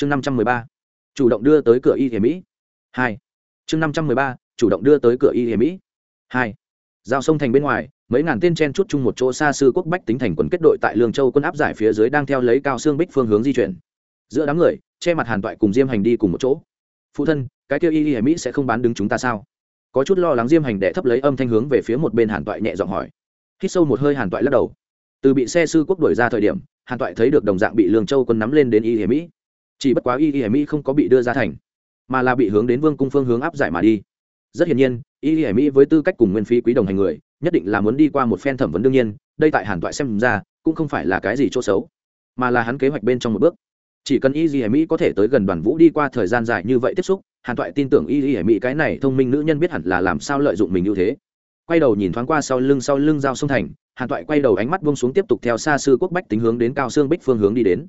chương năm trăm mười ba, chủ động đưa tới cửa y hiểm mỹ. Hai. Chương năm trăm mười ba, chủ động đưa tới cửa y hiểm mỹ. Hai. Giao sông thành bên ngoài, mấy ngàn tên chen chút chung một chỗ xa sư quốc bách tính thành quần kết đội tại lương châu quân áp giải phía dưới đang theo lấy cao xương bích phương hướng di chuyển. Giữa đám người, che mặt hàn toại cùng diêm hành đi cùng một chỗ. Phụ thân, cái kia y y hải mỹ sẽ không bán đứng chúng ta sao? Có chút lo lắng diêm hành đệ thấp lấy âm thanh hướng về phía một bên hàn toại nhẹ giọng hỏi. Hít sâu một hơi hàn toại lắc đầu. Từ bị xe sư quốc đuổi ra thời điểm, hàn toại thấy được đồng dạng bị lương châu quân nắm lên đến y hải mỹ chỉ bất quá y y hải mỹ không có bị đưa ra thành, mà là bị hướng đến vương cung phương hướng áp giải mà đi. Rất hiển nhiên, y hải mỹ với tư cách cùng nguyên phí quý đồng hành người, nhất định là muốn đi qua một phen thẩm vấn đương nhiên, đây tại hàn toại xem ra, cũng không phải là cái gì chỗ xấu, mà là hắn kế hoạch bên trong một bước. Chỉ cần y hải mỹ có thể tới gần đoàn vũ đi qua thời gian dài như vậy tiếp xúc, hàn toại tin tưởng y hải mỹ cái này thông minh nữ nhân biết hẳn là làm sao lợi dụng mình ưu thế. Quay đầu nhìn thoáng qua sau lưng sau lưng giao sông thành, hàn toại quay đầu ánh mắt buông xuống tiếp tục theo xa sư quốc bách tính hướng đến cao xương bích phương hướng đi đến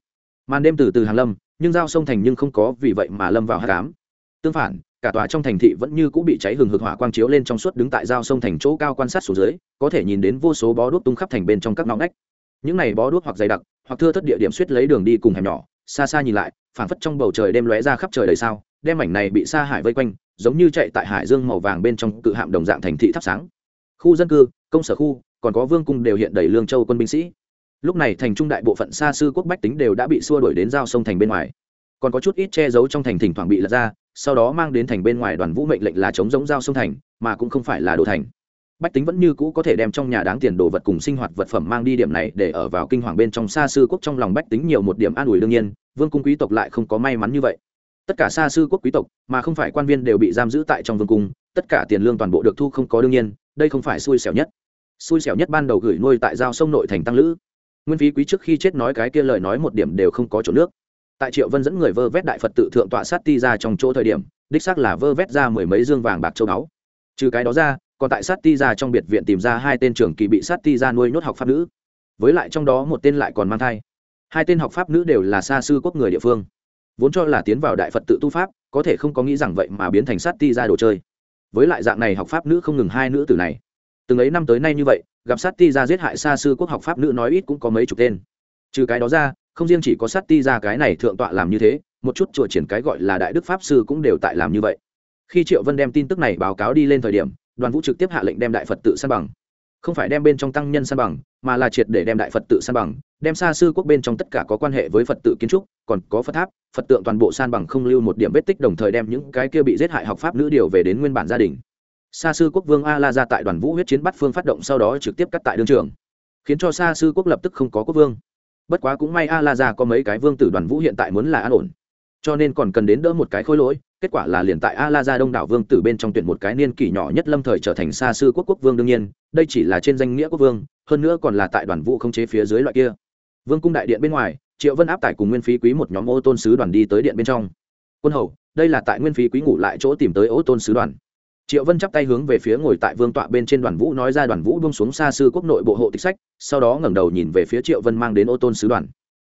màn đêm từ từ hàng lâm, nhưng giao sông thành nhưng không có vì vậy mà lâm vào hát cám tương phản, cả tòa trong thành thị vẫn như cũng bị cháy hừng hực hỏa quang chiếu lên trong suốt đứng tại giao sông thành chỗ cao quan sát xuống dưới, có thể nhìn đến vô số bó đuốc tung khắp thành bên trong các ngõ ngách. Những này bó đuốc hoặc dày đặc, hoặc thưa thất địa điểm suýt lấy đường đi cùng hẻm nhỏ, xa xa nhìn lại, phảng phất trong bầu trời đêm lóe ra khắp trời đầy sao, đem mảnh này bị xa hải vây quanh, giống như chạy tại hải dương màu vàng bên trong cự hạm đồng dạng thành thị thắp sáng. Khu dân cư, công sở khu, còn có vương cung đều hiện đầy lương châu quân binh sĩ lúc này thành trung đại bộ phận xa sư quốc bách tính đều đã bị xua đuổi đến giao sông thành bên ngoài. Còn có chút ít che giấu trong thành thỉnh thoảng bị lật ra, sau đó mang đến thành bên ngoài đoàn vũ mệnh lệnh là chống giống giao sông thành, mà cũng không phải là đồ thành. Bách tính vẫn như cũ có thể đem trong nhà đáng tiền đồ vật cùng sinh hoạt vật phẩm mang đi điểm này để ở vào kinh hoàng bên trong xa sư quốc trong lòng bách tính nhiều một điểm an ủi đương nhiên, vương cung quý tộc lại không có may mắn như vậy. Tất cả xa sư quốc quý tộc, mà không phải quan viên đều bị giam giữ tại trong vương cung, tất cả tiền lương toàn bộ được thu không có đương nhiên, đây không phải xui xẻo nhất. Xui xẻo nhất ban đầu gửi nuôi tại giao sông nội thành tăng lữ nguyên phí quý trước khi chết nói cái kia lời nói một điểm đều không có chỗ nước. Tại triệu vân dẫn người vơ vét đại phật tự thượng tọa sát ti ra trong chỗ thời điểm, đích xác là vơ vét ra mười mấy dương vàng bạc châu báu. Trừ cái đó ra, còn tại sát ti ra trong biệt viện tìm ra hai tên trưởng kỳ bị sát ti ra nuôi nhốt học pháp nữ. Với lại trong đó một tên lại còn mang thai. Hai tên học pháp nữ đều là xa sư quốc người địa phương. Vốn cho là tiến vào đại phật tự tu pháp, có thể không có nghĩ rằng vậy mà biến thành sát ti ra đồ chơi. Với lại dạng này học pháp nữ không ngừng hai nữ tử này. Từng ấy năm tới nay như vậy gặp sát ti ra giết hại xa sư quốc học pháp nữ nói ít cũng có mấy chục tên. Trừ cái đó ra, không riêng chỉ có sát ti ra cái này thượng tọa làm như thế, một chút chùa triển cái gọi là đại đức pháp sư cũng đều tại làm như vậy. Khi triệu vân đem tin tức này báo cáo đi lên thời điểm, đoàn vũ trực tiếp hạ lệnh đem đại phật tự san bằng. Không phải đem bên trong tăng nhân san bằng, mà là triệt để đem đại phật tự san bằng, đem xa sư quốc bên trong tất cả có quan hệ với phật tự kiến trúc, còn có phật tháp, phật tượng toàn bộ san bằng không lưu một điểm vết tích đồng thời đem những cái kia bị giết hại học pháp nữ điều về đến nguyên bản gia đình xa sư quốc vương a la ra tại đoàn vũ huyết chiến bắt phương phát động sau đó trực tiếp cắt tại đương trường. Khiến cho xa sư quốc lập tức không có quốc vương. Bất quá cũng may a la ra có mấy cái vương tử đoàn vũ hiện tại muốn là an ổn. Cho nên còn cần đến đỡ một cái khối lỗi, kết quả là liền tại a la ra đông đảo vương tử bên trong tuyển một cái niên kỷ nhỏ nhất lâm thời trở thành xa sư quốc quốc vương đương nhiên, đây chỉ là trên danh nghĩa quốc vương, hơn nữa còn là tại đoàn vũ không chế phía dưới loại kia. Vương cung đại điện bên ngoài, triệu vân áp tải cùng nguyên phí quý một nhóm ô tôn sứ đoàn đi tới điện bên trong. Quân hầu, đây là tại nguyên phí quý ngủ lại chỗ tìm tới ô tôn sứ đoàn triệu vân chắp tay hướng về phía ngồi tại vương tọa bên trên đoàn vũ nói ra đoàn vũ buông xuống xa sư quốc nội bộ hộ tịch sách, sau đó ngẩng đầu nhìn về phía triệu vân mang đến ô tôn sứ đoàn.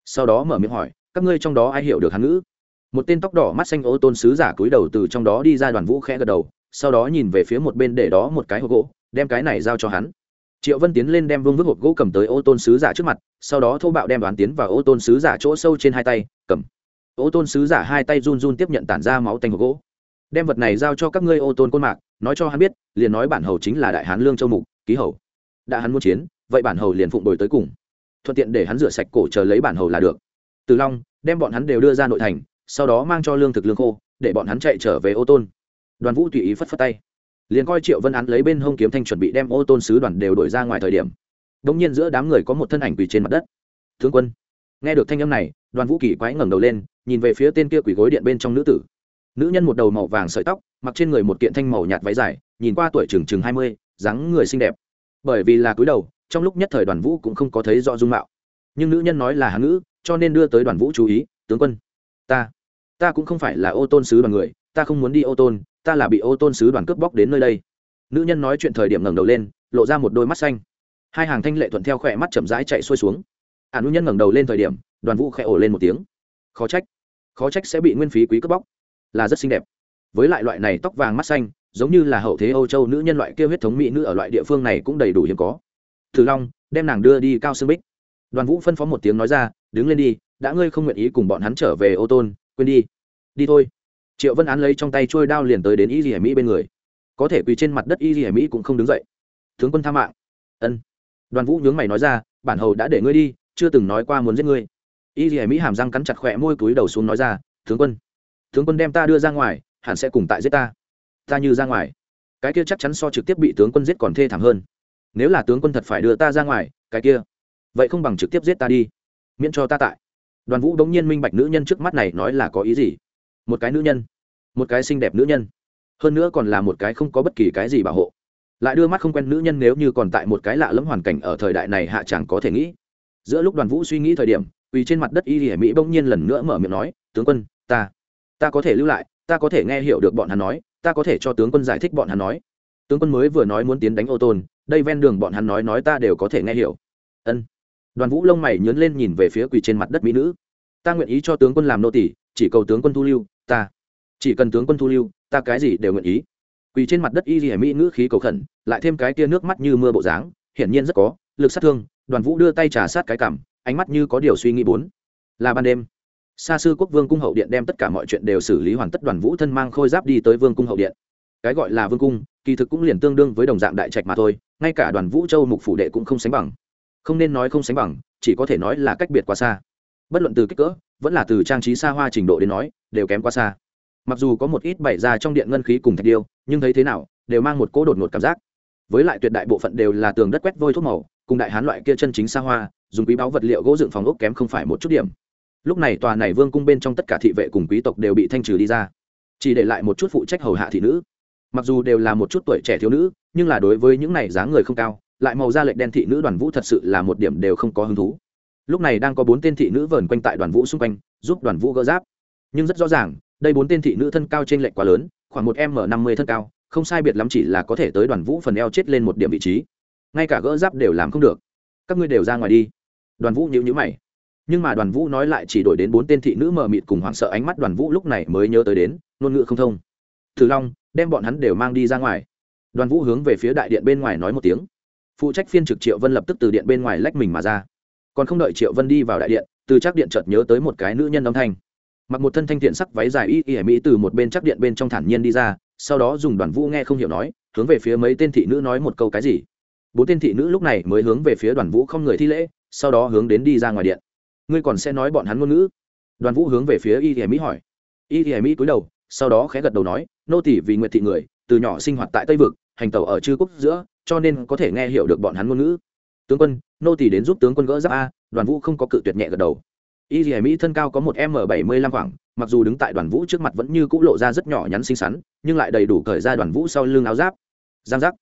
Sau đó mở miệng hỏi, các ngươi trong đó ai hiểu được hán ngữ? Một tên tóc đỏ mắt xanh ô tôn sứ giả cúi đầu từ trong đó đi ra đoàn vũ khẽ gật đầu, sau đó nhìn về phía một bên để đó một cái hộp gỗ, đem cái này giao cho hắn. Triệu vân tiến lên đem vương vức hộp gỗ cầm tới ô tôn sứ giả trước mặt, sau đó thô bạo đem đoán tiến vào ô tôn sứ giả chỗ sâu trên hai tay, cầm. Ô tôn sứ giả hai tay run run tiếp nhận tản ra máu tanh hộp gỗ đem vật này giao cho các ngươi ô tôn côn mạc, nói cho hắn biết, liền nói bản hầu chính là đại hán lương châu mục, ký hầu. Đã hắn muốn chiến, vậy bản hầu liền phụng đổi tới cùng. Thuận tiện để hắn rửa sạch cổ chờ lấy bản hầu là được. Từ long, đem bọn hắn đều đưa ra nội thành, sau đó mang cho lương thực lương khô, để bọn hắn chạy trở về ô tôn. Đoàn vũ tùy ý phất phất tay. Liền coi triệu vân án lấy bên hông kiếm thanh chuẩn bị đem ô tôn sứ đoàn đều đổi ra ngoài thời điểm. Đ ỗ n g nhiên giữa đám người có một thân ảnh quỳ trên mặt đất. Thương quân. Nghe được thanh âm này, đoàn vũ kỳ quái ngẩng đầu lên, nhìn về phía tên kia quỳ gối điện bên trong nữ tử nữ nhân một đầu màu vàng sợi tóc, mặc trên người một kiện thanh màu nhạt váy dài, nhìn qua tuổi chừng chừng hai mươi, dáng người xinh đẹp. Bởi vì là cúi đầu, trong lúc nhất thời đoàn vũ cũng không có thấy rõ dung mạo. Nhưng nữ nhân nói là hán ngữ, cho nên đưa tới đoàn vũ chú ý, tướng quân, ta ta cũng không phải là ô tôn sứ đoàn người, ta không muốn đi ô tôn, ta là bị ô tôn sứ đoàn cướp bóc đến nơi đây. Nữ nhân nói chuyện thời điểm ngẩng đầu lên, lộ ra một đôi mắt xanh. Hai hàng thanh lệ thuận theo khỏe mắt chậm rãi chạy xuôi xuống. À nữ nhân ngẩng đầu lên thời điểm, đoàn vũ khẽ ổ lên một tiếng. Khó trách khó trách sẽ bị nguyên phí quý cướp bóc là rất xinh đẹp. Với lại loại này tóc vàng mắt xanh, giống như là hậu thế âu châu nữ nhân loại kêu huyết thống mỹ nữ ở loại địa phương này cũng đầy đủ hiếm có. Thử long, đem nàng đưa đi cao sương bích. Đoàn vũ phân phó một tiếng nói ra, đứng lên đi, đã ngươi không nguyện ý cùng bọn hắn trở về ô tôn, quên đi. Đi thôi. Triệu vân án lấy trong tay trôi đao liền tới đến y dì mỹ bên người. Có thể quỳ trên mặt đất y dì mỹ cũng không đứng dậy. Tướng quân tha mạng. Ân. Đoàn vũ nhướng mày nói ra, bản hầu đã để ngươi đi, chưa từng nói qua muốn giết ngươi. Y dì mỹ hàm răng cắn chặt khỏe môi túi đầu xuống nói ra, tướng quân tướng quân đem ta đưa ra ngoài, hẳn sẽ cùng tại giết ta. Ta như ra ngoài. Cái kia chắc chắn so trực tiếp bị tướng quân giết còn thê thảm hơn. Nếu là tướng quân thật phải đưa ta ra ngoài, cái kia, vậy không bằng trực tiếp giết ta đi. Miễn cho ta tại. Đoàn vũ đống nhiên minh bạch nữ nhân trước mắt này nói là có ý gì. Một cái nữ nhân. Một cái xinh đẹp nữ nhân. Hơn nữa còn là một cái không có bất kỳ cái gì bảo hộ. Lại đưa mắt không quen nữ nhân nếu như còn tại một cái lạ lẫm hoàn cảnh ở thời đại này hạ chẳng có thể nghĩ. Giữa lúc đoàn vũ suy nghĩ thời điểm, quỳ trên mặt đất y hiểm mỹ bỗng nhiên lần nữa mở miệng nói, tướng quân, ta ta có thể lưu lại, ta có thể nghe hiểu được bọn hắn nói, ta có thể cho tướng quân giải thích bọn hắn nói. Tướng quân mới vừa nói muốn tiến đánh ô tôn, đây ven đường bọn hắn nói nói ta đều có thể nghe hiểu. Ân. Đoàn vũ lông mày nhớn lên nhìn về phía quỳ trên mặt đất mỹ nữ. Ta nguyện ý cho tướng quân làm nô tỷ chỉ cầu tướng quân thu lưu, ta. Chỉ cần tướng quân thu lưu, ta cái gì đều nguyện ý. Quỳ trên mặt đất y dì mỹ ngữ khí cầu khẩn, lại thêm cái tia nước mắt như mưa bộ dáng, hiển nhiên rất có lực sát thương. Đoàn vũ đưa tay trà sát cái cảm, ánh mắt như có điều suy nghĩ bốn. Là ban đêm xa sư quốc vương cung hậu điện đem tất cả mọi chuyện đều xử lý hoàn tất đoàn vũ thân mang khôi giáp đi tới vương cung hậu điện. Cái gọi là vương cung, kỳ thực cũng liền tương đương với đồng dạng đại trạch mà thôi, ngay cả đoàn vũ châu mục phủ đệ cũng không sánh bằng. Không nên nói không sánh bằng, chỉ có thể nói là cách biệt quá xa. Bất luận từ kích cỡ, vẫn là từ trang trí xa hoa trình độ đến nói, đều kém quá xa. Mặc dù có một ít bày ra trong điện ngân khí cùng thạch điêu, nhưng thấy thế nào, đều mang một cỗ đột ngột cảm giác. Với lại tuyệt đại bộ phận đều là tường đất quét vôi thuốc màu, cùng đại hán loại kia chân chính xa hoa, dùng quý báu vật liệu gỗ dựng phòng ốc kém không phải một chút điểm lúc này tòa này vương cung bên trong tất cả thị vệ cùng quý tộc đều bị thanh trừ đi ra. Chỉ để lại một chút phụ trách hầu hạ thị nữ. Mặc dù đều là một chút tuổi trẻ thiếu nữ, nhưng là đối với những này dáng người không cao, lại màu da lệch đen thị nữ đoàn vũ thật sự là một điểm đều không có hứng thú. Lúc này đang có bốn tên thị nữ vờn quanh tại đoàn vũ xung quanh, giúp đoàn vũ gỡ giáp. Nhưng rất rõ ràng, đây bốn tên thị nữ thân cao trên lệch quá lớn, khoảng một m năm mươi thân cao, không sai biệt lắm chỉ là có thể tới đoàn vũ phần eo chết lên một điểm vị trí. Ngay cả gỡ giáp đều làm không được. Các ngươi đều ra ngoài đi. Đoàn vũ nhíu nhữ mày nhưng mà đoàn vũ nói lại chỉ đổi đến bốn tên thị nữ mờ mịt cùng hoảng sợ ánh mắt đoàn vũ lúc này mới nhớ tới đến, ngôn ngữ không thông. Thử long, đem bọn hắn đều mang đi ra ngoài. Đoàn vũ hướng về phía đại điện bên ngoài nói một tiếng. Phụ trách phiên trực triệu vân lập tức từ điện bên ngoài lách mình mà ra. Còn không đợi triệu vân đi vào đại điện, từ chắc điện chợt nhớ tới một cái nữ nhân âm thanh. Mặc một thân thanh thiện sắc váy dài y y mỹ từ một bên chắc điện bên trong thản nhiên đi ra, sau đó dùng đoàn vũ nghe không hiểu nói, hướng về phía mấy tên thị nữ nói một câu cái gì. Bốn tên thị nữ lúc này mới hướng về phía đoàn vũ không người thi lễ, sau đó hướng đến đi ra ngoài điện ngươi còn sẽ nói bọn hắn ngôn ngữ? Đoàn vũ hướng về phía y thì mỹ hỏi. Y thì mỹ cúi đầu, sau đó khẽ gật đầu nói, nô tỷ vì nguyện thị người, từ nhỏ sinh hoạt tại tây vực, hành tàu ở chư quốc giữa, cho nên có thể nghe hiểu được bọn hắn ngôn ngữ. Tướng quân, nô tỷ đến giúp tướng quân gỡ giáp a. Đoàn vũ không có cự tuyệt nhẹ gật đầu. Y dì mỹ thân cao có một m bảy mươi lăm khoảng, mặc dù đứng tại đoàn vũ trước mặt vẫn như c ũ lộ ra rất nhỏ nhắn xinh xắn, nhưng lại đầy đủ cởi ra đoàn vũ sau lưng áo giáp. Giang giác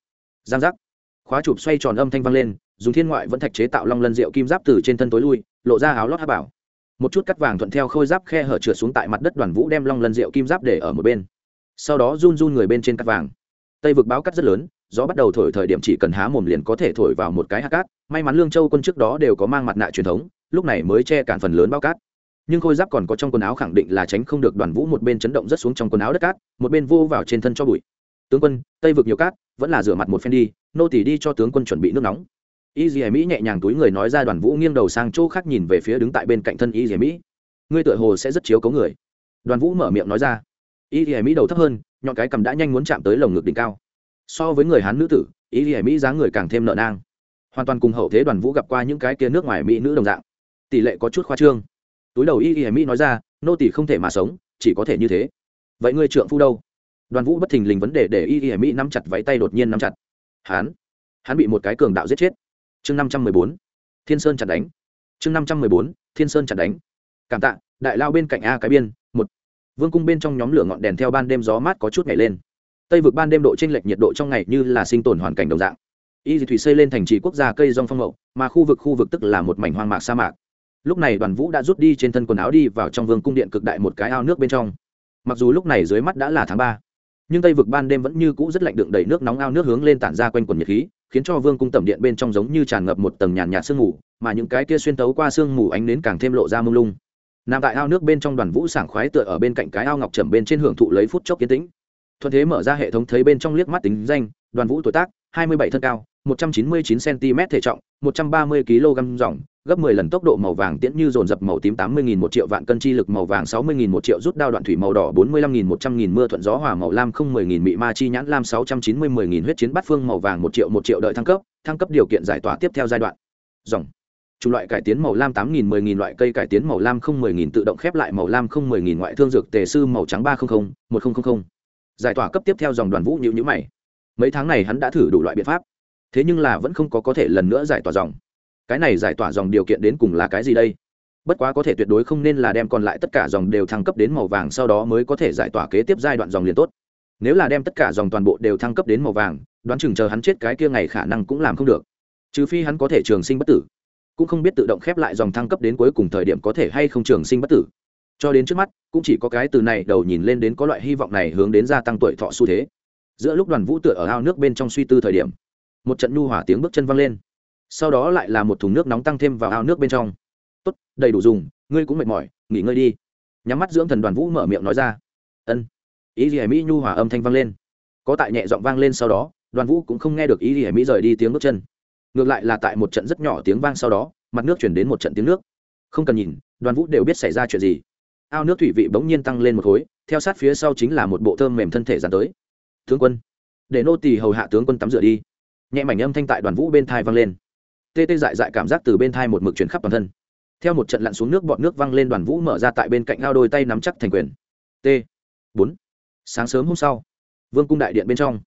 giang giác. Khóa chụp xoay tròn âm thanh vang lên, dùng thiên ngoại vẫn thạch chế tạo long lân rượu kim giáp từ trên thân tối lui lộ ra áo lót hát bảo. Một chút cắt vàng thuận theo khôi giáp khe hở trượt xuống tại mặt đất đoàn vũ đem long lân rượu kim giáp để ở một bên. Sau đó run run người bên trên cắt vàng. Tây vực báo cắt rất lớn, gió bắt đầu thổi thời điểm chỉ cần há mồm liền có thể thổi vào một cái hạt cát. May mắn lương châu quân trước đó đều có mang mặt nạ truyền thống, lúc này mới che cản phần lớn bao cát. Nhưng khôi giáp còn có trong quần áo khẳng định là tránh không được đoàn vũ một bên chấn động rất xuống trong quần áo đất cát, một bên vô vào trên thân cho bụi. Tướng quân, tây vực nhiều cát, vẫn là rửa mặt một phen đi, nô tỳ đi cho tướng quân chuẩn bị nước nóng y dì mỹ nhẹ nhàng túi người nói ra đoàn vũ nghiêng đầu sang chỗ khác nhìn về phía đứng tại bên cạnh thân y dì mỹ. Ngươi tựa hồ sẽ rất chiếu cấu người. Đoàn vũ mở miệng nói ra. Y dì mỹ đầu thấp hơn, nhọn cái cầm đã nhanh muốn chạm tới lồng ngực đỉnh cao. So với người hán nữ tử, y dì mỹ dáng người càng thêm nợ nang. Hoàn toàn cùng hậu thế đoàn vũ gặp qua những cái kia nước ngoài mỹ nữ đồng dạng. Tỷ lệ có chút khoa trương. Túi đầu y y mỹ nói ra, nô tỷ không thể mà sống, chỉ có thể như thế. Vậy ngươi trượng phu đâu? Đoàn vũ bất thình lình vấn đề để y y mỹ nắm chặt váy tay đột nhiên nắm chặt. Hán. Hắn bị một cái cường đạo giết chết chương năm trăm mười bốn, thiên sơn chặt đánh. Chương năm trăm mười bốn, thiên sơn chặt đánh. Cảm tạ, đại lao bên cạnh a cái biên, một. Vương cung bên trong nhóm lửa ngọn đèn theo ban đêm gió mát có chút nhảy lên. Tây vực ban đêm độ t r ê n lệch nhiệt độ trong ngày như là sinh tồn hoàn cảnh đồng dạng. Y thủy xây lên thành trì quốc gia cây rong phong mậu, mà khu vực khu vực tức là một mảnh hoang mạc sa mạc. Lúc này đoàn vũ đã rút đi trên thân quần áo đi vào trong vương cung điện cực đại một cái ao nước bên trong. Mặc dù lúc này dưới mắt đã là tháng ba nhưng tây vực ban đêm vẫn như cũ rất lạnh đựng đầy nước nóng ao nước hướng lên tản ra quanh quần nhiệt khí, khiến cho vương cung tẩm điện bên trong giống như tràn ngập một tầng nhàn nhạt sương mù, mà những cái kia xuyên tấu qua sương mù ánh nến càng thêm lộ ra mông lung. Nằm tại ao nước bên trong đoàn vũ sảng khoái tựa ở bên cạnh cái ao ngọc trầm bên trên hưởng thụ lấy phút chốc kiến tĩnh. Thuận thế mở ra hệ thống thấy bên trong liếc mắt tính danh, đoàn vũ tuổi tác, hai mươi bảy thân cao, một trăm chín mươi chín cm thể trọng, một trăm ba mươi kg dòng gấp mười lần tốc độ màu vàng tiễn như dồn dập màu tím tám mươi nghìn một triệu vạn cân chi lực màu vàng sáu mươi nghìn một triệu rút đao đoạn thủy màu đỏ bốn mươi lăm nghìn một trăm nghìn mưa thuận gió hòa màu lam không mười nghìn mị ma chi nhãn lam sáu trăm chín mươi mười nghìn huyết chiến bát phương màu vàng một triệu một triệu đợi thăng cấp thăng cấp điều kiện giải tỏa tiếp theo giai đoạn. Dòng. Chủng loại cải tiến màu lam tám nghìn mười nghìn loại cây cải tiến màu lam không mười nghìn tự động khép lại màu lam không mười nghìn ngoại thương dược tề sư màu trắng ba trăm linh một nghìn giải tỏa cấp tiếp theo dòng đoàn vũ nhíu nhíu mày. Mấy tháng này hắn đã thử đủ loại biện pháp. Thế nhưng là vẫn không có có thể lần nữa giải tỏa dòng cái này giải tỏa dòng điều kiện đến cùng là cái gì đây? Bất quá có thể tuyệt đối không nên là đem còn lại tất cả dòng đều thăng cấp đến màu vàng, sau đó mới có thể giải tỏa kế tiếp giai đoạn dòng liền tốt. Nếu là đem tất cả dòng toàn bộ đều thăng cấp đến màu vàng, đoán chừng chờ hắn chết cái kia ngày khả năng cũng làm không được. Trừ phi hắn có thể trường sinh bất tử. Cũng không biết tự động khép lại dòng thăng cấp đến cuối cùng thời điểm có thể hay không trường sinh bất tử. Cho đến trước mắt, cũng chỉ có cái từ này đầu nhìn lên đến có loại hy vọng này hướng đến gia tăng tuổi thọ xu thế. Giữa lúc đoàn vũ tựa ở ao nước bên trong suy tư thời điểm, một trận nhu hỏa tiếng bước chân văng lên sau đó lại là một thùng nước nóng tăng thêm vào ao nước bên trong. Tốt, đầy đủ dùng, ngươi cũng mệt mỏi, nghỉ ngơi đi. Nhắm mắt dưỡng thần đoàn vũ mở miệng nói ra. Ân. Ý gì hải mỹ nhu hòa âm thanh vang lên. Có tại nhẹ giọng vang lên sau đó, đoàn vũ cũng không nghe được ý gì hải mỹ rời đi tiếng bước chân. Ngược lại là tại một trận rất nhỏ tiếng vang sau đó, mặt nước chuyển đến một trận tiếng nước. Không cần nhìn, đoàn vũ đều biết xảy ra chuyện gì. Ao nước thủy vị bỗng nhiên tăng lên một khối, theo sát phía sau chính là một bộ thơm mềm thân thể dàn tới. Tướng quân. Để nô tỳ hầu hạ tướng quân tắm rửa đi. Nhẹ mảnh âm thanh tại đoàn vũ bên thai vang lên tê tê dại dại cảm giác từ bên thai một mực chuyển khắp toàn thân. Theo một trận lặn xuống nước bọn nước văng lên đoàn vũ mở ra tại bên cạnh ao đôi tay nắm chắc thành quyền. T. bốn. Sáng sớm hôm sau, vương cung đại điện bên trong.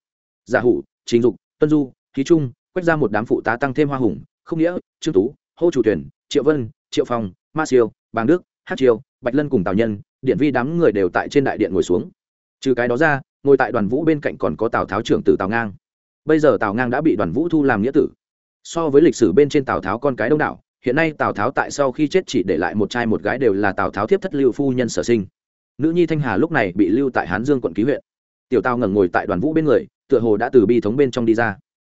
Giả hủ chính dục, tuân du khí trung, quét ra một đám phụ tá tăng thêm hoa hùng không nghĩa, trương tú, hô chủ tuyển, triệu vân, triệu phong, ma siêu, bàng đức, hát triều, bạch lân cùng tào nhân, điện vi đám người đều tại trên đại điện ngồi xuống. Trừ cái đó ra, ngồi tại đoàn vũ bên cạnh còn có tào tháo trưởng tử tào ngang. Bây giờ tào ngang đã bị đoàn vũ thu làm nghĩa tử so với lịch sử bên trên tào tháo con cái đông đảo, hiện nay tào tháo tại sau khi chết chỉ để lại một trai một gái đều là tào tháo thiếp thất lưu phu nhân sở sinh. Nữ nhi thanh hà lúc này bị lưu tại hán dương quận ký huyện. Tiểu tào ngẩng ngồi tại đoàn vũ bên người, tựa hồ đã từ bi thống bên trong đi ra.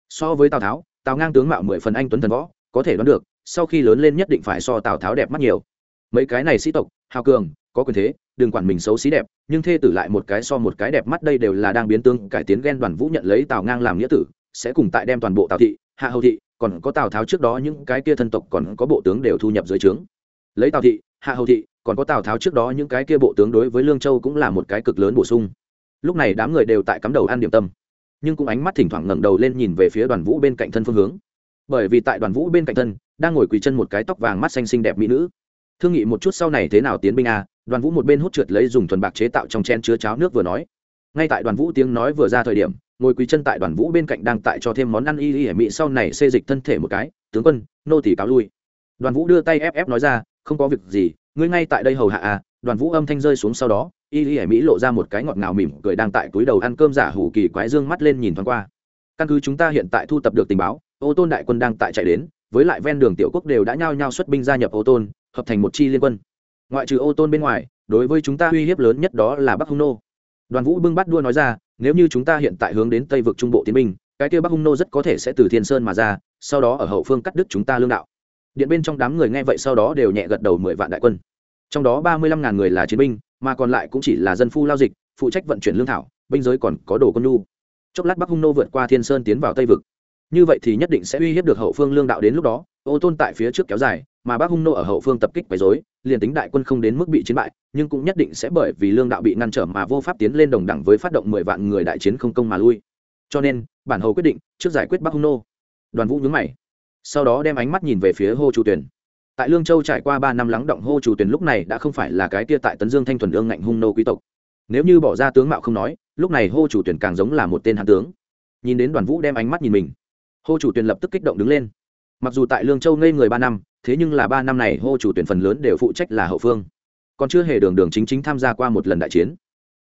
So với tào tháo, tào ngang tướng mạo mười phần anh tuấn thần võ, có thể đoán được, sau khi lớn lên nhất định phải so tào tháo đẹp mắt nhiều. Mấy cái này sĩ tộc, hào cường, có quyền thế, đừng quản mình xấu xí đẹp, nhưng thê tử lại một cái so một cái đẹp mắt đây đều là đang biến tương cải tiến ghen đoàn vũ nhận lấy tào ngang làm nghĩa tử, sẽ cùng tại đem toàn bộ tào thị hạ hầu thị, còn có tào tháo trước đó, những cái kia thân tộc còn có bộ tướng đều thu nhập dưới trướng. Lấy tào thị, hạ hầu thị, còn có tào tháo trước đó, những cái kia bộ tướng đối với lương châu cũng là một cái cực lớn bổ sung. Lúc này đám người đều tại cắm đầu ăn điểm tâm. Nhưng cũng ánh mắt thỉnh thoảng ngẩng đầu lên nhìn về phía đoàn vũ bên cạnh thân phương hướng. Bởi vì tại đoàn vũ bên cạnh thân, đang ngồi quỳ chân một cái tóc vàng mắt xanh xinh đẹp mỹ nữ. Thương nghị một chút sau này thế nào tiến binh à? đoàn vũ một bên hút trượt lấy dùng thuần bạc chế tạo trong chen chứa cháo nước vừa nói. Ngay tại đoàn vũ tiếng nói vừa ra thời điểm ngồi quỳ chân tại đoàn vũ bên cạnh đang tại cho thêm món ăn y y hải mị sau này xê dịch thân thể một cái, tướng quân, nô tỷ cáo lui. Đoàn vũ đưa tay ép ép nói ra, không có việc gì, ngươi ngay tại đây hầu hạ à đoàn vũ âm thanh rơi xuống sau đó, y y hải mỹ lộ ra một cái ngọt ngào mỉm cười đang tại túi đầu ăn cơm giả hủ kỳ quái dương mắt lên nhìn thoáng qua. Căn cứ chúng ta hiện tại thu tập được tình báo, ô tôn đại quân đang tại chạy đến, với lại ven đường tiểu quốc đều đã nhao nhao xuất binh gia nhập ô tôn, hợp thành một chi liên quân. Ngoại trừ ô tôn bên ngoài, đối với chúng ta uy hiếp lớn nhất đó là bắc hung nô. Đoàn vũ bưng bắt đua nói ra nếu như chúng ta hiện tại hướng đến tây vực trung bộ tiến binh, cái kia bắc hung nô rất có thể sẽ từ thiên sơn mà ra, sau đó ở hậu phương cắt đứt chúng ta lương đạo. Điện bên trong đám người nghe vậy sau đó đều nhẹ gật đầu mười vạn đại quân. Trong đó ba mươi lăm ngàn người là chiến binh, mà còn lại cũng chỉ là dân phu lao dịch, phụ trách vận chuyển lương thảo, binh giới còn có đồ quân nhu. Chốc lát bắc hung nô vượt qua thiên sơn tiến vào tây vực. Như vậy thì nhất định sẽ uy hiếp được hậu phương lương đạo đến lúc đó, ô tôn tại phía trước kéo dài mà bắc hung nô ở hậu phương tập kích quấy dối liền tính đại quân không đến mức bị chiến bại, nhưng cũng nhất định sẽ bởi vì lương đạo bị ngăn trở mà vô pháp tiến lên đồng đẳng với phát động mười vạn người đại chiến không công mà lui. Cho nên, bản hầu quyết định trước giải quyết bắc hung nô. Đoàn vũ nhướng mày, sau đó đem ánh mắt nhìn về phía hô chủ tuyển tại lương châu trải qua ba năm lắng động, hô chủ tuyển lúc này đã không phải là cái tia tại tấn dương thanh thuần ương ngạnh hung nô quý tộc. Nếu như bỏ ra tướng mạo không nói, lúc này hô chủ tuyển càng giống là một tên hán tướng. Nhìn đến đoàn vũ đem ánh mắt nhìn mình, hô chủ tuyển lập tức kích động đứng lên mặc dù tại lương châu ngây người ba năm, thế nhưng là ba năm này hô chủ tuyển phần lớn đều phụ trách là hậu phương. Còn chưa hề đường đường chính chính tham gia qua một lần đại chiến.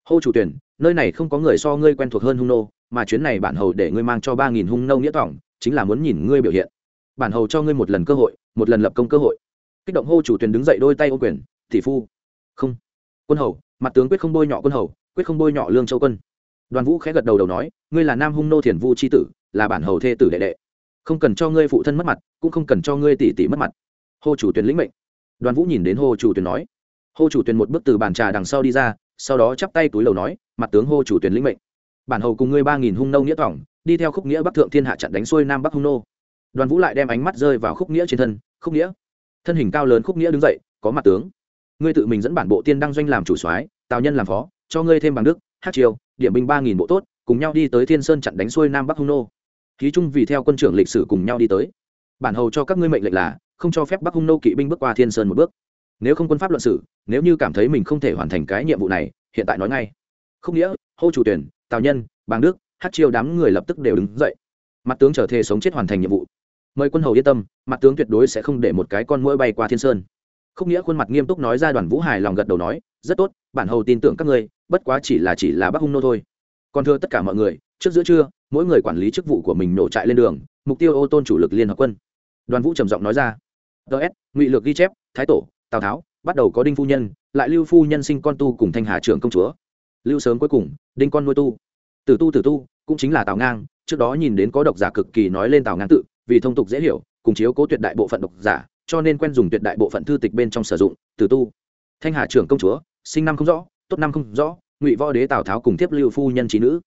Hô chủ tuyển, nơi này không có người so ngươi quen thuộc hơn hung nô, mà chuyến này bản hầu để ngươi mang cho ba nghìn hung nô nghĩa tỏng chính là muốn nhìn ngươi biểu hiện. Bản hầu cho ngươi một lần cơ hội, một lần lập công cơ hội. Kích động hô chủ tuyển đứng dậy đôi tay ô quyền, tỷ phu. Không. Quân hầu, mặt tướng quyết không bôi nhọ quân hầu, quyết không bôi nhọ lương châu quân. Đoàn vũ khẽ gật đầu đầu nói, ngươi là nam hung nô thiền vu c h i tử, là bản hầu thê tử đệ đệ không cần cho ngươi phụ thân mất mặt, cũng không cần cho ngươi tỷ tỷ mất mặt. Hồ chủ tuyển lĩnh mệnh. Đoàn vũ nhìn đến Hồ chủ tuyển nói. Hồ chủ tuyển một bước từ bàn trà đằng sau đi ra, sau đó chắp tay túi lầu nói, mặt tướng Hồ chủ tuyển lĩnh mệnh. Bản hầu cùng ngươi ba nghìn hung nâu nghĩa thỏng đi theo khúc nghĩa bắc thượng thiên hạ chặn đánh xuôi nam bắc hung nô. Đoàn vũ lại đem ánh mắt rơi vào khúc nghĩa trên thân. Khúc nghĩa. Thân hình cao lớn khúc nghĩa đứng dậy, có mặt tướng. Ngươi tự mình dẫn bản bộ tiên đăng doanh làm chủ soái, tào nhân làm phó, cho ngươi thêm bằng đức, hát triều, điểm binh ba nghìn bộ tốt, cùng nhau đi tới thiên sơn chặn đánh xuôi nam bắc hung nô ký trung vì theo quân trưởng lịch sử cùng nhau đi tới. Bản hầu cho các ngươi mệnh lệnh là, không cho phép bắc hung nô kỵ binh bước qua thiên sơn một bước. Nếu không quân pháp luận sử nếu như cảm thấy mình không thể hoàn thành cái nhiệm vụ này, hiện tại nói ngay. Không nghĩa, hô chủ tuyển, tào nhân, bàng đức, hát chiêu đám người lập tức đều đứng dậy. Mặt tướng trở thề sống chết hoàn thành nhiệm vụ. Mời quân hầu yên tâm, mặt tướng tuyệt đối sẽ không để một cái con mũi bay qua thiên sơn. Không nghĩa khuôn mặt nghiêm túc nói ra đoàn vũ hài lòng gật đầu nói, rất tốt, bản hầu tin tưởng các ngươi, bất quá chỉ là chỉ là bắc hung nô thôi. Còn thưa tất cả mọi người, trước giữa trưa mỗi người quản lý chức vụ của mình nổ trại lên đường, mục tiêu ô tôn chủ lực liên hợp quân. Đoàn vũ trầm giọng nói ra. Ts ngụy lược ghi chép, thái tổ, tào tháo, bắt đầu có đinh phu nhân, lại lưu phu nhân sinh con tu cùng thanh hà trưởng công chúa. Lưu sớm cuối cùng, đinh con nuôi tu. Tử tu tử tu, cũng chính là tào ngang, trước đó nhìn đến có độc giả cực kỳ nói lên tào ngang tự, vì thông tục dễ hiểu, cùng chiếu cố tuyệt đại bộ phận độc giả, cho nên quen dùng tuyệt đại bộ phận thư tịch bên trong sử dụng, tử tu. Thanh hà trưởng công chúa, sinh năm không rõ, tốt năm không rõ, ngụy võ đế tào tháo cùng tiếp lưu phu nhân trí nữ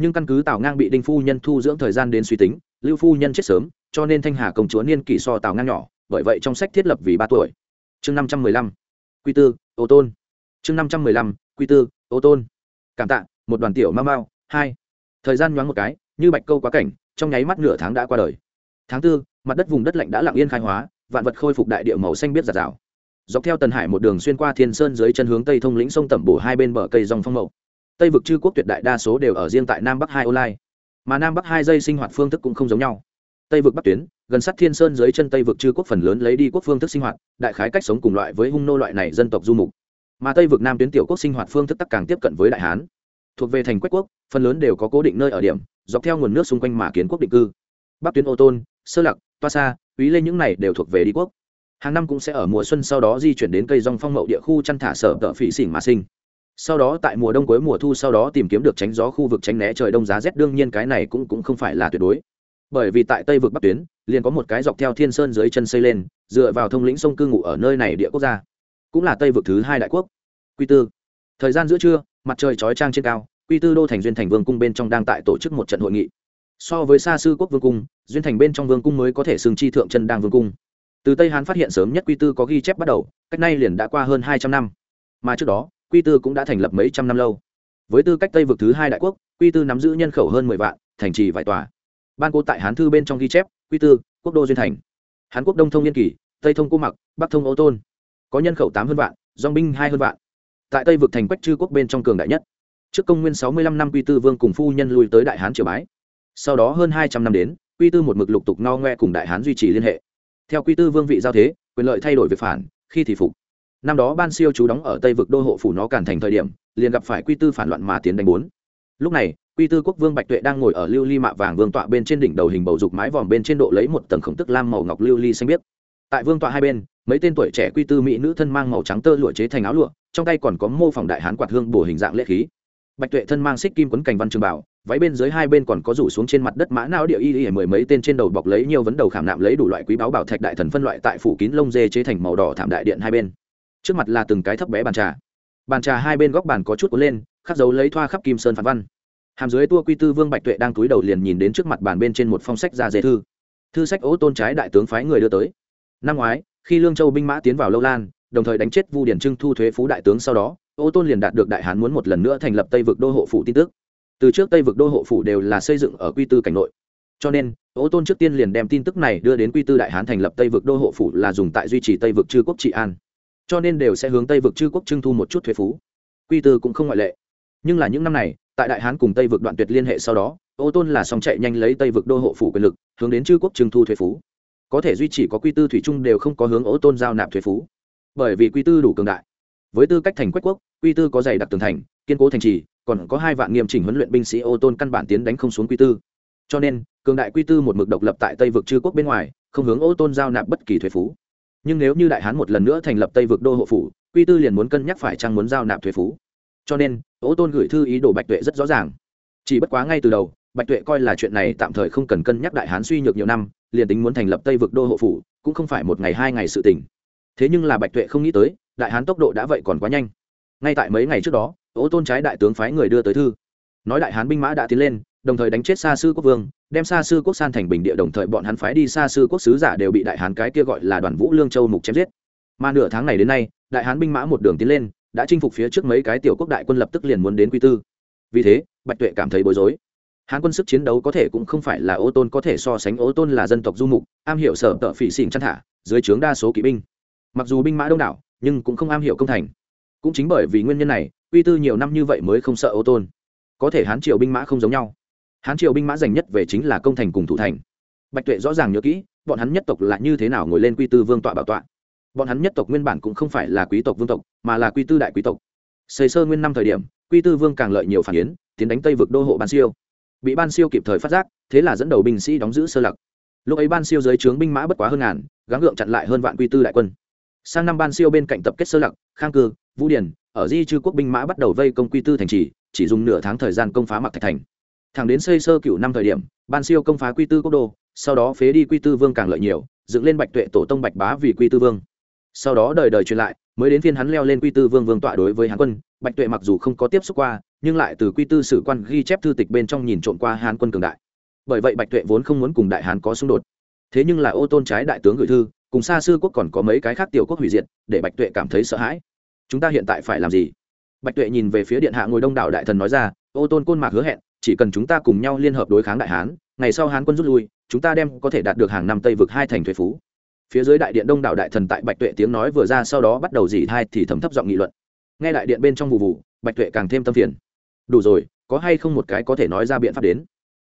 nhưng căn cứ tào ngang bị đinh phu nhân thu dưỡng thời gian đến suy tính, lưu phu nhân chết sớm, cho nên thanh hà công chúa niên kỷ so tào ngang nhỏ, bởi vậy trong sách thiết lập vì ba tuổi. Chương năm trăm mười lăm, quy tư, ô tôn. Chương năm trăm mười lăm, quy tư, ô tôn. Cảm tạ, một đoàn tiểu mau mau, hai. Thời gian nhoáng một cái, như bạch câu quá cảnh, trong nháy mắt nửa tháng đã qua đời. Tháng tư, mặt đất vùng đất lạnh đã lặng yên khai hóa, vạn vật khôi phục đại địa màu xanh biết giạt rào. Dọc theo tần hải một đường xuyên qua thiên sơn dưới chân hướng tây thông lĩnh sông tẩm bổ hai bên bờ cây dòng phong mậu tây vực chư quốc tuyệt đại đa số đều ở riêng tại nam bắc hai ô lai mà nam bắc hai dây sinh hoạt phương thức cũng không giống nhau. Tây vực bắc tuyến gần sát thiên sơn dưới chân tây vực chư quốc phần lớn lấy đi quốc phương thức sinh hoạt đại khái cách sống cùng loại với hung nô loại này dân tộc du mục. Mà tây vực nam tuyến tiểu quốc sinh hoạt phương thức tắc càng tiếp cận với đại hán. Thuộc về thành quách quốc phần lớn đều có cố định nơi ở điểm dọc theo nguồn nước xung quanh mà kiến quốc định cư. Bắc tuyến ô tôn sơ Lạc, toa sa úy lên những này đều thuộc về đi quốc. Hàng năm cũng sẽ ở mùa xuân sau đó di chuyển đến cây rong phong mậu địa khu chăn thả sở tợ phỉ xỉn mà sinh sau đó tại mùa đông cuối mùa thu sau đó tìm kiếm được tránh gió khu vực tránh né trời đông giá rét, đương nhiên cái này cũng cũng không phải là tuyệt đối. Bởi vì tại tây vực bắc tuyến, liền có một cái dọc theo thiên sơn dưới chân xây lên, dựa vào thông lĩnh sông cư ngụ ở nơi này địa quốc gia. Cũng là tây vực thứ hai đại quốc. Quy tư. Thời gian giữa trưa, mặt trời chói trang trên cao, quy tư đô thành duyên thành vương cung bên trong đang tại tổ chức một trận hội nghị. So với xa sư quốc vương cung, duyên thành bên trong vương cung mới có thể xưng chi thượng chân đang vương cung. Từ tây hán phát hiện sớm nhất quy tư có ghi chép bắt đầu, cách nay liền đã qua hơn hai trăm năm. Mà trước đó quy tư cũng đã thành lập mấy trăm năm lâu. Với tư cách tây vực thứ hai đại quốc, quy tư nắm giữ nhân khẩu hơn mười vạn, thành trì vài tòa. Ban cô tại hán thư bên trong ghi chép, quy tư, quốc đô duyên thành. Hán quốc đông thông yên kỳ, tây thông cô mặc, bắc thông ô tôn. Có nhân khẩu tám hơn vạn dong binh hai hơn vạn. Tại tây vực thành quách chư quốc bên trong cường đại nhất. Trước công nguyên sáu mươi lăm năm quy tư vương cùng phu nhân lui tới đại hán triều bái. Sau đó hơn hai trăm năm đến, quy tư một mực lục tục no ngoe cùng đại hán duy trì liên hệ. Theo quy tư vương vị giao thế, quyền lợi thay đổi về phản, khi thì phục năm đó ban siêu chú đóng ở tây vực đô hộ phủ nó cản thành thời điểm, liền gặp phải quy tư phản loạn mà tiến đánh bốn. Lúc này, quy tư quốc vương bạch tuệ đang ngồi ở lưu ly mạ vàng vương tọa bên trên đỉnh đầu hình bầu dục mái vòm bên trên độ lấy một tầng khổng tức lam màu ngọc lưu ly xanh biếc. Tại vương tọa hai bên, mấy tên tuổi trẻ quy tư mỹ nữ thân mang màu trắng tơ lụa chế thành áo lụa, trong tay còn có mô phỏng đại hán quạt hương bổ hình dạng lễ khí. Bạch tuệ thân mang xích kim quấn cành văn trường bảo, váy bên dưới hai bên còn có rủ xuống trên mặt đất mã não địa y y mười mấy tên trên đầu bọc lấy nhiều vấn đầu khảm nạm lấy đủ loại quý báo bảo thạch đại thần phân loại tại phủ kín lông dê chế thành màu đỏ thảm đại điện hai bên trước mặt là từng cái thấp bé bàn trà. Bàn trà hai bên góc bàn có chút cuốn lên, khắc dấu lấy thoa khắp kim sơn phản văn. Hàm dưới tua quy tư vương bạch tuệ đang túi đầu liền nhìn đến trước mặt bàn bên trên một phong sách ra dễ thư. Thư sách ố tôn trái đại tướng phái người đưa tới. Năm ngoái, khi lương châu binh mã tiến vào lâu lan, đồng thời đánh chết vu điển trưng thu thuế phú đại tướng sau đó ô tôn liền đạt được đại hán muốn một lần nữa thành lập tây vực đô hộ phủ tin tức. Từ trước tây vực đô hộ phủ đều là xây dựng ở quy tư cảnh nội. Cho nên ô tôn trước tiên liền đem tin tức này đưa đến quy tư đại hán thành lập tây vực đô hộ phủ là dùng tại duy trì tây vực chư quốc trị an cho nên đều sẽ hướng tây vực chư quốc trưng thu một chút thuế phú. Quy tư cũng không ngoại lệ. Nhưng là những năm này, tại đại hán cùng tây vực đoạn tuyệt liên hệ sau đó, ô tôn là song chạy nhanh lấy tây vực đô hộ phủ quyền lực, hướng đến chư quốc trưng thu thuế phú. Có thể duy trì có quy tư thủy chung đều không có hướng ô tôn giao nạp thuế phú. Bởi vì quy tư đủ cường đại. Với tư cách thành quách quốc, quy tư có dày đặc tường thành, kiên cố thành trì, còn có hai vạn nghiêm chỉnh huấn luyện binh sĩ ô tôn căn bản tiến đánh không xuống quy tư. Cho nên, cường đại quy tư một mực độc lập tại tây vực chư quốc bên ngoài, không hướng ô tôn giao nạp bất kỳ thuế phú nhưng nếu như đại hán một lần nữa thành lập tây vực đô hộ phủ, quy tư liền muốn cân nhắc phải chăng muốn giao nạp thuế phú. Cho nên, ô tôn gửi thư ý đồ bạch tuệ rất rõ ràng. Chỉ bất quá ngay từ đầu, bạch tuệ coi là chuyện này tạm thời không cần cân nhắc đại hán suy nhược nhiều năm, liền tính muốn thành lập tây vực đô hộ phủ, cũng không phải một ngày hai ngày sự tình. thế nhưng là bạch tuệ không nghĩ tới, đại hán tốc độ đã vậy còn quá nhanh. Ngay tại mấy ngày trước đó, ô tôn trái đại tướng phái người đưa tới thư. Nói đại hán binh mã đã tiến lên đồng thời đánh chết xa sư quốc vương, đem xa sư quốc san thành bình địa đồng thời bọn hắn phái đi xa sư quốc sứ giả đều bị đại hán cái kia gọi là đoàn vũ lương châu mục chém giết. Mà nửa tháng này đến nay, đại hán binh mã một đường tiến lên, đã chinh phục phía trước mấy cái tiểu quốc đại quân lập tức liền muốn đến quy tư. Vì thế, bạch tuệ cảm thấy bối rối. Hán quân sức chiến đấu có thể cũng không phải là ô tôn có thể so sánh, ô tôn là dân tộc du mục, am hiểu sở tợ phỉ xỉn chăn thả, dưới trướng đa số kỵ binh. Mặc dù binh mã đông đảo, nhưng cũng không am hiểu công thành. Cũng chính bởi vì nguyên nhân này, quy tư nhiều năm như vậy mới không sợ ô tôn. Có thể hán triều binh mã không giống nhau hán triều binh mã dành nhất về chính là công thành cùng thủ thành. Bạch tuệ rõ ràng nhớ kỹ, bọn hắn nhất tộc là như thế nào ngồi lên quy tư vương tọa bảo tọa. Bọn hắn nhất tộc nguyên bản cũng không phải là quý tộc vương tộc, mà là quy tư đại quý tộc. Xây sơ nguyên năm thời điểm, quy tư vương càng lợi nhiều phản yến, tiến đánh tây vực đô hộ ban siêu. Bị ban siêu kịp thời phát giác, thế là dẫn đầu binh sĩ đóng giữ sơ lặc. Lúc ấy ban siêu dưới trướng binh mã bất quá hơn ngàn, gắng gượng chặn lại hơn vạn quy tư đại quân. Sang năm ban siêu bên cạnh tập kết sơ lặc, khang cư, vũ điền, ở di chư quốc binh mã bắt đầu vây công quy tư thành trì, chỉ dùng nửa tháng thời gian công phá mặc thạch thành thẳng đến xây sơ cựu năm thời điểm, ban siêu công phá quy tư quốc đô, sau đó phế đi quy tư vương càng lợi nhiều, dựng lên bạch tuệ tổ tông bạch bá vì quy tư vương. Sau đó đời đời truyền lại, mới đến phiên hắn leo lên quy tư vương vương tọa đối với hán quân, bạch tuệ mặc dù không có tiếp xúc qua, nhưng lại từ quy tư sử quan ghi chép thư tịch bên trong nhìn trộm qua hán quân cường đại. Bởi vậy bạch tuệ vốn không muốn cùng đại hán có xung đột. Thế nhưng là ô tôn trái đại tướng gửi thư, cùng xa xưa quốc còn có mấy cái khác tiểu quốc hủy diệt, để bạch tuệ cảm thấy sợ hãi. Chúng ta hiện tại phải làm gì? Bạch tuệ nhìn về phía điện hạ ngồi đông đảo đại thần nói ra, ô tôn côn mạc hứa hẹn chỉ cần chúng ta cùng nhau liên hợp đối kháng đại hán, ngày sau hán quân rút lui, chúng ta đem có thể đạt được hàng năm tây vực hai thành thuế phú. Phía dưới đại điện đông đảo đại thần tại bạch tuệ tiếng nói vừa ra sau đó bắt đầu dỉ thai thì thấm thấp giọng nghị luận. Nghe đại điện bên trong vụ vụ, bạch tuệ càng thêm tâm phiền. Đủ rồi, có hay không một cái có thể nói ra biện pháp đến?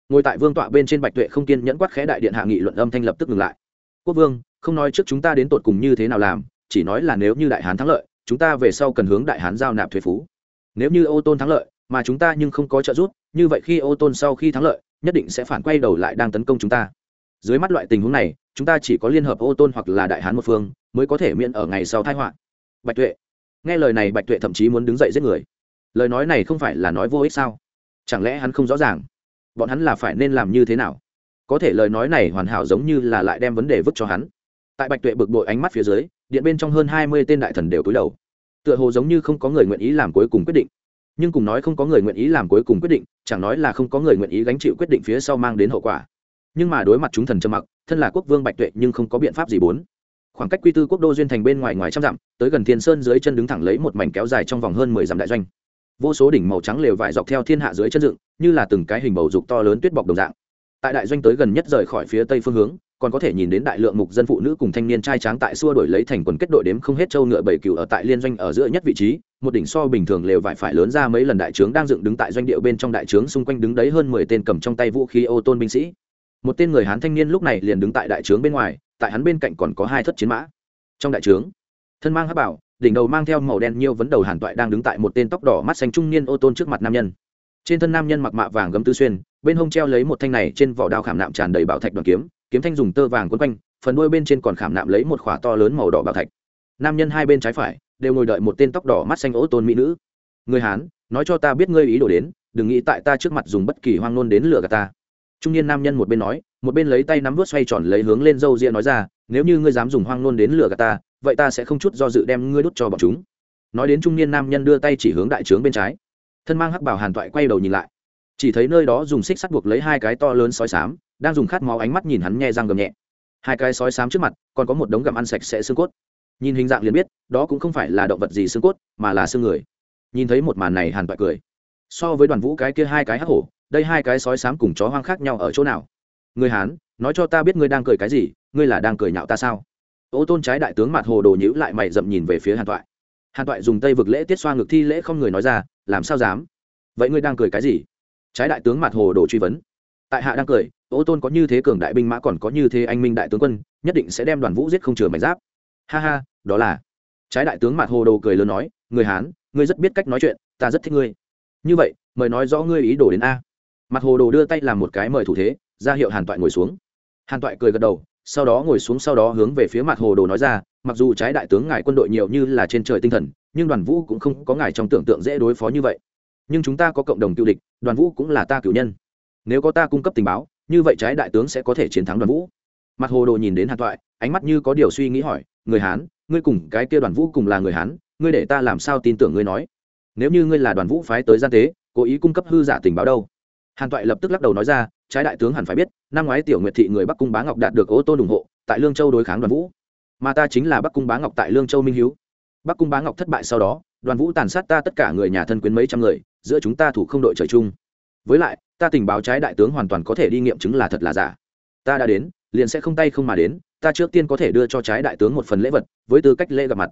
Ngồi tại vương tọa bên trên bạch tuệ không kiên nhẫn quát khẽ đại điện hạ nghị luận âm thanh lập tức ngừng lại. Quốc vương, không nói trước chúng ta đến tột cùng như thế nào làm, chỉ nói là nếu như đại hán thắng lợi, chúng ta về sau cần hướng đại hán giao nạp thuế phú. Nếu như ô tôn thắng lợi, mà chúng ta nhưng không có trợ giúp như vậy khi ô tôn sau khi thắng lợi, nhất định sẽ phản quay đầu lại đang tấn công chúng ta. Dưới mắt loại tình huống này, chúng ta chỉ có liên hợp ô tôn hoặc là đại hán một phương mới có thể miễn ở ngày sau thái họa. Bạch tuệ. Nghe lời này, bạch tuệ thậm chí muốn đứng dậy giết người. Lời nói này không phải là nói vô ích sao? Chẳng lẽ hắn không rõ ràng? Bọn hắn là phải nên làm như thế nào? Có thể lời nói này hoàn hảo giống như là lại đem vấn đề vứt cho hắn. Tại bạch tuệ bực bội ánh mắt phía dưới, điện bên trong hơn hai mươi tên đại thần đều cúi đầu. Tựa hồ giống như không có người nguyện ý làm cuối cùng quyết định nhưng cùng nói không có người nguyện ý làm cuối cùng quyết định, chẳng nói là không có người nguyện ý gánh chịu quyết định phía sau mang đến hậu quả. Nhưng mà đối mặt chúng thần trầm mặc, thân là quốc vương bạch tuệ nhưng không có biện pháp gì bốn. Khoảng cách quy tư quốc đô duyên thành bên ngoài ngoài trăm dặm, tới gần thiên sơn dưới chân đứng thẳng lấy một mảnh kéo dài trong vòng hơn mười dặm đại doanh. Vô số đỉnh màu trắng lều vải dọc theo thiên hạ dưới chân dựng, như là từng cái hình bầu dục to lớn tuyết bọc đồng dạng. Tại đại doanh tới gần nhất rời khỏi phía tây phương hướng còn có thể nhìn đến đại lượng mục dân phụ nữ cùng thanh niên trai tráng tại xua đổi lấy thành quần kết đội đếm không hết châu ngựa bảy cừu ở tại liên doanh ở giữa nhất vị trí, một đỉnh so bình thường lều vải phải lớn ra mấy lần đại trướng đang dựng đứng tại doanh địa bên trong đại trướng xung quanh đứng đấy hơn mười tên cầm trong tay vũ khí ô tôn binh sĩ. Một tên người hán thanh niên lúc này liền đứng tại đại trướng bên ngoài, tại hắn bên cạnh còn có hai thất chiến mã. Trong đại trướng, thân mang hắc bảo, đỉnh đầu mang theo màu đen nhiều vấn đầu hàn toại đang đứng tại một tên tóc đỏ mắt xanh trung niên ô tôn trước mặt nam nhân. Trên thân nam nhân mặc mạ vàng gấm tư xuyên, bên hông treo lấy một thanh này trên vỏ đao khảm nạm tràn đầy bảo thạch đoàn kiếm kiếm thanh dùng tơ vàng quấn quanh, phần đuôi bên trên còn khảm nạm lấy một khỏa to lớn màu đỏ bảo thạch. Nam nhân hai bên trái phải đều ngồi đợi một tên tóc đỏ mắt xanh ố tôn mỹ nữ. Người hán, nói cho ta biết ngươi ý đồ đến, đừng nghĩ tại ta trước mặt dùng bất kỳ hoang nôn đến lừa gạt ta. Trung niên nam nhân một bên nói, một bên lấy tay nắm vớt xoay tròn lấy hướng lên râu ria nói ra, nếu như ngươi dám dùng hoang nôn đến lừa gạt ta, vậy ta sẽ không chút do dự đem ngươi đốt cho bọn chúng. Nói đến trung niên nam nhân đưa tay chỉ hướng đại trướng bên trái. Thân mang hắc bảo hàn toại quay đầu nhìn lại. Chỉ thấy nơi đó dùng xích sắt buộc lấy hai cái to lớn sói sám đang dùng khát máu ánh mắt nhìn hắn nhe răng gầm nhẹ. Hai cái sói sám trước mặt, còn có một đống gặm ăn sạch sẽ xương cốt. Nhìn hình dạng liền biết, đó cũng không phải là động vật gì xương cốt, mà là xương người. Nhìn thấy một màn này hàn toại cười. So với đoàn vũ cái kia hai cái hắc hổ, đây hai cái sói sám cùng chó hoang khác nhau ở chỗ nào? Người hán, nói cho ta biết ngươi đang cười cái gì, ngươi là đang cười nhạo ta sao? Ô tôn trái đại tướng mặt hồ đồ nhữ lại mày dậm nhìn về phía hàn toại. Hàn toại dùng tay vực lễ tiết xoa ngực thi lễ không người nói ra, làm sao dám? Vậy ngươi đang cười cái gì? Trái đại tướng mặt hồ đồ truy vấn. Tại hạ đang cười ô tôn có như thế cường đại binh mã còn có như thế anh minh đại tướng quân, nhất định sẽ đem đoàn vũ giết không chừa mảnh giáp. Ha ha, đó là. Trái đại tướng mặt hồ đồ cười lớn nói, người hán, ngươi rất biết cách nói chuyện, ta rất thích ngươi. Như vậy, mời nói rõ ngươi ý đồ đến a. Mặt hồ đồ đưa tay làm một cái mời thủ thế, ra hiệu hàn toại ngồi xuống. Hàn toại cười gật đầu, sau đó ngồi xuống sau đó hướng về phía mặt hồ đồ nói ra, mặc dù trái đại tướng ngài quân đội nhiều như là trên trời tinh thần, nhưng đoàn vũ cũng không có ngài trong tưởng tượng dễ đối phó như vậy. Nhưng chúng ta có cộng đồng cựu địch, đoàn vũ cũng là ta cựu nhân. Nếu có ta cung cấp tình báo như vậy trái đại tướng sẽ có thể chiến thắng đoàn vũ. Mặt hồ đồ nhìn đến hàn toại ánh mắt như có điều suy nghĩ hỏi, người hán, ngươi cùng cái kia đoàn vũ cùng là người hán, ngươi để ta làm sao tin tưởng ngươi nói? Nếu như ngươi là đoàn vũ phái tới gian tế, cố ý cung cấp hư giả tình báo đâu? Hàn toại lập tức lắc đầu nói ra, trái đại tướng hẳn phải biết, năm ngoái tiểu nguyệt thị người bắc cung bá ngọc đạt được ô tô ủng hộ, tại lương châu đối kháng đoàn vũ. Mà ta chính là bắc cung bá ngọc tại lương châu minh hiếu. Bắc cung bá ngọc thất bại sau đó, đoàn vũ tàn sát ta tất cả người nhà thân quyến mấy trăm người, giữa chúng ta thủ không đội trời chung. Với lại ta tình báo trái đại tướng hoàn toàn có thể đi nghiệm chứng là thật là giả. Ta đã đến, liền sẽ không tay không mà đến, ta trước tiên có thể đưa cho trái đại tướng một phần lễ vật, với tư cách lễ gặp mặt.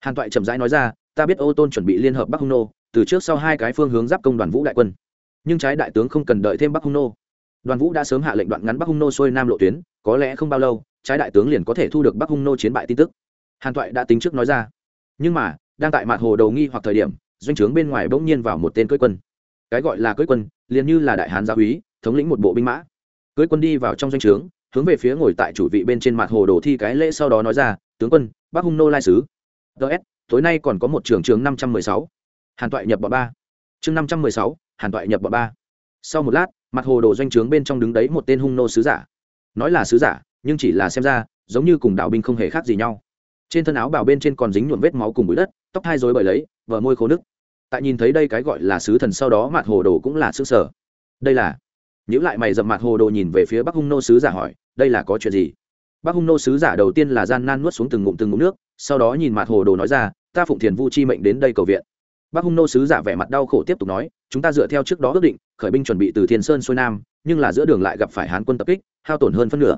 Hàn toại chậm rãi nói ra, ta biết ô tôn chuẩn bị liên hợp bắc hung nô, từ trước sau hai cái phương hướng giáp công đoàn vũ đại quân. Nhưng trái đại tướng không cần đợi thêm bắc hung nô. Đoàn vũ đã sớm hạ lệnh đoạn ngắn bắc hung nô xuôi nam lộ tuyến, có lẽ không bao lâu, trái đại tướng liền có thể thu được bắc hung nô chiến bại tin tức. Hàn toại đã tính trước nói ra. Nhưng mà, đang tại mặt hồ đầu nghi hoặc thời điểm, doanh trướng bên ngoài bỗng nhiên vào một tên cưỡi quân cái gọi là cưới quân, liền như là đại hán gia úy, thống lĩnh một bộ binh mã. Cưới quân đi vào trong doanh trướng, hướng về phía ngồi tại chủ vị bên trên mặt hồ đồ thi cái lễ sau đó nói ra, tướng quân, bắc hung nô lai sứ. Ts tối nay còn có một trường trường năm trăm mười sáu. Hàn toại nhập bọ ba. Chương năm trăm mười sáu, hàn toại nhập bọ ba. Sau một lát, mặt hồ đồ doanh trướng bên trong đứng đấy một tên hung nô sứ giả. Nói là sứ giả, nhưng chỉ là xem ra, giống như cùng đạo binh không hề khác gì nhau. Trên thân áo bào bên trên còn dính nhuộm vết máu cùng bụi đất, tóc hai rối bởi lấy vợ môi khô nước tại nhìn thấy đây cái gọi là sứ thần sau đó mặt hồ đồ cũng là xương sở đây là nhữ lại mày dậm mặt hồ đồ nhìn về phía bắc hung nô sứ giả hỏi, đây là có chuyện gì? Bắc hung nô sứ giả đầu tiên là gian nan nuốt xuống từng ngụm từng ngụm nước, sau đó nhìn mặt hồ đồ nói ra, ta phụng thiền vu chi mệnh đến đây cầu viện. Bắc hung nô sứ giả vẻ mặt đau khổ tiếp tục nói, chúng ta dựa theo trước đó ước định, khởi binh chuẩn bị từ thiên sơn xuôi nam, nhưng là giữa đường lại gặp phải hán quân tập kích, hao tổn hơn phân nửa.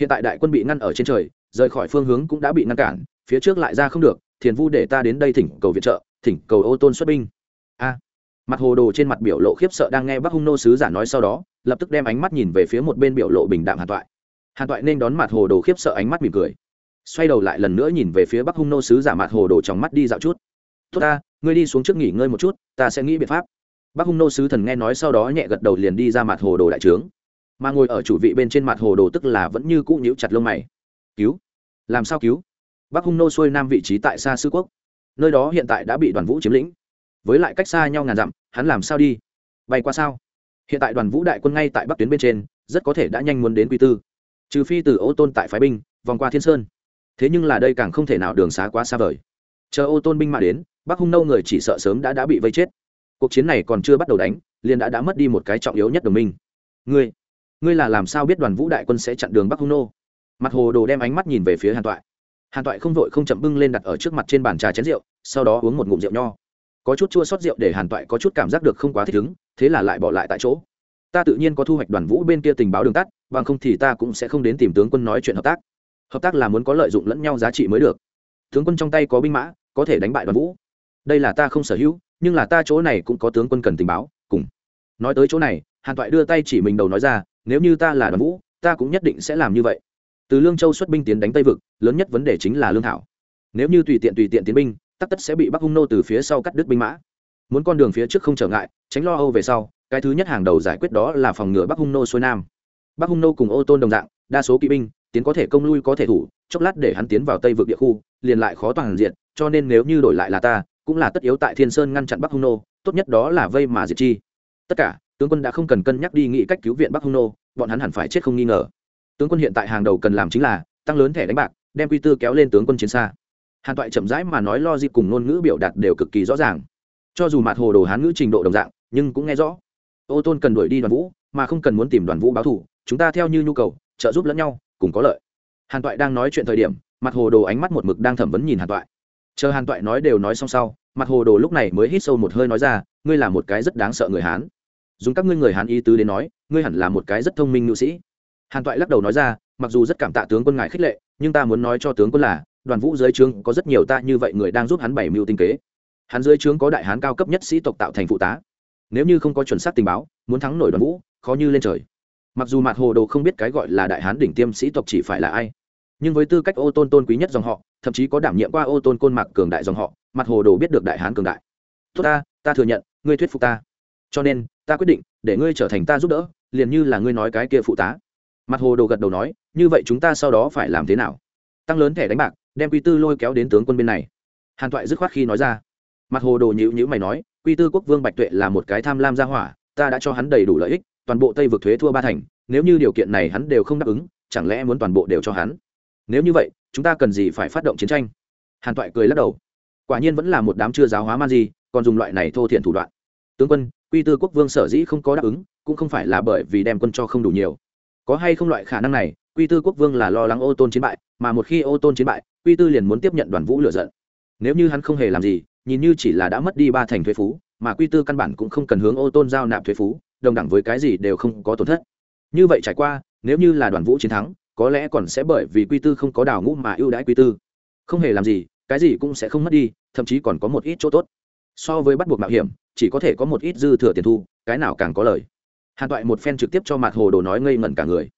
Hiện tại đại quân bị ngăn ở trên trời, rời khỏi phương hướng cũng đã bị ngăn cản, phía trước lại ra không được, thiền vu để ta đến đây thỉnh cầu viện trợ thỉnh cầu ô tôn xuất binh. A. Mặt hồ đồ trên mặt biểu lộ khiếp sợ đang nghe bắc hung nô sứ giả nói sau đó, lập tức đem ánh mắt nhìn về phía một bên biểu lộ bình đạm hàn toại. Hàn toại nên đón mặt hồ đồ khiếp sợ ánh mắt mỉm cười. Xoay đầu lại lần nữa nhìn về phía bắc hung nô sứ giả mặt hồ đồ trong mắt đi dạo chút. Tốt ta, ngươi đi xuống trước nghỉ ngơi một chút, ta sẽ nghĩ biện pháp. Bắc hung nô sứ thần nghe nói sau đó nhẹ gật đầu liền đi ra mặt hồ đồ đại trướng. Mà ngồi ở chủ vị bên trên mặt hồ đồ tức là vẫn như cũ nhíu chặt lông mày. Cứu. Làm sao cứu? Bắc hung nô xuôi nam vị trí tại xa sư quốc nơi đó hiện tại đã bị đoàn vũ chiếm lĩnh. Với lại cách xa nhau ngàn dặm, hắn làm sao đi? Bay qua sao? Hiện tại đoàn vũ đại quân ngay tại bắc tuyến bên trên, rất có thể đã nhanh muốn đến quy tư. Trừ phi từ ô tôn tại phái binh, vòng qua thiên sơn. Thế nhưng là đây càng không thể nào đường xá quá xa vời. Chờ ô tôn binh mà đến, bắc hung nâu người chỉ sợ sớm đã đã bị vây chết. Cuộc chiến này còn chưa bắt đầu đánh, liền đã đã mất đi một cái trọng yếu nhất đồng minh. Ngươi ngươi là làm sao biết đoàn vũ đại quân sẽ chặn đường bắc hung nô? Mặt hồ đồ đem ánh mắt nhìn về phía hàn toại hàn toại không vội không chậm bưng lên đặt ở trước mặt trên bàn trà chén rượu, sau đó uống một ngụm rượu nho. Có chút chua sót rượu để hàn toại có chút cảm giác được không quá thích ứng, thế là lại bỏ lại tại chỗ. Ta tự nhiên có thu hoạch đoàn vũ bên kia tình báo đường tắt, bằng không thì ta cũng sẽ không đến tìm tướng quân nói chuyện hợp tác. Hợp tác là muốn có lợi dụng lẫn nhau giá trị mới được. Tướng quân trong tay có binh mã, có thể đánh bại đoàn vũ. Đây là ta không sở hữu, nhưng là ta chỗ này cũng có tướng quân cần tình báo, cùng. Nói tới chỗ này, hàn toại đưa tay chỉ mình đầu nói ra, nếu như ta là đoàn vũ, ta cũng nhất định sẽ làm như vậy từ lương châu xuất binh tiến đánh tây vực, lớn nhất vấn đề chính là lương thảo. Nếu như tùy tiện tùy tiện tiến binh, tắc tất sẽ bị bắc hung nô từ phía sau cắt đứt binh mã. Muốn con đường phía trước không trở ngại, tránh lo âu về sau, cái thứ nhất hàng đầu giải quyết đó là phòng ngừa bắc hung nô xuôi nam. Bắc hung nô cùng ô tôn đồng dạng, đa số kỵ binh, tiến có thể công lui có thể thủ, chốc lát để hắn tiến vào tây vực địa khu, liền lại khó toàn diện, cho nên nếu như đổi lại là ta, cũng là tất yếu tại thiên sơn ngăn chặn bắc hung nô, tốt nhất đó là vây mà diệt chi. Tất cả, tướng quân đã không cần cân nhắc đi nghĩ cách cứu viện bắc hung nô, bọn hắn hẳn phải chết không nghi ngờ tướng quân hiện tại hàng đầu cần làm chính là tăng lớn thẻ đánh bạc, đem quy tư kéo lên tướng quân chiến xa. Hàn toại chậm rãi mà nói lo dịp cùng ngôn ngữ biểu đạt đều cực kỳ rõ ràng. Cho dù mặt hồ đồ hán ngữ trình độ đồng dạng, nhưng cũng nghe rõ. Ô tôn cần đuổi đi đoàn vũ, mà không cần muốn tìm đoàn vũ báo thủ chúng ta theo như nhu cầu, trợ giúp lẫn nhau, cùng có lợi. Hàn toại đang nói chuyện thời điểm, mặt hồ đồ ánh mắt một mực đang thẩm vấn nhìn hàn toại. Chờ hàn toại nói đều nói xong sau, mặt hồ đồ lúc này mới hít sâu một hơi nói ra, ngươi là một cái rất đáng sợ người hán. Dùng các ngươi người hán ý tứ đến nói, ngươi hẳn là một cái rất thông minh nữ sĩ hàn toại lắc đầu nói ra, mặc dù rất cảm tạ tướng quân ngài khích lệ, nhưng ta muốn nói cho tướng quân là, đoàn vũ dưới trướng có rất nhiều ta như vậy người đang giúp hắn bảy mưu tinh kế. Hắn dưới trướng có đại hán cao cấp nhất sĩ tộc tạo thành phụ tá. Nếu như không có chuẩn xác tình báo, muốn thắng nổi đoàn vũ, khó như lên trời. Mặc dù mạt hồ đồ không biết cái gọi là đại hán đỉnh tiêm sĩ tộc chỉ phải là ai, nhưng với tư cách ô tôn tôn quý nhất dòng họ, thậm chí có đảm nhiệm qua ô tôn côn mạc cường đại dòng họ mặt hồ đồ biết được đại hán cường đại. Tốt ta ta thừa nhận, ngươi thuyết phục ta. Cho nên, ta quyết định, để ngươi trở thành ta giúp đỡ, liền như là ngươi nói cái kia phụ tá mặt hồ đồ gật đầu nói, như vậy chúng ta sau đó phải làm thế nào? Tăng lớn thẻ đánh bạc, đem quy tư lôi kéo đến tướng quân bên này. Hàn thoại dứt khoát khi nói ra. Mặt hồ đồ nhữ nhữ mày nói, quy tư quốc vương bạch tuệ là một cái tham lam gia hỏa, ta đã cho hắn đầy đủ lợi ích, toàn bộ tây vực thuế thua ba thành, nếu như điều kiện này hắn đều không đáp ứng, chẳng lẽ muốn toàn bộ đều cho hắn? Nếu như vậy, chúng ta cần gì phải phát động chiến tranh? Hàn toại cười lắc đầu. Quả nhiên vẫn là một đám chưa giáo hóa man gì còn dùng loại này thô thiện thủ đoạn. Tướng quân, quy tư quốc vương sở dĩ không có đáp ứng, cũng không phải là bởi vì đem quân cho không đủ nhiều có hay không loại khả năng này, quy tư quốc vương là lo lắng ô tôn chiến bại, mà một khi ô tôn chiến bại, quy tư liền muốn tiếp nhận đoàn vũ lựa giận. Nếu như hắn không hề làm gì, nhìn như chỉ là đã mất đi ba thành thuế phú, mà quy tư căn bản cũng không cần hướng ô tôn giao nạp thuế phú, đồng đẳng với cái gì đều không có tổn thất. Như vậy trải qua, nếu như là đoàn vũ chiến thắng, có lẽ còn sẽ bởi vì quy tư không có đào ngũ mà ưu đãi quy tư. Không hề làm gì, cái gì cũng sẽ không mất đi, thậm chí còn có một ít chỗ tốt. So với bắt buộc mạo hiểm, chỉ có thể có một ít dư thừa tiền thu, cái nào càng có lời hàn toại một phen trực tiếp cho mặt hồ đồ nói ngây ngẩn cả người.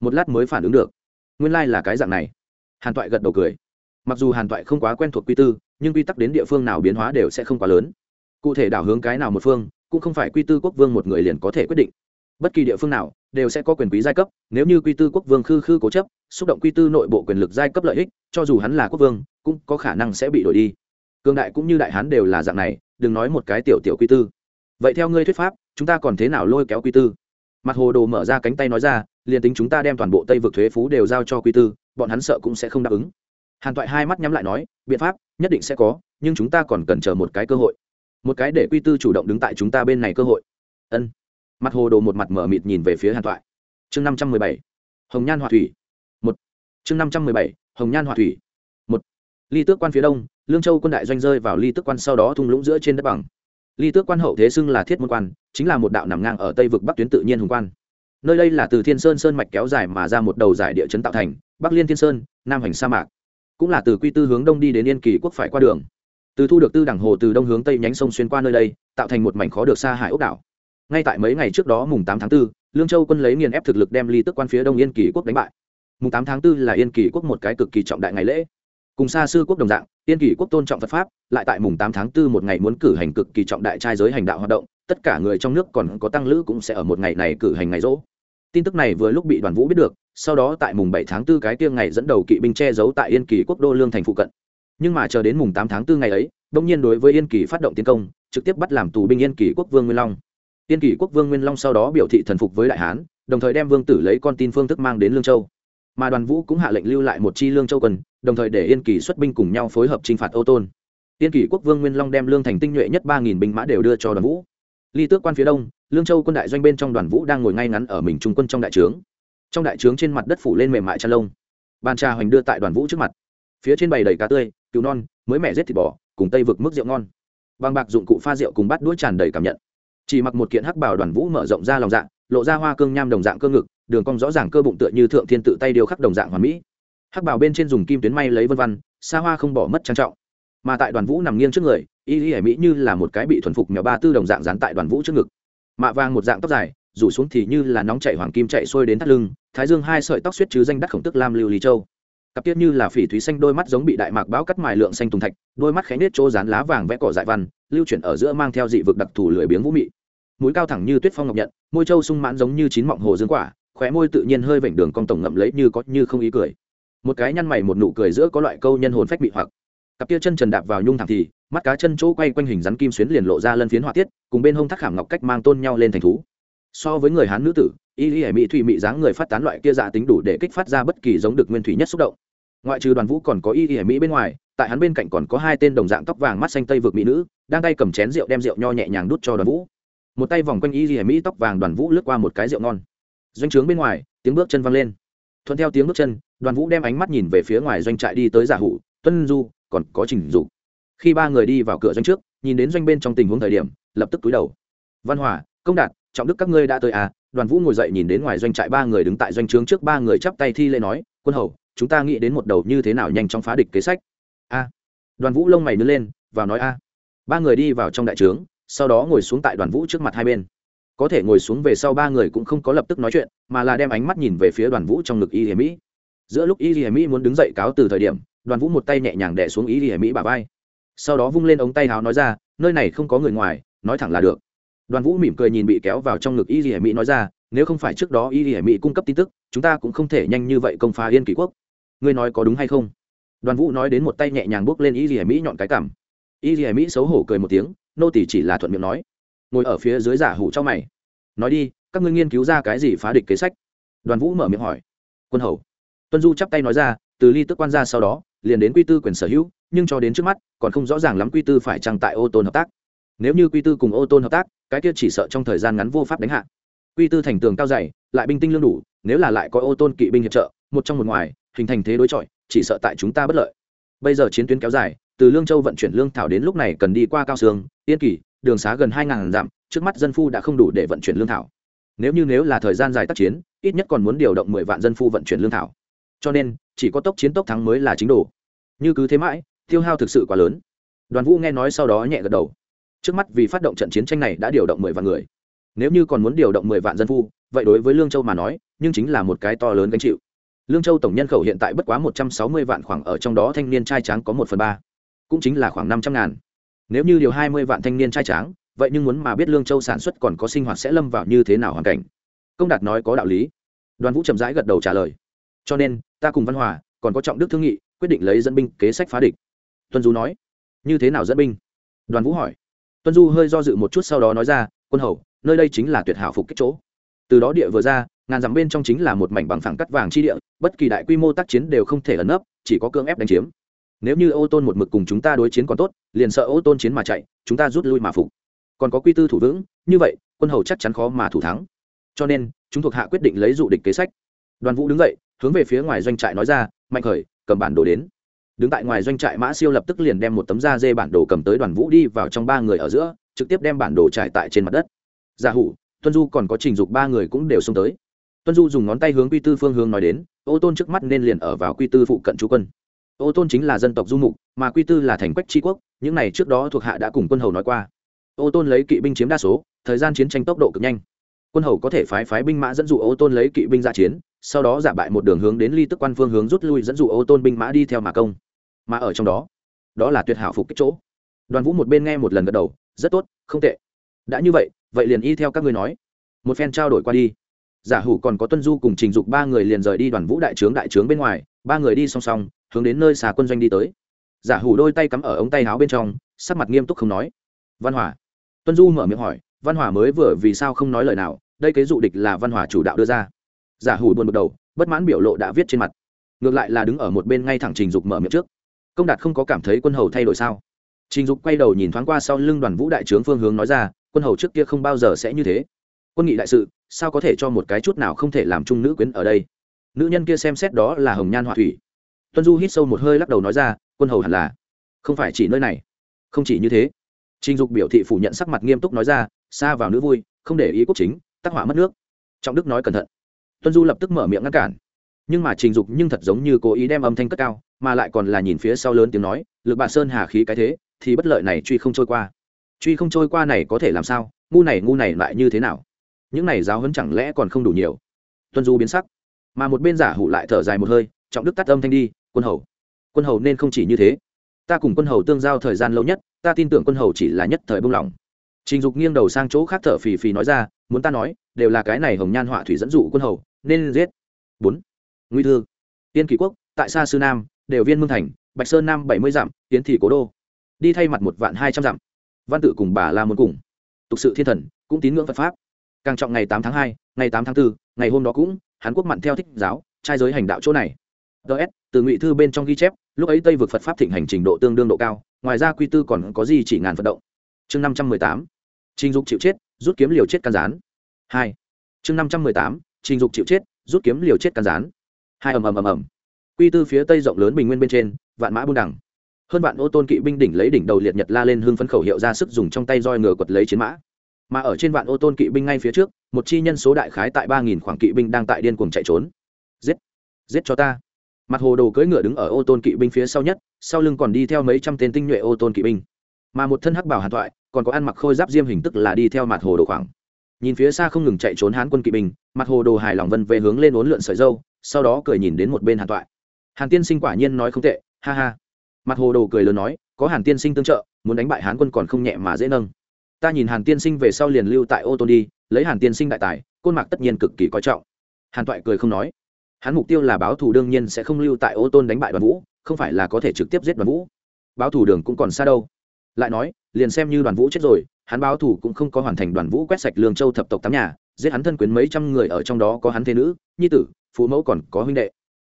Một lát mới phản ứng được. Nguyên lai、like、là cái dạng này. Hàn toại gật đầu cười. Mặc dù hàn toại không quá quen thuộc quy tư, nhưng quy tắc đến địa phương nào biến hóa đều sẽ không quá lớn. Cụ thể đảo hướng cái nào một phương, cũng không phải quy tư quốc vương một người liền có thể quyết định. Bất kỳ địa phương nào, đều sẽ có quyền quý giai cấp, nếu như quy tư quốc vương khư khư cố chấp, xúc động quy tư nội bộ quyền lực giai cấp lợi ích, cho dù hắn là quốc vương, cũng có khả năng sẽ bị đổi đi. Cương đại cũng như đại hán đều là dạng này, đừng nói một cái tiểu tiểu quy tư vậy theo ngươi thuyết pháp, chúng ta còn thế nào lôi kéo quy tư? Mặt hồ đồ mở ra cánh tay nói ra, liền tính chúng ta đem toàn bộ tây vực thuế phú đều giao cho quy tư, bọn hắn sợ cũng sẽ không đáp ứng. Hàn toại hai mắt nhắm lại nói, biện pháp, nhất định sẽ có, nhưng chúng ta còn cần chờ một cái cơ hội. Một cái để quy tư chủ động đứng tại chúng ta bên này cơ hội. Ân. Mặt hồ đồ một mặt mở mịt nhìn về phía hàn toại. Chương năm trăm mười bảy. Hồng nhan hòa thủy. Một. Chương năm trăm mười bảy. Hồng nhan hòa thủy. Một. Ly tước quan phía đông, lương châu quân đại doanh rơi vào ly tước quan sau đó thung lũng giữa trên đất bằng ly tước quan hậu thế xưng là thiết môn quan chính là một đạo nằm ngang ở tây vực bắc tuyến tự nhiên hùng quan. Nơi đây là từ thiên sơn sơn mạch kéo dài mà ra một đầu giải địa chấn tạo thành bắc liên thiên sơn nam hành sa mạc. Cũng là từ quy tư hướng đông đi đến yên kỳ quốc phải qua đường. Từ thu được tư đẳng hồ từ đông hướng tây nhánh sông xuyên qua nơi đây tạo thành một mảnh khó được xa hải ốc đảo. Ngay tại mấy ngày trước đó mùng tám tháng 4, lương châu quân lấy nghiền ép thực lực đem ly tức quan phía đông yên kỳ quốc đánh bại. Mùng tám tháng 4 là yên kỳ quốc một cái cực kỳ trọng đại ngày lễ cùng xa sư quốc đồng dạng yên kỳ quốc tôn trọng phật pháp, lại tại mùng tám tháng 4 một ngày muốn cử hành cực kỳ trọng đại trai giới hành đạo hoạt động, tất cả người trong nước còn có tăng lữ cũng sẽ ở một ngày này cử hành ngày rỗ. Tin tức này vừa lúc bị đoàn vũ biết được, sau đó tại mùng bảy tháng 4 cái tiêng ngày dẫn đầu kỵ binh che giấu tại yên kỳ quốc đô lương thành phụ cận. Nhưng mà chờ đến mùng tám tháng 4 ngày ấy đông nhiên đối với yên kỳ phát động tiến công, trực tiếp bắt làm tù binh yên kỳ quốc vương nguyên long. Yên kỳ quốc vương nguyên long sau đó biểu thị thần phục với đại hán, đồng thời đem vương tử lấy con tin phương thức mang đến lương châu mà đoàn vũ cũng hạ lệnh lưu lại một chi lương châu quân, đồng thời để yên kỳ xuất binh cùng nhau phối hợp t r i n h phạt ô tôn. Yên kỳ quốc vương nguyên long đem lương thành tinh nhuệ nhất ba nghìn binh mã đều đưa cho đoàn vũ. Ly tước quan phía đông, lương châu quân đại doanh bên trong đoàn vũ đang ngồi ngay ngắn ở mình trung quân trong đại trướng. Trong đại trướng trên mặt đất phủ lên mềm mại chăn lông. Ban trà hoành đưa tại đoàn vũ trước mặt. Phía trên bày đầy cá tươi cứu non, mới mẻ rết thịt bò, cùng tây vực mức rượu ngon. Bằng bạc dụng cụ pha rượu cùng bát đuôi tràn đầy cảm nhận. Chỉ mặc một kiện hắc bảo đoàn vũ mở rộng ra lòng dạng lộ ra hoa cương nham đồng dạng cơ ngực đường cong rõ ràng cơ bụng tựa như thượng thiên tự tay điêu khắc đồng dạng hoàn mỹ. Hắc bảo bên trên dùng kim tuyến may lấy vân văn, xa hoa không bỏ mất trang trọng. Mà tại đoàn vũ nằm nghiêng trước người, y y hải mỹ như là một cái bị thuần phục mèo ba tư đồng dạng dán tại đoàn vũ trước ngực. Mạ vàng một dạng tóc dài, rủ xuống thì như là nóng chảy hoàng kim chạy xuôi đến thắt lưng, thái dương hai sợi tóc suýt chứ danh đắc khổng tức lam lưu lý châu. Cặp tiết như là phỉ thúy xanh đôi mắt giống bị đại mạc báo cắt mài lượng xanh tùng thạch, đôi mắt khẽ nết chỗ dán lá vàng vẽ cỏ dại văn, lưu chuyển ở giữa mang theo dị vực đặc thù lưỡi biếng vũ mị. Mũi cao thẳng như tuyết phong ngọc nhận, môi trâu sung mãn giống như chín mọng hồ dương quả khóe môi tự nhiên hơi vểnh đường cong tổng ngậm lấy như có như không ý cười. Một cái nhăn mày một nụ cười giữa có loại câu nhân hồn phách bị hoặc. Cặp kia chân trần đạp vào nhung thẳng thì, mắt cá chân chỗ quay quanh hình rắn kim xuyến liền lộ ra lân phiến họa tiết, cùng bên hông thác khảm ngọc cách mang tôn nhau lên thành thú. So với người hán nữ tử, y y hải mỹ thủy mỹ dáng người phát tán loại kia dạ tính đủ để kích phát ra bất kỳ giống được nguyên thủy nhất xúc động. Ngoại trừ đoàn vũ còn có y y hải mỹ bên ngoài, tại hắn bên cạnh còn có hai tên đồng dạng tóc vàng mắt xanh tây vực mỹ nữ, đang tay cầm chén rượu đem rượu nho nhẹ nhàng đút cho đoàn vũ. Một tay vòng quanh y y hải mỹ tóc vàng đoàn vũ lướt qua một cái rượu ngon doanh trướng bên ngoài, tiếng bước chân vang lên. Thuận theo tiếng bước chân, đoàn vũ đem ánh mắt nhìn về phía ngoài doanh trại đi tới giả hủ, tuân du, còn có trình dục. Khi ba người đi vào cửa doanh trước, nhìn đến doanh bên trong tình huống thời điểm, lập tức túi đầu. Văn hòa, công đạt, trọng đức các ngươi đã tới à? Đoàn vũ ngồi dậy nhìn đến ngoài doanh trại ba người đứng tại doanh trướng trước, ba người chắp tay thi lễ nói, quân hầu, chúng ta nghĩ đến một đầu như thế nào nhanh chóng phá địch kế sách. A. Đoàn vũ lông mày nứt lên, vào nói a. Ba người đi vào trong đại trướng, sau đó ngồi xuống tại đoàn vũ trước mặt hai bên có thể ngồi xuống về sau ba người cũng không có lập tức nói chuyện, mà là đem ánh mắt nhìn về phía đoàn vũ trong ngực y hiểm mỹ. Giữa lúc y hiểm mỹ muốn đứng dậy cáo từ thời điểm, đoàn vũ một tay nhẹ nhàng đẻ xuống y hiểm mỹ bà vai. Sau đó vung lên ống tay háo nói ra, nơi này không có người ngoài, nói thẳng là được. Đoàn vũ mỉm cười nhìn bị kéo vào trong ngực y hiểm mỹ nói ra, nếu không phải trước đó y hiểm mỹ cung cấp tin tức, chúng ta cũng không thể nhanh như vậy công phá yên kỷ quốc. Ngươi nói có đúng hay không? Đoàn vũ nói đến một tay nhẹ nhàng bước lên y hiểm mỹ nhọn cái cảm y hiểm mỹ xấu hổ cười một tiếng, nô tỷ chỉ là thuận miệng nói ngồi ở phía dưới giả hủ cho mày. Nói đi, các ngươi nghiên cứu ra cái gì phá địch kế sách? Đoàn vũ mở miệng hỏi. Quân hầu. Tuân du chắp tay nói ra, từ ly tức quan ra sau đó, liền đến quy tư quyền sở hữu, nhưng cho đến trước mắt, còn không rõ ràng lắm quy tư phải chăng tại ô tôn hợp tác. Nếu như quy tư cùng ô tôn hợp tác, cái kia chỉ sợ trong thời gian ngắn vô pháp đánh hạ. Quy tư thành tường cao dày, lại binh tinh lương đủ, nếu là lại có ô tôn kỵ binh hiệp trợ, một trong một ngoài, hình thành thế đối chọi, chỉ sợ tại chúng ta bất lợi. Bây giờ chiến tuyến kéo dài, từ lương châu vận chuyển lương thảo đến lúc này cần đi qua cao sương yên kỳ đường xá gần hai ngàn dặm, trước mắt dân phu đã không đủ để vận chuyển lương thảo. Nếu như nếu là thời gian dài tác chiến, ít nhất còn muốn điều động mười vạn dân phu vận chuyển lương thảo. Cho nên, chỉ có tốc chiến tốc thắng mới là chính đồ. Như cứ thế mãi, tiêu hao thực sự quá lớn. Đoàn vũ nghe nói sau đó nhẹ gật đầu. Trước mắt vì phát động trận chiến tranh này đã điều động mười vạn người. Nếu như còn muốn điều động mười vạn dân phu, vậy đối với lương châu mà nói, nhưng chính là một cái to lớn gánh chịu. Lương châu tổng nhân khẩu hiện tại bất quá một trăm sáu mươi vạn khoảng ở trong đó thanh niên trai tráng có một phần ba. Cũng chính là khoảng năm trăm ngàn nếu như điều hai mươi vạn thanh niên trai tráng, vậy nhưng muốn mà biết lương châu sản xuất còn có sinh hoạt sẽ lâm vào như thế nào hoàn cảnh? Công đạt nói có đạo lý. Đoàn vũ chậm rãi gật đầu trả lời. Cho nên, ta cùng văn hòa còn có trọng đức thương nghị, quyết định lấy dẫn binh kế sách phá địch. Tuân du nói. Như thế nào dẫn binh? Đoàn vũ hỏi. Tuân du hơi do dự một chút sau đó nói ra, quân hầu, nơi đây chính là tuyệt hảo phục kích chỗ. Từ đó địa vừa ra, ngàn dặm bên trong chính là một mảnh bằng phẳng cắt vàng chi địa, bất kỳ đại quy mô tác chiến đều không thể ẩn nấp, chỉ có cưỡng ép đánh chiếm nếu như ô tôn một mực cùng chúng ta đối chiến còn tốt, liền sợ ô tôn chiến mà chạy, chúng ta rút lui mà phục. Còn có quy tư thủ vững, như vậy, quân hầu chắc chắn khó mà thủ thắng. Cho nên, chúng thuộc hạ quyết định lấy dụ địch kế sách. Đoàn vũ đứng dậy, hướng về phía ngoài doanh trại nói ra, mạnh khởi, cầm bản đồ đến. Đứng tại ngoài doanh trại, mã siêu lập tức liền đem một tấm da dê bản đồ cầm tới đoàn vũ đi vào trong ba người ở giữa, trực tiếp đem bản đồ trải tại trên mặt đất. Giả hủ, tuân du còn có trình dục ba người cũng đều xông tới. Tuân du dùng ngón tay hướng quy tư phương hướng nói đến, ô tôn trước mắt nên liền ở vào quy tư phụ cận chú quân ô tôn chính là dân tộc du mục, mà quy tư là thành quách tri quốc, những này trước đó thuộc hạ đã cùng quân hầu nói qua. Ô tôn lấy kỵ binh chiếm đa số, thời gian chiến tranh tốc độ cực nhanh. Quân hầu có thể phái phái binh mã dẫn dụ ô tôn lấy kỵ binh ra chiến, sau đó giả bại một đường hướng đến ly tức quan phương hướng rút lui dẫn dụ ô tôn binh mã đi theo mà công. Mà ở trong đó đó là tuyệt hảo phục kích chỗ. Đoàn vũ một bên nghe một lần gật đầu, rất tốt, không tệ. Đã như vậy vậy liền y theo các ngươi nói. Một phen trao đổi qua đi. Giả hủ còn có tuân du cùng trình dục ba người liền rời đi đoàn vũ đại trướng đại trướng bên ngoài, ba người đi song song hướng đến nơi xà quân doanh đi tới. Giả hủ đôi tay cắm ở ống tay áo bên trong, sắc mặt nghiêm túc không nói. Văn hòa tuân du mở miệng hỏi, văn hòa mới vừa vì sao không nói lời nào, đây cái dụ địch là văn hòa chủ đạo đưa ra. Giả hủ buồn bực đầu, bất mãn biểu lộ đã viết trên mặt. Ngược lại là đứng ở một bên ngay thẳng trình dục mở miệng trước. Công đạt không có cảm thấy quân hầu thay đổi sao? Trình dục quay đầu nhìn thoáng qua sau lưng đoàn vũ đại trướng phương hướng nói ra, quân hầu trước kia không bao giờ sẽ như thế. Quân nghị đại sự, sao có thể cho một cái chút nào không thể làm chung nữ quyến ở đây? Nữ nhân kia xem xét đó là hồng nhan họa thủy tuân du hít sâu một hơi lắc đầu nói ra, quân hầu hẳn là không phải chỉ nơi này. Không chỉ như thế. Trình dục biểu thị phủ nhận sắc mặt nghiêm túc nói ra xa vào nữ vui, không để ý quốc chính, tác hỏa mất nước. Trọng đức nói cẩn thận. Tuân du lập tức mở miệng ngăn cản. Nhưng mà trình dục nhưng thật giống như cố ý đem âm thanh cất cao, mà lại còn là nhìn phía sau lớn tiếng nói, lực bà sơn hà khí cái thế, thì bất lợi này truy không trôi qua. Truy không trôi qua này có thể làm sao? Ngu này ngu này lại như thế nào? Những này giáo hấn chẳng lẽ còn không đủ nhiều? Tuân du biến sắc. Mà một bên giả hủ lại thở dài một hơi, trọng đức tắt âm thanh đi quân hầu. Quân hầu nên không chỉ như thế. Ta cùng quân hầu tương giao thời gian lâu nhất ta tin tưởng quân hầu chỉ là nhất thời bông lỏng trình dục nghiêng đầu sang chỗ khác thở phì phì nói ra muốn ta nói đều là cái này hồng nhan họa thủy dẫn dụ quân hầu nên giết. Bốn. Nguy thư. Tiên kỳ quốc tại xa sư nam đều viên mương thành bạch sơn nam bảy mươi dặm tiến thị cố đô. Đi thay mặt một vạn hai trăm dặm. Văn tự cùng bà la muốn cùng. Tục sự thiên thần cũng tín ngưỡng phật pháp. Càng trọng ngày tám tháng hai ngày tám tháng 4, ngày hôm đó cũng hàn quốc mặn theo thích giáo trai giới hành đạo chỗ này. Ts từ ngụy thư bên trong ghi chép, lúc ấy tây vực phật pháp thịnh hành trình độ tương đương độ cao, ngoài ra quy tư còn có gì chỉ ngàn vận động. Chương năm trăm mười tám, trình dục chịu chết, rút kiếm liều chết can gián. Hai. Chương năm trăm mười tám, trình dục chịu chết, rút kiếm liều chết can gián. Hai ầm ầm ầm ầm. Quy tư phía tây rộng lớn bình nguyên bên trên, vạn mã buôn đẳng hơn vạn ô tôn kỵ binh đỉnh lấy đỉnh đầu liệt nhật la lên hương phấn khẩu hiệu ra sức dùng trong tay roi ngựa quật lấy chiến mã. Mà ở trên vạn ô tôn kỵ binh ngay phía trước, một chi nhân số đại khái tại ba nghìn khoảng kỵ binh đang tại điên cuồng chạy trốn. Giết! Giết cho ta! Mặt hồ đồ cưỡi ngựa đứng ở ô tôn kỵ binh phía sau nhất, sau lưng còn đi theo mấy trăm tên tinh nhuệ ô tôn kỵ binh. Mà một thân hắc bảo hàn thoại, còn có ăn mặc khôi giáp diêm hình tức là đi theo mặt hồ đồ khoảng. Nhìn phía xa không ngừng chạy trốn hán quân kỵ binh, mặt hồ đồ hài lòng vân về hướng lên uốn lượn sợi dâu sau đó cười nhìn đến một bên hàn thoại. Hàn tiên sinh quả nhiên nói không tệ, ha ha. Mặt hồ đồ cười lớn nói, có hàn tiên sinh tương trợ, muốn đánh bại hán quân còn không nhẹ mà dễ nâng. Ta nhìn hàn tiên sinh về sau liền lưu tại ô tôn đi, lấy hàn tiên sinh đại tài, côn mạc tất nhiên cực kỳ coi trọng. Hàn toại cười không nói hắn mục tiêu là báo thù đương nhiên sẽ không lưu tại ô tôn đánh bại đoàn vũ, không phải là có thể trực tiếp giết đoàn vũ. Báo thù đường cũng còn xa đâu. Lại nói, liền xem như đoàn vũ chết rồi, hắn báo thù cũng không có hoàn thành đoàn vũ quét sạch lương châu thập tộc tám nhà, giết hắn thân quyến mấy trăm người ở trong đó có hắn thế nữ, nhi tử phụ mẫu còn có huynh đệ.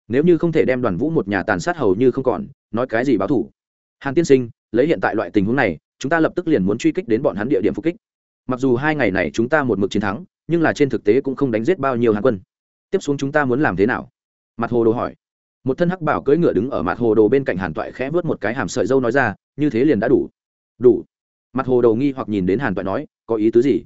Nếu như không thể đem đoàn vũ một nhà tàn sát hầu như không còn, nói cái gì báo thù? Hàn tiên sinh, lấy hiện tại loại tình huống này, chúng ta lập tức liền muốn truy kích đến bọn hắn địa điểm phục kích. Mặc dù hai ngày này chúng ta một mực chiến thắng, nhưng là trên thực tế cũng không đánh giết bao nhiêu hàn quân tiếp xuống chúng ta muốn làm thế nào? Mặt hồ đồ hỏi. Một thân hắc bảo cưỡi ngựa đứng ở mặt hồ đồ bên cạnh hàn toại khẽ vớt một cái hàm sợi dâu nói ra, như thế liền đã đủ. Đủ. Mặt hồ đồ nghi hoặc nhìn đến hàn toại nói, có ý tứ gì?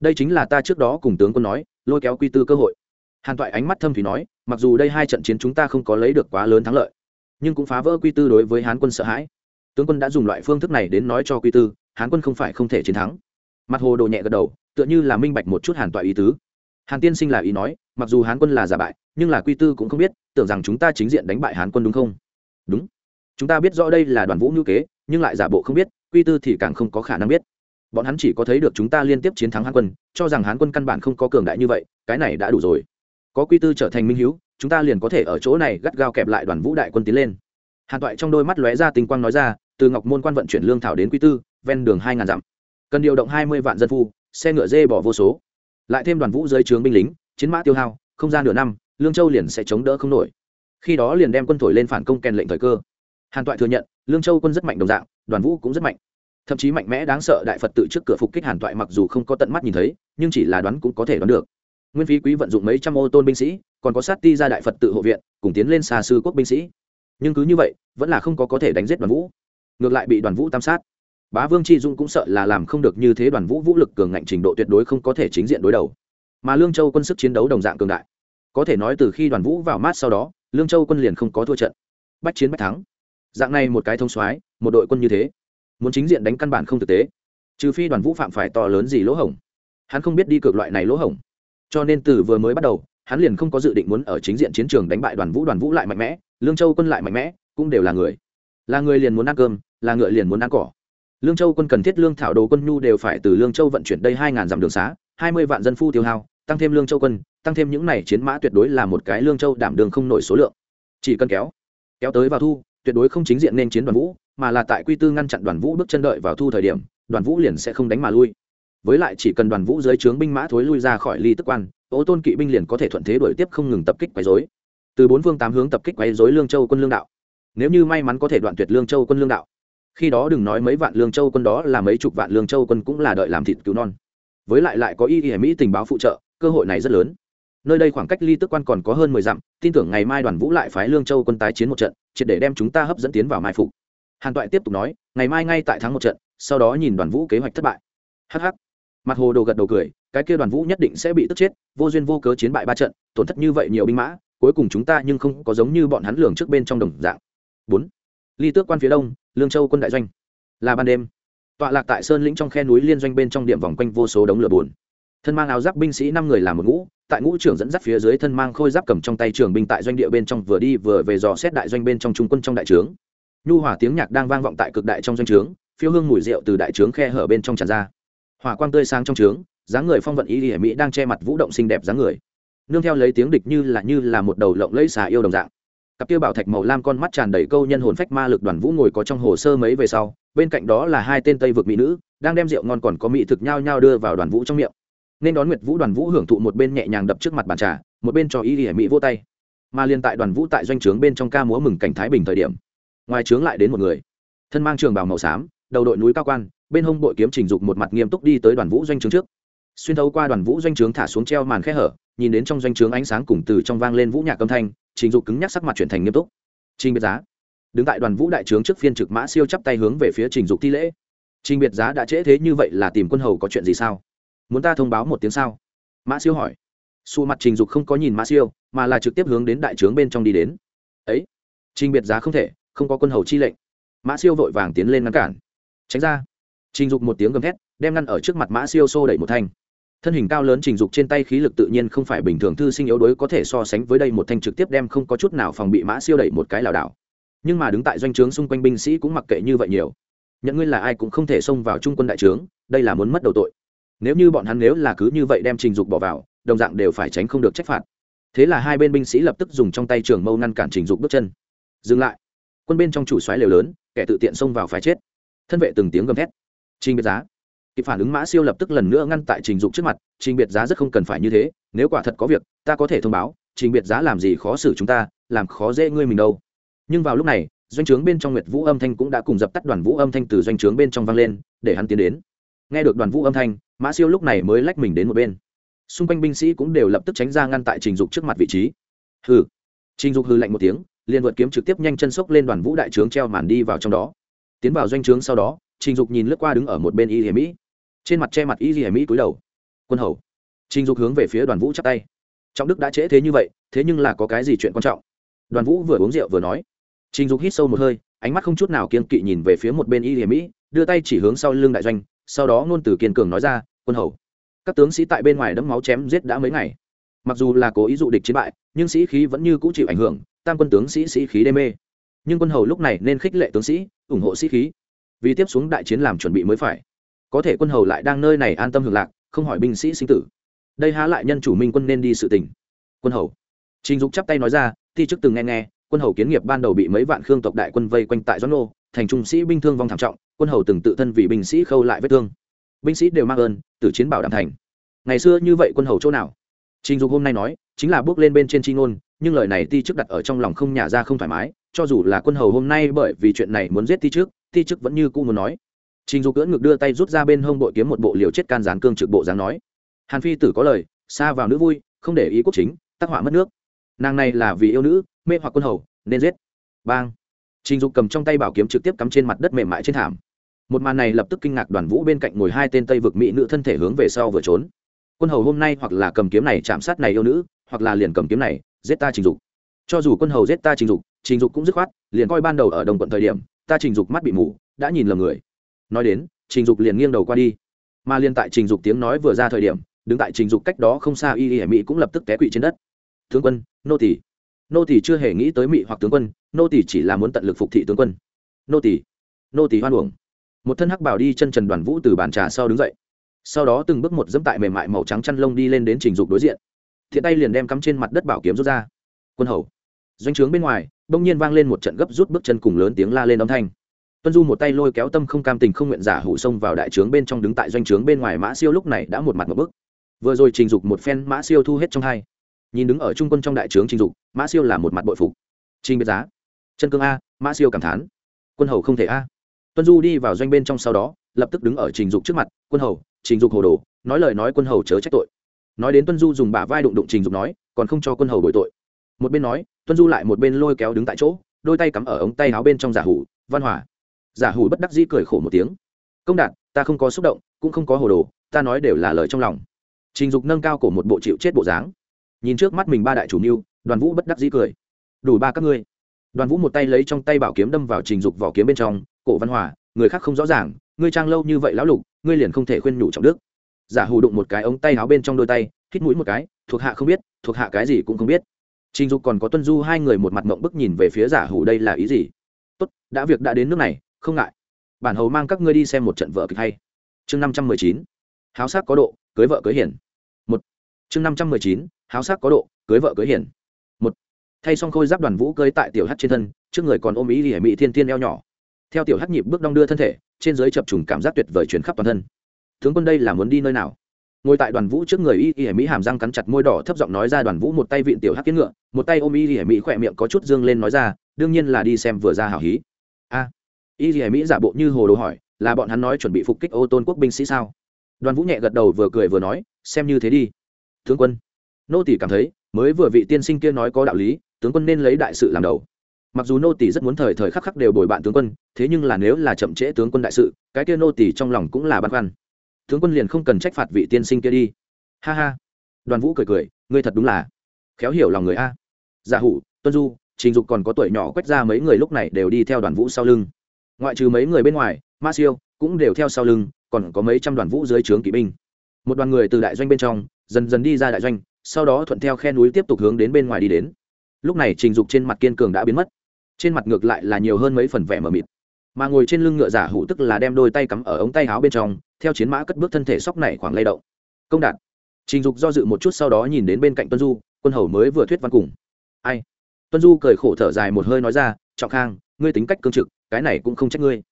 Đây chính là ta trước đó cùng tướng quân nói, lôi kéo quy tư cơ hội. Hàn toại ánh mắt thâm thủy nói, mặc dù đây hai trận chiến chúng ta không có lấy được quá lớn thắng lợi, nhưng cũng phá vỡ quy tư đối với hán quân sợ hãi. Tướng quân đã dùng loại phương thức này đến nói cho quy tư, hán quân không phải không thể chiến thắng. Mặt hồ đồ nhẹ gật đầu, tựa như là minh bạch một chút hàn toại ý tứ. Hàn tiên sinh là ý nói mặc dù hán quân là giả bại, nhưng là quy tư cũng không biết, tưởng rằng chúng ta chính diện đánh bại hán quân đúng không? Đúng. Chúng ta biết rõ đây là đoàn vũ ngữ kế, nhưng lại giả bộ không biết, quy tư thì càng không có khả năng biết. Bọn hắn chỉ có thấy được chúng ta liên tiếp chiến thắng hán quân, cho rằng hán quân căn bản không có cường đại như vậy, cái này đã đủ rồi. Có quy tư trở thành minh hữu chúng ta liền có thể ở chỗ này gắt gao kẹp lại đoàn vũ đại quân tiến lên. Hàn toại trong đôi mắt lóe ra tinh quang nói ra, từ ngọc môn quan vận chuyển lương thảo đến quy tư, ven đường hai ngàn dặm. Cần điều động hai mươi vạn dân phu, xe ngựa dê bỏ vô số. Lại thêm đoàn vũ dưới trướng binh lính chiến mã tiêu hao, không gian nửa năm, lương châu liền sẽ chống đỡ không nổi. Khi đó liền đem quân thổi lên phản công kèn lệnh thời cơ. Hàn toại thừa nhận, lương châu quân rất mạnh đồng dạng, đoàn vũ cũng rất mạnh. Thậm chí mạnh mẽ đáng sợ đại phật tự trước cửa phục kích hàn toại mặc dù không có tận mắt nhìn thấy, nhưng chỉ là đoán cũng có thể đoán được. Nguyên phí quý vận dụng mấy trăm ô tôn binh sĩ, còn có sát ti ra đại phật tự hộ viện, cùng tiến lên xa sư quốc binh sĩ. Nhưng cứ như vậy, vẫn là không có có thể đánh giết đoàn vũ. Ngược lại bị đoàn vũ tam sát. Bá vương chi dung cũng sợ là làm không được như thế, đoàn vũ vũ lực cường ngạnh trình độ tuyệt đối không có thể chính diện đối đầu mà lương châu quân sức chiến đấu đồng dạng cường đại có thể nói từ khi đoàn vũ vào mát sau đó lương châu quân liền không có thua trận bách chiến bách thắng dạng này một cái thông soái một đội quân như thế muốn chính diện đánh căn bản không thực tế trừ phi đoàn vũ phạm phải to lớn gì lỗ hổng hắn không biết đi cược loại này lỗ hổng cho nên từ vừa mới bắt đầu hắn liền không có dự định muốn ở chính diện chiến trường đánh bại đoàn vũ đoàn vũ lại mạnh mẽ lương châu quân lại mạnh mẽ cũng đều là người là người liền muốn ăn cơm là ngựa liền muốn ăn cỏ lương châu quân cần thiết lương thảo đồ quân nhu đều phải từ lương châu vận chuyển đây hai ngàn dặm đường xá hai mươi vạn dân phu tiêu hao, tăng thêm lương châu quân, tăng thêm những này chiến mã tuyệt đối là một cái lương châu đảm đường không nổi số lượng. Chỉ cần kéo kéo tới vào thu, tuyệt đối không chính diện nên chiến đoàn vũ, mà là tại quy tư ngăn chặn đoàn vũ bước chân đợi vào thu thời điểm, đoàn vũ liền sẽ không đánh mà lui. Với lại chỉ cần đoàn vũ dưới trướng binh mã thối lui ra khỏi ly tức quan ô tôn kỵ binh liền có thể thuận thế đuổi tiếp không ngừng tập kích quấy dối từ bốn phương tám hướng tập kích quấy dối lương châu quân lương đạo. Nếu như may mắn có thể đoạn tuyệt lương châu quân lương đạo. Khi đó đừng nói mấy vạn lương châu quân đó là mấy chục vạn lương châu quân cũng là đợi làm thịt cứu non với lại lại có y y mỹ tình báo phụ trợ, cơ hội này rất lớn. Nơi đây khoảng cách ly tức quan còn có hơn mười dặm, tin tưởng ngày mai đoàn vũ lại phái lương châu quân tái chiến một trận, triệt để đem chúng ta hấp dẫn tiến vào mai phục. Hàn toại tiếp tục nói, ngày mai ngay tại thắng một trận, sau đó nhìn đoàn vũ kế hoạch thất bại. Hh mặt hồ đồ gật đầu cười, cái kia đoàn vũ nhất định sẽ bị tức chết, vô duyên vô cớ chiến bại ba trận, tổn thất như vậy nhiều binh mã, cuối cùng chúng ta nhưng không có giống như bọn hắn lường trước bên trong đồng dạng. Bốn. Ly tước quan phía đông, lương châu quân đại doanh. Là ban đêm tọa lạc tại sơn lĩnh trong khe núi liên doanh bên trong điểm vòng quanh vô số đống lửa bùn. Thân mang áo giáp binh sĩ năm người làm một ngũ, tại ngũ trưởng dẫn dắt phía dưới thân mang khôi giáp cầm trong tay trường binh tại doanh địa bên trong vừa đi vừa về dò xét đại doanh bên trong trung quân trong đại trướng. Nhu hỏa tiếng nhạc đang vang vọng tại cực đại trong doanh trướng, phiêu hương mùi rượu từ đại trướng khe hở bên trong tràn ra. Hỏa quang tươi sáng trong trướng, dáng người phong vận ý hiểm mỹ đang che mặt vũ động xinh đẹp dáng người. Nương theo lấy tiếng địch như là như là một đầu lộng lẫy xà yêu đồng dạng. Cặp kia bảo thạch màu lam con mắt tràn đầy câu nhân hồn phách ma lực đoàn vũ ngồi có trong hồ sơ mấy về sau bên cạnh đó là hai tên tây vực mỹ nữ, đang đem rượu ngon còn có mỹ thực nhau nhau đưa vào đoàn vũ trong miệng. Nên đón nguyệt vũ, đoàn vũ hưởng thụ một bên nhẹ nhàng đập trước mặt bàn trà, một bên cho y hiểm mỹ vô tay. Mà liên tại đoàn vũ tại doanh trướng bên trong ca múa mừng cảnh thái bình thời điểm, ngoài trướng lại đến một người. Thân mang trường bào màu xám, đầu đội núi cao quan, bên hông bội kiếm trình dục một mặt nghiêm túc đi tới đoàn vũ doanh trướng trước. Xuyên thấu qua đoàn vũ doanh trướng thả xuống treo màn khe hở, nhìn đến trong doanh trướng ánh sáng cùng từ trong vang lên vũ nhạc âm thanh trình dục cứng nhắc sắc mặt chuyển thành nghiêm túc. Trình biệt giá đứng tại đoàn vũ đại trướng trước phiên trực mã siêu chắp tay hướng về phía trình dục thi lễ. Trình biệt giá đã trễ thế như vậy là tìm quân hầu có chuyện gì sao? Muốn ta thông báo một tiếng sao? Mã siêu hỏi. Xù mặt trình dục không có nhìn mã siêu, mà là trực tiếp hướng đến đại trướng bên trong đi đến. Ấy, trình biệt giá không thể, không có quân hầu chi lệnh. Mã siêu vội vàng tiến lên ngăn cản. Tránh ra. Trình dục một tiếng gầm thét, đem ngăn ở trước mặt mã siêu xô đẩy một thanh. Thân hình cao lớn trình dục trên tay khí lực tự nhiên không phải bình thường, thư sinh yếu đuối có thể so sánh với đây một thanh trực tiếp đem không có chút nào phòng bị mã siêu đẩy một cái lảo đảo nhưng mà đứng tại doanh trướng xung quanh binh sĩ cũng mặc kệ như vậy nhiều. Nhận ngươi là ai cũng không thể xông vào trung quân đại trướng, đây là muốn mất đầu tội. Nếu như bọn hắn nếu là cứ như vậy đem trình dục bỏ vào, đồng dạng đều phải tránh không được trách phạt. Thế là hai bên binh sĩ lập tức dùng trong tay trường mâu ngăn cản trình dục bước chân. Dừng lại. Quân bên trong chủ xoáy lều lớn, kẻ tự tiện xông vào phải chết. Thân vệ từng tiếng gầm thét. Trình biệt giá. Kịp phản ứng mã siêu lập tức lần nữa ngăn tại trình dục trước mặt, trình biệt giá rất không cần phải như thế, nếu quả thật có việc, ta có thể thông báo, trình biệt giá làm gì khó xử chúng ta, làm khó dễ ngươi mình đâu nhưng vào lúc này, doanh trướng bên trong nguyệt vũ âm thanh cũng đã cùng dập tắt đoàn vũ âm thanh từ doanh trướng bên trong vang lên, để hắn tiến đến. Nghe được đoàn vũ âm thanh, mã siêu lúc này mới lách mình đến một bên. Xung quanh binh sĩ cũng đều lập tức tránh ra ngăn tại trình dục trước mặt vị trí. Hừ. Trình dục hư lạnh một tiếng, liền vượt kiếm trực tiếp nhanh chân sốc lên đoàn vũ đại trướng treo màn đi vào trong đó. Tiến vào doanh trướng sau đó, trình dục nhìn lướt qua đứng ở một bên y hiểm mỹ. Trên mặt che mặt y hiểm mỹ cúi đầu. Quân hầu. Trình dục hướng về phía đoàn vũ chắp tay. Trọng đức đã trễ thế như vậy, thế nhưng là có cái gì chuyện quan trọng? Đoàn vũ vừa uống rượu vừa nói trình dục hít sâu một hơi, ánh mắt không chút nào kiên kỵ nhìn về phía một bên y hiểm mỹ, đưa tay chỉ hướng sau lưng đại doanh, sau đó ngôn từ kiên cường nói ra, quân hầu, các tướng sĩ tại bên ngoài đẫm máu chém giết đã mấy ngày. Mặc dù là cố ý dụ địch chiến bại, nhưng sĩ khí vẫn như cũ chịu ảnh hưởng, tam quân tướng sĩ sĩ khí đê mê. Nhưng quân hầu lúc này nên khích lệ tướng sĩ, ủng hộ sĩ khí. Vì tiếp xuống đại chiến làm chuẩn bị mới phải. Có thể quân hầu lại đang nơi này an tâm hưởng lạc, không hỏi binh sĩ sinh tử. Đây há lại nhân chủ minh quân nên đi sự tình quân hầu. Trình dục chắp tay nói ra, thi chức từng nghe nghe quân hầu kiến nghiệp ban đầu bị mấy vạn khương tộc đại quân vây quanh tại doãn nô thành trung sĩ binh thương vong thảm trọng, quân hầu từng tự thân vì binh sĩ khâu lại vết thương. Binh sĩ đều mang ơn từ chiến bảo đảm thành. Ngày xưa như vậy quân hầu chỗ nào? Trình dục hôm nay nói, chính là bước lên bên trên chi ngôn, nhưng lời này ti chức đặt ở trong lòng không nhả ra không thoải mái, cho dù là quân hầu hôm nay bởi vì chuyện này muốn giết ti trước ti chức vẫn như cũ muốn nói. Trình dục cưỡng ngực đưa tay rút ra bên hông bội kiếm một bộ liều chết can gián cương trực bộ dáng nói. Hàn phi tử có lời, xa vào nữ vui, không để ý quốc chính tác họa mất nước. Nàng này là vì yêu nữ mê hoặc quân hầu, nên giết. Bang. Trình dục cầm trong tay bảo kiếm trực tiếp cắm trên mặt đất mềm mại trên thảm. Một màn này lập tức kinh ngạc đoàn vũ bên cạnh ngồi hai tên tây vực mỹ nữ thân thể hướng về sau vừa trốn. Quân hầu hôm nay hoặc là cầm kiếm này chạm sát này yêu nữ, hoặc là liền cầm kiếm này, giết ta trình dục. Cho dù quân hầu giết ta trình dục trình dục cũng dứt khoát, liền coi ban đầu ở đồng quận thời điểm, ta trình dục mắt bị mù, đã nhìn lầm người. Nói đến, trình dục liền nghiêng đầu qua đi. Mà liên tại trình dục tiếng nói vừa ra thời điểm, đứng tại trình dục cách đó không xa y y hải mỹ cũng lập tức té quỵ trên đất. Tướng quân, nô tỷ nô tỷ chưa hề nghĩ tới mỹ hoặc tướng quân nô tỷ chỉ là muốn tận lực phục thị tướng quân. Nô tỷ nô tỷ hoan uổng. Một thân hắc bảo đi chân trần đoàn vũ từ bàn trà sau đứng dậy. Sau đó từng bước một dẫm tại mềm mại màu trắng chăn lông đi lên đến trình dục đối diện. Thiện tay liền đem cắm trên mặt đất bảo kiếm rút ra. Quân hầu. Doanh trướng bên ngoài bỗng nhiên vang lên một trận gấp rút bước chân cùng lớn tiếng la lên âm thanh. Tuân du một tay lôi kéo tâm không cam tình không nguyện giả hủ xông vào đại trướng bên trong đứng tại doanh trướng bên ngoài mã siêu lúc này đã một mặt một bước, vừa rồi trình dục một phen mã siêu thu hết trong hai nhìn đứng ở trung quân trong đại trướng trình dục, mã siêu là một mặt bội phục. Trình biệt giá chân cương a, mã siêu cảm thán. Quân hầu không thể a. Tuân du đi vào doanh bên trong sau đó, lập tức đứng ở trình dục trước mặt, quân hầu, trình dục hồ đồ, nói lời nói quân hầu chớ trách tội. Nói đến tuân du dùng bả vai đụng đụng trình dục nói, còn không cho quân hầu đổi tội. Một bên nói, tuân du lại một bên lôi kéo đứng tại chỗ, đôi tay cắm ở ống tay áo bên trong giả hủ, văn hòa. Giả hủ bất đắc dĩ cười khổ một tiếng. Công đạt, ta không có xúc động, cũng không có hồ đồ, ta nói đều là lời trong lòng. Trình dục nâng cao cổ một bộ chịu chết bộ dáng nhìn trước mắt mình ba đại chủ mưu, đoàn vũ bất đắc dĩ cười. Đủ ba các ngươi. Đoàn vũ một tay lấy trong tay bảo kiếm đâm vào trình dục vỏ kiếm bên trong, cổ văn hòa người khác không rõ ràng, ngươi trang lâu như vậy lão lục, ngươi liền không thể khuyên nhủ trọng đức. Giả hù đụng một cái ống tay áo bên trong đôi tay, hít mũi một cái, thuộc hạ không biết, thuộc hạ cái gì cũng không biết. Trình dục còn có tuân du hai người một mặt mộng bức nhìn về phía giả hủ đây là ý gì? Tốt, đã việc đã đến nước này, không ngại. Bản hầu mang các ngươi đi xem một trận vợ kịch hay. Chương năm trăm mười chín. Háo sắc có độ, cưới vợ cưới hiển một. Chương năm trăm mười chín háo sắc có độ cưới vợ cưới hiền. Một thay xong khôi giáp đoàn vũ cưới tại tiểu hắc trên thân trước người còn ôm ý thì mỹ thiên thiên eo nhỏ. Theo tiểu hắc nhịp bước đong đưa thân thể trên dưới chập trùng cảm giác tuyệt vời chuyển khắp toàn thân. Tướng quân đây là muốn đi nơi nào? Ngồi tại đoàn vũ trước người y y hải mỹ hàm răng cắn chặt môi đỏ thấp giọng nói ra đoàn vũ một tay vịn tiểu hắc kiến ngựa một tay ôm y y hải mỹ khỏe miệng có chút dương lên nói ra đương nhiên là đi xem vừa ra hảo hí. A à, y y hải mỹ giả bộ như hồ đồ hỏi là bọn hắn nói chuẩn bị phục kích ô tôn quốc binh sĩ sao? Đoàn vũ nhẹ gật đầu vừa cười vừa nói xem như thế đi. Tướng quân nô tỷ cảm thấy, mới vừa vị tiên sinh kia nói có đạo lý, tướng quân nên lấy đại sự làm đầu. Mặc dù nô tỷ rất muốn thời thời khắc khắc đều bồi bạn tướng quân, thế nhưng là nếu là chậm trễ tướng quân đại sự, cái kia nô tỷ trong lòng cũng là băn khoăn. Tướng quân liền không cần trách phạt vị tiên sinh kia đi. Ha ha. Đoàn vũ cười cười, ngươi thật đúng là khéo hiểu lòng người a. Giả hủ, tuân du, trình dục còn có tuổi nhỏ quét ra mấy người lúc này đều đi theo đoàn vũ sau lưng. Ngoại trừ mấy người bên ngoài, ma siêu cũng đều theo sau lưng, còn có mấy trăm đoàn vũ dưới trướng kỵ binh. Một đoàn người từ đại doanh bên trong, dần dần đi ra đại doanh sau đó thuận theo khe núi tiếp tục hướng đến bên ngoài đi đến. Lúc này trình dục trên mặt kiên cường đã biến mất. Trên mặt ngược lại là nhiều hơn mấy phần vẻ mờ mịt. Mà ngồi trên lưng ngựa giả hủ tức là đem đôi tay cắm ở ống tay áo bên trong, theo chiến mã cất bước thân thể sóc này khoảng lay động. Công đạt. Trình dục do dự một chút sau đó nhìn đến bên cạnh tuân du, quân hầu mới vừa thuyết văn cùng. Ai? Tuân du cười khổ thở dài một hơi nói ra, trọng khang, ngươi tính cách cương trực, cái này cũng không trách ngươi.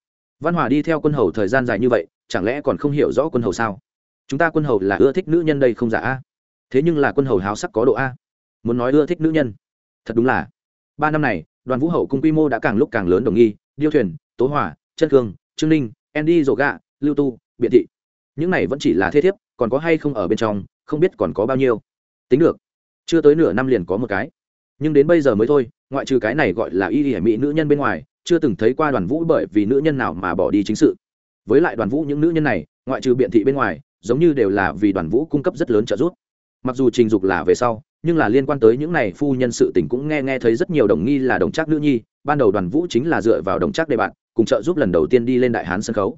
Văn hòa đi theo quân hầu thời gian dài như vậy, chẳng lẽ còn không hiểu rõ quân hầu sao? Chúng ta quân hầu là ưa thích nữ nhân đây không giả a? Thế nhưng là quân hầu háo sắc có độ a. Muốn nói ưa thích nữ nhân. Thật đúng là. Ba năm này, đoàn vũ hậu cung quy mô đã càng lúc càng lớn đồng nghi, điêu thuyền, tố hỏa, chân cương trương ninh, andy rổ gạ lưu tu, biện thị. Những này vẫn chỉ là thế thiếp, còn có hay không ở bên trong, không biết còn có bao nhiêu. Tính được. Chưa tới nửa năm liền có một cái. Nhưng đến bây giờ mới thôi, ngoại trừ cái này gọi là y hiểm mỹ nữ nhân bên ngoài, chưa từng thấy qua đoàn vũ bởi vì nữ nhân nào mà bỏ đi chính sự. Với lại đoàn vũ những nữ nhân này, ngoại trừ biện thị bên ngoài, giống như đều là vì đoàn vũ cung cấp rất lớn trợ giúp mặc dù trình dục là về sau, nhưng là liên quan tới những này phu nhân sự tình cũng nghe nghe thấy rất nhiều đồng nghi là đồng trác nữ nhi, ban đầu đoàn vũ chính là dựa vào đồng trác đề bạn, cùng trợ giúp lần đầu tiên đi lên đại hán sân khấu.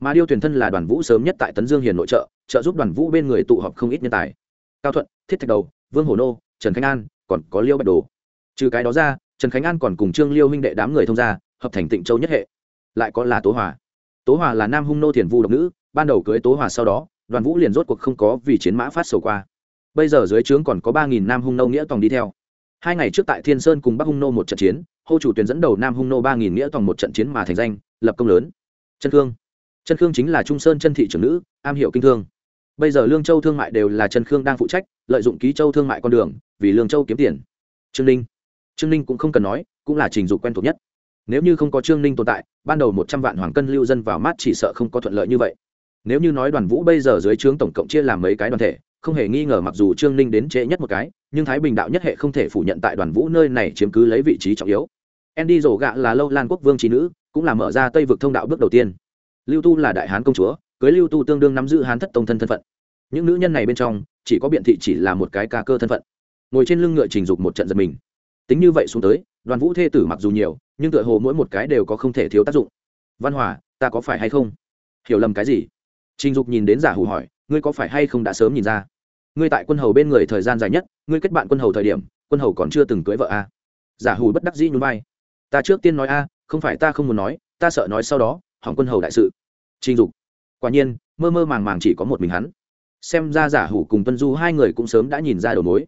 Mà điêu tuyển thân là đoàn vũ sớm nhất tại tấn dương hiền nội trợ trợ giúp đoàn vũ bên người tụ họp không ít nhân tài. Cao thuận, thiết thạch đầu, vương hổ nô, trần khánh an, còn có liêu bạch đồ. Trừ cái đó ra, trần khánh an còn cùng trương liêu huynh đệ đám người thông gia, hợp thành tịnh châu nhất hệ. Lại có là tố hòa. Tố hòa là nam hung nô thiền vu độc nữ, ban đầu cưới tố hòa sau đó, đoàn vũ liền rốt cuộc không có vì chiến mã phát sầu qua bây giờ dưới trướng còn có ba nghìn nam hung nô nghĩa tòng đi theo. Hai ngày trước tại thiên sơn cùng bắc hung nô một trận chiến, hô chủ tuyển dẫn đầu nam hung nô ba nghìn nghĩa tòng một trận chiến mà thành danh, lập công lớn. Chân khương. Chân khương chính là trung sơn chân thị trưởng nữ, am hiểu kinh thương. Bây giờ lương châu thương mại đều là chân khương đang phụ trách, lợi dụng ký châu thương mại con đường, vì lương châu kiếm tiền. Trương ninh. Trương ninh cũng không cần nói, cũng là trình dục quen thuộc nhất. Nếu như không có trương ninh tồn tại, ban đầu một trăm vạn hoàng cân lưu dân vào mát chỉ sợ không có thuận lợi như vậy. Nếu như nói đoàn vũ bây giờ dưới trướng tổng cộng chia làm mấy cái đoàn thể không hề nghi ngờ mặc dù trương ninh đến trễ nhất một cái, nhưng thái bình đạo nhất hệ không thể phủ nhận tại đoàn vũ nơi này chiếm cứ lấy vị trí trọng yếu. Andy rổ gạ là lâu lan quốc vương trí nữ, cũng là mở ra tây vực thông đạo bước đầu tiên. Lưu tu là đại hán công chúa, cưới lưu tu tương đương nắm giữ hán thất tông thân thân phận. Những nữ nhân này bên trong, chỉ có biện thị chỉ là một cái ca cơ thân phận. Ngồi trên lưng ngựa trình dục một trận giật mình. Tính như vậy xuống tới, đoàn vũ thê tử mặc dù nhiều, nhưng tựa hồ mỗi một cái đều có không thể thiếu tác dụng. Văn hòa, ta có phải hay không? Hiểu lầm cái gì? Trình dục nhìn đến giả hủ hỏi ngươi có phải hay không đã sớm nhìn ra? Ngươi tại quân hầu bên người thời gian dài nhất, ngươi kết bạn quân hầu thời điểm, quân hầu còn chưa từng cưới vợ a giả hủ bất đắc dĩ nhún vai. Ta trước tiên nói a, không phải ta không muốn nói, ta sợ nói sau đó, hỏng quân hầu đại sự. Trình dục. Quả nhiên, mơ mơ màng màng chỉ có một mình hắn. Xem ra giả hủ cùng tuân du hai người cũng sớm đã nhìn ra đầu mối.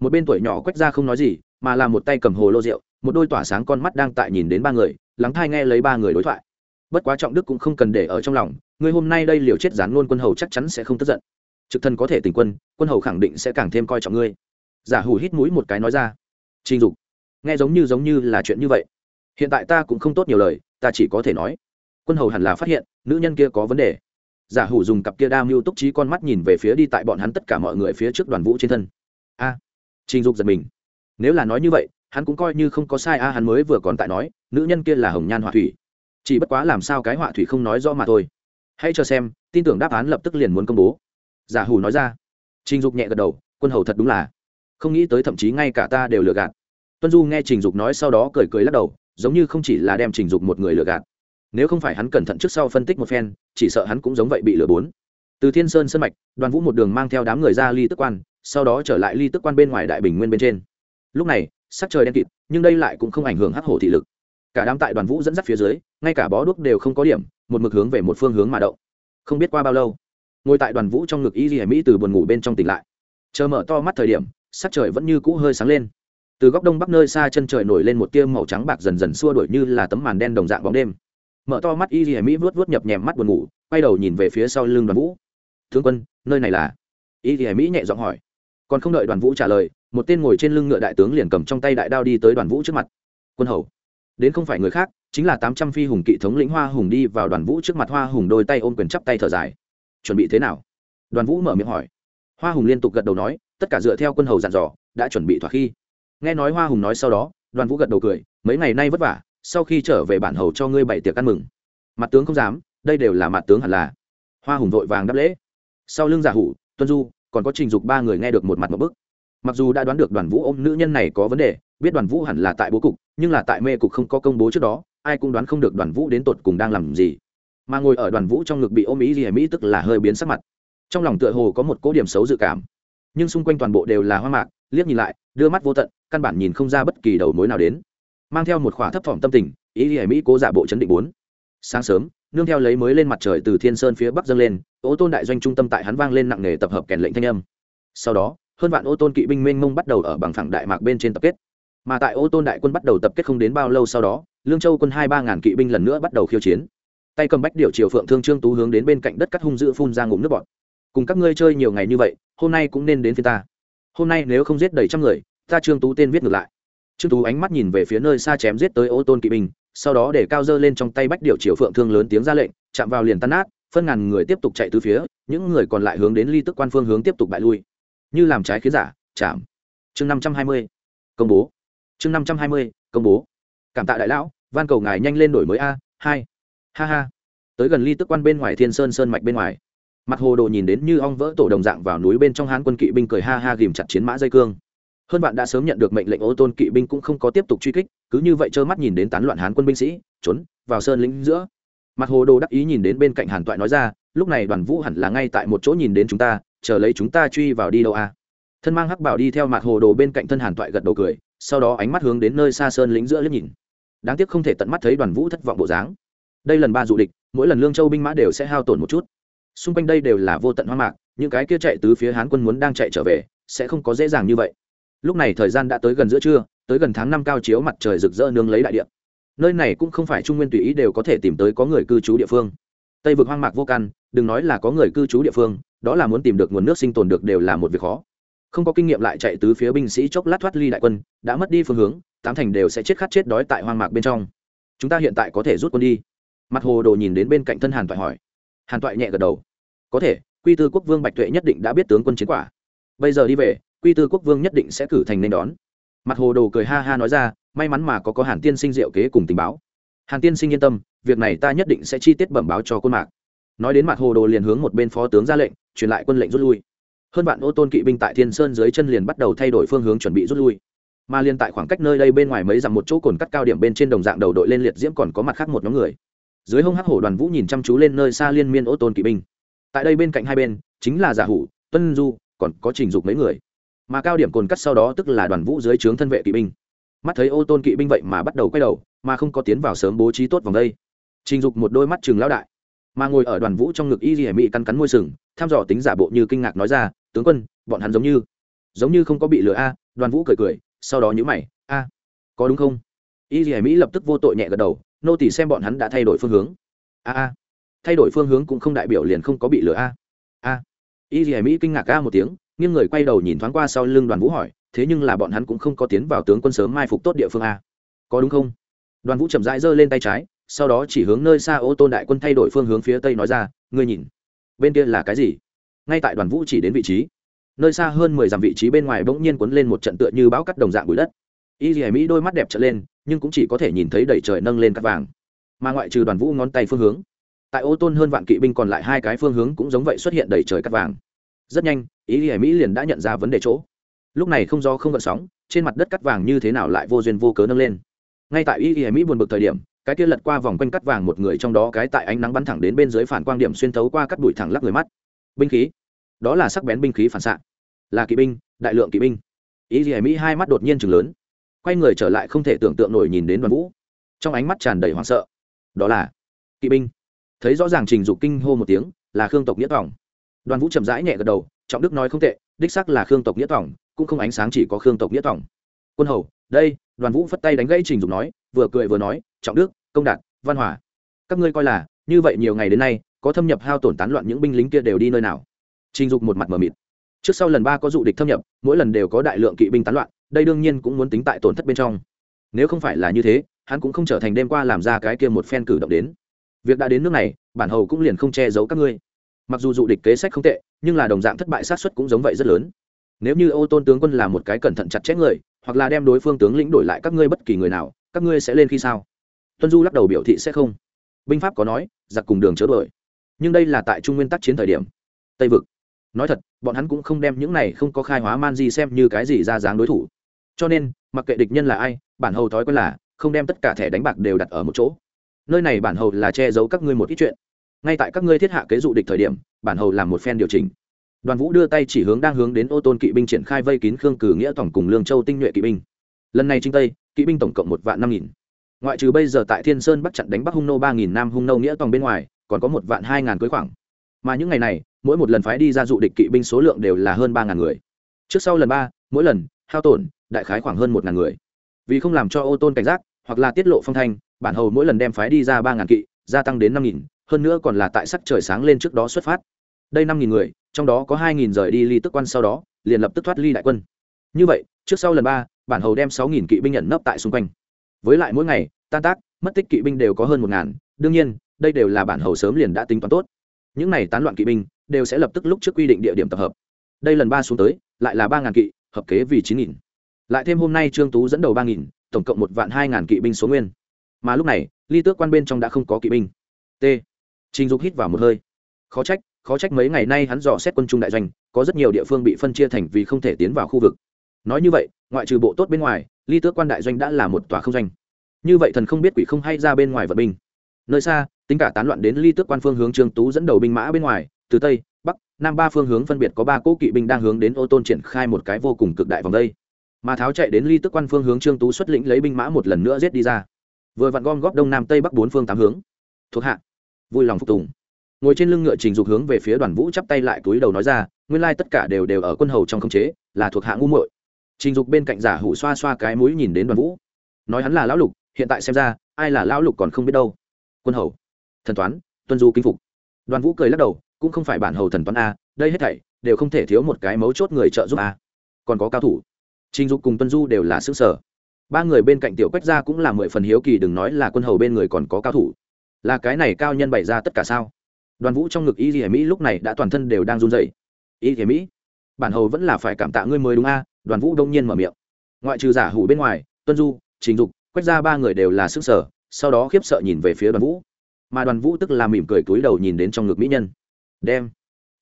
Một bên tuổi nhỏ quách ra không nói gì, mà là một tay cầm hồ lô rượu, một đôi tỏa sáng con mắt đang tại nhìn đến ba người, lắng thai nghe lấy ba người đối thoại. Bất quá trọng đức cũng không cần để ở trong lòng ngươi hôm nay đây liều chết gián luôn quân hầu chắc chắn sẽ không tức giận. Trực thân có thể tình quân quân hầu khẳng định sẽ càng thêm coi trọng ngươi. Giả hủ hít mũi một cái nói ra. Trình dục, nghe giống như giống như là chuyện như vậy. Hiện tại ta cũng không tốt nhiều lời, ta chỉ có thể nói. Quân hầu hẳn là phát hiện, nữ nhân kia có vấn đề. Giả hủ dùng cặp kia đa mưu túc trí con mắt nhìn về phía đi tại bọn hắn tất cả mọi người phía trước đoàn vũ trên thân. A, trình dục giật mình. Nếu là nói như vậy, hắn cũng coi như không có sai, a, hắn mới vừa còn tại nói, nữ nhân kia là hồng nhan họa thủy. Chỉ bất quá làm sao cái họa thủy không nói rõ mà thôi hãy cho xem, tin tưởng đáp án lập tức liền muốn công bố. Giả hủ nói ra. Trình dục nhẹ gật đầu, quân hầu thật đúng là. Không nghĩ tới thậm chí ngay cả ta đều lừa gạt. Tuân du nghe trình dục nói sau đó cười cười lắc đầu, giống như không chỉ là đem trình dục một người lừa gạt. Nếu không phải hắn cẩn thận trước sau phân tích một phen, chỉ sợ hắn cũng giống vậy bị lừa bốn. Từ thiên sơn sân mạch, đoàn vũ một đường mang theo đám người ra ly tức quan, sau đó trở lại ly tức quan bên ngoài đại bình nguyên bên trên. Lúc này, sắc trời đen kịt, nhưng đây lại cũng không ảnh hưởng hắc hổ thị lực. Cả đám tại đoàn vũ dẫn dắt phía dưới, ngay cả bó đuốc đều không có điểm một mực hướng về một phương hướng mà động. Không biết qua bao lâu, ngồi tại đoàn vũ trong ngực y mỹ từ buồn ngủ bên trong tỉnh lại. Chờ mở to mắt thời điểm, sắc trời vẫn như cũ hơi sáng lên. Từ góc đông bắc nơi xa chân trời nổi lên một tia màu trắng bạc dần dần xua đổi như là tấm màn đen đồng dạng bóng đêm. Mở to mắt y mỹ vuốt vuốt nhập nhèm mắt buồn ngủ, quay đầu nhìn về phía sau lưng đoàn vũ. Thương quân, nơi này là? Y mỹ nhẹ giọng hỏi. Còn không đợi đoàn vũ trả lời, một tên ngồi trên lưng ngựa đại tướng liền cầm trong tay đại đao đi tới đoàn vũ trước mặt. Quân hầu đến không phải người khác, chính là tám trăm phi hùng kỵ thống lĩnh hoa hùng đi vào đoàn vũ trước mặt hoa hùng đôi tay ôm quyền chắp tay thở dài. Chuẩn bị thế nào? Đoàn vũ mở miệng hỏi. Hoa hùng liên tục gật đầu nói, tất cả dựa theo quân hầu dặn dò, đã chuẩn bị thỏa khi. Nghe nói hoa hùng nói sau đó, đoàn vũ gật đầu cười, mấy ngày nay vất vả, sau khi trở về bản hầu cho ngươi bảy tiệc ăn mừng. Mặt tướng không dám, đây đều là mặt tướng hẳn là. Hoa hùng vội vàng đáp lễ. Sau lưng giả hủ, tuân du, còn có trình dục ba người nghe được một mặt một bức. Mặc dù đã đoán được đoàn vũ ôm nữ nhân này có vấn đề biết đoàn vũ hẳn là tại bố cục, nhưng là tại mê cục không có công bố trước đó, ai cũng đoán không được đoàn vũ đến tột cùng đang làm gì. Mà ngồi ở đoàn vũ trong ngực bị ôm ý gì mỹ tức là hơi biến sắc mặt. Trong lòng tựa hồ có một cố điểm xấu dự cảm. Nhưng xung quanh toàn bộ đều là hoa mạc, liếc nhìn lại, đưa mắt vô tận, căn bản nhìn không ra bất kỳ đầu mối nào đến. Mang theo một khỏa thấp thỏm tâm tình, ý gì mỹ cố giả bộ chấn định bốn. Sáng sớm, nương theo lấy mới lên mặt trời từ thiên sơn phía bắc dâng lên, ô tôn đại doanh trung tâm tại hắn vang lên nặng nề tập hợp kèn lệnh thanh âm. Sau đó, hơn vạn ô tôn kỵ binh mênh mông bắt đầu ở bằng phẳng đại mạc bên trên tập kết mà tại ô tôn đại quân bắt đầu tập kết không đến bao lâu sau đó, lương châu quân hai ba ngàn kỵ binh lần nữa bắt đầu khiêu chiến. Tay cầm bách điệu triều phượng thương trương tú hướng đến bên cạnh đất cắt hung dữ phun ra ngụm nước bọt. Cùng các ngươi chơi nhiều ngày như vậy, hôm nay cũng nên đến phía ta. Hôm nay nếu không giết đầy trăm người, ta trương tú tên viết ngược lại. Trương tú ánh mắt nhìn về phía nơi xa chém giết tới ô tôn kỵ binh, sau đó để cao dơ lên trong tay bách điệu triều phượng thương lớn tiếng ra lệnh, chạm vào liền tan nát, phân ngàn người tiếp tục chạy từ phía, những người còn lại hướng đến ly tức quan phương hướng tiếp tục bại lui. Như làm trái khiến giả, chạm. Chương năm trăm hai mươi, công bố chương năm trăm hai mươi, công bố. Cảm tạ đại lão, van cầu ngài nhanh lên đổi mới a, hai. Ha ha. Tới gần ly tức quan bên ngoài thiên sơn sơn mạch bên ngoài. Mặt hồ đồ nhìn đến như ong vỡ tổ đồng dạng vào núi bên trong hán quân kỵ binh cười ha ha ghìm chặt chiến mã dây cương. Hơn bạn đã sớm nhận được mệnh lệnh ô tôn kỵ binh cũng không có tiếp tục truy kích, cứ như vậy trơ mắt nhìn đến tán loạn hán quân binh sĩ, trốn vào sơn lĩnh giữa. Mặt hồ đồ đắc ý nhìn đến bên cạnh hàn toại nói ra, lúc này đoàn vũ hẳn là ngay tại một chỗ nhìn đến chúng ta, chờ lấy chúng ta truy vào đi đâu à. thân mang hắc bảo đi theo mặt hồ đồ bên cạnh thân hàn toại gật đầu cười sau đó ánh mắt hướng đến nơi xa sơn lĩnh giữa liếc nhìn. Đáng tiếc không thể tận mắt thấy đoàn vũ thất vọng bộ dáng. Đây lần ba dụ địch, mỗi lần lương châu binh mã đều sẽ hao tổn một chút. Xung quanh đây đều là vô tận hoang mạc, những cái kia chạy từ phía hán quân muốn đang chạy trở về, sẽ không có dễ dàng như vậy. Lúc này thời gian đã tới gần giữa trưa, tới gần tháng năm cao chiếu mặt trời rực rỡ nương lấy đại địa. Nơi này cũng không phải trung nguyên tùy ý đều có thể tìm tới có người cư trú địa phương. Tây vực hoang mạc vô căn, đừng nói là có người cư trú địa phương, đó là muốn tìm được nguồn nước sinh tồn được đều là một việc khó không có kinh nghiệm lại chạy tứ phía binh sĩ chốc lát thoát ly đại quân, đã mất đi phương hướng, tám thành đều sẽ chết khát chết đói tại hoang mạc bên trong. Chúng ta hiện tại có thể rút quân đi. Mặt hồ đồ nhìn đến bên cạnh thân hàn toại hỏi. Hàn toại nhẹ gật đầu. Có thể, quy tư quốc vương bạch tuệ nhất định đã biết tướng quân chiến quả. Bây giờ đi về, quy tư quốc vương nhất định sẽ cử thành nên đón. Mặt hồ đồ cười ha ha nói ra, may mắn mà có có hàn tiên sinh diệu kế cùng tình báo. Hàn tiên sinh yên tâm, việc này ta nhất định sẽ chi tiết bẩm báo cho quân mạc. Nói đến mặt hồ đồ liền hướng một bên phó tướng ra lệnh, truyền lại quân lệnh rút lui hơn bạn ô tôn kỵ binh tại thiên sơn dưới chân liền bắt đầu thay đổi phương hướng chuẩn bị rút lui. Mà liên tại khoảng cách nơi đây bên ngoài mấy dặm một chỗ cồn cắt cao điểm bên trên đồng dạng đầu đội lên liệt diễm còn có mặt khác một nhóm người. Dưới hông hắc hổ đoàn vũ nhìn chăm chú lên nơi xa liên miên ô tôn kỵ binh. Tại đây bên cạnh hai bên, chính là giả hủ, tuân du, còn có trình dục mấy người. Mà cao điểm cồn cắt sau đó tức là đoàn vũ dưới trướng thân vệ kỵ binh. Mắt thấy ô tôn kỵ binh vậy mà bắt đầu quay đầu, mà không có tiến vào sớm bố trí tốt vòng đây. Trình dục một đôi mắt chừng lão đại. Mà ngồi ở đoàn vũ trong ngực y dì mỹ cắn cắn môi sừng, tham dò tính giả bộ như kinh ngạc nói ra tướng quân, bọn hắn giống như giống như không có bị lừa a, đoàn vũ cười cười, sau đó nhữ mày, a, có đúng không? Y dì mỹ lập tức vô tội nhẹ gật đầu, nô tỷ xem bọn hắn đã thay đổi phương hướng. A a, thay đổi phương hướng cũng không đại biểu liền không có bị lừa a. A, y dì mỹ kinh ngạc a một tiếng, nghiêng người quay đầu nhìn thoáng qua sau lưng đoàn vũ hỏi, thế nhưng là bọn hắn cũng không có tiến vào tướng quân sớm mai phục tốt địa phương a. Có đúng không? Đoàn vũ chậm rãi giơ lên tay trái, sau đó chỉ hướng nơi xa ô tôn đại quân thay đổi phương hướng phía tây nói ra, ngươi nhìn, bên kia là cái gì? Ngay tại đoàn vũ chỉ đến vị trí. Nơi xa hơn mười dặm vị trí bên ngoài bỗng nhiên cuốn lên một trận tựa như bão cắt đồng dạng bụi đất. Y dì mỹ đôi mắt đẹp trở lên, nhưng cũng chỉ có thể nhìn thấy đầy trời nâng lên cắt vàng. Mà ngoại trừ đoàn vũ ngón tay phương hướng, tại ô tôn hơn vạn kỵ binh còn lại hai cái phương hướng cũng giống vậy xuất hiện đầy trời cắt vàng. Rất nhanh ý dì mỹ liền đã nhận ra vấn đề chỗ. Lúc này không do không gợn sóng, trên mặt đất cắt vàng như thế nào lại vô duyên vô cớ nâng lên. Ngay tại y hải mỹ buồn bực thời điểm, cái kia lật qua vòng quanh cắt vàng một người trong đó cái tại ánh nắng bắn thẳng đến bên dưới phản quang điểm xuyên thấu qua cắt bụi thẳng lắc người mắt binh khí. Đó là sắc bén binh khí phản xạ. Là kỵ binh, đại lượng kỵ binh. Ý gì mỹ hai mắt đột nhiên chừng lớn. Quay người trở lại không thể tưởng tượng nổi nhìn đến đoàn vũ. Trong ánh mắt tràn đầy hoảng sợ. Đó là kỵ binh. Thấy rõ ràng trình dục kinh hô một tiếng, là khương tộc nghĩa tỏng đoàn vũ chậm rãi nhẹ gật đầu, trọng đức nói không tệ, đích sắc là khương tộc nghĩa tỏng cũng không ánh sáng chỉ có khương tộc nghĩa tỏng quân hầu, đây, đoàn vũ phất tay đánh gãy trình dục nói, vừa cười vừa nói, trọng đức, công đạt, văn hòa. Các ngươi coi là như vậy nhiều ngày đến nay, có thâm nhập hao tổn tán loạn những binh lính kia đều đi nơi nào? Trình dục một mặt mờ mịt. Trước sau lần ba có dụ địch thâm nhập, mỗi lần đều có đại lượng kỵ binh tán loạn, đây đương nhiên cũng muốn tính tại tổn thất bên trong. Nếu không phải là như thế, hắn cũng không trở thành đêm qua làm ra cái kia một phen cử động đến. Việc đã đến nước này, bản hầu cũng liền không che giấu các ngươi. Mặc dù dụ địch kế sách không tệ, nhưng là đồng dạng thất bại sát xuất cũng giống vậy rất lớn. Nếu như ô tôn tướng quân là một cái cẩn thận chặt chẽ người, hoặc là đem đối phương tướng lĩnh đổi lại các ngươi bất kỳ người nào, các ngươi sẽ lên khi sao? Tuân du lắc đầu biểu thị sẽ không binh pháp có nói, giặc cùng đường chớ đuổi. Nhưng đây là tại trung nguyên tắc chiến thời điểm. Tây vực. Nói thật, bọn hắn cũng không đem những này không có khai hóa man di xem như cái gì ra dáng đối thủ. Cho nên, mặc kệ địch nhân là ai, bản hầu thói quen là không đem tất cả thẻ đánh bạc đều đặt ở một chỗ. Nơi này bản hầu là che giấu các ngươi một ít chuyện. Ngay tại các ngươi thiết hạ kế dụ địch thời điểm, bản hầu làm một phen điều chỉnh. Đoàn vũ đưa tay chỉ hướng đang hướng đến ô tôn kỵ binh triển khai vây kín khương cử nghĩa tổng cùng lương châu tinh nhuệ kỵ binh. Lần này trinh tây, kỵ binh tổng cộng một vạn năm nghìn ngoại trừ bây giờ tại thiên sơn bắc chặn đánh bắc hung nô ba nghìn nam hung nô nghĩa toàn bên ngoài, còn có một vạn hai ngàn cưới khoảng. Mà những ngày này, mỗi một lần phái đi ra dụ địch kỵ binh số lượng đều là hơn ba ngàn người. Trước sau lần ba, mỗi lần, hao tổn, đại khái khoảng hơn một ngàn người. Vì không làm cho ô tôn cảnh giác, hoặc là tiết lộ phong thanh, bản hầu mỗi lần đem phái đi ra ba ngàn kỵ, gia tăng đến năm nghìn, hơn nữa còn là tại sắc trời sáng lên trước đó xuất phát. Đây năm nghìn người, trong đó có hai nghìn rời đi ly tức quan sau đó, liền lập tức thoát ly đại quân. Như vậy, trước sau lần ba, bản hầu đem sáu nghìn kỵ binh nhận nấp tại xung quanh. Với lại mỗi ngày tan tác, mất tích kỵ binh đều có hơn một ngàn, đương nhiên, đây đều là bản hầu sớm liền đã tính toán tốt. Những này tán loạn kỵ binh đều sẽ lập tức lúc trước quy định địa điểm tập hợp. Đây lần ba xuống tới, lại là ba ngàn kỵ, hợp kế vì chín nghìn. Lại thêm hôm nay trương tú dẫn đầu ba nghìn, tổng cộng một vạn hai ngàn kỵ binh số nguyên. Mà lúc này, ly tước quan bên trong đã không có kỵ binh. T. Trình dục hít vào một hơi. Khó trách khó trách mấy ngày nay hắn dò xét quân trung đại doanh, có rất nhiều địa phương bị phân chia thành vì không thể tiến vào khu vực. Nói như vậy, ngoại trừ bộ tốt bên ngoài, ly tước quan đại doanh đã là một tòa không doanh như vậy thần không biết quỷ không hay ra bên ngoài vận binh. Nơi xa, tính cả tán loạn đến ly tước quan phương hướng trương tú dẫn đầu binh mã bên ngoài, từ tây, bắc, nam ba phương hướng phân biệt có ba cỗ kỵ binh đang hướng đến ô tôn triển khai một cái vô cùng cực đại vòng đây. Mà tháo chạy đến ly tước quan phương hướng trương tú xuất lĩnh lấy binh mã một lần nữa giết đi ra. Vừa vặn gom góp đông nam tây bắc bốn phương tám hướng. Thuộc hạ, vui lòng phục tùng. Ngồi trên lưng ngựa trình dục hướng về phía đoàn vũ chắp tay lại túi đầu nói ra, nguyên lai tất cả đều đều ở quân hầu trong khống chế, là thuộc hạ ngu muội. Trình dục bên cạnh giả hủ xoa xoa cái mũi nhìn đến đoàn vũ. Nói hắn là lão lục hiện tại xem ra, ai là lão lục còn không biết đâu. Quân hầu, thần toán, tuân du kinh phục. Đoàn vũ cười lắc đầu, cũng không phải bản hầu thần toán a, đây hết thảy đều không thể thiếu một cái mấu chốt người trợ giúp a. Còn có cao thủ, trình dục cùng tuân du đều là xứ sở. Ba người bên cạnh tiểu quách gia cũng là mười phần hiếu kỳ, đừng nói là quân hầu bên người còn có cao thủ. Là cái này cao nhân bày ra tất cả sao? Đoàn vũ trong ngực y hiểm mỹ lúc này đã toàn thân đều đang run dậy y hiểm mỹ, bản hầu vẫn là phải cảm tạ ngươi mới đúng a, đoàn vũ đông nhiên mở miệng. Ngoại trừ giả hủ bên ngoài, tuân du, trình dục quét ra ba người đều là sức sở, sau đó khiếp sợ nhìn về phía đoàn vũ. Mà đoàn vũ tức là mỉm cười túi đầu nhìn đến trong ngực mỹ nhân. Đem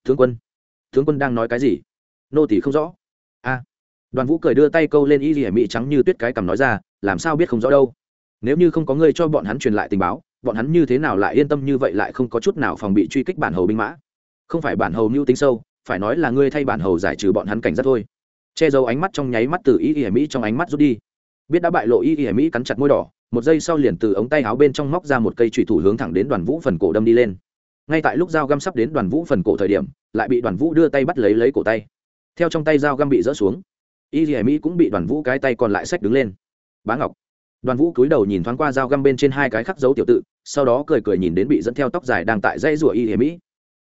tướng quân tướng quân đang nói cái gì? Nô tỷ không rõ. A. Đoàn vũ cười đưa tay câu lên y dì mỹ trắng như tuyết cái cằm nói ra, làm sao biết không rõ đâu? Nếu như không có người cho bọn hắn truyền lại tình báo, bọn hắn như thế nào lại yên tâm như vậy lại không có chút nào phòng bị truy kích bản hầu binh mã? Không phải bản hầu mưu tính sâu, phải nói là ngươi thay bản hầu giải trừ bọn hắn cảnh giác thôi. Che giấu ánh mắt trong nháy mắt từ y y mỹ trong ánh mắt rút đi biết đã bại lộ y y mỹ cắn chặt môi đỏ, một giây sau liền từ ống tay áo bên trong móc ra một cây trùy thủ hướng thẳng đến đoàn vũ phần cổ đâm đi lên. Ngay tại lúc dao găm sắp đến đoàn vũ phần cổ thời điểm, lại bị đoàn vũ đưa tay bắt lấy lấy cổ tay. Theo trong tay dao găm bị rỡ xuống, y y mỹ cũng bị đoàn vũ cái tay còn lại xách đứng lên. Bá ngọc. Đoàn vũ cúi đầu nhìn thoáng qua dao găm bên trên hai cái khắc dấu tiểu tự, sau đó cười cười nhìn đến bị dẫn theo tóc dài đang tại dãy rủa y y mỹ.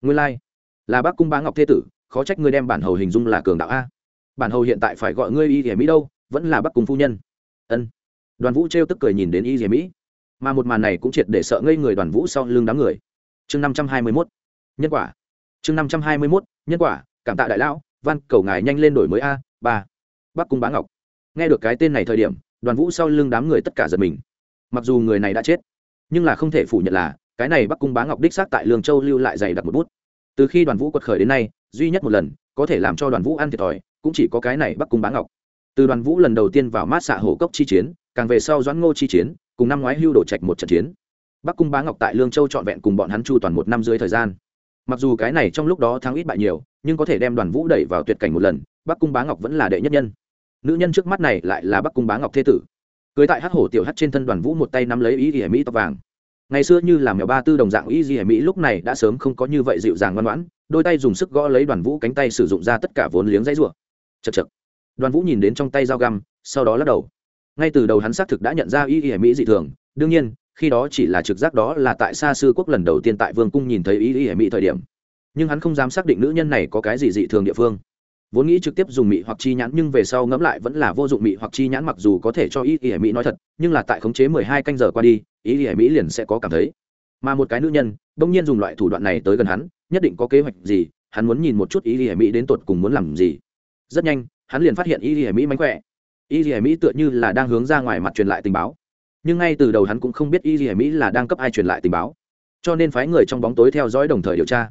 Nguyên lai、like. là bác cung bá ngọc thế tử, khó trách ngươi đem bản hầu hình dung là cường đạo a. Bản hầu hiện tại phải gọi ngươi y y mỹ đâu, vẫn là bác cung phu nhân ân. Đoàn vũ trêu tức cười nhìn đến y hiểm mỹ. Mà một màn này cũng triệt để sợ ngây người đoàn vũ sau lưng đám người. Chương năm trăm hai mươi mốt. Nhân quả. Chương năm trăm hai mươi mốt. Nhân quả. Cảm tạ đại lão văn cầu ngài nhanh lên đổi mới a, ba. Bắc cung bá ngọc. Nghe được cái tên này thời điểm, đoàn vũ sau lưng đám người tất cả giật mình. Mặc dù người này đã chết, nhưng là không thể phủ nhận là, cái này bắc cung bá ngọc đích xác tại lương châu lưu lại dày đặc một bút. Từ khi đoàn vũ quật khởi đến nay, duy nhất một lần, có thể làm cho đoàn vũ ăn thiệt thòi, cũng chỉ có cái này bắc cung bá ngọc từ đoàn vũ lần đầu tiên vào mát xạ hổ cốc chi chiến, càng về sau doãn ngô chi chiến, cùng năm ngoái hưu đổ trạch một trận chiến. Bắc cung bá ngọc tại lương châu trọn vẹn cùng bọn hắn chu toàn một năm dưới thời gian. Mặc dù cái này trong lúc đó thắng ít bại nhiều, nhưng có thể đem đoàn vũ đẩy vào tuyệt cảnh một lần, bắc cung bá ngọc vẫn là đệ nhất nhân. Nữ nhân trước mắt này lại là bắc cung bá ngọc thế tử. Cưới tại hát hổ tiểu hắt trên thân đoàn vũ một tay nắm lấy ý ỉa mỹ tóc vàng. Ngày xưa như làm mèo ba tư đồng dạng ý ỉa mỹ lúc này đã sớm không có như vậy dịu dàng ngoan ngoãn, đôi tay dùng sức gõ lấy đoàn vũ cánh tay sử dụng ra tất cả vốn liếng dãy rủa. Chật chật đoàn vũ nhìn đến trong tay dao găm, sau đó lắc đầu. Ngay từ đầu hắn xác thực đã nhận ra Y Y Hải mỹ dị thường, đương nhiên, khi đó chỉ là trực giác đó là tại xa sư quốc lần đầu tiên tại vương cung nhìn thấy Y Y Hải mỹ thời điểm. Nhưng hắn không dám xác định nữ nhân này có cái gì dị thường địa phương. Vốn nghĩ trực tiếp dùng mị hoặc chi nhãn nhưng về sau ngẫm lại vẫn là vô dụng mị hoặc chi nhãn mặc dù có thể cho Y Y Hải mỹ nói thật, nhưng là tại khống chế mười hai canh giờ qua đi, Y Y Hải mỹ liền sẽ có cảm thấy. Mà một cái nữ nhân, bỗng nhiên dùng loại thủ đoạn này tới gần hắn, nhất định có kế hoạch gì, hắn muốn nhìn một chút Y Y Hải mỹ đến tột cùng muốn làm gì. Rất nhanh hắn liền phát hiện y ỉa mỹ mánh khỏe. Y ỉa mỹ tựa như là đang hướng ra ngoài mặt truyền lại tình báo. Nhưng ngay từ đầu hắn cũng không biết y ỉa mỹ là đang cấp ai truyền lại tình báo. Cho nên phái người trong bóng tối theo dõi đồng thời điều tra.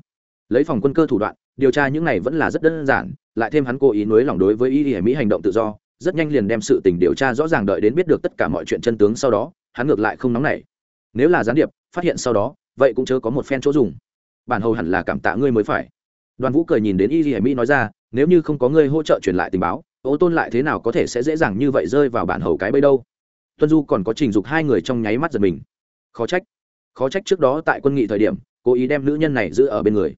Lấy phòng quân cơ thủ đoạn, điều tra những này vẫn là rất đơn giản, lại thêm hắn cố ý nối lòng đối với y y mỹ hành động tự do, rất nhanh liền đem sự tình điều tra rõ ràng đợi đến biết được tất cả mọi chuyện chân tướng sau đó, hắn ngược lại không nóng nảy. Nếu là gián điệp, phát hiện sau đó, vậy cũng chớ có một phen chỗ dùng. Bản hầu hẳn là cảm tạ ngươi mới phải. Đoàn vũ cười nhìn đến y y mỹ nói ra nếu như không có ngươi hỗ trợ truyền lại tình báo, ô tôn lại thế nào có thể sẽ dễ dàng như vậy rơi vào bản hầu cái bấy đâu? Tuân du còn có trình dục hai người trong nháy mắt giật mình. Khó trách khó trách trước đó tại quân nghị thời điểm, cố ý đem nữ nhân này giữ ở bên người.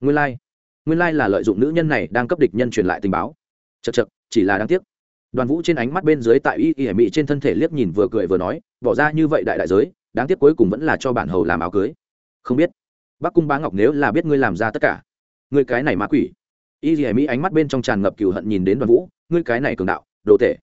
Nguyên lai、like nguyên lai là lợi dụng nữ nhân này đang cấp địch nhân truyền lại tình báo. Chật chật chỉ là đáng tiếc. Đoàn vũ trên ánh mắt bên dưới tại y y hải mị trên thân thể liếc nhìn vừa cười vừa nói, bỏ ra như vậy đại đại giới, đáng tiếc cuối cùng vẫn là cho bản hầu làm áo cưới. Không biết bác cung bá ngọc nếu là biết ngươi làm ra tất cả, ngươi cái này ma quỷ y y mỹ ánh mắt bên trong tràn ngập cừu hận nhìn đến đoàn vũ, ngươi cái này cường đạo, đồ tể.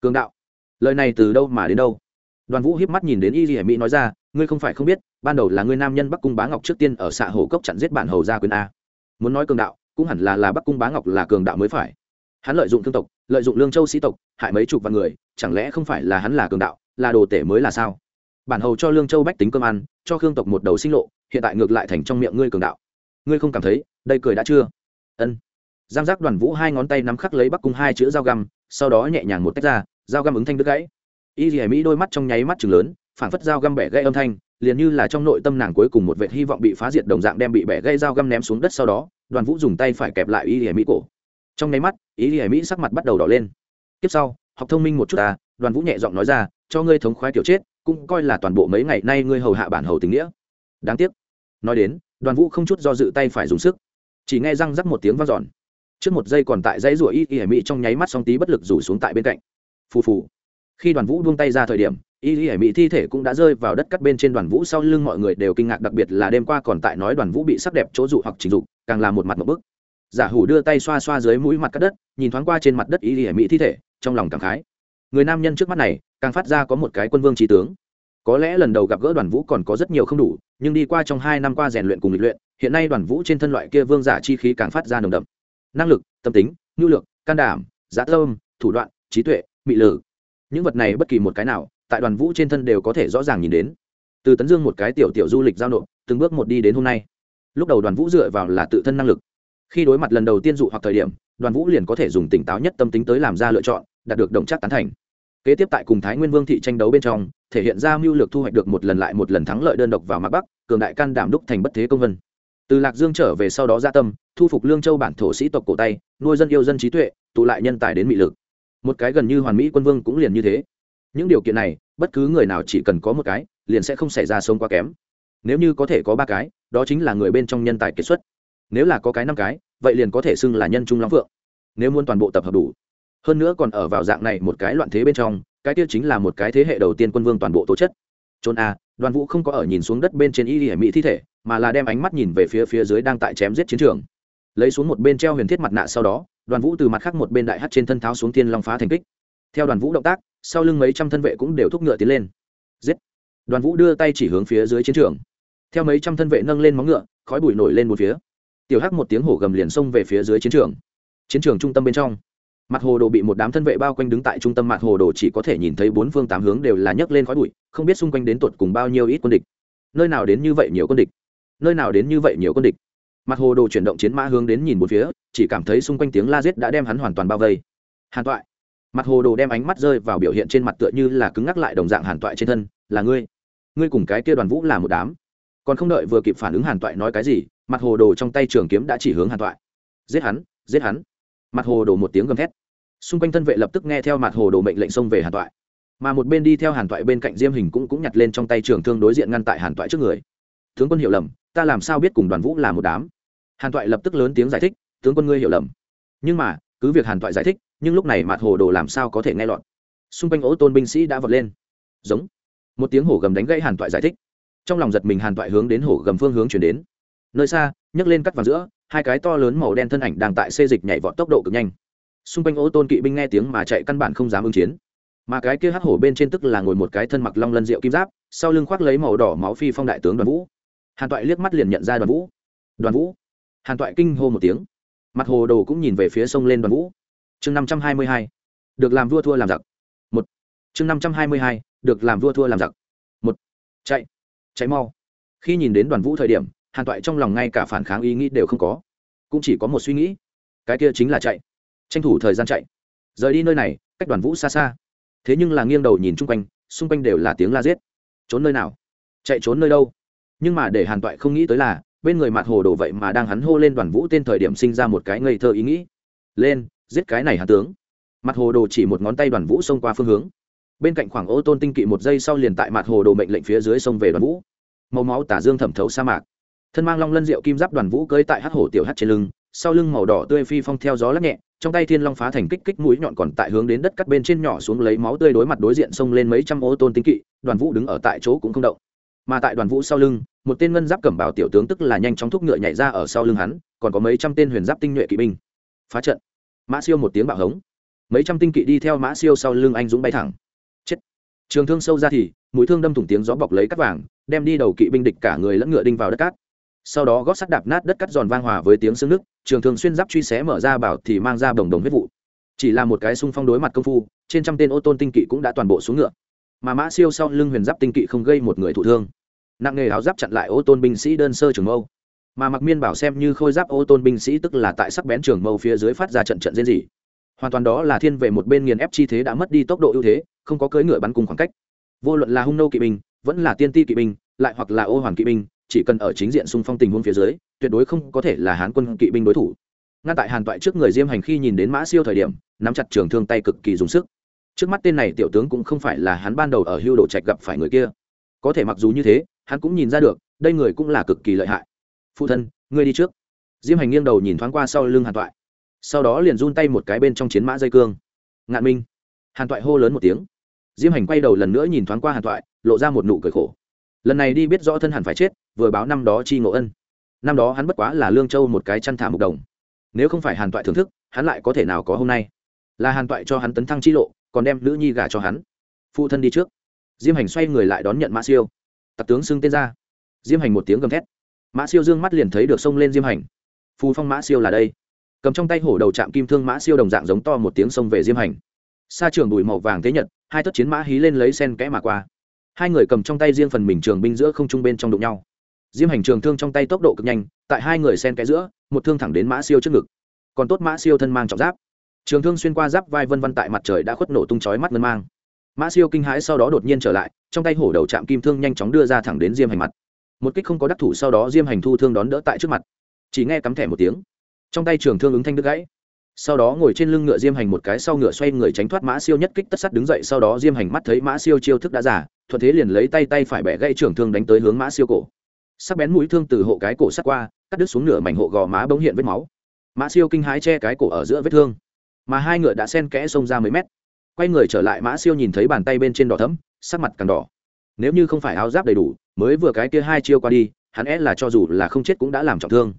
Cường đạo? Lời này từ đâu mà đến đâu? Đoàn vũ hiếp mắt nhìn đến y y mỹ nói ra, ngươi không phải không biết, ban đầu là ngươi nam nhân bắc cung bá ngọc trước tiên ở xạ hồ cốc chặn giết bản hầu gia quyền a. Muốn nói cường đạo, cũng hẳn là là bắc cung bá ngọc là cường đạo mới phải. Hắn lợi dụng thương tộc, lợi dụng lương châu sĩ tộc, hại mấy chục vạn người, chẳng lẽ không phải là hắn là cường đạo, là đồ tể mới là sao? Bản hầu cho lương châu bách tính cơm ăn, cho khương tộc một đầu sinh lộ, hiện tại ngược lại thành trong miệng ngươi cường đạo. Ngươi không cảm thấy, đây cười đã chưa? Ân giang giác đoàn vũ hai ngón tay nắm khắc lấy bắc cung hai chữ dao găm, sau đó nhẹ nhàng một tách ra, dao găm ứng thanh đứt gãy. Y dì mỹ đôi mắt trong nháy mắt chừng lớn phản phất dao găm bẻ gãy âm thanh, liền như là trong nội tâm nàng cuối cùng một vệt hy vọng bị phá diệt đồng dạng đem bị bẻ gãy dao găm ném xuống đất sau đó, đoàn vũ dùng tay phải kẹp lại y dì mỹ cổ. Trong nháy mắt, y dì mỹ sắc mặt bắt đầu đỏ lên. Tiếp sau, học thông minh một chút ta, đoàn vũ nhẹ giọng nói ra, cho ngươi thống khoái kiểu chết, cũng coi là toàn bộ mấy ngày nay ngươi hầu hạ bản hầu tình nghĩa. Đáng tiếc. Nói đến, đoàn vũ không chút do dự tay phải dùng sức. Chỉ nghe răng rắc một tiếng vang dọn trước một giây còn tại dãy rủa y y hải mỹ trong nháy mắt song tí bất lực rủ xuống tại bên cạnh. Phù phù. Khi đoàn vũ buông tay ra thời điểm, y y hải mỹ thi thể cũng đã rơi vào đất cắt bên trên đoàn vũ sau lưng mọi người đều kinh ngạc, đặc biệt là đêm qua còn tại nói đoàn vũ bị sắc đẹp chỗ dụ hoặc trình dục càng là một mặt một bức. Giả hủ đưa tay xoa xoa dưới mũi mặt cắt đất, nhìn thoáng qua trên mặt đất y y hải mỹ thi thể, trong lòng cảm khái. Người nam nhân trước mắt này, càng phát ra có một cái quân vương trí tướng. Có lẽ lần đầu gặp gỡ đoàn vũ còn có rất nhiều không đủ, nhưng đi qua trong hai năm qua rèn luyện cùng lịch luyện, hiện nay đoàn vũ trên thân loại kia vương giả chi khí càng phát ra nồng đậm năng lực, tâm tính, nhu lược can đảm giá tâm, thủ đoạn, trí tuệ, mị lử những vật này bất kỳ một cái nào, tại đoàn vũ trên thân đều có thể rõ ràng nhìn đến. Từ tấn dương một cái tiểu tiểu du lịch giao nộp, từng bước một đi đến hôm nay. Lúc đầu đoàn vũ dựa vào là tự thân năng lực. Khi đối mặt lần đầu tiên dụ hoặc thời điểm, đoàn vũ liền có thể dùng tỉnh táo nhất tâm tính tới làm ra lựa chọn, đạt được động chắc tán thành. Kế tiếp tại cùng thái nguyên vương thị tranh đấu bên trong, thể hiện ra mưu lược thu hoạch được một lần lại một lần thắng lợi đơn độc vào mặt bắc, cường đại can đảm đúc thành bất thế công vân từ lạc dương trở về sau đó gia tâm, thu phục lương châu bản thổ sĩ tộc cổ tay, nuôi dân yêu dân trí tuệ, tụ lại nhân tài đến mị lực. Một cái gần như hoàn mỹ quân vương cũng liền như thế. Những điều kiện này, bất cứ người nào chỉ cần có một cái, liền sẽ không xảy ra sông quá kém. Nếu như có thể có ba cái, đó chính là người bên trong nhân tài kiệt xuất. Nếu là có cái năm cái, vậy liền có thể xưng là nhân trung lắm vượng nếu muốn toàn bộ tập hợp đủ. Hơn nữa còn ở vào dạng này một cái loạn thế bên trong, cái tiêu chính là một cái thế hệ đầu tiên quân vương toàn bộ tố chất. Trốn a, đoàn vũ không có ở nhìn xuống đất bên trên y hiểm mỹ thi thể mà là đem ánh mắt nhìn về phía phía dưới đang tại chém giết chiến trường. Lấy xuống một bên treo huyền thiết mặt nạ sau đó, đoàn vũ từ mặt khác một bên đại hát trên thân tháo xuống thiên long phá thành kích. Theo đoàn vũ động tác, sau lưng mấy trăm thân vệ cũng đều thúc ngựa tiến lên. Giết! Đoàn vũ đưa tay chỉ hướng phía dưới chiến trường. Theo mấy trăm thân vệ nâng lên móng ngựa, khói bụi nổi lên một phía. Tiểu hắc một tiếng hổ gầm liền xông về phía dưới chiến trường. Chiến trường trung tâm bên trong, mặt hồ đồ bị một đám thân vệ bao quanh đứng tại trung tâm mặt hồ đồ chỉ có thể nhìn thấy bốn phương tám hướng đều là nhấc lên khói bụi, không biết xung quanh đến tột cùng bao nhiêu ít quân địch. Nơi nào đến như vậy nhiều quân địch? Nơi nào đến như vậy nhiều quân địch. Mặt hồ đồ chuyển động chiến mã hướng đến nhìn một phía, chỉ cảm thấy xung quanh tiếng la giết đã đem hắn hoàn toàn bao vây. Hàn toại. Mặt hồ đồ đem ánh mắt rơi vào biểu hiện trên mặt tựa như là cứng ngắc lại đồng dạng hàn toại trên thân, là ngươi. Ngươi cùng cái kia đoàn vũ là một đám. Còn không đợi vừa kịp phản ứng hàn toại nói cái gì, mặt hồ đồ trong tay trường kiếm đã chỉ hướng hàn toại. Giết hắn giết hắn. Mặt hồ đồ một tiếng gầm thét. Xung quanh thân vệ lập tức nghe theo mặt hồ đồ mệnh lệnh xông về hàn toại. Mà một bên đi theo hàn toại bên cạnh diêm hình cũng cũng nhặt lên trong tay trường thương đối diện ngăn tại hàn toại trước người tướng quân hiểu lầm, ta làm sao biết cùng đoàn vũ là một đám? Hàn toại lập tức lớn tiếng giải thích, tướng quân ngươi hiểu lầm. Nhưng mà, cứ việc hàn toại giải thích, nhưng lúc này mạt hồ đồ làm sao có thể nghe lọt? Xung quanh ô tôn binh sĩ đã vọt lên. Giống. Một tiếng hổ gầm đánh gãy hàn toại giải thích. Trong lòng giật mình hàn toại hướng đến hổ gầm phương hướng chuyển đến. Nơi xa, nhấc lên cắt vào giữa, hai cái to lớn màu đen thân ảnh đang tại xê dịch nhảy vọt tốc độ cực nhanh. Xung quanh ô tôn kỵ binh nghe tiếng mà chạy căn bản không dám ứng chiến. Mà cái kia hắc hổ bên trên tức là ngồi một cái thân mặc long lân rượu kim giáp, sau lưng khoác lấy màu đỏ máu phi phong đại tướng đoàn vũ hàn toại liếc mắt liền nhận ra đoàn vũ. Đoàn vũ? Hàn toại kinh hô một tiếng. Mặt hồ đồ cũng nhìn về phía sông lên đoàn vũ. Chương năm trăm hai mươi hai, được làm vua thua làm giặc. Một. Chương năm trăm hai mươi hai, được làm vua thua làm giặc. Một. Chạy. Chạy mau. Khi nhìn đến đoàn vũ thời điểm, hàn toại trong lòng ngay cả phản kháng ý nghĩ đều không có. Cũng chỉ có một suy nghĩ. Cái kia chính là chạy. Tranh thủ thời gian chạy. Rời đi nơi này, cách đoàn vũ xa xa. Thế nhưng là nghiêng đầu nhìn chung quanh, xung quanh đều là tiếng la giết. Trốn nơi nào? Chạy trốn nơi đâu? Nhưng mà để hàn toại không nghĩ tới là, bên người mặt hồ đồ vậy mà đang hắn hô lên đoàn vũ tên thời điểm sinh ra một cái ngây thơ ý nghĩ. Lên, giết cái này hàn tướng. Mặt hồ đồ chỉ một ngón tay đoàn vũ xông qua phương hướng. Bên cạnh khoảng ô tôn tinh kỵ một giây sau liền tại mặt hồ đồ mệnh lệnh phía dưới sông về đoàn vũ. Màu máu tả dương thẩm thấu sa mạc. Thân mang long lân rượu kim giáp đoàn vũ cưới tại hát hổ tiểu hát trên lưng, sau lưng màu đỏ tươi phi phong theo gió lắc nhẹ, trong tay thiên long phá thành kích kích mũi nhọn còn tại hướng đến đất cắt bên trên nhỏ xuống lấy máu tươi đối mặt đối diện xông lên mấy trăm ô tôn tinh kỵ, đoàn vũ đứng ở tại chỗ cũng không động mà tại đoàn vũ sau lưng, một tên ngân giáp cẩm bảo tiểu tướng tức là nhanh chóng thúc ngựa nhảy ra ở sau lưng hắn, còn có mấy trăm tên huyền giáp tinh nhuệ kỵ binh. Phá trận. Mã siêu một tiếng bạo hống. Mấy trăm tinh kỵ đi theo mã siêu sau lưng anh dũng bay thẳng. Chết. Trường thương sâu ra thì, mũi thương đâm thủng tiếng gió bọc lấy cắt vàng, đem đi đầu kỵ binh địch cả người lẫn ngựa đinh vào đất cát. Sau đó gót sắt đạp nát đất cắt giòn vang hòa với tiếng xương nước, trường thương xuyên giáp truy xé mở ra bảo thì mang ra đồng đồng huyết vụ. Chỉ là một cái xung phong đối mặt công phu, trên trăm tên ô tôn tinh kỵ cũng đã toàn bộ xuống ngựa mà mã siêu sau lưng huyền giáp tinh kỵ không gây một người thụ thương. Nặng nghề áo giáp chặn lại ô tôn binh sĩ đơn sơ trường mâu. Mà mặc miên bảo xem như khôi giáp ô tôn binh sĩ tức là tại sắc bén trường mâu phía dưới phát ra trận trận diễn dị hoàn toàn đó là thiên về một bên nghiền ép chi thế đã mất đi tốc độ ưu thế, không có cưỡi ngựa bắn cùng khoảng cách. Vô luận là hung nô kỵ binh, vẫn là tiên ti kỵ binh, lại hoặc là ô hoàn kỵ binh, chỉ cần ở chính diện xung phong tình huống phía dưới, tuyệt đối không có thể là hán quân kỵ binh đối thủ. Ngăn tại hàn toại trước người diêm hành khi nhìn đến mã siêu thời điểm, nắm chặt trường thương tay cực kỳ dùng sức trước mắt tên này tiểu tướng cũng không phải là hắn ban đầu ở hưu đồ trạch gặp phải người kia. Có thể mặc dù như thế, hắn cũng nhìn ra được, đây người cũng là cực kỳ lợi hại. Phụ thân, ngươi đi trước. Diêm hành nghiêng đầu nhìn thoáng qua sau lưng hàn toại. Sau đó liền run tay một cái bên trong chiến mã dây cương. Ngạn minh. Hàn toại hô lớn một tiếng. Diêm hành quay đầu lần nữa nhìn thoáng qua hàn toại, lộ ra một nụ cười khổ. Lần này đi biết rõ thân hẳn phải chết, vừa báo năm đó chi ngộ ân. Năm đó hắn bất quá là lương châu một cái chăn thả mục đồng. Nếu không phải hàn toại thưởng thức, hắn lại có thể nào có hôm nay? Là hàn toại cho hắn tấn thăng chi lộ còn đem nữ nhi gả cho hắn. Phụ thân đi trước. Diêm hành xoay người lại đón nhận mã siêu. Tặc tướng xưng tên ra. Diêm hành một tiếng gầm thét. Mã siêu dương mắt liền thấy được sông lên diêm hành. Phù phong mã siêu là đây. Cầm trong tay hổ đầu trạm kim thương mã siêu đồng dạng giống to một tiếng sông về diêm hành. Xa trường bụi màu vàng thế nhật, hai tất chiến mã hí lên lấy sen kẽ mà qua. Hai người cầm trong tay riêng phần mình trường binh giữa không trung bên trong đụng nhau. Diêm hành trường thương trong tay tốc độ cực nhanh, tại hai người sen kẽ giữa, một thương thẳng đến mã siêu trước ngực. Còn tốt mã siêu thân mang trọng giáp trường thương xuyên qua giáp vai vân vân tại mặt trời đã khuất nổ tung chói mắt ngân mang. Mã siêu kinh hãi sau đó đột nhiên trở lại, trong tay hổ đầu chạm kim thương nhanh chóng đưa ra thẳng đến diêm hành mặt. Một kích không có đắc thủ sau đó diêm hành thu thương đón đỡ tại trước mặt. Chỉ nghe cắm thẻ một tiếng. Trong tay trường thương ứng thanh đứt gãy. Sau đó ngồi trên lưng ngựa diêm hành một cái sau ngựa xoay người tránh thoát mã siêu nhất kích tất sắt đứng dậy, sau đó diêm hành mắt thấy mã siêu chiêu thức đã giả, thuận thế liền lấy tay tay phải bẻ gãy trường thương đánh tới hướng mã siêu cổ. Sắc bén mũi thương từ hộ cái cổ sắt qua, cắt đứt xuống nửa mảnh hộ gò má bỗng hiện vết máu. Mã siêu kinh hãi che cái cổ ở giữa vết thương mà hai ngựa đã sen kẽ xông ra mấy mét. Quay người trở lại mã siêu nhìn thấy bàn tay bên trên đỏ thấm sắc mặt càng đỏ. Nếu như không phải áo giáp đầy đủ, mới vừa cái kia hai chiêu qua đi, hắn é là cho dù là không chết cũng đã làm trọng thương.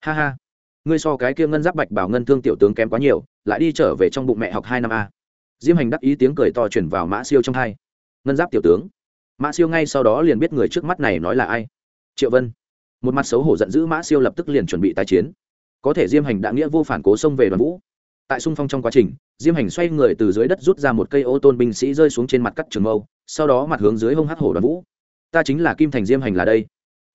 Ha ha. Ngươi so cái kia ngân giáp bạch bảo ngân thương tiểu tướng kém quá nhiều, lại đi trở về trong bụng mẹ học hai năm a. Diêm hành đắc ý tiếng cười to chuyển vào mã siêu trong hai. Ngân giáp tiểu tướng. Mã siêu ngay sau đó liền biết người trước mắt này nói là ai. Triệu vân. Một mặt xấu hổ giận dữ mã siêu lập tức liền chuẩn bị tái chiến. Có thể diêm hành đã nghĩa vô phản cố xông về đoàn vũ tại xung phong trong quá trình, diêm hành xoay người từ dưới đất rút ra một cây ô tôn binh sĩ rơi xuống trên mặt cắt trường mâu, sau đó mặt hướng dưới hông hắc hổ đoàn vũ. Ta chính là kim thành diêm hành là đây.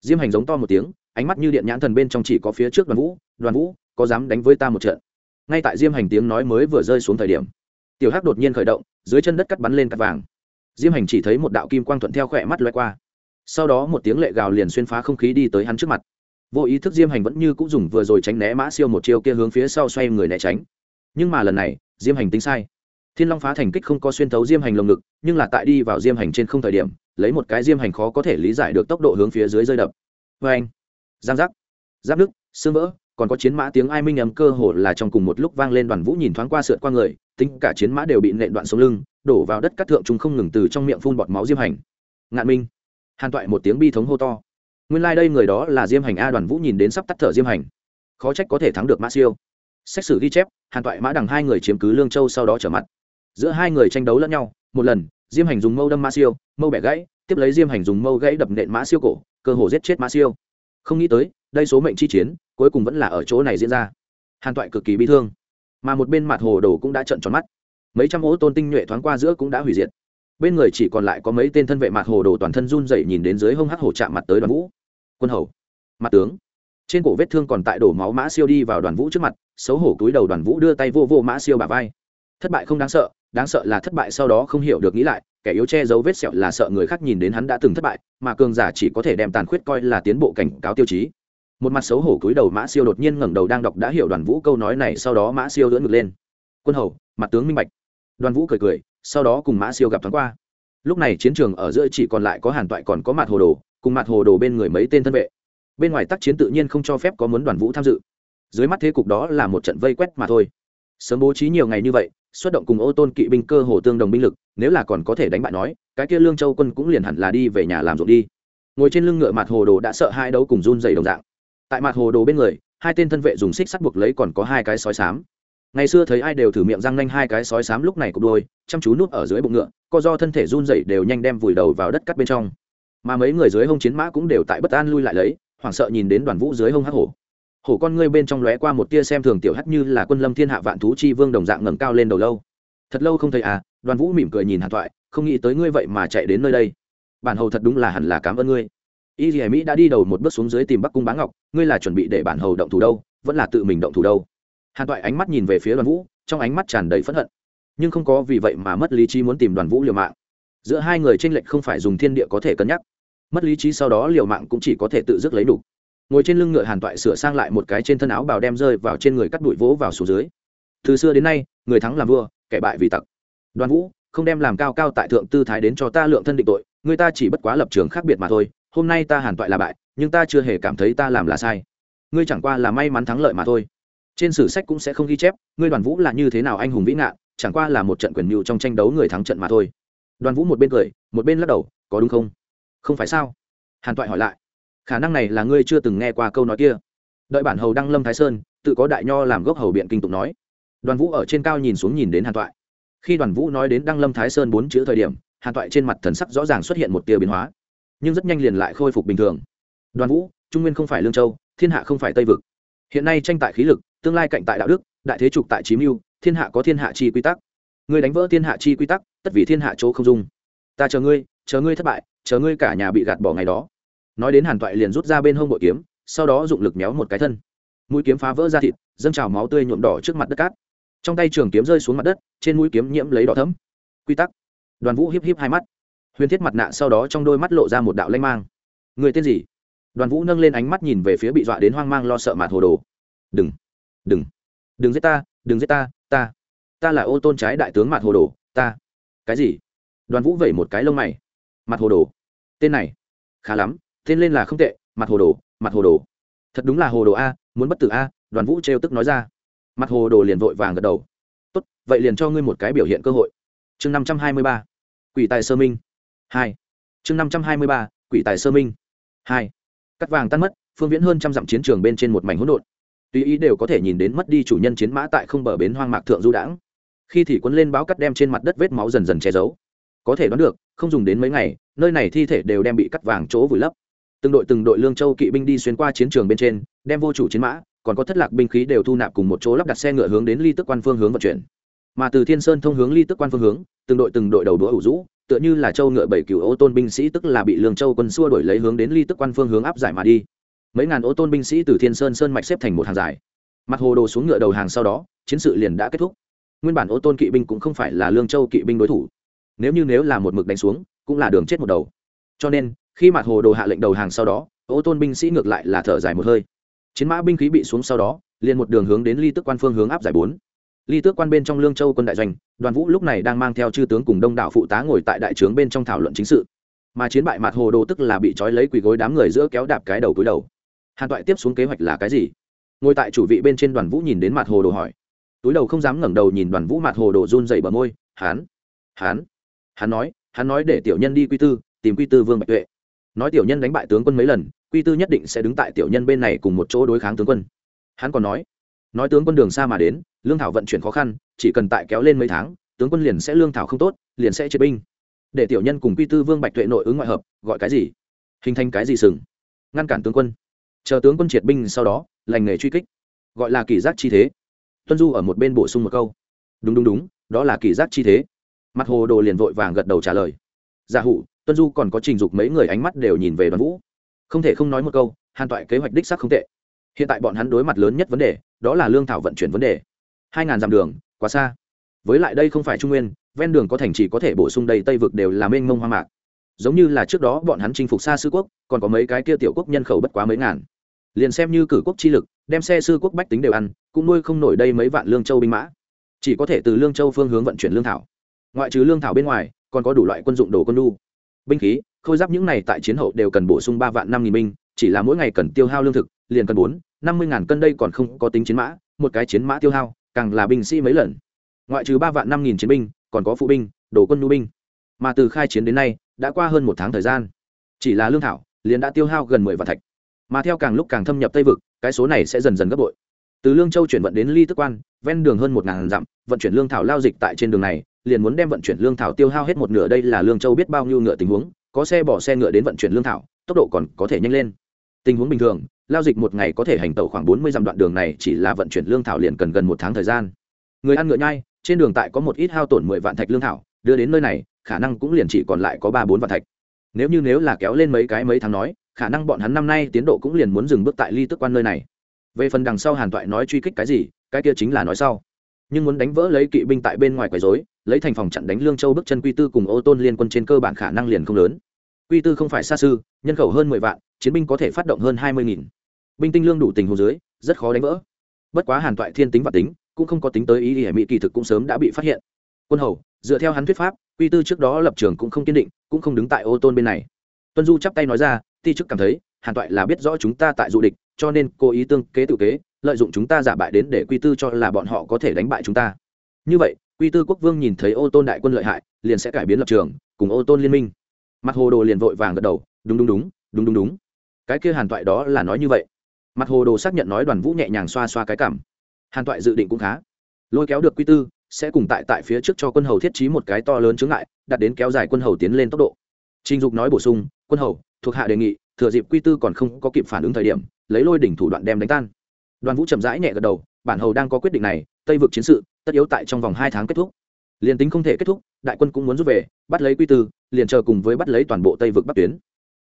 Diêm hành giống to một tiếng, ánh mắt như điện nhãn thần bên trong chỉ có phía trước đoàn vũ đoàn vũ, có dám đánh với ta một trận. Ngay tại diêm hành tiếng nói mới vừa rơi xuống thời điểm, tiểu hắc đột nhiên khởi động, dưới chân đất cắt bắn lên cắt vàng. Diêm hành chỉ thấy một đạo kim quang thuận theo khỏe mắt loay qua. Sau đó một tiếng lệ gào liền xuyên phá không khí đi tới hắn trước mặt. Vô ý thức diêm hành vẫn như cũng dùng vừa rồi tránh né mã siêu một chiêu kia hướng phía sau xoay người né tránh nhưng mà lần này, diêm hành tính sai. Thiên long phá thành kích không có xuyên thấu diêm hành lồng ngực, nhưng là tại đi vào diêm hành trên không thời điểm, lấy một cái diêm hành khó có thể lý giải được tốc độ hướng phía dưới rơi đập. Vê anh giang giác! Giáp Đức xương vỡ, còn có chiến mã tiếng ai minh ấm cơ hồ là trong cùng một lúc vang lên đoàn vũ nhìn thoáng qua sượt qua người, tính cả chiến mã đều bị nện đoạn sống lưng, đổ vào đất cắt thượng chúng không ngừng từ trong miệng phun bọt máu diêm hành. Ngạn minh! Hàn toại một tiếng bi thống hô to. Nguyên lai、like、đây người đó là diêm hành a, đoàn vũ nhìn đến sắp tắt thở diêm hành. Khó trách có thể thắng được mã siêu xét xử ghi chép, hàn toại mã đằng hai người chiếm cứ lương châu sau đó trở mặt. Giữa hai người tranh đấu lẫn nhau, một lần, diêm hành dùng mâu đâm mã siêu, mâu bẻ gãy, tiếp lấy diêm hành dùng mâu gãy đập nện mã siêu cổ, cơ hồ giết chết mã siêu. Không nghĩ tới, đây số mệnh chi chiến, cuối cùng vẫn là ở chỗ này diễn ra. Hàn toại cực kỳ bi thương, mà một bên mặt hồ đồ cũng đã trận tròn mắt. Mấy trăm ô tôn tinh nhuệ thoáng qua giữa cũng đã hủy diệt. Bên người chỉ còn lại có mấy tên thân vệ mặt hồ đồ toàn thân run dậy nhìn đến dưới hông hắc hồ chạm mặt tới đoàn vũ. Quân hầu, mặt tướng trên cổ vết thương còn tại đổ máu mã siêu đi vào đoàn vũ trước mặt, xấu hổ túi đầu đoàn vũ đưa tay vô vô mã siêu bà vai. Thất bại không đáng sợ đáng sợ là thất bại sau đó không hiểu được nghĩ lại, kẻ yếu che giấu vết sẹo là sợ người khác nhìn đến hắn đã từng thất bại, mà cường giả chỉ có thể đem tàn khuyết coi là tiến bộ cảnh cáo tiêu chí. Một mặt xấu hổ cúi đầu mã siêu đột nhiên ngẩng đầu đang đọc đã hiểu đoàn vũ câu nói này sau đó mã siêu lưỡn ngực lên. Quân hầu, mặt tướng minh bạch. Đoàn vũ cười cười, sau đó cùng mã siêu gặp thoáng qua. Lúc này chiến trường ở giữa chỉ còn lại có hàn toại còn có mặt hồ đồ, cùng mặt hồ đồ bên người mấy tên thân vệ bên ngoài tác chiến tự nhiên không cho phép có muốn đoàn vũ tham dự. Dưới mắt thế cục đó là một trận vây quét mà thôi. Sớm bố trí nhiều ngày như vậy, xuất động cùng ô tôn kỵ binh cơ hồ tương đồng binh lực, nếu là còn có thể đánh bại nói, cái kia lương châu quân cũng liền hẳn là đi về nhà làm ruộng đi. Ngồi trên lưng ngựa mặt hồ đồ đã sợ hai đấu cùng run dày đồng dạng. Tại mặt hồ đồ bên người, hai tên thân vệ dùng xích sắt buộc lấy còn có hai cái sói sám ngày xưa thấy ai đều thử miệng răng nanh hai cái sói sám lúc này cục đôi, chăm chú núp ở dưới bụng ngựa, co do thân thể run dày đều nhanh đem vùi đầu vào đất cắt bên trong. Mà mấy người dưới hông chiến mã cũng đều tại bất an lui lại lấy hoảng sợ nhìn đến đoàn vũ dưới hông hắc hổ. Hổ con ngươi bên trong lóe qua một tia xem thường tiểu hắt như là quân lâm thiên hạ vạn thú chi vương đồng dạng ngẩng cao lên đầu lâu. Thật lâu không thấy à đoàn vũ mỉm cười nhìn hàn thoại, không nghĩ tới ngươi vậy mà chạy đến nơi đây. Bản hầu thật đúng là hẳn là cảm ơn ngươi. Y dì mỹ đã đi đầu một bước xuống dưới tìm bắc cung bá ngọc, ngươi là chuẩn bị để bản hầu động thủ đâu, vẫn là tự mình động thủ đâu. Hàn toại ánh mắt nhìn về phía đoàn vũ, trong ánh mắt tràn đầy phẫn hận. Nhưng không có vì vậy mà mất lý trí muốn tìm đoàn vũ liều mạng. Giữa hai người tranh lệch không phải dùng thiên địa có thể cân nhắc mất lý trí sau đó liều mạng cũng chỉ có thể tự dứt lấy đủ. Ngồi trên lưng ngựa hàn toại sửa sang lại một cái trên thân áo bào đem rơi vào trên người cắt đuổi vỗ vào xuống dưới. Từ xưa đến nay, người thắng làm vua, kẻ bại vì tặc. Đoàn vũ, không đem làm cao cao tại thượng tư thái đến cho ta lượng thân định tội, người ta chỉ bất quá lập trường khác biệt mà thôi, hôm nay ta hàn toại là bại, nhưng ta chưa hề cảm thấy ta làm là sai. Ngươi chẳng qua là may mắn thắng lợi mà thôi. Trên sử sách cũng sẽ không ghi chép, ngươi đoàn vũ là như thế nào anh hùng vĩ ngạn chẳng qua là một trận quyền mưu trong tranh đấu người thắng trận mà thôi. Đoàn vũ một bên cười, một bên lắc đầu, có đúng không? Không phải sao? Hàn toại hỏi lại. Khả năng này là ngươi chưa từng nghe qua câu nói kia. Đợi bản hầu đăng lâm thái sơn, tự có đại nho làm gốc hầu biện kinh tục nói. Đoàn vũ ở trên cao nhìn xuống nhìn đến hàn toại. Khi đoàn vũ nói đến đăng lâm thái sơn bốn chữ thời điểm, hàn toại trên mặt thần sắc rõ ràng xuất hiện một tia biến hóa. Nhưng rất nhanh liền lại khôi phục bình thường. Đoàn vũ, trung nguyên không phải lương châu, thiên hạ không phải tây vực. Hiện nay tranh tại khí lực, tương lai cạnh tại đạo đức, đại thế trục tại trí mưu, thiên hạ có thiên hạ chi quy tắc. Ngươi đánh vỡ thiên hạ chi quy tắc, tất vì thiên hạ chỗ không dung. Ta chờ ngươi chờ ngươi thất bại chờ ngươi cả nhà bị gạt bỏ ngày đó. Nói đến hàn toại liền rút ra bên hông bội kiếm, sau đó dụng lực méo một cái thân. Mũi kiếm phá vỡ ra thịt, dâng trào máu tươi nhuộm đỏ trước mặt đất cát. Trong tay trường kiếm rơi xuống mặt đất, trên mũi kiếm nhiễm lấy đỏ thấm quy tắc. Đoàn vũ hiếp hiếp hai mắt. Huyền thiết mặt nạ sau đó trong đôi mắt lộ ra một đạo lanh mang. Người tên gì? Đoàn vũ nâng lên ánh mắt nhìn về phía bị dọa đến hoang mang lo sợ mạt hồ đồ. Đừng. Đừng. Đừng giết ta, đừng giết ta ta. Ta là ô tôn trái đại tướng mạt hồ đồ, ta. Cái gì? Đoàn vũ vẩy một cái lông mày mặt hồ đồ. Tên này, khá lắm, tên lên là không tệ, mặt hồ đồ, mặt hồ đồ. Thật đúng là hồ đồ a, muốn bất tử a, đoàn vũ trêu tức nói ra. Mặt hồ đồ liền vội vàng gật đầu. Tốt, vậy liền cho ngươi một cái biểu hiện cơ hội. Chương năm trăm hai mươi ba, quỷ tài sơ minh. Hai. Chương năm trăm hai mươi ba, quỷ tài sơ minh. Hai. Cắt vàng tan mất, phương viễn hơn trăm dặm chiến trường bên trên một mảnh hỗn độn. Tùy ý đều có thể nhìn đến mất đi chủ nhân chiến mã tại không bờ bến hoang mạc thượng du đãng. Khi thì quấn lên báo cắt đem trên mặt đất vết máu dần dần che giấu có thể đoán được, không dùng đến mấy ngày, nơi này thi thể đều đem bị cắt vàng chỗ vùi lấp. Từng đội từng đội lương châu kỵ binh đi xuyên qua chiến trường bên trên, đem vô chủ chiến mã, còn có thất lạc binh khí đều thu nạp cùng một chỗ lắp đặt xe ngựa hướng đến ly tức quan phương hướng vận chuyển. Mà từ thiên sơn thông hướng ly tức quan phương hướng, từng đội từng đội đầu đũa ủ rũ, tựa như là châu ngựa bảy cựu ô tôn binh sĩ tức là bị lương châu quân xua đổi lấy hướng đến ly tức quan phương hướng áp giải mà đi. Mấy ngàn ô tôn binh sĩ từ thiên sơn sơn mạch xếp thành một hàng dài. Mặt hồ đồ xuống ngựa đầu hàng sau đó, chiến sự liền đã kết thúc. Nguyên bản ô tôn kỵ binh cũng không phải là lương châu kỵ binh đối thủ nếu như nếu là một mực đánh xuống, cũng là đường chết một đầu. Cho nên, khi mặt hồ đồ hạ lệnh đầu hàng sau đó, ô tôn binh sĩ ngược lại là thở dài một hơi. Chiến mã binh khí bị xuống sau đó, liền một đường hướng đến ly tức quan phương hướng áp giải bốn. Ly tước quan bên trong lương châu quân đại doanh, đoàn vũ lúc này đang mang theo chư tướng cùng đông đảo phụ tá ngồi tại đại trướng bên trong thảo luận chính sự. Mà chiến bại mặt hồ đồ tức là bị trói lấy quỳ gối đám người giữa kéo đạp cái đầu cúi đầu. Hàn toại tiếp xuống kế hoạch là cái gì? Ngồi tại chủ vị bên trên đoàn vũ nhìn đến mặt hồ đồ hỏi. Túi đầu không dám ngẩng đầu nhìn đoàn vũ mặt hồ đồ run dậy bờ môi, hán hán hắn nói hắn nói để tiểu nhân đi quy tư, tìm quy tư vương bạch tuệ. Nói tiểu nhân đánh bại tướng quân mấy lần, quy tư nhất định sẽ đứng tại tiểu nhân bên này cùng một chỗ đối kháng tướng quân. Hắn còn nói nói tướng quân đường xa mà đến, lương thảo vận chuyển khó khăn, chỉ cần tại kéo lên mấy tháng, tướng quân liền sẽ lương thảo không tốt, liền sẽ chế binh. Để tiểu nhân cùng quy tư vương bạch tuệ nội ứng ngoại hợp, gọi cái gì? Hình thành cái gì sừng? Ngăn cản tướng quân. Chờ tướng quân triệt binh sau đó, lành nghề truy kích. Gọi là kỳ giác chi thế. Tuân du ở một bên bổ sung một câu. Đúng đúng đúng, đó là kỳ giác chi thế mặt hồ đồ liền vội vàng gật đầu trả lời. Giả hủ, tuân du còn có trình dục mấy người ánh mắt đều nhìn về đoàn vũ. Không thể không nói một câu hàn toại kế hoạch đích sắc không tệ. Hiện tại bọn hắn đối mặt lớn nhất vấn đề đó là lương thảo vận chuyển vấn đề. Hai ngàn dặm đường quá xa. Với lại đây không phải trung nguyên ven đường có thành chỉ có thể bổ sung đầy tây vực đều là mênh mông hoang mạc. Giống như là trước đó bọn hắn chinh phục xa sư quốc còn có mấy cái kia tiểu quốc nhân khẩu bất quá mấy ngàn. Liền xem như cử quốc chi lực đem xe sư quốc bách tính đều ăn cũng nuôi không nổi đây mấy vạn lương châu binh mã. Chỉ có thể từ lương châu phương hướng vận chuyển lương thảo ngoại trừ lương thảo bên ngoài, còn có đủ loại quân dụng đồ quân đu binh khí, khôi giáp những này tại chiến hậu đều cần bổ sung ba vạn năm nghìn binh, chỉ là mỗi ngày cần tiêu hao lương thực, liền cần bốn, năm mươi ngàn cân đây còn không có tính chiến mã, một cái chiến mã tiêu hao, càng là binh sĩ mấy lần. Ngoại trừ ba vạn năm nghìn chiến binh, còn có phụ binh, đồ quân nhu binh. Mà từ khai chiến đến nay, đã qua hơn một tháng thời gian. Chỉ là lương thảo, liền đã tiêu hao gần mười vạn thạch. Mà theo càng lúc càng thâm nhập tây vực, cái số này sẽ dần dần gấp bội. Từ lương châu chuyển vận đến ly tức quan, ven đường hơn một ngàn dặm, vận chuyển lương thảo lao dịch tại trên đường này liền muốn đem vận chuyển lương thảo tiêu hao hết một nửa, đây là lương châu biết bao nhiêu ngựa tình huống, có xe bỏ xe ngựa đến vận chuyển lương thảo, tốc độ còn có thể nhanh lên. Tình huống bình thường lao dịch một ngày có thể hành tẩu khoảng bốn mươi dặm đoạn đường này chỉ là vận chuyển lương thảo liền cần gần một tháng thời gian. Người ăn ngựa nhai, trên đường tại có một ít hao tổn mười vạn thạch lương thảo, đưa đến nơi này, khả năng cũng liền chỉ còn lại có ba bốn vạn thạch. Nếu như nếu là kéo lên mấy cái mấy tháng nói, khả năng bọn hắn năm nay tiến độ cũng liền muốn dừng bước tại ly tức quan nơi này. Về phần đằng sau hàn toại nói truy kích cái gì, cái kia chính là nói sau nhưng muốn đánh vỡ lấy kỵ binh tại bên ngoài quấy rối, lấy thành phòng chặn đánh lương châu bước chân quy tư cùng ô tôn liên quân trên cơ bản khả năng liền không lớn. Quy tư không phải xa sư nhân khẩu hơn mười vạn, chiến binh có thể phát động hơn hai mươi nghìn. Binh tinh lương đủ tình hồ dưới, rất khó đánh vỡ. Bất quá hàn toại thiên tính và tính, cũng không có tính tới ý ỉa mỹ kỳ thực cũng sớm đã bị phát hiện. Quân hầu, dựa theo hắn thuyết pháp, quy tư trước đó lập trường cũng không kiên định, cũng không đứng tại ô tôn bên này. Tuân du chắp tay nói ra, ti chức cảm thấy, hàn toại là biết rõ chúng ta tại du địch, cho nên cố ý tương kế tự kế lợi dụng chúng ta giả bại đến để quy tư cho là bọn họ có thể đánh bại chúng ta. Như vậy quy tư quốc vương nhìn thấy ô tôn đại quân lợi hại liền sẽ cải biến lập trường cùng ô tôn liên minh. Mặt hồ đồ liền vội vàng gật đầu đúng đúng đúng đúng đúng đúng. Cái kia hàn toại đó là nói như vậy. Mặt hồ đồ xác nhận nói đoàn vũ nhẹ nhàng xoa xoa cái cảm. Hàn toại dự định cũng khá. Lôi kéo được quy tư sẽ cùng tại tại phía trước cho quân hầu thiết trí một cái to lớn chướng ngại đặt đến kéo dài quân hầu tiến lên tốc độ. Trình Dục nói bổ sung, quân hầu, thuộc hạ đề nghị, thừa dịp quy tư còn không có kịp phản ứng thời điểm, lấy lôi đỉnh thủ đoạn đem đánh tan. Đoàn Vũ chậm rãi nhẹ gật đầu, bản hầu đang có quyết định này, Tây vực chiến sự, tất yếu tại trong vòng hai tháng kết thúc. liền tính không thể kết thúc, đại quân cũng muốn rút về, bắt lấy quy tư, liền chờ cùng với bắt lấy toàn bộ Tây vực bắc tuyến.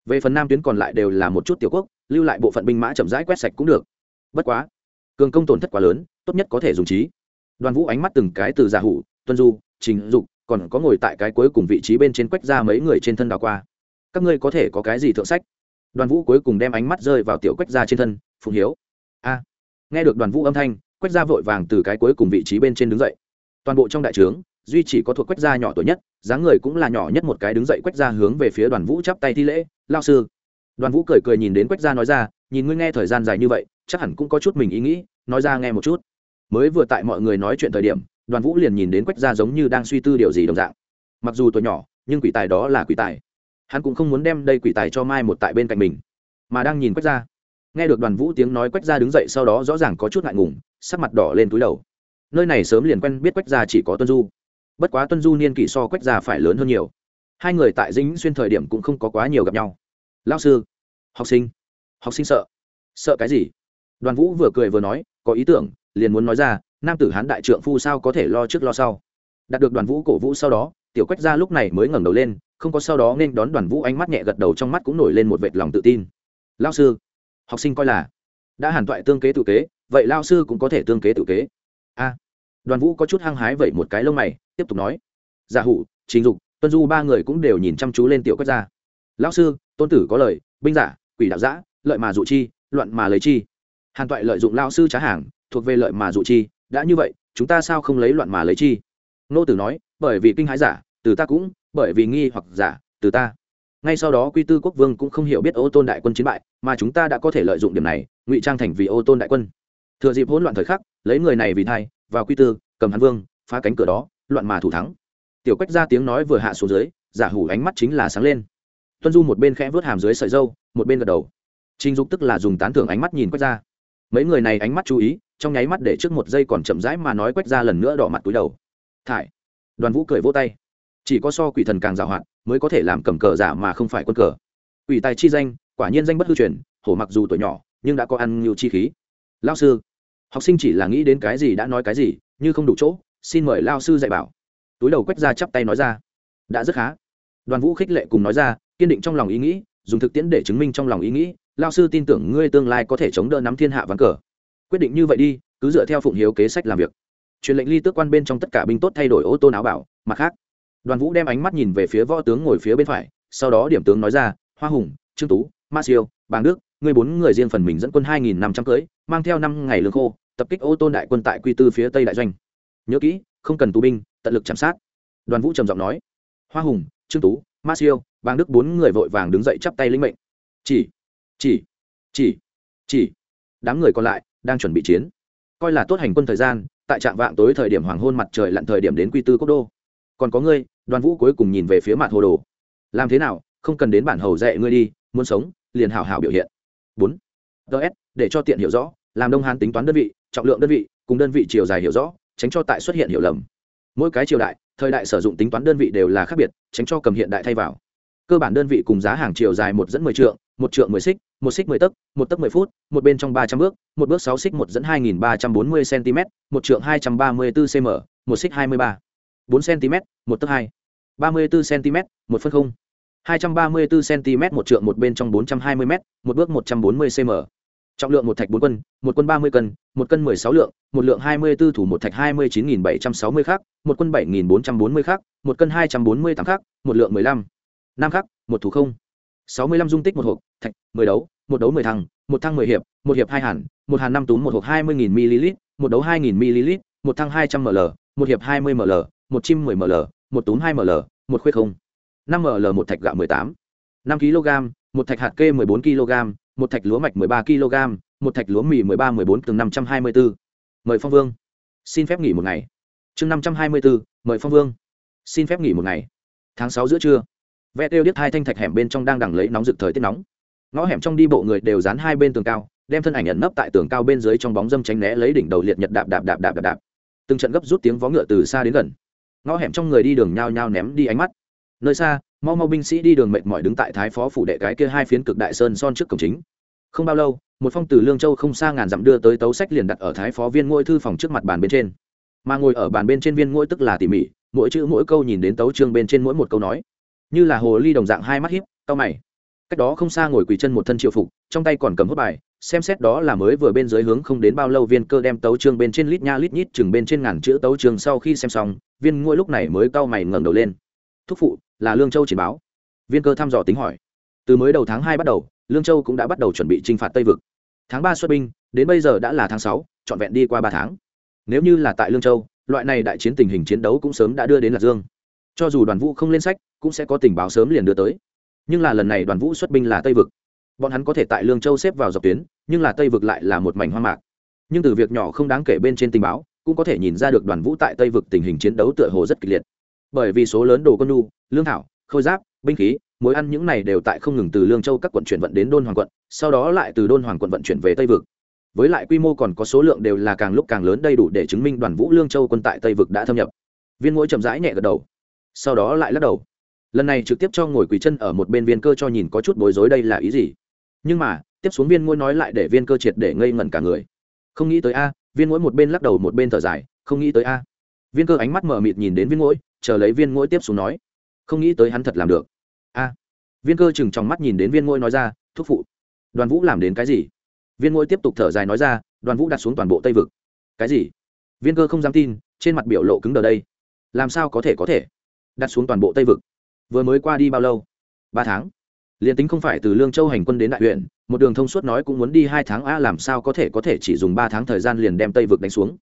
Về phần nam tuyến còn lại đều là một chút tiểu quốc, lưu lại bộ phận binh mã chậm rãi quét sạch cũng được. Bất quá, cường công tổn thất quá lớn, tốt nhất có thể dùng trí. Đoàn Vũ ánh mắt từng cái từ giả hủ, Tuân Du, Trình Dục, còn có ngồi tại cái cuối cùng vị trí bên trên quách ra mấy người trên thân đào qua các ngươi có thể có cái gì thượng sách đoàn vũ cuối cùng đem ánh mắt rơi vào tiểu quách ra trên thân phùng hiếu a nghe được đoàn vũ âm thanh, quách gia vội vàng từ cái cuối cùng vị trí bên trên đứng dậy. Toàn bộ trong đại trướng, duy chỉ có thuộc quách gia nhỏ tuổi nhất, dáng người cũng là nhỏ nhất một cái đứng dậy quách gia hướng về phía đoàn vũ chắp tay thi lễ lao sư. Đoàn vũ cười cười nhìn đến quách gia nói ra, nhìn ngươi nghe thời gian dài như vậy, chắc hẳn cũng có chút mình ý nghĩ, nói ra nghe một chút. Mới vừa tại mọi người nói chuyện thời điểm, đoàn vũ liền nhìn đến quách gia giống như đang suy tư điều gì đồng dạng. Mặc dù tuổi nhỏ, nhưng quỷ tài đó là quỷ tài. Hắn cũng không muốn đem đây quỷ tài cho mai một tại bên cạnh mình, mà đang nhìn quách gia nghe được đoàn vũ tiếng nói quách gia đứng dậy sau đó rõ ràng có chút ngại ngùng, sắc mặt đỏ lên túi đầu. Nơi này sớm liền quen biết quách gia chỉ có tuân du. Bất quá tuân du niên kỷ so quách gia phải lớn hơn nhiều. Hai người tại dính xuyên thời điểm cũng không có quá nhiều gặp nhau. Lao sư, học sinh học sinh sợ. Sợ cái gì? Đoàn vũ vừa cười vừa nói, có ý tưởng, liền muốn nói ra, nam tử hán đại trượng phu sao có thể lo trước lo sau. Đạt được đoàn vũ cổ vũ sau đó, tiểu quách gia lúc này mới ngẩng đầu lên, không có sau đó nên đón đoàn vũ ánh mắt nhẹ gật đầu trong mắt cũng nổi lên một vệt lòng tự tin. Lao sư học sinh coi là đã hàn toại tương kế tự kế, vậy lao sư cũng có thể tương kế tự kế. A, đoàn vũ có chút hăng hái vậy một cái lông mày, tiếp tục nói. Giả hủ chính dục, tuân du ba người cũng đều nhìn chăm chú lên tiểu quách gia. Lão sư, tôn tử có lời, binh giả, quỷ đạo giã, lợi mà dụ chi, loạn mà lấy chi. Hàn toại lợi dụng lao sư trá hàng, thuộc về lợi mà dụ chi, đã như vậy, chúng ta sao không lấy loạn mà lấy chi? Nô tử nói, bởi vì kinh hãi giả, từ ta cũng, bởi vì nghi hoặc giả, từ ta ngay sau đó quy tư quốc vương cũng không hiểu biết ô tôn đại quân chiến bại, mà chúng ta đã có thể lợi dụng điểm này, ngụy trang thành vì ô tôn đại quân. Thừa dịp hỗn loạn thời khắc, lấy người này vì thai, vào quy tư, cầm hắn vương, phá cánh cửa đó, loạn mà thủ thắng. Tiểu quách ra tiếng nói vừa hạ xuống dưới, giả hủ ánh mắt chính là sáng lên. Tuân du một bên khẽ vớt hàm dưới sợi dâu một bên gật đầu. Trinh dục tức là dùng tán thưởng ánh mắt nhìn quách ra. Mấy người này ánh mắt chú ý, trong nháy mắt để trước một giây còn chậm rãi mà nói quách ra lần nữa đỏ mặt túi đầu. Thải. Đoàn vũ cười vỗ tay. Chỉ có so quỷ thần càng dào hoạt mới có thể làm cầm cờ giả mà không phải quân cờ. Ủy tài chi danh, quả nhiên danh bất hư truyền, hổ mặc dù tuổi nhỏ, nhưng đã có ăn nhiều chi khí. Lao sư, học sinh chỉ là nghĩ đến cái gì đã nói cái gì, như không đủ chỗ, xin mời lao sư dạy bảo. Túi đầu quét ra chắp tay nói ra. Đã rất khá. Đoàn vũ khích lệ cùng nói ra, kiên định trong lòng ý nghĩ, dùng thực tiễn để chứng minh trong lòng ý nghĩ, lao sư tin tưởng ngươi tương lai có thể chống đỡ nắm thiên hạ ván cờ. Quyết định như vậy đi, cứ dựa theo phụng hiếu kế sách làm việc. Truyền lệnh ly tước quan bên trong tất cả binh tốt thay đổi ô tô áo bảo, mặt khác đoàn vũ đem ánh mắt nhìn về phía võ tướng ngồi phía bên phải, sau đó điểm tướng nói ra, hoa hùng, trương tú, ma siêu, bàng đức người bốn người riêng phần mình dẫn quân hai nghìn năm trăm cưới, mang theo năm ngày lương khô, tập kích ô tôn đại quân tại quy tư phía tây đại doanh. Nhớ kỹ, không cần tù binh, tận lực chăm sát. Đoàn vũ trầm giọng nói, hoa hùng, trương tú, ma siêu, bàng đức bốn người vội vàng đứng dậy chắp tay lĩnh mệnh. Chỉ chỉ chỉ chỉ. Đám người còn lại đang chuẩn bị chiến. Coi là tốt hành quân thời gian, tại trạm vạng tối thời điểm hoàng hôn mặt trời lặn thời điểm đến quy tư quốc đô còn có ngươi, đoàn vũ cuối cùng nhìn về phía mặt hồ đồ. Làm thế nào, không cần đến bản hầu dạy ngươi đi, muốn sống, liền hào hào biểu hiện. Bốn. Ts để cho tiện hiểu rõ, làm đông hán tính toán đơn vị, trọng lượng đơn vị, cùng đơn vị chiều dài hiểu rõ, tránh cho tại xuất hiện hiểu lầm. Mỗi cái triều đại, thời đại sử dụng tính toán đơn vị đều là khác biệt, tránh cho cầm hiện đại thay vào. Cơ bản đơn vị cùng giá hàng chiều dài một dẫn mười trượng, một trượng mười xích, một xích mười tấc, một tấc mười phút, một bên trong ba trăm bước, một bước sáu xích, một dẫn hai nghìn ba trăm bốn mươi cm một trượng hai trăm ba mươi bốn cm một xích hai mươi ba bốn cm, một tấc hai. ba mươi bốn cm, một phân không. hai trăm ba mươi bốn cm, một trượng một bên trong bốn trăm hai mươi m, một bước một trăm bốn mươi cm trọng lượng một thạch bốn quân, một quân ba mươi cân, một cân mười sáu lượng, một lượng hai mươi b ố thủ một thạch hai mươi chín nghìn bảy trăm sáu mươi khác một quân bảy nghìn bốn trăm bốn mươi khác một cân hai trăm bốn mươi tám khác một lượng mười lăm. Năm khác một thủ không. sáu mươi lăm dung tích một hộp, thạch, mười đấu, một đấu mười thăng một thăng mười hiệp, một hiệp hai hàn, một hàn năm túm một hộp hai mươi nghìn ml một đấu hai nghìn ml một thăng hai trăm ml một hiệp hai mươi ml một chim mười ml, một túm hai ml, một khuê không. năm ml một thạch gạo mười tám. năm kg, một thạch hạt kê mười bốn kg, một thạch lúa mạch mười ba kg, một thạch lúa mì mười ba, mười bốn, từng năm trăm hai mươi bốn. Mời phong vương. Xin phép nghỉ một ngày. Chương năm trăm hai mươi bốn, mời phong vương. Xin phép nghỉ một ngày. Tháng sáu giữa trưa. Vẽ tiêu điếc hai thanh thạch hẻm bên trong đang đằng lấy nóng rực thời tiết nóng. Ngõ hẻm trong đi bộ người đều dán hai bên tường cao, đem thân ảnh ẩn nấp tại tường cao bên dưới trong bóng dâm tránh né lấy đỉnh đầu liệt nhật đạp đạp đạp đạp đạp đạp. Từng trận gấp rút tiếng vó ngựa từ xa đến gần ngõ hẻm trong người đi đường nhao nhao ném đi ánh mắt. Nơi xa, mau mau binh sĩ đi đường mệt mỏi đứng tại thái phó phủ đệ cái kia hai phiến cực đại sơn son trước cổng chính. Không bao lâu, một phong từ lương châu không xa ngàn dặm đưa tới tấu sách liền đặt ở thái phó viên ngôi thư phòng trước mặt bàn bên trên. Mà ngồi ở bàn bên trên viên ngôi tức là tỉ mỉ, mỗi chữ mỗi câu nhìn đến tấu chương bên trên mỗi một câu nói. Như là hồ ly đồng dạng hai mắt hiếp cau mày. Cách đó không xa ngồi quỳ chân một thân triệu phục, trong tay còn cầm hút bài xem xét đó là mới vừa bên dưới hướng không đến bao lâu viên cơ đem tấu chương bên trên lít nha lít nhít chừng bên trên ngàn chữ tấu chương sau khi xem xong, viên ngôi lúc này mới cau mày ngẩng đầu lên. Thúc phụ, là lương châu trình báo. Viên cơ thăm dò tính hỏi. Từ mới đầu tháng hai bắt đầu, lương châu cũng đã bắt đầu chuẩn bị t r i n h phạt tây vực. Tháng ba xuất binh, đến bây giờ đã là tháng sáu, trọn vẹn đi qua ba tháng. Nếu như là tại lương châu, loại này đại chiến tình hình chiến đấu cũng sớm đã đưa đến lạc dương. Cho dù đoàn vũ không lên sách, cũng sẽ có tình báo sớm liền đưa tới. Nhưng là lần này đoàn vũ xuất binh là tây vực bọn hắn có thể tại lương châu xếp vào dọc tuyến, nhưng là tây vực lại là một mảnh hoang mạc. Nhưng từ việc nhỏ không đáng kể bên trên tình báo, cũng có thể nhìn ra được đoàn vũ tại tây vực tình hình chiến đấu tựa hồ rất kịch liệt. Bởi vì số lớn đồ con nu lương thảo, khôi giáp, binh khí, mối ăn những này đều tại không ngừng từ lương châu các quận chuyển vận đến đôn hoàng quận, sau đó lại từ đôn hoàng quận vận chuyển về tây vực. Với lại quy mô còn có số lượng đều là càng lúc càng lớn đầy đủ để chứng minh đoàn vũ lương châu quân tại tây vực đã thâm nhập. Viên mỗi chậm rãi nhẹ gật đầu, sau đó lại lắc đầu. Lần này trực tiếp cho ngồi quỳ chân ở một bên viên cơ cho nhìn có chút bối rối đây là ý gì? Nhưng mà, tiếp xuống viên ngôi nói lại để viên cơ triệt để ngây ngẩn cả người. Không nghĩ tới a, viên mỗi một bên lắc đầu một bên thở dài, không nghĩ tới a. Viên cơ ánh mắt mở mịt nhìn đến viên mỗi chờ lấy viên mỗi tiếp xuống nói. Không nghĩ tới hắn thật làm được. A. Viên cơ chừng trong mắt nhìn đến viên ngôi nói ra, thúc phụ, đoàn vũ làm đến cái gì? Viên ngôi tiếp tục thở dài nói ra, đoàn vũ đặt xuống toàn bộ tây vực. Cái gì? Viên cơ không dám tin, trên mặt biểu lộ cứng đờ đây. Làm sao có thể có thể đặt xuống toàn bộ tây vực? Vừa mới qua đi bao lâu? Ba tháng liền tính không phải từ lương châu hành quân đến đại huyện, một đường thông suốt nói cũng muốn đi hai tháng a, làm sao có thể có thể chỉ dùng ba tháng thời gian liền đem tây vực đánh xuống?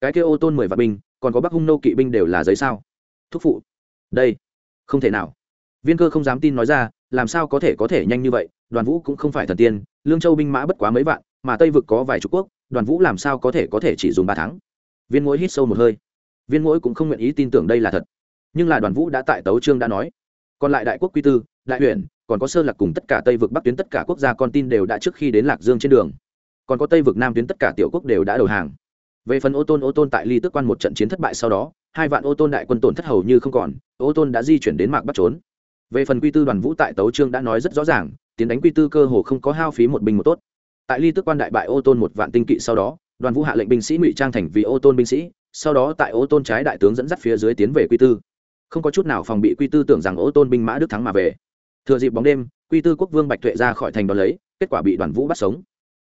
Cái kia ô tôn mười vạn binh, còn có bắc hung nô kỵ binh đều là giấy sao? Thúc phụ. Đây. Không thể nào. Viên cơ không dám tin nói ra, làm sao có thể có thể nhanh như vậy? Đoàn vũ cũng không phải thần tiên, lương châu binh mã bất quá mấy vạn, mà tây vực có vài chục quốc, đoàn vũ làm sao có thể có thể chỉ dùng ba tháng? Viên mỗi hít sâu một hơi. Viên mỗi cũng không nguyện ý tin tưởng đây là thật. Nhưng là đoàn vũ đã tại tấu trương đã nói. Còn lại đại quốc quy tư, đại huyện còn có sơ lạc cùng tất cả tây vực bắc tuyến tất cả quốc gia con tin đều đã trước khi đến lạc dương trên đường. Còn có tây vực nam tuyến tất cả tiểu quốc đều đã đầu hàng. Về phần ô tôn ô tôn tại ly tức quan một trận chiến thất bại sau đó, hai vạn ô tôn đại quân tổn thất hầu như không còn, ô tôn đã di chuyển đến mạc bắt trốn. Về phần quy tư đoàn vũ tại tấu trương đã nói rất rõ ràng, tiến đánh quy tư cơ hồ không có hao phí một binh một tốt. Tại ly tức quan đại bại ô tôn một vạn tinh kỵ sau đó, đoàn vũ hạ lệnh binh sĩ ngụy trang thành vì ô tôn binh sĩ, sau đó tại ô tôn trái đại tướng dẫn dắt phía dưới tiến về quy tư. Không có chút nào phòng bị quy tư tưởng rằng ô tôn binh mã đức thắng mà về thừa dịp bóng đêm, quy tư quốc vương bạch tuệ ra khỏi thành đón lấy, kết quả bị đoàn vũ bắt sống.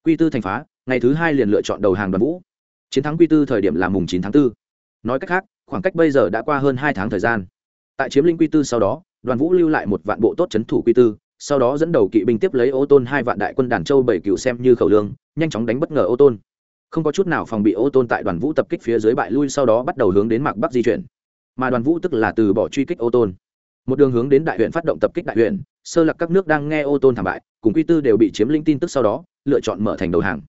Quy tư thành phá, ngày thứ hai liền lựa chọn đầu hàng đoàn vũ. Chiến thắng quy tư thời điểm là mùng chín tháng 4. nói cách khác, khoảng cách bây giờ đã qua hơn hai tháng thời gian. Tại chiếm lĩnh quy tư sau đó, đoàn vũ lưu lại một vạn bộ tốt c thủ quy tư, sau đó dẫn đầu kỵ binh tiếp lấy ô tôn hai vạn đại quân đàn châu bảy cựu xem như khẩu lương, nhanh chóng đánh bất ngờ ô tôn. Không có chút nào phòng bị ô tôn tại đoàn vũ tập kích phía dưới bại lui sau đó bắt đầu hướng đến mạc bắc di chuyển. Mà đoàn vũ tức là từ bỏ truy kích ô tôn một đường hướng đến đại huyện phát động tập kích đại huyện, sơ lạc các nước đang nghe ô tôn thảm bại, cùng quy tư đều bị chiếm lĩnh tin tức sau đó, lựa chọn mở thành đầu hàng.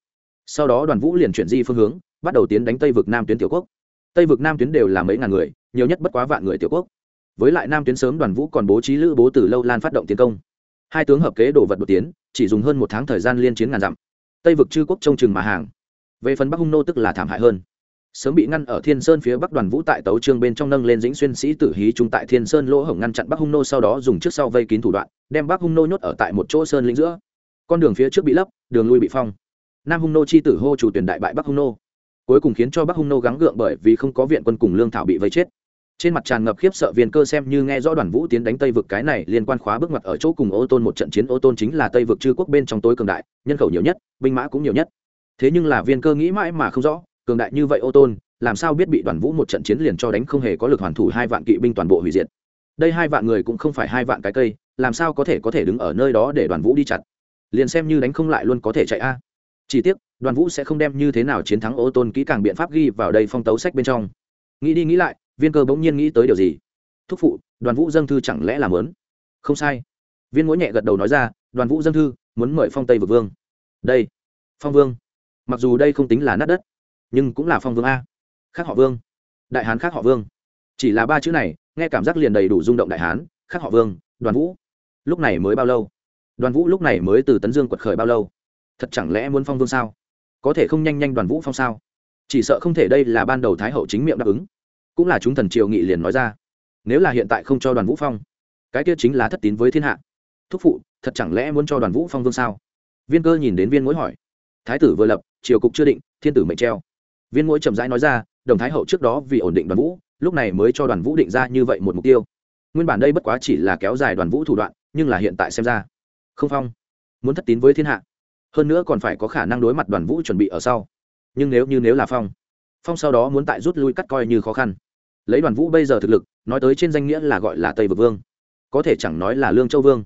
Sau đó đoàn vũ liền chuyển di phương hướng, bắt đầu tiến đánh tây vực nam tuyến tiểu quốc. Tây vực nam tuyến đều là mấy ngàn người, nhiều nhất bất quá vạn người tiểu quốc. Với lại nam tuyến sớm đoàn vũ còn bố trí lữ bố từ lâu lan phát động tiến công. Hai tướng hợp kế đổ vật đột tiến, chỉ dùng hơn một tháng thời gian liên chiến ngàn dặm. Tây vực chư quốc trông chừng mà hàng. Về phần bắc hung nô tức là thảm hại hơn sớm bị ngăn ở thiên sơn phía bắc đoàn vũ tại tấu trương bên trong nâng lên dĩnh xuyên sĩ tử hí trung tại thiên sơn lỗ hổng ngăn chặn bắc hung nô, sau đó dùng trước sau vây kín thủ đoạn, đem bắc hung nô nhốt ở tại một chỗ sơn lĩnh giữa. Con đường phía trước bị lấp, đường lui bị phong. Nam hung nô chi tử hô chủ tuyển đại bại bắc hung nô. Cuối cùng khiến cho bắc hung nô gắng gượng bởi vì không có viện quân cùng lương thảo bị vây chết. Trên mặt tràn ngập khiếp sợ viên cơ xem như nghe rõ đoàn vũ tiến đánh tây vực cái này liên quan khóa bước ngoặt ở chỗ cùng ô tôn một trận chiến, ô tôn chính là tây vực chư quốc bên trong tối cường đại, nhân khẩu nhiều nhất, binh mã cũng nhiều nhất. Thế nhưng là viên cơ nghĩ mãi mà không rõ cường đại như vậy ô tôn, làm sao biết bị đoàn vũ một trận chiến liền cho đánh không hề có lực hoàn thủ hai vạn kỵ binh toàn bộ hủy diệt? Đây hai vạn người cũng không phải hai vạn cái cây, làm sao có thể có thể đứng ở nơi đó để đoàn vũ đi chặt? Liền xem như đánh không lại luôn có thể chạy a. Chỉ tiếc, đoàn vũ sẽ không đem như thế nào chiến thắng ô tôn kỹ càng biện pháp ghi vào đây phong tấu sách bên trong. Nghĩ đi nghĩ lại, viên cơ bỗng nhiên nghĩ tới điều gì? Thúc phụ, đoàn vũ dâng thư chẳng lẽ làm lớn không sai. Viên mũi nhẹ gật đầu nói ra, đoàn vũ dâng thư, muốn mời phong tây vực vương. Đây, phong vương. Mặc dù đây không tính là nát đất nhưng cũng là phong vương a. Khác họ vương. Đại hán khác họ vương. Chỉ là ba chữ này, nghe cảm giác liền đầy đủ rung động đại hán khác họ vương, đoàn vũ. Lúc này mới bao lâu? Đoàn vũ lúc này mới từ tấn dương quật khởi bao lâu? Thật chẳng lẽ muốn phong vương sao? Có thể không nhanh nhanh đoàn vũ phong sao? Chỉ sợ không thể đây là ban đầu thái hậu chính miệng đáp ứng. Cũng là chúng thần triều nghị liền nói ra. Nếu là hiện tại không cho đoàn vũ phong, cái kia chính là thất tín với thiên hạ. Thúc phụ, thật chẳng lẽ muốn cho đoàn vũ phong vương sao? Viên cơ nhìn đến viên mối hỏi. Thái tử vừa lập, triều cục chưa định, thiên tử mệnh treo viên mũi chậm rãi nói ra, đồng thái hậu trước đó vì ổn định đoàn vũ, lúc này mới cho đoàn vũ định ra như vậy một mục tiêu. Nguyên bản đây bất quá chỉ là kéo dài đoàn vũ thủ đoạn, nhưng là hiện tại xem ra, không phong, muốn thất tín với thiên hạ. Hơn nữa còn phải có khả năng đối mặt đoàn vũ chuẩn bị ở sau. Nhưng nếu như nếu là phong phong sau đó muốn tại rút lui cắt coi như khó khăn. Lấy đoàn vũ bây giờ thực lực, nói tới trên danh nghĩa là gọi là tây vực vương, có thể chẳng nói là lương châu vương.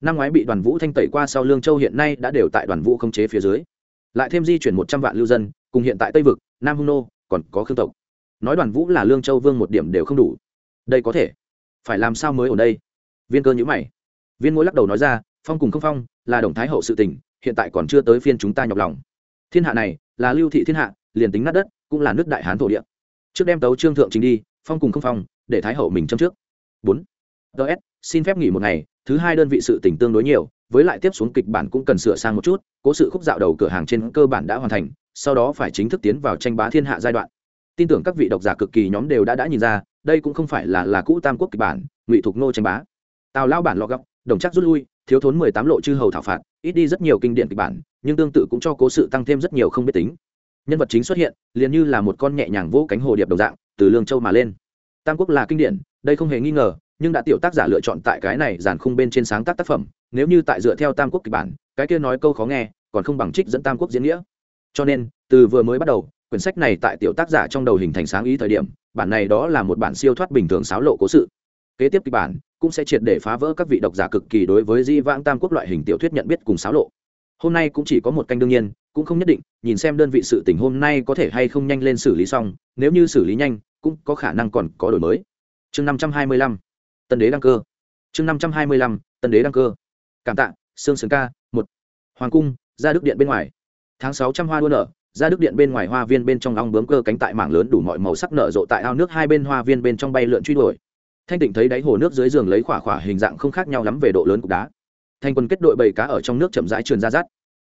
Năm ngoái bị đoàn vũ thanh tẩy qua sau lương châu hiện nay đã đều tại đoàn vũ không chế phía dưới. Lại thêm di chuyển một trăm vạn lưu dân, cùng hiện tại tây vực nam hung nô, còn có khương tộc. Nói đoàn vũ là lương châu vương một điểm đều không đủ. Đây có thể. Phải làm sao mới ở đây? Viên cơ nhữ mày. Viên mỗi lắc đầu nói ra, phong cùng không phong, là đồng thái hậu sự tình, hiện tại còn chưa tới phiên chúng ta nhọc lòng. Thiên hạ này, là lưu thị thiên hạ, liền tính nát đất, cũng là nước đại hán thổ địa. Trước đem tấu trương thượng trình đi, phong cùng không phong, để thái hậu mình châm trước. Bốn. Ts xin phép nghỉ một ngày, thứ hai đơn vị sự tỉnh tương đối nhiều, với lại tiếp xuống kịch bản cũng cần sửa sang một chút, cố sự khúc dạo đầu cửa hàng trên cơ bản đã hoàn thành sau đó phải chính thức tiến vào tranh bá thiên hạ giai đoạn. Tin tưởng các vị độc giả cực kỳ nhóm đều đã đã nhìn ra, đây cũng không phải là là cũ tam quốc kịch bản, ngụy thục nô tranh bá. Tào lao bản lọ gấp đồng chắc rút lui, thiếu thốn mười tám lộ chư hầu thảo phạt, ít đi rất nhiều kinh điển kịch bản, nhưng tương tự cũng cho cố sự tăng thêm rất nhiều không biết tính. Nhân vật chính xuất hiện, liền như là một con nhẹ nhàng vỗ cánh hồ điệp đồng dạng, từ lương châu mà lên. Tam quốc là kinh điển, đây không hề nghi ngờ, nhưng đã tiểu tác giả lựa chọn tại cái này giàn khung bên trên sáng tác tác phẩm, nếu như tại dựa theo tam quốc kịch bản, cái kia nói câu khó nghe, còn không bằng trích dẫn tam quốc diễn nghĩa cho nên, từ vừa mới bắt đầu, quyển sách này tại tiểu tác giả trong đầu hình thành sáng ý thời điểm, bản này đó là một bản siêu thoát bình thường xáo lộ cố sự. Kế tiếp kịch bản cũng sẽ triệt để phá vỡ các vị độc giả cực kỳ đối với di vãng tam quốc loại hình tiểu thuyết nhận biết cùng xáo lộ. Hôm nay cũng chỉ có một canh đương nhiên, cũng không nhất định, nhìn xem đơn vị sự tình hôm nay có thể hay không nhanh lên xử lý xong, nếu như xử lý nhanh, cũng có khả năng còn có đổi mới. Chương năm trăm hai mươi lăm, tân đế đăng cơ. Chương năm trăm hai mươi lăm, tân đế đăng cơ. Cảm tạ, sương sướng ca, một. Hoàng cung ra đức điện bên ngoài tháng sáu trăm hoa đua nở, ra đức điện bên ngoài hoa viên bên trong ong bướm cơ cánh tại mảng lớn đủ mọi màu sắc nở rộ tại ao nước hai bên hoa viên bên trong bay lượn truy đuổi. Thanh tịnh thấy đáy hồ nước dưới giường lấy khỏa khỏa hình dạng không khác nhau lắm về độ lớn cục đá. Thanh quân kết đội bầy cá ở trong nước chậm rãi truyền ra rát.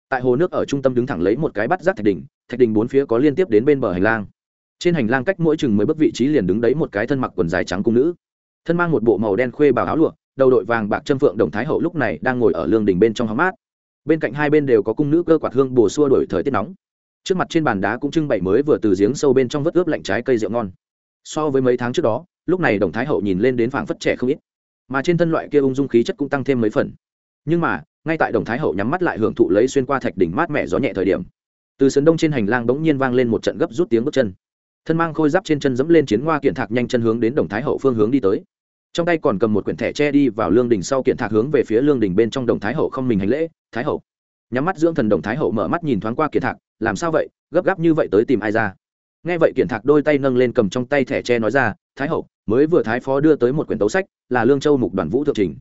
Tại hồ nước ở trung tâm đứng thẳng lấy một cái bắt rác thạch đỉnh thạch đỉnh bốn phía có liên tiếp đến bên bờ hành lang. Trên hành lang cách mỗi chừng mới bước vị trí liền đứng đấy một cái thân mặc quần dài trắng cung nữ. Thân mang một bộ màu đen khuê bào áo lụa, đầu đội vàng bạc châm phượng đồng thái hậu lúc này đang ngồi ở lương đình bên trong hóng mát bên cạnh hai bên đều có cung nữ cơ quạt hương bổ xua đổi thời tiết nóng. Trước mặt trên bàn đá cũng trưng bày mới vừa từ giếng sâu bên trong vớt ướp lạnh trái cây rượu ngon. So với mấy tháng trước đó, lúc này đồng thái hậu nhìn lên đến phảng phất trẻ không ít. Mà trên thân loại kia ung dung khí chất cũng tăng thêm mấy phần. Nhưng mà, ngay tại đồng thái hậu nhắm mắt lại hưởng thụ lấy xuyên qua thạch đỉnh mát mẻ gió nhẹ thời điểm, từ sân đông trên hành lang bỗng nhiên vang lên một trận gấp rút tiếng bước chân. Thân mang khôi giáp trên chân dẫm lên chiến hoa kiện thạc nhanh chân hướng đến đồng thái hậu phương hướng đi tới trong tay còn cầm một quyển thẻ che đi vào lương đình sau kiện thạc hướng về phía lương đình bên trong đồng thái hậu không mình hành lễ, thái hậu. Nhắm mắt dưỡng thần đồng thái hậu mở mắt nhìn thoáng qua kiện thạc, làm sao vậy? Gấp gáp như vậy tới tìm ai ra? Nghe vậy kiện thạc đôi tay nâng lên cầm trong tay thẻ che nói ra, thái hậu, mới vừa thái phó đưa tới một quyển tấu sách, là lương châu mục đoàn vũ thượng trình.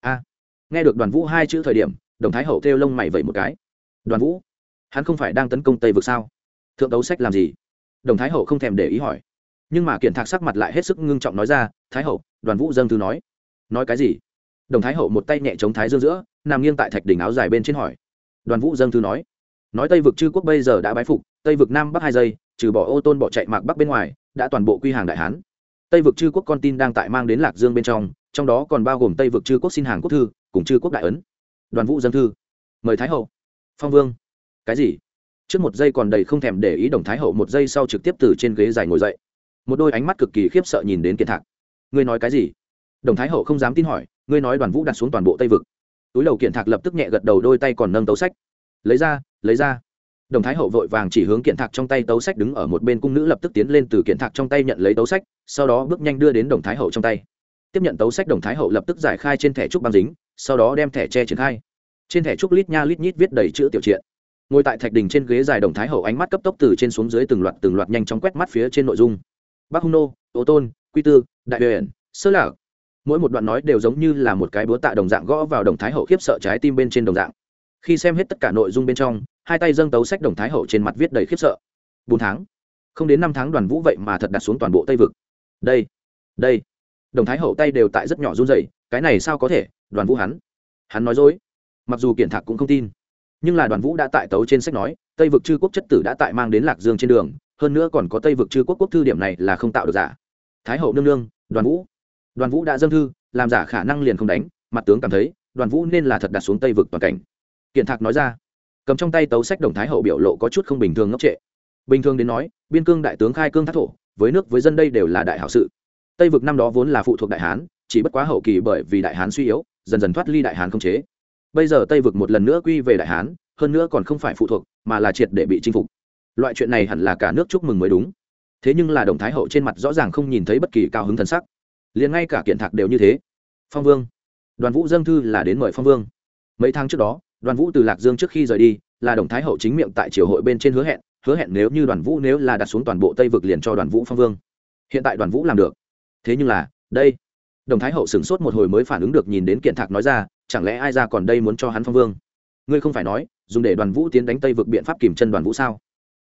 A. Nghe được đoàn vũ hai chữ thời điểm, đồng thái hậu kêu lông mày vậy một cái. Đoàn vũ? Hắn không phải đang tấn công tây vực sao? Thượng tấu sách làm gì? Đồng thái hậu không thèm để ý hỏi. Nhưng mà kiện thạc sắc mặt lại hết sức ngưng trọng nói ra, thái hậu đoàn vũ dâng thư nói. Nói cái gì? Đồng thái hậu một tay nhẹ chống thái dương giữa, nằm nghiêng tại thạch đỉnh áo dài bên trên hỏi. Đoàn vũ dâng thư nói. Nói tây vực chư quốc bây giờ đã bái phục, tây vực nam bắc hai giây, trừ bỏ ô tôn bỏ chạy mạc bắc bên ngoài, đã toàn bộ quy hàng đại hán. Tây vực chư quốc con tin đang tại mang đến lạc dương bên trong trong đó còn bao gồm tây vực chư quốc xin hàng quốc thư, cùng chư quốc đại ấn. Đoàn vũ dân thư. Mời thái hậu. Phong vương. Cái gì? Trước một giây còn đầy không thèm để ý đồng thái hậu một giây sau trực tiếp từ trên ghế dài ngồi dậy. Một đôi ánh mắt cực kỳ khiếp sợ nhìn đến kiệt thạc ngươi nói cái gì? Đồng thái hậu không dám tin hỏi, ngươi nói đoàn vũ đặt xuống toàn bộ tây vực. Túi đầu kiện thạc lập tức nhẹ gật đầu đôi tay còn nâng tấu sách. Lấy ra lấy ra. Đồng thái hậu vội vàng chỉ hướng kiện thạc trong tay tấu sách đứng ở một bên cung nữ lập tức tiến lên từ kiện thạc trong tay nhận lấy tấu sách, sau đó bước nhanh đưa đến đồng thái hậu trong tay. Tiếp nhận tấu sách, đồng thái hậu lập tức giải khai trên thẻ trúc băng dính, sau đó đem thẻ che triển khai. Trên thẻ trúc lít nha lít nhít viết đầy chữ tiểu triện ngồi tại thạch đình trên ghế dài, đồng thái hậu ánh mắt cấp tốc từ trên xuống dưới từng loạt từng loạt nhanh chóng quét mắt phía trên nội dung. Bắc hung nô, ô tôn, quy tư đại huyền, sơ lạc. Mỗi một đoạn nói đều giống như là một cái búa tạ đồng dạng gõ vào đồng thái hậu khiếp sợ trái tim bên trên đồng dạng. Khi xem hết tất cả nội dung bên trong, hai tay dâng tấu sách đồng thái hậu trên mặt viết đầy khiếp sợ. Bốn tháng. Không đến năm tháng đoàn vũ vậy mà thật đặt xuống toàn bộ tây vực. Đây đây. Đồng thái hậu tay đều tại rất nhỏ run rẩy, cái này sao có thể, đoàn vũ hắn. Hắn nói dối. Mặc dù kiện thạc cũng không tin. Nhưng là đoàn vũ đã tại tấu trên sách nói, tây vực chư quốc chất tử đã tại mang đến lạc dương trên đường, hơn nữa còn có tây vực chư quốc quốc thư điểm này là không tạo được giả thái hậu nương nương, đoàn vũ. Đoàn vũ đã dâng thư, làm giả khả năng liền không đánh, mặt tướng cảm thấy, đoàn vũ nên là thật đặt xuống tây vực toàn cảnh. Kiện thạc nói ra, cầm trong tay tấu sách đồng thái hậu biểu lộ có chút không bình thường ngốc trệ. Bình thường đến nói, biên cương đại tướng khai cương thác thổ, với nước với dân đây đều là đại hảo sự. Tây vực năm đó vốn là phụ thuộc đại hán, chỉ bất quá hậu kỳ bởi vì đại hán suy yếu, dần dần thoát ly đại hán không chế. Bây giờ tây vực một lần nữa quy về đại hán, hơn nữa còn không phải phụ thuộc, mà là triệt để bị chinh phục. Loại chuyện này hẳn là cả nước chúc mừng mới đúng thế nhưng là đồng thái hậu trên mặt rõ ràng không nhìn thấy bất kỳ cao hứng thần sắc. Liền ngay cả kiện thạc đều như thế. Phong vương. Đoàn vũ dâng thư là đến mời phong vương. Mấy tháng trước đó, đoàn vũ từ lạc dương trước khi rời đi, là đồng thái hậu chính miệng tại triều hội bên trên hứa hẹn hứa hẹn nếu như đoàn vũ nếu là đặt xuống toàn bộ tây vực liền cho đoàn vũ phong vương. Hiện tại đoàn vũ làm được. Thế nhưng là, đây. Đồng thái hậu sửng sốt một hồi mới phản ứng được nhìn đến kiện thạc nói ra, chẳng lẽ ai ra còn đây muốn cho hắn phong vương? Ngươi không phải nói, dùng để đoàn vũ tiến đánh tây vực biện pháp kìm chân đoàn vũ sao?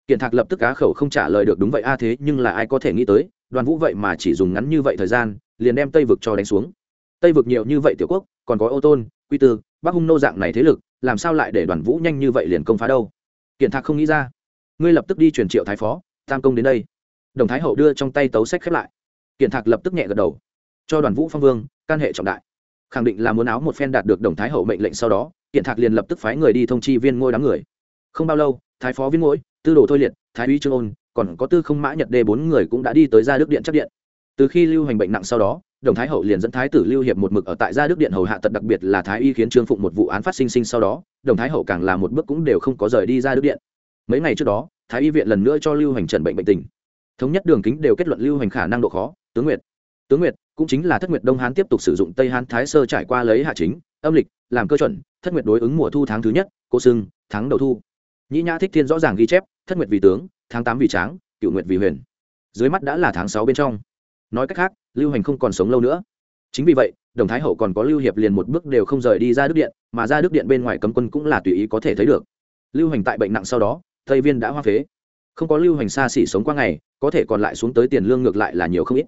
Kiện thạc lập tức cá khẩu không trả lời được đúng vậy, a, thế nhưng là ai có thể nghĩ tới, đoàn vũ vậy mà chỉ dùng ngắn như vậy thời gian, liền đem tây vực cho đánh xuống. Tây vực nhiều như vậy tiểu quốc, còn có ô tôn, quy tư, bắc hung nô dạng này thế lực, làm sao lại để đoàn vũ nhanh như vậy liền công phá đâu? Kiện thạc không nghĩ ra. Ngươi lập tức đi truyền triệu thái phó, tam công đến đây. Đồng thái hậu đưa trong tay tấu sách khép lại. Kiện thạc lập tức nhẹ gật đầu. Cho đoàn vũ phong vương, can hệ trọng đại. Khẳng định là muốn áo một phen đạt được đồng thái hậu mệnh lệnh sau đó, kiện thạc liền lập tức phái người đi thông chi viên ngôi đám người. Không bao lâu, thái phó viên ngôi tư đồ thôi liệt, thái úy trương ôn, còn có tư không mã nhật đê bốn người cũng đã đi tới gia đức điện chắc điện. Từ khi lưu hành bệnh nặng sau đó, đồng thái hậu liền dẫn thái tử lưu hiệp một mực ở tại gia đức điện hầu hạ tật đặc biệt là thái y khiến trương phụng một vụ án phát sinh sinh sau đó, đồng thái hậu càng là một bước cũng đều không có rời đi ra đức điện. Mấy ngày trước đó, thái y viện lần nữa cho lưu hành trần bệnh bệnh tình. Thống nhất đường kính đều kết luận lưu hành khả năng độ khó, tướng nguyệt. Tướng nguyệt cũng chính là thất nguyệt đông hán tiếp tục sử dụng tây hán thái sơ trải qua lấy hạ chính, âm lịch, làm cơ chuẩn, thất nguyệt đối ứng mùa thu tháng thứ nhất cô sưng, tháng đầu thu. Nhĩ nhã thích thiên rõ ràng ghi chép thất nguyệt vì tướng, tháng tám vì tráng, cựu nguyệt vì huyền. Dưới mắt đã là tháng sáu bên trong. Nói cách khác, lưu hành không còn sống lâu nữa. Chính vì vậy, đồng thái hậu còn có lưu hiệp liền một bước đều không rời đi ra đức điện, mà ra đức điện bên ngoài cấm quân cũng là tùy ý có thể thấy được. Lưu hành tại bệnh nặng sau đó, tây viên đã hoa phế. Không có lưu hành xa xỉ sống qua ngày, có thể còn lại xuống tới tiền lương ngược lại là nhiều không ít.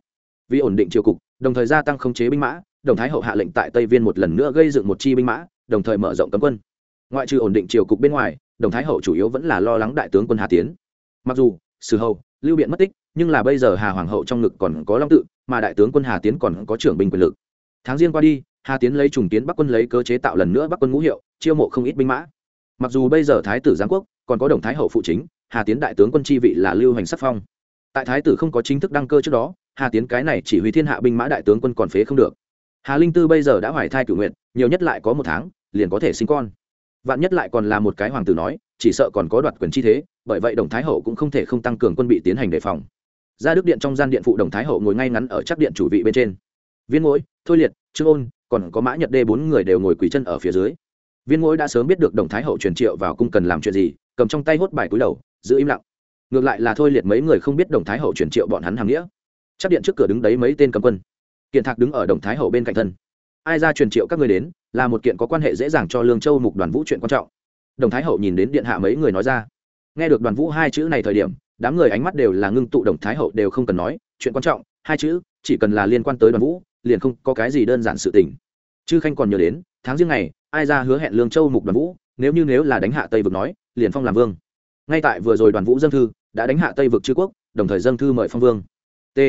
Vì ổn định triều cục, đồng thời gia tăng khống chế binh mã, đồng thái hậu hạ lệnh tại tây viên một lần nữa gây dựng một chi binh mã, đồng thời mở rộng cấm quân. Ngoại trừ ổn định triều cục bên ngoài đồng thái hậu chủ yếu vẫn là lo lắng đại tướng quân hà tiến. Mặc dù, sử hậu lưu biện mất tích, nhưng là bây giờ hà hoàng hậu trong ngực còn có long tự, mà đại tướng quân hà tiến còn có trưởng binh quyền lực. Tháng riêng qua đi, hà tiến lấy trùng tiến bắc quân lấy cơ chế tạo lần nữa bắc quân ngũ hiệu, chiêu mộ không ít binh mã. Mặc dù bây giờ thái tử giáng quốc, còn có đồng thái hậu phụ chính, hà tiến đại tướng quân chi vị là lưu hành sắc phong. Tại thái tử không có chính thức đăng cơ trước đó, hà tiến cái này chỉ huy thiên hạ binh mã đại tướng quân còn phế không được. Hà linh tư bây giờ đã hoài thai cử nguyện nhiều nhất lại có một tháng, liền có thể sinh con vạn nhất lại còn là một cái hoàng tử nói, chỉ sợ còn có đoạt quyền chi thế, bởi vậy đồng thái hậu cũng không thể không tăng cường quân bị tiến hành đề phòng. Ra đức điện trong gian điện phụ đồng thái hậu ngồi ngay ngắn ở chắc điện chủ vị bên trên. Viên ngỗi thôi liệt, trương ôn, còn có mã nhật đê bốn người đều ngồi quỳ chân ở phía dưới. Viên ngỗi đã sớm biết được đồng thái hậu truyền triệu vào cung cần làm chuyện gì, cầm trong tay hốt bài cúi đầu, giữ im lặng. Ngược lại là thôi liệt mấy người không biết đồng thái hậu truyền triệu bọn hắn hàng nghĩa. Chắc điện trước cửa đứng đấy mấy tên cầm quân. Kiện thạc đứng ở đồng thái hậu bên cạnh thân ai ra truyền triệu các người đến, là một kiện có quan hệ dễ dàng cho lương châu mục đoàn vũ chuyện quan trọng. Đồng thái hậu nhìn đến điện hạ mấy người nói ra. Nghe được đoàn vũ hai chữ này thời điểm, đám người ánh mắt đều là ngưng tụ, đồng thái hậu đều không cần nói, chuyện quan trọng, hai chữ, chỉ cần là liên quan tới đoàn vũ, liền không có cái gì đơn giản sự tình. Chư khanh còn nhớ đến, tháng riêng này ai ra hứa hẹn lương châu mục đoàn vũ, nếu như nếu là đánh hạ tây vực nói, liền phong làm vương. Ngay tại vừa rồi đoàn vũ dân thư, đã đánh hạ tây vực chư quốc, đồng thời dân thư mời phong vương. T.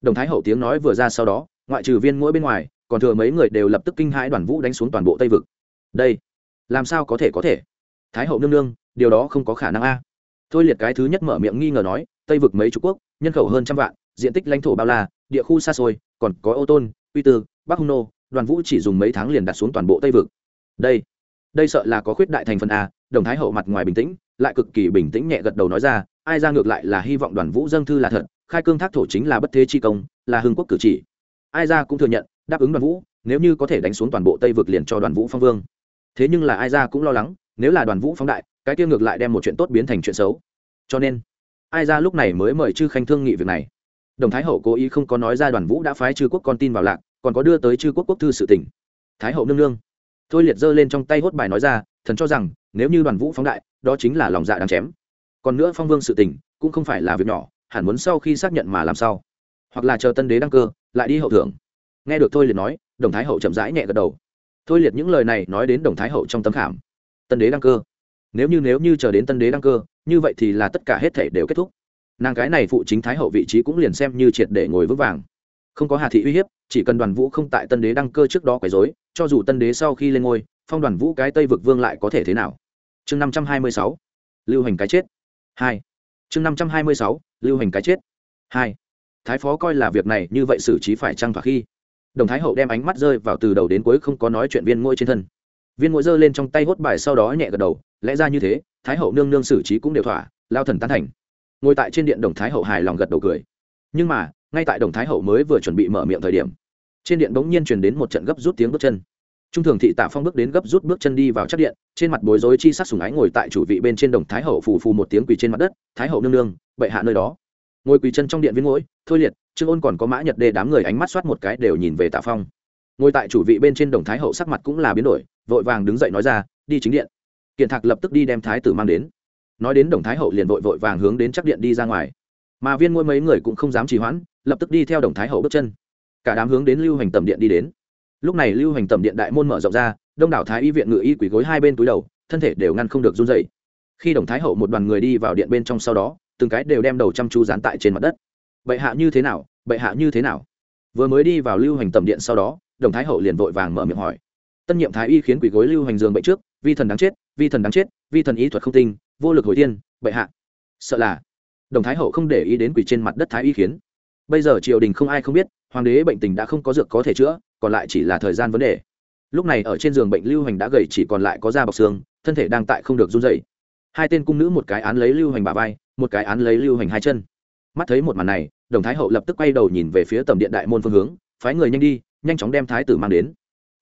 Đồng thái hậu tiếng nói vừa ra sau đó, ngoại trừ viên mỗi bên ngoài còn thừa mấy người đều lập tức kinh hãi đoàn vũ đánh xuống toàn bộ tây vực. Đây, làm sao có thể có thể? Thái hậu nương nương, điều đó không có khả năng a. Thôi liệt cái thứ nhất mở miệng nghi ngờ nói, tây vực mấy trung quốc, nhân khẩu hơn trăm vạn, diện tích lãnh thổ bao la, địa khu xa xôi, còn có ô tôn, uy tư, bắc hung nô, đoàn vũ chỉ dùng mấy tháng liền đặt xuống toàn bộ tây vực. Đây đây sợ là có khuyết đại thành phần a, đồng thái hậu mặt ngoài bình tĩnh, lại cực kỳ bình tĩnh nhẹ gật đầu nói ra, ai ra ngược lại là hy vọng đoàn vũ dâng thư là thật, khai cương thác thổ chính là bất thế chi công, là hưng quốc cử chỉ. Ai ra cũng thừa nhận đáp ứng đoàn vũ, nếu như có thể đánh xuống toàn bộ tây vực liền cho đoàn vũ phong vương. Thế nhưng là ai ra cũng lo lắng, nếu là đoàn vũ phóng đại, cái tiêu ngược lại đem một chuyện tốt biến thành chuyện xấu. Cho nên, ai ra lúc này mới mời chư khanh thương nghị việc này. Đồng thái hậu cố ý không có nói ra đoàn vũ đã phái chư quốc con tin vào lạc, còn có đưa tới chư quốc quốc thư sự tỉnh thái hậu nương nương. Thôi liệt giơ lên trong tay hốt bài nói ra, thần cho rằng, nếu như đoàn vũ phóng đại, đó chính là lòng dạ đáng chém. Còn nữa phong vương sự tình, cũng không phải là việc nhỏ, hẳn muốn sau khi xác nhận mà làm sao. Hoặc là chờ tân đế đăng cơ, lại đi hậu thưởng nghe được thôi liệt nói, đồng thái hậu chậm rãi nhẹ gật đầu. Thôi liệt những lời này nói đến đồng thái hậu trong tâm khảm. Tân đế đăng cơ. Nếu như nếu như chờ đến tân đế đăng cơ, như vậy thì là tất cả hết thể đều kết thúc. Nàng cái này phụ chính thái hậu vị trí cũng liền xem như triệt để ngồi vững vàng. Không có hà thị uy hiếp, chỉ cần đoàn vũ không tại tân đế đăng cơ trước đó quấy dối cho dù tân đế sau khi lên ngôi, phong đoàn vũ cái tây vực vương lại có thể thế nào? Chương năm trăm hai mươi sáu. Lưu hành cái chết. Hai. Chương năm trăm hai mươi sáu. Lưu hành cái chết. Hai. Thái phó coi là việc này như vậy xử trí phải trăng và khi? Đồng thái hậu đem ánh mắt rơi vào từ đầu đến cuối không có nói chuyện viên ngôi trên thân. Viên ngôi giơ lên trong tay hốt bài sau đó nhẹ gật đầu, lẽ ra như thế, thái hậu nương nương xử trí cũng đều thỏa, lao thần tán thành. Ngồi tại trên điện đồng thái hậu hài lòng gật đầu cười. Nhưng mà, ngay tại đồng thái hậu mới vừa chuẩn bị mở miệng thời điểm, trên điện bỗng nhiên truyền đến một trận gấp rút tiếng bước chân. Trung thường thị tạ phong bước đến gấp rút bước chân đi vào chắc điện, trên mặt bối rối chi sát sùng ái ngồi tại chủ vị bên trên đồng thái hậu phù phù một tiếng quỳ trên mặt đất, thái hậu nương nương, bệ hạ nơi đó ngồi quỳ chân trong điện viên ngỗi, thôi liệt, trương ôn còn có mã nhật đê đám người ánh mắt soát một cái đều nhìn về tạ phong. Ngồi tại chủ vị bên trên đồng thái hậu sắc mặt cũng là biến đổi, vội vàng đứng dậy nói ra, đi chính điện. Kiện thạc lập tức đi đem thái tử mang đến. Nói đến đồng thái hậu liền vội vội vàng hướng đến chắc điện đi ra ngoài. Mà viên ngôi mấy người cũng không dám trì hoãn, lập tức đi theo đồng thái hậu bước chân. Cả đám hướng đến lưu hành tầm điện đi đến. Lúc này lưu hành tầm điện đại môn mở rộng ra, đông đảo thái y viện ngự y quỳ gối hai bên túi đầu, thân thể đều ngăn không được run dậy khi đồng thái hậu một đoàn người đi vào điện bên trong sau đó từng cái đều đem đầu chăm chú dán tại trên mặt đất. Bệ hạ như thế nào bệ hạ như thế nào? Vừa mới đi vào lưu hành tầm điện sau đó đồng thái hậu liền vội vàng mở miệng hỏi. Tân nhiệm thái y khiến quỷ gối lưu hành giường bệnh trước vi thần đáng chết vi thần đáng chết vi thần ý thuật không tinh vô lực hồi tiên, bệ hạ. Sợ là đồng thái hậu không để ý đến quỷ trên mặt đất thái y khiến. Bây giờ triều đình không ai không biết hoàng đế bệnh tình đã không có dược có thể chữa còn lại chỉ là thời gian vấn đề. Lúc này ở trên giường bệnh lưu hành đã gầy chỉ còn lại có da bọc xương thân thể đang tại không được run dậy hai tên cung nữ một cái án lấy lưu hành bà vai, một cái án lấy lưu hành hai chân. Mắt thấy một màn này, đồng thái hậu lập tức quay đầu nhìn về phía tầm điện đại môn phương hướng, phái người nhanh đi, nhanh chóng đem thái tử mang đến.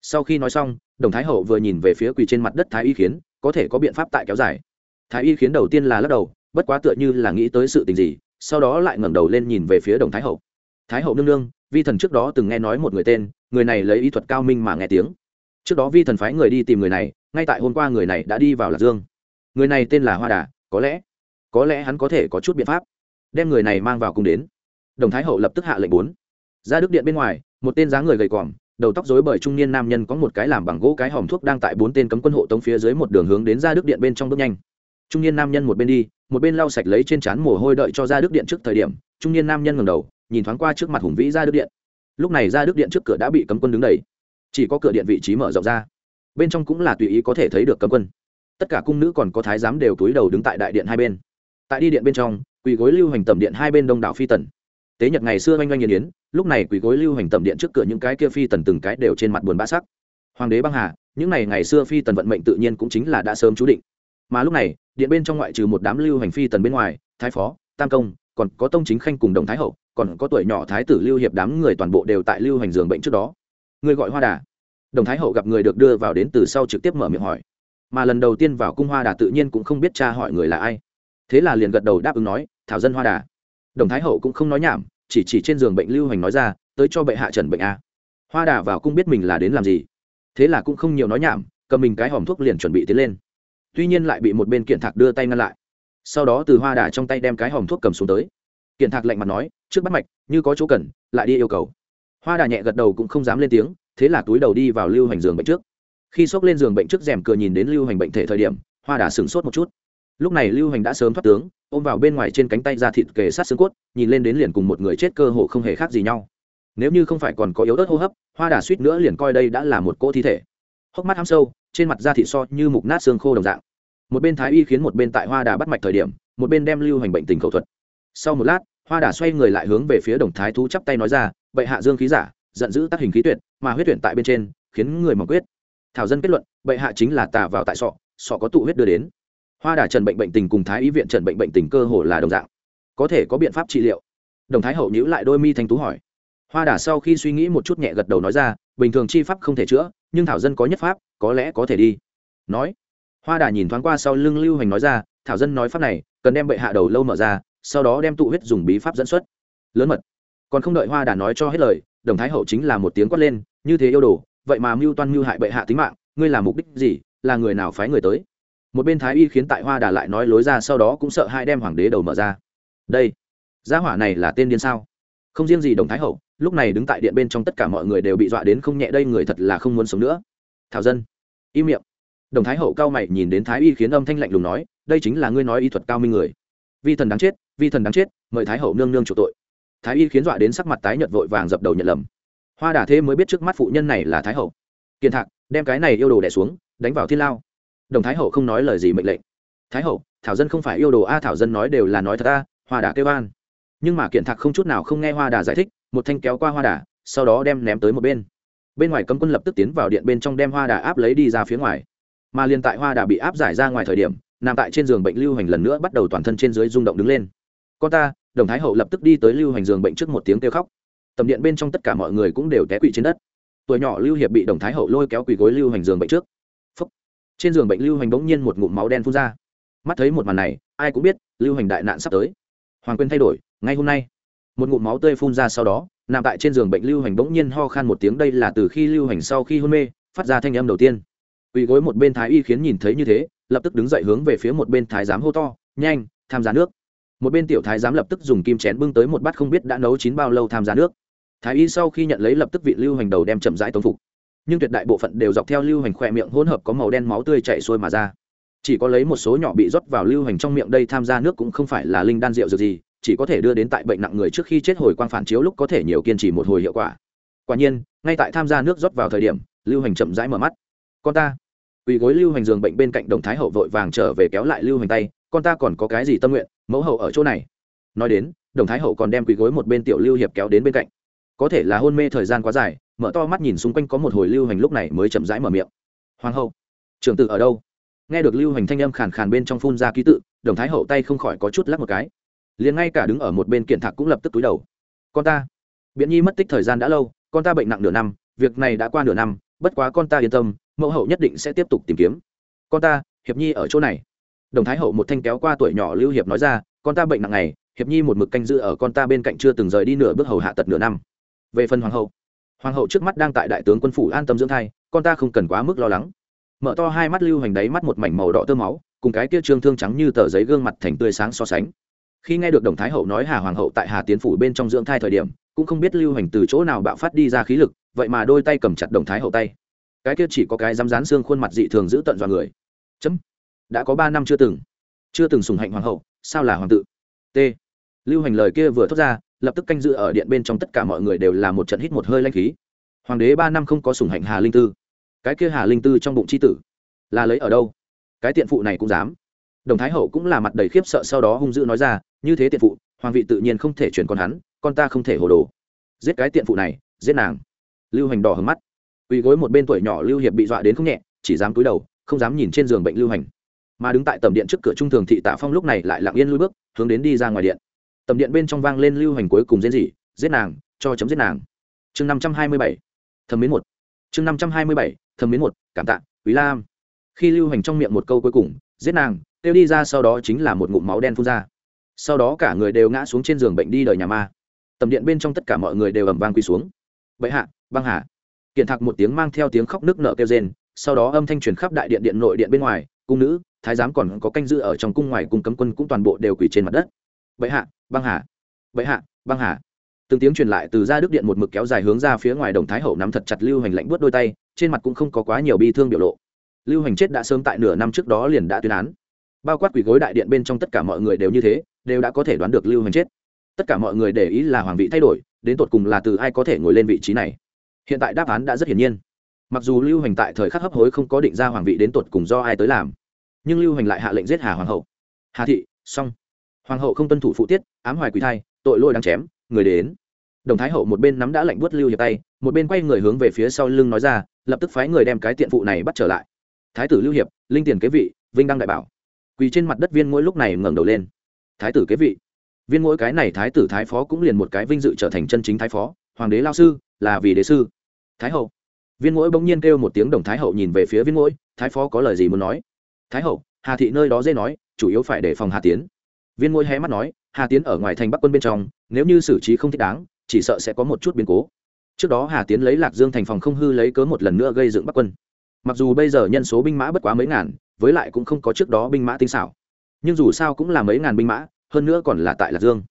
Sau khi nói xong, đồng thái hậu vừa nhìn về phía quỳ trên mặt đất thái y khiến, có thể có biện pháp tại kéo dài. Thái y khiến đầu tiên là lắc đầu, bất quá tựa như là nghĩ tới sự tình gì, sau đó lại ngẩng đầu lên nhìn về phía đồng thái hậu. Thái hậu nương nương, vi thần trước đó từng nghe nói một người tên, người này lấy ý thuật cao minh mà nghe tiếng. Trước đó vi thần phái người đi tìm người này, ngay tại hôm qua người này đã đi vào lạc dương người này tên là hoa đà, có lẽ có lẽ hắn có thể có chút biện pháp, đem người này mang vào cùng đến. Đồng thái hậu lập tức hạ lệnh bốn. Ra đức điện bên ngoài, một tên dáng người gầy còm, đầu tóc rối bởi trung niên nam nhân có một cái làm bằng gỗ cái hòm thuốc đang tại bốn tên cấm quân hộ tống phía dưới một đường hướng đến ra đức điện bên trong bước nhanh. Trung niên nam nhân một bên đi, một bên lau sạch lấy trên trán mồ hôi đợi cho ra đức điện trước thời điểm, trung niên nam nhân ngầm đầu, nhìn thoáng qua trước mặt hùng vĩ ra đức điện. Lúc này ra đức điện trước cửa đã bị cấm quân đứng đầy. Chỉ có cửa điện vị trí mở rộng ra. Bên trong cũng là tùy ý có thể thấy được cấm quân tất cả cung nữ còn có thái giám đều túi đầu đứng tại đại điện hai bên. Tại đi điện bên trong, quỳ gối lưu hành tầm điện hai bên đông đảo phi tần. Tế nhật ngày xưa oanh oanh nghiền yến, lúc này quỳ gối lưu hành tầm điện trước cửa những cái kia phi tần từng cái đều trên mặt buồn bã sắc. Hoàng đế băng hà, những ngày ngày xưa phi tần vận mệnh tự nhiên cũng chính là đã sớm chú định. Mà lúc này, điện bên trong ngoại trừ một đám lưu hành phi tần bên ngoài, thái phó, tam công, còn có tông chính khanh cùng đồng thái hậu, còn có tuổi nhỏ thái tử lưu hiệp đám người toàn bộ đều tại lưu hành giường bệnh trước đó. Người gọi hoa đà. Đồng thái hậu gặp người được đưa vào đến từ sau trực tiếp mở miệng hỏi mà lần đầu tiên vào cung hoa đà tự nhiên cũng không biết cha hỏi người là ai. Thế là liền gật đầu đáp ứng nói, thảo dân hoa đà. Đồng thái hậu cũng không nói nhảm, chỉ chỉ trên giường bệnh lưu hành nói ra, tới cho bệ hạ trần bệnh a. Hoa đà vào cung biết mình là đến làm gì. Thế là cũng không nhiều nói nhảm, cầm mình cái hòm thuốc liền chuẩn bị tiến lên. Tuy nhiên lại bị một bên kiện thạc đưa tay ngăn lại. Sau đó từ hoa đà trong tay đem cái hòm thuốc cầm xuống tới. Kiện thạc lạnh mặt nói, trước bắt mạch, như có chỗ cần, lại đi yêu cầu. Hoa đà nhẹ gật đầu cũng không dám lên tiếng, thế là túi đầu đi vào lưu hành giường bệnh trước khi xốc lên giường bệnh trước rèm cửa nhìn đến lưu hành bệnh thể thời điểm, hoa đà sửng sốt một chút. Lúc này lưu hành đã sớm thoát tướng, ôm vào bên ngoài trên cánh tay ra thịt kề sát xương cốt, nhìn lên đến liền cùng một người chết cơ hồ không hề khác gì nhau. Nếu như không phải còn có yếu ớt hô hấp, hoa đà suýt nữa liền coi đây đã là một cỗ thi thể. Hốc mắt hăm sâu, trên mặt da thịt so như mục nát xương khô đồng dạng. Một bên thái y khiến một bên tại hoa đà bắt mạch thời điểm, một bên đem lưu hành bệnh tình khẩu thuật. Sau một lát, hoa đà xoay người lại hướng về phía đồng thái thú chắp tay nói ra vậy hạ dương khí giả, giận dữ tác hình khí tuyệt, mà huyết tuyển tại bên trên, khiến người mỏng quyết thảo dân kết luận, bệ hạ chính là tà vào tại sọ sọ có tụ huyết đưa đến. Hoa đà trần bệnh bệnh tình cùng thái y viện trần bệnh bệnh tình cơ hồ là đồng dạng. Có thể có biện pháp trị liệu. Đồng thái hậu nhữ lại đôi mi thanh tú hỏi. Hoa đà sau khi suy nghĩ một chút nhẹ gật đầu nói ra, bình thường chi pháp không thể chữa, nhưng thảo dân có nhất pháp, có lẽ có thể đi. Nói. Hoa đà nhìn thoáng qua sau lưng lưu hành nói ra, thảo dân nói pháp này, cần đem bệ hạ đầu lâu mở ra, sau đó đem tụ huyết dùng bí pháp dẫn xuất. Lớn mật. Còn không đợi hoa đà nói cho hết lời, đồng thái hậu chính là một tiếng quát lên, như thế yêu đồ vậy mà mưu toan mưu hại bệ hạ tính mạng, ngươi là mục đích gì, là người nào phái người tới? Một bên thái y khiến tại hoa đà lại nói lối ra sau đó cũng sợ hai đem hoàng đế đầu mở ra. Đây, gia hỏa này là tên điên sao? Không riêng gì đồng thái hậu, lúc này đứng tại điện bên trong tất cả mọi người đều bị dọa đến không nhẹ, đây người thật là không muốn sống nữa. Thảo dân, im miệng. Đồng thái hậu cao mày nhìn đến thái y khiến âm thanh lạnh lùng nói, đây chính là ngươi nói y thuật cao minh người. Vi thần đáng chết, vi thần đáng chết, mời thái hậu nương nương chủ tội. Thái y khiến dọa đến sắc mặt tái nhợt vội vàng dập đầu nhận lầm hoa đà thế mới biết trước mắt phụ nhân này là thái hậu kiên thạc đem cái này yêu đồ đẻ xuống đánh vào thiên lao đồng thái hậu không nói lời gì mệnh lệnh thái hậu thảo dân không phải yêu đồ a thảo dân nói đều là nói thật a hoa đà kêu an nhưng mà kiện thạc không chút nào không nghe hoa đà giải thích một thanh kéo qua hoa đà sau đó đem ném tới một bên bên ngoài cấm quân lập tức tiến vào điện bên trong đem hoa đà áp lấy đi ra phía ngoài mà liền tại hoa đà bị áp giải ra ngoài thời điểm nằm tại trên giường bệnh lưu hành lần nữa bắt đầu toàn thân trên dưới rung động đứng lên con ta đồng thái hậu lập tức đi tới lưu hành giường bệnh trước một tiếng kêu khóc tầm điện bên trong tất cả mọi người cũng đều té quỵ trên đất. Tuổi nhỏ lưu hiệp bị đồng thái hậu lôi kéo quỳ gối lưu hành giường bệnh trước. Phúc. trên giường bệnh lưu hành bỗng nhiên một ngụm máu đen phun ra. Mắt thấy một màn này, ai cũng biết lưu hành đại nạn sắp tới. Hoàng Quyên thay đổi, ngay hôm nay. Một ngụm máu tươi phun ra sau đó, nằm tại trên giường bệnh lưu hành bỗng nhiên ho khan một tiếng đây là từ khi lưu hành sau khi hôn mê, phát ra thanh âm đầu tiên. Quỳ gối một bên thái y khiến nhìn thấy như thế, lập tức đứng dậy hướng về phía một bên thái giám hô to, nhanh, tham gia nước. Một bên tiểu thái giám lập tức dùng kim chén bưng tới một bát không biết đã nấu chín bao lâu tham gia nước thái y sau khi nhận lấy lập tức vị lưu hành đầu đem chậm rãi tống phục. Nhưng tuyệt đại bộ phận đều dọc theo lưu hành khỏe miệng hỗn hợp có màu đen máu tươi chảy xuôi mà ra. Chỉ có lấy một số nhỏ bị rót vào lưu hành trong miệng đây tham gia nước cũng không phải là linh đan rượu dược gì, chỉ có thể đưa đến tại bệnh nặng người trước khi chết hồi quang phản chiếu lúc có thể nhiều kiên trì một hồi hiệu quả. Quả nhiên, ngay tại tham gia nước rót vào thời điểm, lưu hành chậm rãi mở mắt. Con ta. Quỳ gối lưu hành giường bệnh bên cạnh đồng thái hậu vội vàng trở về kéo lại lưu hành tay, con ta còn có cái gì tâm nguyện? Mẫu hậu ở chỗ này. Nói đến, đồng thái hậu còn đem quỳ gối một bên tiểu lưu hiệp kéo đến bên cạnh có thể là hôn mê thời gian quá dài, mở to mắt nhìn xung quanh có một hồi lưu hành lúc này mới chậm rãi mở miệng. Hoàng hậu, trưởng tử ở đâu? Nghe được lưu hành thanh âm khàn khàn bên trong phun ra ký tự, đồng thái hậu tay không khỏi có chút lắc một cái. Liền ngay cả đứng ở một bên kiện thạc cũng lập tức túi đầu. Con ta, biện nhi mất tích thời gian đã lâu, con ta bệnh nặng nửa năm, việc này đã qua nửa năm, bất quá con ta yên tâm, mẫu hậu nhất định sẽ tiếp tục tìm kiếm. Con ta, hiệp nhi ở chỗ này. Đồng thái hậu một thanh kéo qua tuổi nhỏ lưu hiệp nói ra, con ta bệnh nặng này, hiệp nhi một mực canh giữ ở con ta bên cạnh chưa từng rời đi nửa bước hầu hạ tật nửa năm về phần hoàng hậu hoàng hậu trước mắt đang tại đại tướng quân phủ an tâm dưỡng thai, con ta không cần quá mức lo lắng. Mở to hai mắt lưu hành đáy mắt một mảnh màu đỏ tơ máu, cùng cái kia trương thương trắng như tờ giấy gương mặt thành tươi sáng so sánh. Khi nghe được đồng thái hậu nói hà hoàng hậu tại hà tiến phủ bên trong dưỡng thai thời điểm, cũng không biết lưu hành từ chỗ nào bạo phát đi ra khí lực, vậy mà đôi tay cầm chặt đồng thái hậu tay. Cái kia chỉ có cái dám dán xương khuôn mặt dị thường giữ tận dọa người. Chấm, đã có ba năm chưa từng chưa từng sùng hạnh hoàng hậu, sao là hoàng tự? T. Lưu hành lời kia vừa thốt ra lập tức canh giữ ở điện bên trong tất cả mọi người đều là một trận hít một hơi lanh khí. Hoàng đế ba năm không có sủng hạnh hà linh tư. Cái kia hà linh tư trong bụng c h i tử, là lấy ở đâu? Cái tiện phụ này cũng dám. Đồng thái hậu cũng là mặt đầy khiếp sợ sau đó hung dữ nói ra, như thế tiện phụ, hoàng vị tự nhiên không thể chuyển con hắn, con ta không thể hồ đồ. Giết cái tiện phụ này, giết nàng. Lưu hành đỏ hứng mắt. Quỳ gối một bên tuổi nhỏ lưu hiệp bị dọa đến không nhẹ, chỉ dám cúi đầu, không dám nhìn trên giường bệnh lưu hành. Mà đứng tại tầm điện trước cửa trung thường thị tạ phong lúc này lại lặng yên lui bước, hướng đến đi ra ngoài điện tầm điện bên trong vang lên lưu hành cuối cùng diễn dị giết nàng, cho chấm giết nàng. Chương năm trăm hai mươi bảy, thầm mến một. Chương năm trăm hai mươi bảy, thầm mến một, cảm tạ, quý lam. Khi lưu hành trong miệng một câu cuối cùng, giết nàng, kêu đi ra sau đó chính là một ngụm máu đen phun ra. Sau đó cả người đều ngã xuống trên giường bệnh đi đời nhà ma. Tầm điện bên trong tất cả mọi người đều ầm vang quỳ xuống. Bệ hạ, băng hạ kiện thạc một tiếng mang theo tiếng khóc nước nợ kêu rên, sau đó âm thanh truyền khắp đại điện điện nội điện bên ngoài, cung nữ, thái giám còn có canh giữ ở trong cung ngoài cung cấm quân cũng toàn bộ đều quỳ trên mặt đất bệ hạ, băng hà, bệ hạ, băng hà. Từng tiếng truyền lại từ ra đức điện một mực kéo dài hướng ra phía ngoài đồng thái hậu nắm thật chặt lưu hành lạnh buốt đôi tay, trên mặt cũng không có quá nhiều bi thương biểu lộ. Lưu hành chết đã sớm tại nửa năm trước đó liền đã tuyên án. Bao quát quỷ gối đại điện bên trong tất cả mọi người đều như thế, đều đã có thể đoán được lưu hành chết. Tất cả mọi người để ý là hoàng vị thay đổi, đến tột cùng là từ ai có thể ngồi lên vị trí này. Hiện tại đáp án đã rất hiển nhiên. Mặc dù lưu hành tại thời khắc hấp hối không có định ra hoàng vị đến tột cùng do ai tới làm, nhưng lưu hành lại hạ lệnh giết hà hoàng hậu. Hà thị, xong hoàng hậu không tuân thủ phụ tiết, ám hoài quỷ thai, tội lôi đang chém, người đến. Đồng thái hậu một bên nắm đã lệnh buốt lưu hiệp tay, một bên quay người hướng về phía sau lưng nói ra, lập tức phái người đem cái tiện phụ này bắt trở lại. Thái tử lưu hiệp, linh tiền kế vị, vinh đăng đại bảo. Quỳ trên mặt đất viên mỗi lúc này ngẩng đầu lên. Thái tử kế vị. Viên mỗi cái này thái tử thái phó cũng liền một cái vinh dự trở thành chân chính thái phó, hoàng đế lao sư, là vì đế sư. Thái hậu. Viên mỗi bỗng nhiên kêu một tiếng, đồng thái hậu nhìn về phía viên mỗi thái phó có lời gì muốn nói? Thái hậu, hà thị nơi đó dễ nói, chủ yếu phải đề phòng hà tiến viên Ngôi hé mắt nói, hà tiến ở ngoài thành bắc quân bên trong, nếu như xử trí không thích đáng, chỉ sợ sẽ có một chút biến cố. Trước đó hà tiến lấy lạc dương thành phòng không hư lấy cớ một lần nữa gây dựng bắc quân. Mặc dù bây giờ nhân số binh mã bất quá mấy ngàn, với lại cũng không có trước đó binh mã tinh xảo. Nhưng dù sao cũng là mấy ngàn binh mã, hơn nữa còn là tại lạc dương.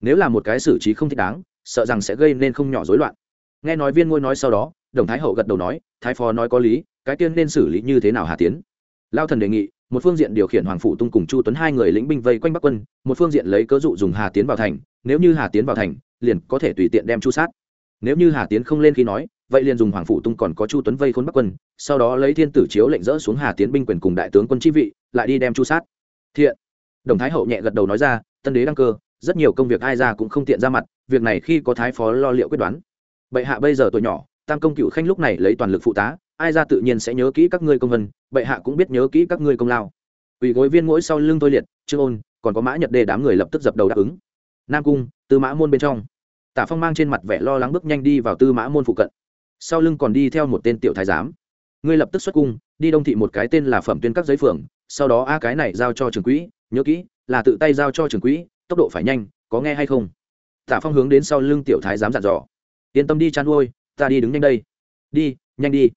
Nếu là một cái xử trí không thích đáng, sợ rằng sẽ gây nên không nhỏ rối loạn. Nghe nói viên ngôi nói sau đó, đồng thái hậu gật đầu nói, thái phó nói có lý, cái tiên nên xử lý như thế nào hà tiến? Lao thần đề nghị một phương diện điều khiển hoàng phụ tung cùng chu tuấn hai người lĩnh binh vây quanh bắc quân, một phương diện lấy cớ dụ dùng hà tiến vào thành, nếu như hà tiến vào thành, liền có thể tùy tiện đem chu sát. Nếu như hà tiến không lên khi nói, vậy liền dùng hoàng phụ tung còn có chu tuấn vây khốn bắc quân, sau đó lấy thiên tử chiếu lệnh dỡ xuống hà tiến binh quyền cùng đại tướng quân chi vị, lại đi đem chu sát. Thiện. Đồng thái hậu nhẹ gật đầu nói ra, tân đế đăng cơ, rất nhiều công việc ai ra cũng không tiện ra mặt, việc này khi có thái phó lo liệu quyết đoán. Bệ hạ bây giờ tuổi nhỏ, tam công cựu khanh lúc này lấy toàn lực phụ tá ai ra tự nhiên sẽ nhớ kỹ các ngươi công vân, bệ hạ cũng biết nhớ kỹ các ngươi công lao. Ủy gối viên mỗi sau lưng tôi liệt, trương ôn, còn có mã nhật đề đám người lập tức dập đầu đáp ứng. Nam cung, tư mã môn bên trong. Tả phong mang trên mặt vẻ lo lắng bước nhanh đi vào tư mã môn phụ cận. Sau lưng còn đi theo một tên tiểu thái giám. Ngươi lập tức xuất cung, đi đông thị một cái tên là phẩm tuyên các giấy phường, sau đó a cái này giao cho trường quỹ, nhớ kỹ, là tự tay giao cho trường quỹ, tốc độ phải nhanh, có nghe hay không? Tả phong hướng đến sau lưng tiểu thái giám dặn dò. Yên tâm đi chăn nuôi, ta đi đứng nhanh đây. Đi, nhanh đi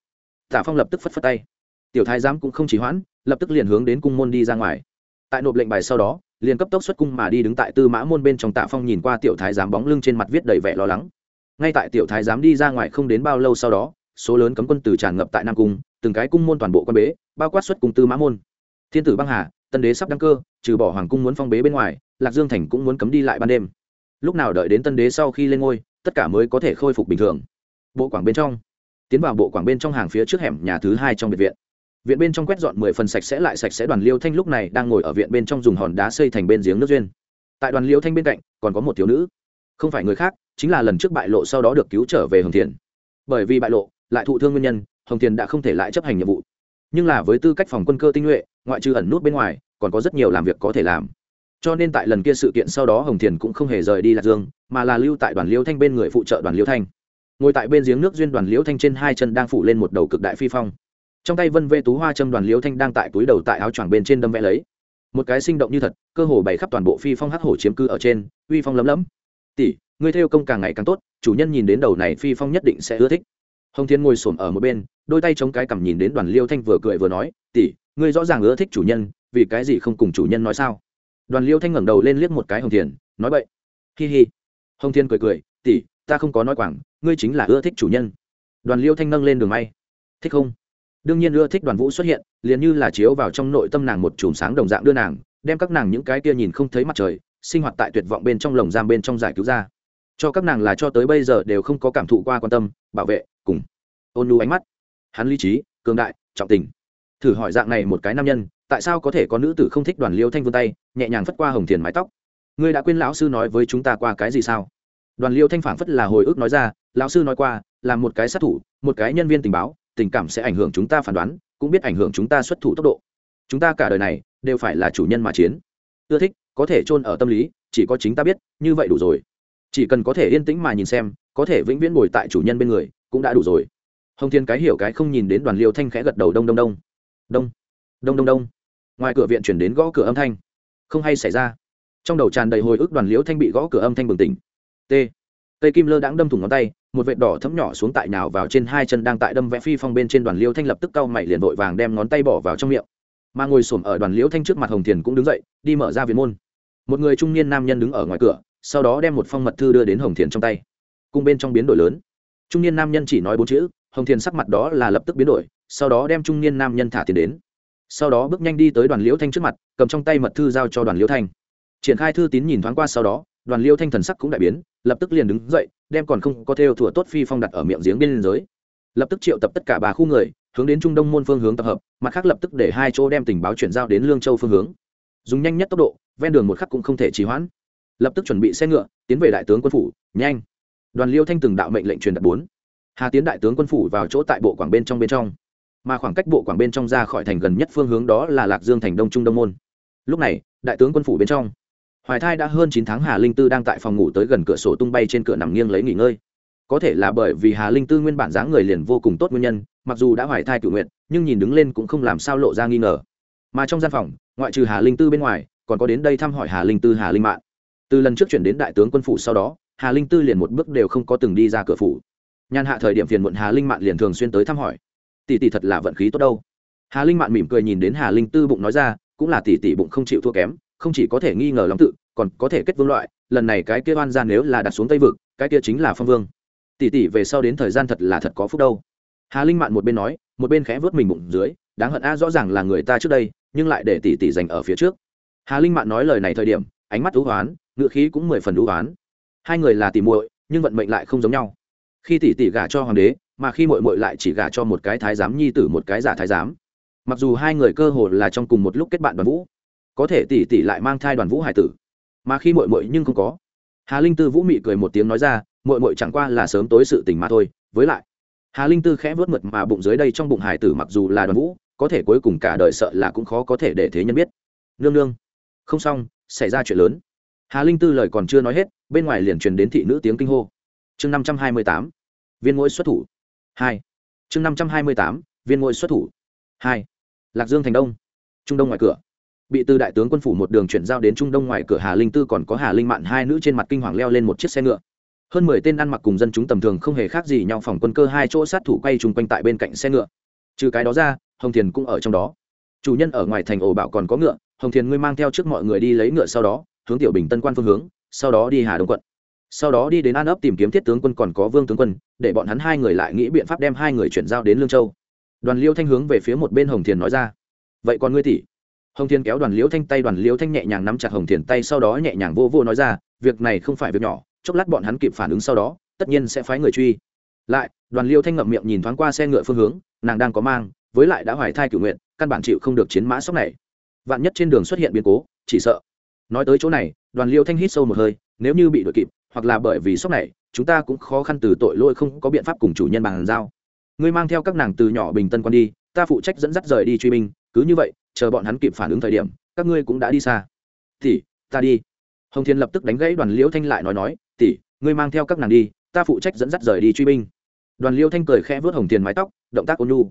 tả phong lập tức phất phất tay. Tiểu thái giám cũng không chỉ hoãn, lập tức liền hướng đến cung môn đi ra ngoài. Tại nộp lệnh bài sau đó, liền cấp tốc xuất cung mà đi đứng tại tư mã môn bên trong tạ phong nhìn qua tiểu thái giám bóng lưng trên mặt viết đầy vẻ lo lắng. Ngay tại tiểu thái giám đi ra ngoài không đến bao lâu sau đó, số lớn cấm quân từ tràn ngập tại nam cung, từng cái cung môn toàn bộ quan bế, bao quát xuất cung tư mã môn. Thiên tử băng hà, tân đế sắp đăng cơ, trừ bỏ hoàng cung muốn phong bế bên ngoài, lạc dương thành cũng muốn cấm đi lại ban đêm. Lúc nào đợi đến tân đế sau khi lên ngôi, tất cả mới có thể khôi phục bình thường. Bộ quảng bên trong tiến vào bộ quảng bên trong hàng phía trước hẻm nhà thứ hai trong biệt viện. Viện bên trong quét dọn mười phần sạch sẽ lại sạch sẽ đoàn liêu thanh lúc này đang ngồi ở viện bên trong dùng hòn đá xây thành bên giếng nước duyên. Tại đoàn liêu thanh bên cạnh, còn có một thiếu nữ. Không phải người khác, chính là lần trước bại lộ sau đó được cứu trở về hồng thiền. Bởi vì bại lộ, lại thụ thương nguyên nhân, hồng thiền đã không thể lại chấp hành nhiệm vụ. Nhưng là với tư cách phòng quân cơ tinh nhuệ, ngoại trừ ẩn nút bên ngoài, còn có rất nhiều làm việc có thể làm. Cho nên tại lần kia sự kiện sau đó hồng thiền cũng không hề rời đi lạc dương, mà là lưu tại đoàn liêu thanh bên người phụ trợ đoàn liêu thanh ngồi tại bên giếng nước duyên đoàn liễu thanh trên hai chân đang phủ lên một đầu cực đại phi phong. Trong tay vân vê tú hoa châm đoàn liễu thanh đang tại túi đầu tại áo choàng bên trên đâm vẽ lấy. Một cái sinh động như thật, cơ hồ bày khắp toàn bộ phi phong hắc hổ chiếm cư ở trên, uy phong lấm lấm. Tỷ, ngươi theo công càng ngày càng tốt, chủ nhân nhìn đến đầu này phi phong nhất định sẽ ưa thích. Hồng thiên ngồi xổm ở một bên, đôi tay chống cái cằm nhìn đến đoàn liêu thanh vừa cười vừa nói, tỷ, ngươi rõ ràng ưa thích chủ nhân, vì cái gì không cùng chủ nhân nói sao? Đoàn liêu thanh ngẩng đầu lên liếc một cái hồng thiền nói vậy hi hi. Hồng thiên cười cười, tỷ ta không có nói quảng, ngươi chính là ưa thích chủ nhân. Đoàn liêu thanh nâng lên đường may. Thích không? Đương nhiên ưa thích đoàn vũ xuất hiện, liền như là chiếu vào trong nội tâm nàng một chùm sáng đồng dạng đưa nàng, đem các nàng những cái kia nhìn không thấy mặt trời, sinh hoạt tại tuyệt vọng bên trong lồng giam bên trong giải cứu ra. Cho các nàng là cho tới bây giờ đều không có cảm thụ qua quan tâm, bảo vệ, cùng ôn lu ánh mắt. Hắn lý trí, cường đại, trọng tình. Thử hỏi dạng này một cái nam nhân, tại sao có thể có nữ tử không thích đoàn liêu thanh vươn tay, nhẹ nhàng phất qua hồng thiền mái tóc? Ngươi đã quên lão sư nói với chúng ta qua cái gì sao? Đoàn liêu thanh phản phất là hồi ức nói ra, lão sư nói qua, là một cái sát thủ, một cái nhân viên tình báo, tình cảm sẽ ảnh hưởng chúng ta phán đoán, cũng biết ảnh hưởng chúng ta xuất thủ tốc độ. Chúng ta cả đời này đều phải là chủ nhân mà chiến. Ưa thích, có thể chôn ở tâm lý, chỉ có chính ta biết, như vậy đủ rồi. Chỉ cần có thể yên tĩnh mà nhìn xem, có thể vĩnh viễn ngồi tại chủ nhân bên người, cũng đã đủ rồi. Hồng thiên cái hiểu cái không nhìn đến đoàn liêu thanh khẽ gật đầu đông đông đông. Đông đông đông đông. Ngoài cửa viện chuyển đến gõ cửa âm thanh. Không hay xảy ra. Trong đầu tràn đầy hồi ức đoàn liễu thanh bị gõ cửa âm thanh bừng tỉnh t. Cây kim lơ đãng đâm thủng ngón tay, một vệt đỏ thấm nhỏ xuống tại nào vào trên hai chân đang tại đâm vẽ phi phong bên trên đoàn Liêu thanh lập tức cau mày liền vội vàng đem ngón tay bỏ vào trong miệng. Mà ngồi xổm ở đoàn liễu thanh trước mặt hồng thiền cũng đứng dậy, đi mở ra viện môn. Một người trung niên nam nhân đứng ở ngoài cửa, sau đó đem một phong mật thư đưa đến hồng thiền trong tay. Cung bên trong biến đổi lớn. Trung niên nam nhân chỉ nói bốn chữ, hồng thiền sắc mặt đó là lập tức biến đổi, sau đó đem trung niên nam nhân thả tiền đến. Sau đó bước nhanh đi tới đoàn liễu thanh trước mặt, cầm trong tay mật thư giao cho đoàn liễu thanh. Triển khai thư tín nhìn thoáng qua sau đó, đoàn liễu thanh thần sắc cũng đại biến lập tức liền đứng dậy, đem còn không có theo thủa tốt phi phong đặt ở miệng giếng bên liên giới lập tức triệu tập tất cả bà khu người, hướng đến trung đông môn phương hướng tập hợp, mặt khác lập tức để hai chỗ đem tình báo chuyển giao đến lương châu phương hướng. Dùng nhanh nhất tốc độ, ven đường một khắc cũng không thể trì hoãn. Lập tức chuẩn bị xe ngựa, tiến về đại tướng quân phủ, nhanh. Đoàn liêu thanh từng đạo mệnh lệnh truyền đặt bốn. Hà tiến đại tướng quân phủ vào chỗ tại bộ quảng bên trong bên trong. Mà khoảng cách bộ quảng bên trong ra khỏi thành gần nhất phương hướng đó là lạc dương thành đông trung đông môn. Lúc này, đại tướng quân phủ bên trong hoài thai đã hơn chín tháng hà linh tư đang tại phòng ngủ tới gần cửa sổ tung bay trên cửa nằm nghiêng lấy nghỉ ngơi. Có thể là bởi vì hà linh tư nguyên bản dáng người liền vô cùng tốt nguyên nhân, mặc dù đã hoài thai cựu nguyện, nhưng nhìn đứng lên cũng không làm sao lộ ra nghi ngờ. Mà trong gian phòng, ngoại trừ hà linh tư bên ngoài, còn có đến đây thăm hỏi hà linh tư, hà linh mạng từ lần trước chuyển đến đại tướng quân phủ sau đó, hà linh tư liền một bước đều không có từng đi ra cửa phủ. Nhàn hạ thời điểm phiền muộn hà linh mạn liền thường xuyên tới thăm hỏi. Tỷ tỷ thật là vận khí tốt đâu. Hà linh mạn mỉm cười nhìn đến hà linh tư bụng nói ra, cũng là tỷ tỷ bụng không chịu thua kém không chỉ có thể nghi ngờ lòng tự, còn có thể kết vương loại, lần này cái kia oan ra nếu là đặt xuống tây vực, cái kia chính là phong vương. Tỷ tỷ về sau đến thời gian thật là thật có phúc đâu. Hà linh mạn một bên nói, một bên khẽ vớt mình bụng dưới, đáng hận a, rõ ràng là người ta trước đây, nhưng lại để tỷ tỷ dành ở phía trước. Hà linh mạn nói lời này thời điểm, ánh mắt thú hoán ngựa khí cũng mười phần thú hoán. Hai người là tỷ muội, nhưng vận mệnh lại không giống nhau. Khi tỷ tỷ gả cho hoàng đế, mà khi muội muội lại chỉ gả cho một cái thái giám nhi tử, một cái giả thái giám. Mặc dù hai người cơ hồ là trong cùng một lúc kết bạn đoàn vũ có thể tỷ tỷ lại mang thai đoàn vũ hải tử. Mà khi muội muội nhưng không có, hà linh tư vũ mị cười một tiếng nói ra, muội muội chẳng qua là sớm tối sự tình mà thôi, với lại, hà linh tư khẽ vớt mượt mà bụng dưới đây trong bụng hải tử mặc dù là đoàn vũ, có thể cuối cùng cả đời sợ là cũng khó có thể để thế nhân biết. Nương nương, không xong, xảy ra chuyện lớn. Hà linh tư lời còn chưa nói hết, bên ngoài liền truyền đến thị nữ tiếng kinh hô. Chương năm trăm hai mươi tám, viên ngôi xuất thủ. Hai. Chương năm trăm hai mươi tám, viên ngôi xuất thủ. Hai. Lạc dương thành đông. Trung đông ngoài cửa bị từ đại tướng quân phủ một đường chuyển giao đến trung đông ngoài cửa hà linh tư còn có hà linh mạn hai nữ trên mặt kinh hoàng leo lên một chiếc xe ngựa. Hơn mười tên ăn mặc cùng dân chúng tầm thường không hề khác gì nhau phòng quân cơ hai chỗ sát thủ quay chung quanh tại bên cạnh xe ngựa. Trừ cái đó ra, hồng thiền cũng ở trong đó. Chủ nhân ở ngoài thành ổ bảo còn có ngựa, hồng thiền ngươi mang theo trước mọi người đi lấy ngựa sau đó, hướng tiểu bình tân quan phương hướng, sau đó đi hà đông quận. Sau đó đi đến an ấp tìm kiếm thiết tướng quân còn có vương tướng quân, để bọn hắn hai người lại nghĩ biện pháp đem hai người chuyển giao đến lương châu. Đoàn liêu thanh hướng về phía một bên hồng thiền nói ra, vậy còn ngươi tỷ hồng Thiên kéo đoàn Liễu thanh tay, đoàn Liễu thanh nhẹ nhàng nắm chặt hồng Thiên tay, sau đó nhẹ nhàng vô vô nói ra, việc này không phải việc nhỏ, chốc lát bọn hắn kịp phản ứng sau đó, tất nhiên sẽ phái người truy. Lại, đoàn Liễu thanh ngậm miệng nhìn thoáng qua xe ngựa phương hướng, nàng đang có mang, với lại đã hoài thai cử nguyện, căn bản chịu không được chiến mã sốc này. Vạn nhất trên đường xuất hiện biến cố, chỉ sợ. Nói tới chỗ này, đoàn Liễu thanh hít sâu một hơi, nếu như bị đội kịp, hoặc là bởi vì sốc này, chúng ta cũng khó khăn từ tội lỗi không có biện pháp cùng chủ nhân bàn giao. Ngươi mang theo các nàng từ nhỏ bình tân quan đi, ta phụ trách dẫn dắt rời đi truy binh, cứ như vậy chờ bọn hắn kịp phản ứng thời điểm các ngươi cũng đã đi xa. Tỷ, ta đi. Hồng thiên lập tức đánh gãy đoàn liễu thanh lại nói nói tỷ ngươi mang theo các nàng đi ta phụ trách dẫn dắt rời đi truy binh. Đoàn liễu thanh cười khẽ vớt hồng thiên mái tóc động tác ôn nhu.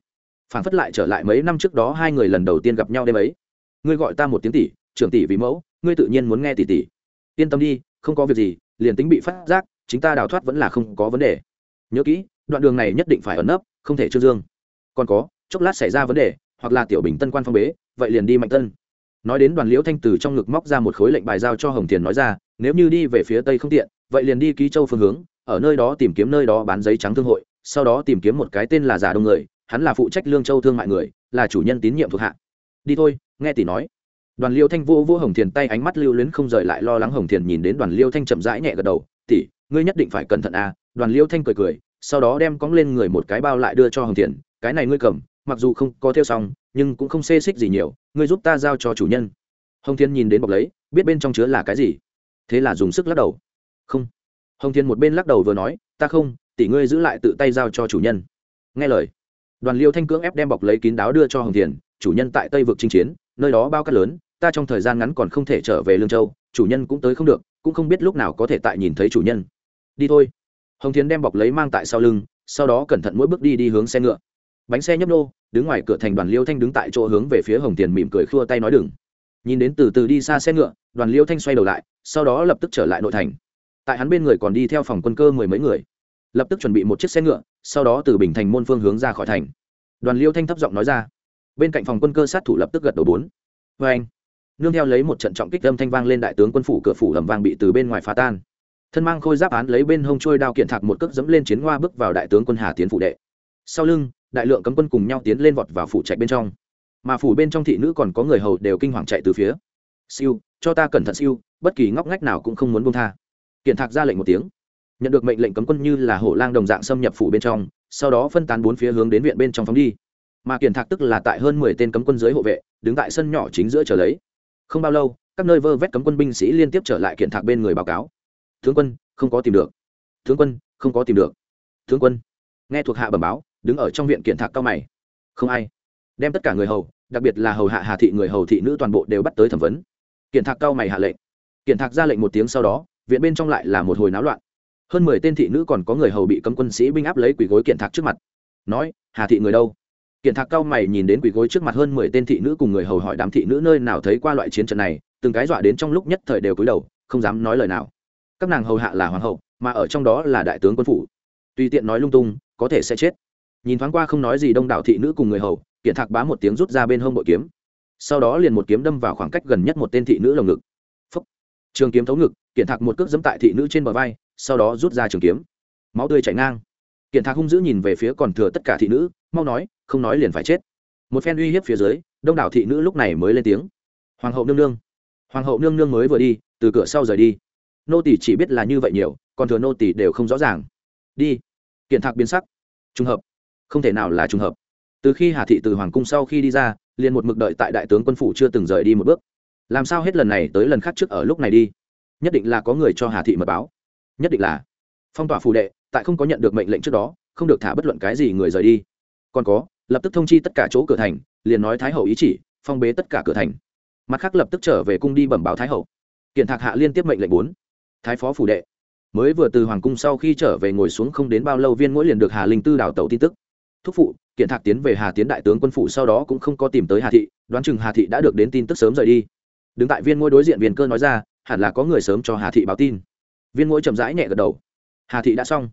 Phản phất lại trở lại mấy năm trước đó hai người lần đầu tiên gặp nhau đêm ấy. Ngươi gọi ta một tiếng tỷ trưởng tỷ vì mẫu ngươi tự nhiên muốn nghe tỷ tỷ. Yên tâm đi không có việc gì liền tính bị phát giác chính ta đào thoát vẫn là không có vấn đề. Nhớ kỹ đoạn đường này nhất định phải ẩn nấp không thể trương dương. Còn có chốc lát xảy ra vấn đề hoặc là tiểu bình tân quan phong bế vậy liền đi mạnh tân. Nói đến đoàn liễu thanh từ trong ngực móc ra một khối lệnh bài giao cho hồng thiền nói ra, nếu như đi về phía tây không tiện, vậy liền đi ký châu phương hướng, ở nơi đó tìm kiếm nơi đó bán giấy trắng thương hội, sau đó tìm kiếm một cái tên là giả đông người, hắn là phụ trách lương châu thương mại người, là chủ nhân tín nhiệm thuộc hạ. Đi thôi, nghe tỷ nói. Đoàn liêu thanh vô vô hồng thiền tay, ánh mắt lưu luyến không rời lại lo lắng hồng thiền nhìn đến đoàn liêu thanh chậm rãi nhẹ gật đầu, tỷ, ngươi nhất định phải cẩn thận à? Đoàn liêu thanh cười cười, sau đó đem cóng lên người một cái bao lại đưa cho hồng thiền, cái này ngươi cầm mặc dù không có theo xong nhưng cũng không xê xích gì nhiều, ngươi giúp ta giao cho chủ nhân. Hồng thiên nhìn đến bọc lấy, biết bên trong chứa là cái gì. Thế là dùng sức lắc đầu. Không. Hồng thiên một bên lắc đầu vừa nói, ta không, tỷ ngươi giữ lại tự tay giao cho chủ nhân. Nghe lời, đoàn liêu thanh cưỡng ép đem bọc lấy kín đáo đưa cho hồng thiền chủ nhân tại tây vực chinh chiến, nơi đó bao cát lớn, ta trong thời gian ngắn còn không thể trở về lương châu, chủ nhân cũng tới không được, cũng không biết lúc nào có thể tại nhìn thấy chủ nhân. Đi thôi. Hồng Thiên đem bọc lấy mang tại sau lưng, sau đó cẩn thận mỗi bước đi đi hướng xe ngựa bánh xe nhấp nô, đứng ngoài cửa thành đoàn liêu thanh đứng tại chỗ hướng về phía hồng tiền mỉm cười khua tay nói đừng. Nhìn đến từ từ đi xa xe ngựa, đoàn liêu thanh xoay đầu lại, sau đó lập tức trở lại nội thành. Tại hắn bên người còn đi theo phòng quân cơ mười mấy người. Lập tức chuẩn bị một chiếc xe ngựa, sau đó từ bình thành môn phương hướng ra khỏi thành. Đoàn liêu thanh thấp giọng nói ra. Bên cạnh phòng quân cơ sát thủ lập tức gật đầu bốn. Vê anh, nương theo lấy một trận trọng kích âm thanh vang lên đại tướng quân phủ cửa phủ lầm vang bị từ bên ngoài phá tan. Thân mang khôi giáp án lấy bên hông trôi đao kiện thạc một cước dẫm lên chiến hoa bước vào đại tướng quân hà tiến phụ đệ. Sau lưng đại lượng cấm quân cùng nhau tiến lên vọt vào phủ trạch bên trong. Mà phủ bên trong thị nữ còn có người hầu đều kinh hoàng chạy từ phía. Siêu, cho ta cẩn thận siêu, bất kỳ ngóc ngách nào cũng không muốn buông tha. Kiện thạc ra lệnh một tiếng. Nhận được mệnh lệnh cấm quân như là hổ lang đồng dạng xâm nhập phủ bên trong, sau đó phân tán bốn phía hướng đến viện bên trong phóng đi. Mà kiển thạc tức là tại hơn mười tên cấm quân dưới hộ vệ, đứng tại sân nhỏ chính giữa chờ lấy. Không bao lâu, các nơi vơ vét cấm quân binh sĩ liên tiếp trở lại kiển thạc bên người báo cáo. Tướng quân, không có tìm được. Tướng quân, không có tìm được. Tướng quân. Nghe thuộc hạ bẩm báo đứng ở trong viện kiện thạc cao mày. Không ai. Đem tất cả người hầu, đặc biệt là hầu hạ hà thị người hầu thị nữ toàn bộ đều bắt tới thẩm vấn. Kiện thạc cao mày hạ lệnh. Kiện thạc ra lệnh một tiếng sau đó, viện bên trong lại là một hồi náo loạn. Hơn mười tên thị nữ còn có người hầu bị cấm quân sĩ binh áp lấy quỷ gối kiện thạc trước mặt. Nói, hà thị người đâu? Kiện thạc cao mày nhìn đến quỷ gối trước mặt hơn mười tên thị nữ cùng người hầu hỏi đám thị nữ nơi nào thấy qua loại chiến trận này, từng cái dọa đến trong lúc nhất thời đều cúi đầu, không dám nói lời nào. Các nàng hầu hạ là hoàng hậu, mà ở trong đó là đại tướng quân phủ. Tùy tiện nói lung tung, có thể sẽ chết nhìn thoáng qua không nói gì đông đảo thị nữ cùng người hầu, kiện thạc bá một tiếng rút ra bên hông bội kiếm. Sau đó liền một kiếm đâm vào khoảng cách gần nhất một tên thị nữ lồng ngực. Phúc. trường kiếm thấu ngực, kiện thạc một cước dẫm tại thị nữ trên bờ vai, sau đó rút ra trường kiếm. Máu tươi chảy ngang. Kiện thạc hung dữ nhìn về phía còn thừa tất cả thị nữ, mau nói, không nói liền phải chết. Một phen uy hiếp phía dưới, đông đảo thị nữ lúc này mới lên tiếng. Hoàng hậu nương nương. Hoàng hậu nương nương mới vừa đi, từ cửa sau rời đi. Nô tỷ chỉ biết là như vậy nhiều, còn thừa nô tỷ đều không rõ ràng. Đi. Kiện thạc biến sắc. Trùng hợp không thể nào là trùng hợp. Từ khi hà thị từ hoàng cung sau khi đi ra, liền một mực đợi tại đại tướng quân phủ chưa từng rời đi một bước. Làm sao hết lần này tới lần khác trước ở lúc này đi? Nhất định là có người cho hà thị mật báo. Nhất định là. Phong tỏa phù đệ, tại không có nhận được mệnh lệnh trước đó, không được thả bất luận cái gì người rời đi. Còn có, lập tức thông chi tất cả chỗ cửa thành, liền nói thái hậu ý chỉ, phong bế tất cả cửa thành. Mặt khác lập tức trở về cung đi bẩm báo thái hậu. Kiện thạc hạ liên tiếp mệnh lệnh bốn. Thái phó phủ đệ. Mới vừa từ hoàng cung sau khi trở về ngồi xuống không đến bao lâu viên mỗi liền được hà linh tư đào tẩu tin tức thúc phụ, kiện thạc tiến về hà tiến đại tướng quân phủ sau đó cũng không có tìm tới hà thị, đoán chừng hà thị đã được đến tin tức sớm rời đi. Đứng tại viên ngôi đối diện viên cơ nói ra, hẳn là có người sớm cho hà thị báo tin. Viên ngôi chậm rãi nhẹ gật đầu. Hà thị đã xong.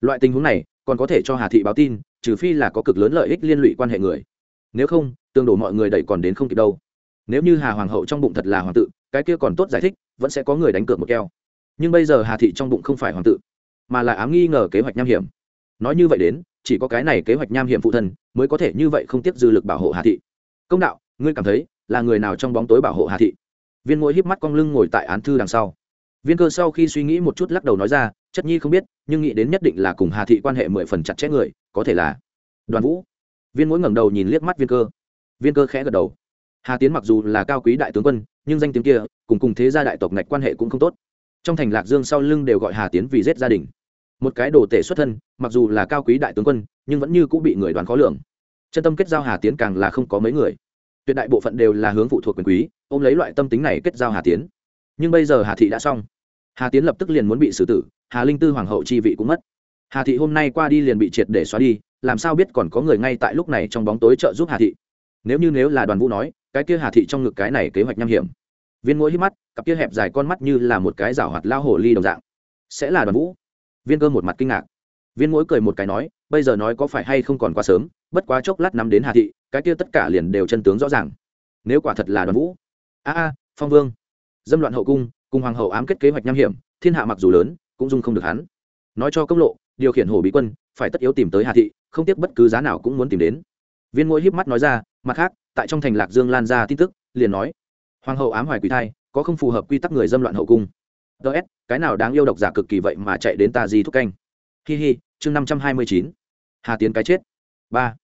Loại tình huống này, còn có thể cho hà thị báo tin, trừ phi là có cực lớn lợi ích liên lụy quan hệ người. Nếu không, tương đổ mọi người đẩy còn đến không kịp đâu. Nếu như hà hoàng hậu trong bụng thật là hoàng tự, cái kia còn tốt giải thích, vẫn sẽ có người đánh cược một keo. Nhưng bây giờ hà thị trong bụng không phải hoàng tự, mà là ám nghi ngờ kế hoạch nham hiểm. Nói như vậy đến chỉ có cái này kế hoạch nham hiểm phụ thân mới có thể như vậy không tiếc dư lực bảo hộ hà thị. Công đạo, ngươi cảm thấy là người nào trong bóng tối bảo hộ hà thị? Viên mỗi híp mắt cong lưng ngồi tại án thư đằng sau. Viên cơ sau khi suy nghĩ một chút lắc đầu nói ra, chất nhi không biết, nhưng nghĩ đến nhất định là cùng hà thị quan hệ mười phần chặt chẽ người, có thể là đoàn vũ. Viên mỗi ngẩng đầu nhìn liếc mắt viên cơ. Viên cơ khẽ gật đầu. Hà tiến mặc dù là cao quý đại tướng quân, nhưng danh tiếng kia cùng cùng thế gia đại tộc ngạch quan hệ cũng không tốt. Trong thành lạc dương sau lưng đều gọi hà tiến vì giết gia đình một cái đồ tể xuất thân, mặc dù là cao quý đại tướng quân, nhưng vẫn như cũng bị người đoán khó lường. Chân tâm kết giao hà tiến càng là không có mấy người. Tuyệt đại bộ phận đều là hướng phụ thuộc quyền quý, ôm lấy loại tâm tính này kết giao hà tiến. Nhưng bây giờ hà thị đã xong. Hà tiến lập tức liền muốn bị xử tử, hà linh tư hoàng hậu chi vị cũng mất. Hà thị hôm nay qua đi liền bị triệt để xóa đi, làm sao biết còn có người ngay tại lúc này trong bóng tối trợ giúp hà thị? Nếu như nếu là đoàn vũ nói, cái kia hà thị trong ngực cái này kế hoạch nham hiểm. Viên mũi hít mắt, cặp kia hẹp dài con mắt như là một cái rảo hoạt lao hồ ly đồng dạng. Sẽ là đoàn vũ? Viên cơ một mặt kinh ngạc. Viên mỗi cười một cái nói, bây giờ nói có phải hay không còn quá sớm, bất quá chốc lát nắm đến hà thị, cái kia tất cả liền đều chân tướng rõ ràng. Nếu quả thật là đoàn vũ. A a, phong vương. Dâm loạn hậu cung, cùng hoàng hậu ám kết kế hoạch nham hiểm, thiên hạ mặc dù lớn, cũng dung không được hắn. Nói cho công lộ, điều khiển hổ bí quân, phải tất yếu tìm tới hà thị, không tiếc bất cứ giá nào cũng muốn tìm đến. Viên mỗi híp mắt nói ra, mặt khác, tại trong thành lạc dương lan ra tin tức, liền nói, hoàng hậu ám hoài quỷ thai, có không phù hợp quy tắc người dâm loạn hậu cung ts cái nào đáng yêu độc giả cực kỳ vậy mà chạy đến ta di thúc canh. Hi hi, chương năm trăm hai mươi chín. Hà tiến cái chết. Ba.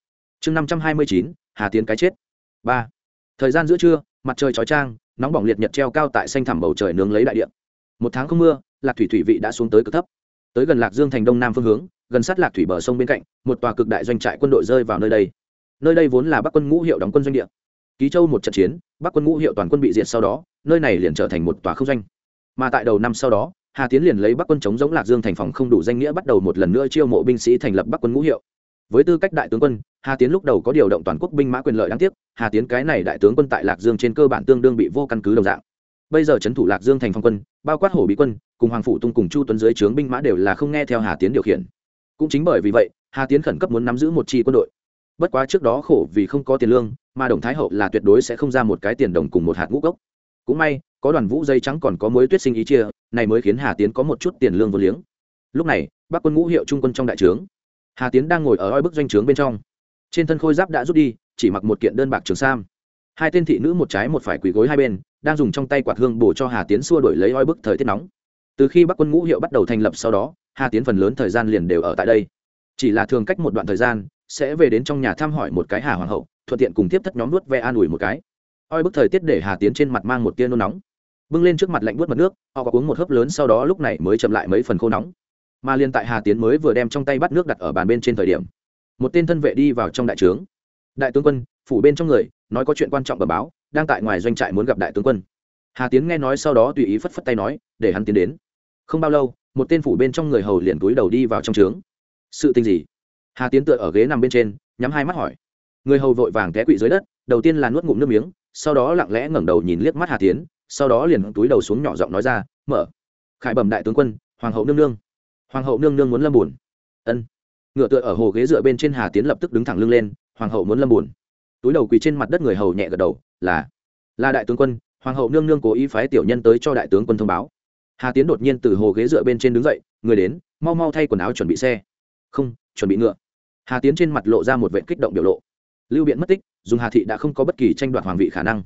Chương năm trăm hai mươi chín, hà tiến cái chết. Ba. Thời gian giữa trưa, mặt trời chói trang nóng bỏng liệt nhật treo cao tại xanh thẳm bầu trời nướng lấy đại điện một tháng không mưa, lạc thủy thủy vị đã xuống tới cực thấp. Tới gần lạc dương thành đông nam phương hướng, gần sát lạc thủy bờ sông bên cạnh, một tòa cực đại doanh trại quân đội rơi vào nơi đây. Nơi đây vốn là bắc quân ngũ hiệu đóng quân doanh địa. Ký châu một trận chiến, bắc quân ngũ hiệu toàn quân bị diệt sau đó, nơi này liền trở thành một tòa không doanh mà tại đầu năm sau đó, hà tiến liền lấy bắc quân chống giống lạc dương thành phòng không đủ danh nghĩa bắt đầu một lần nữa chiêu mộ binh sĩ thành lập bắc quân ngũ hiệu. Với tư cách đại tướng quân, hà tiến lúc đầu có điều động toàn quốc binh mã quyền lợi đáng tiếc, hà tiến cái này đại tướng quân tại lạc dương trên cơ bản tương đương bị vô căn cứ đồng dạng. Bây giờ trấn thủ lạc dương thành phong quân, bao quát hổ bí quân, cùng hoàng phủ tung cùng chu tuấn dưới trướng binh mã đều là không nghe theo hà tiến điều khiển. Cũng chính bởi vì vậy, hà tiến khẩn cấp muốn nắm giữ một chi quân đội. Bất quá trước đó khổ vì không có tiền lương, mà đồng thái hậu là tuyệt đối sẽ không ra một cái tiền đồng cùng một hạt ngũ cốc cũng may, có đoàn vũ dây trắng còn có mối tuyết sinh ý chia, này mới khiến hà tiến có một chút tiền lương vô liếng. Lúc này bắc quân ngũ hiệu trung quân trong đại trướng. Hà tiến đang ngồi ở oi bức doanh trướng bên trong. Trên thân khôi giáp đã rút đi, chỉ mặc một kiện đơn bạc trường sam. Hai tên thị nữ một trái một phải quỳ gối hai bên, đang dùng trong tay quạt hương bổ cho hà tiến xua đổi lấy oi bức thời tiết nóng. Từ khi bắc quân ngũ hiệu bắt đầu thành lập sau đó, hà tiến phần lớn thời gian liền đều ở tại đây. Chỉ là thường cách một đoạn thời gian, sẽ về đến trong nhà thăm hỏi một cái hà hoàng hậu, thuận tiện cùng tiếp thất nhóm nuốt ve an ủi một cái oi bức thời tiết để hà tiến trên mặt mang một tia nôn nóng. Bưng lên trước mặt lạnh buốt mặt nước, họ có uống một hớp lớn sau đó lúc này mới chậm lại mấy phần khô nóng. Mà liên tại hà tiến mới vừa đem trong tay bắt nước đặt ở bàn bên trên thời điểm, một tên thân vệ đi vào trong đại trướng. Đại tướng quân, phủ bên trong người, nói có chuyện quan trọng bờ báo, đang tại ngoài doanh trại muốn gặp đại tướng quân. Hà tiến nghe nói sau đó tùy ý phất phất tay nói, để hắn tiến đến. Không bao lâu, một tên phủ bên trong người hầu liền túi đầu đi vào trong trướng. Sự tình gì? Hà tiến tựa ở ghế nằm bên trên, nhắm hai mắt hỏi người hầu vội vàng té quỵ dưới đất, đầu tiên là nuốt ngụm nước miếng, sau đó lặng lẽ ngẩng đầu nhìn liếc mắt hà tiến sau đó liền túi đầu xuống nhỏ giọng nói ra, mở. Khải bẩm đại tướng quân, hoàng hậu nương nương. Hoàng hậu nương nương muốn lâm buồn. Ân. Ngựa tựa ở hồ ghế dựa bên trên hà tiến lập tức đứng thẳng lưng lên, hoàng hậu muốn lâm buồn. Túi đầu quỳ trên mặt đất người hầu nhẹ gật đầu, là. Là đại tướng quân, hoàng hậu nương nương cố ý phái tiểu nhân tới cho đại tướng quân thông báo. Hà tiến đột nhiên từ hồ ghế dựa bên trên đứng dậy, người đến, mau mau thay quần áo chuẩn bị xe. Không, chuẩn bị ngựa. Hà tiến trên mặt lộ ra một vệ kích động biểu lộ lưu biện mất tích dùng hà thị đã không có bất kỳ tranh đoạt hoàng vị khả năng.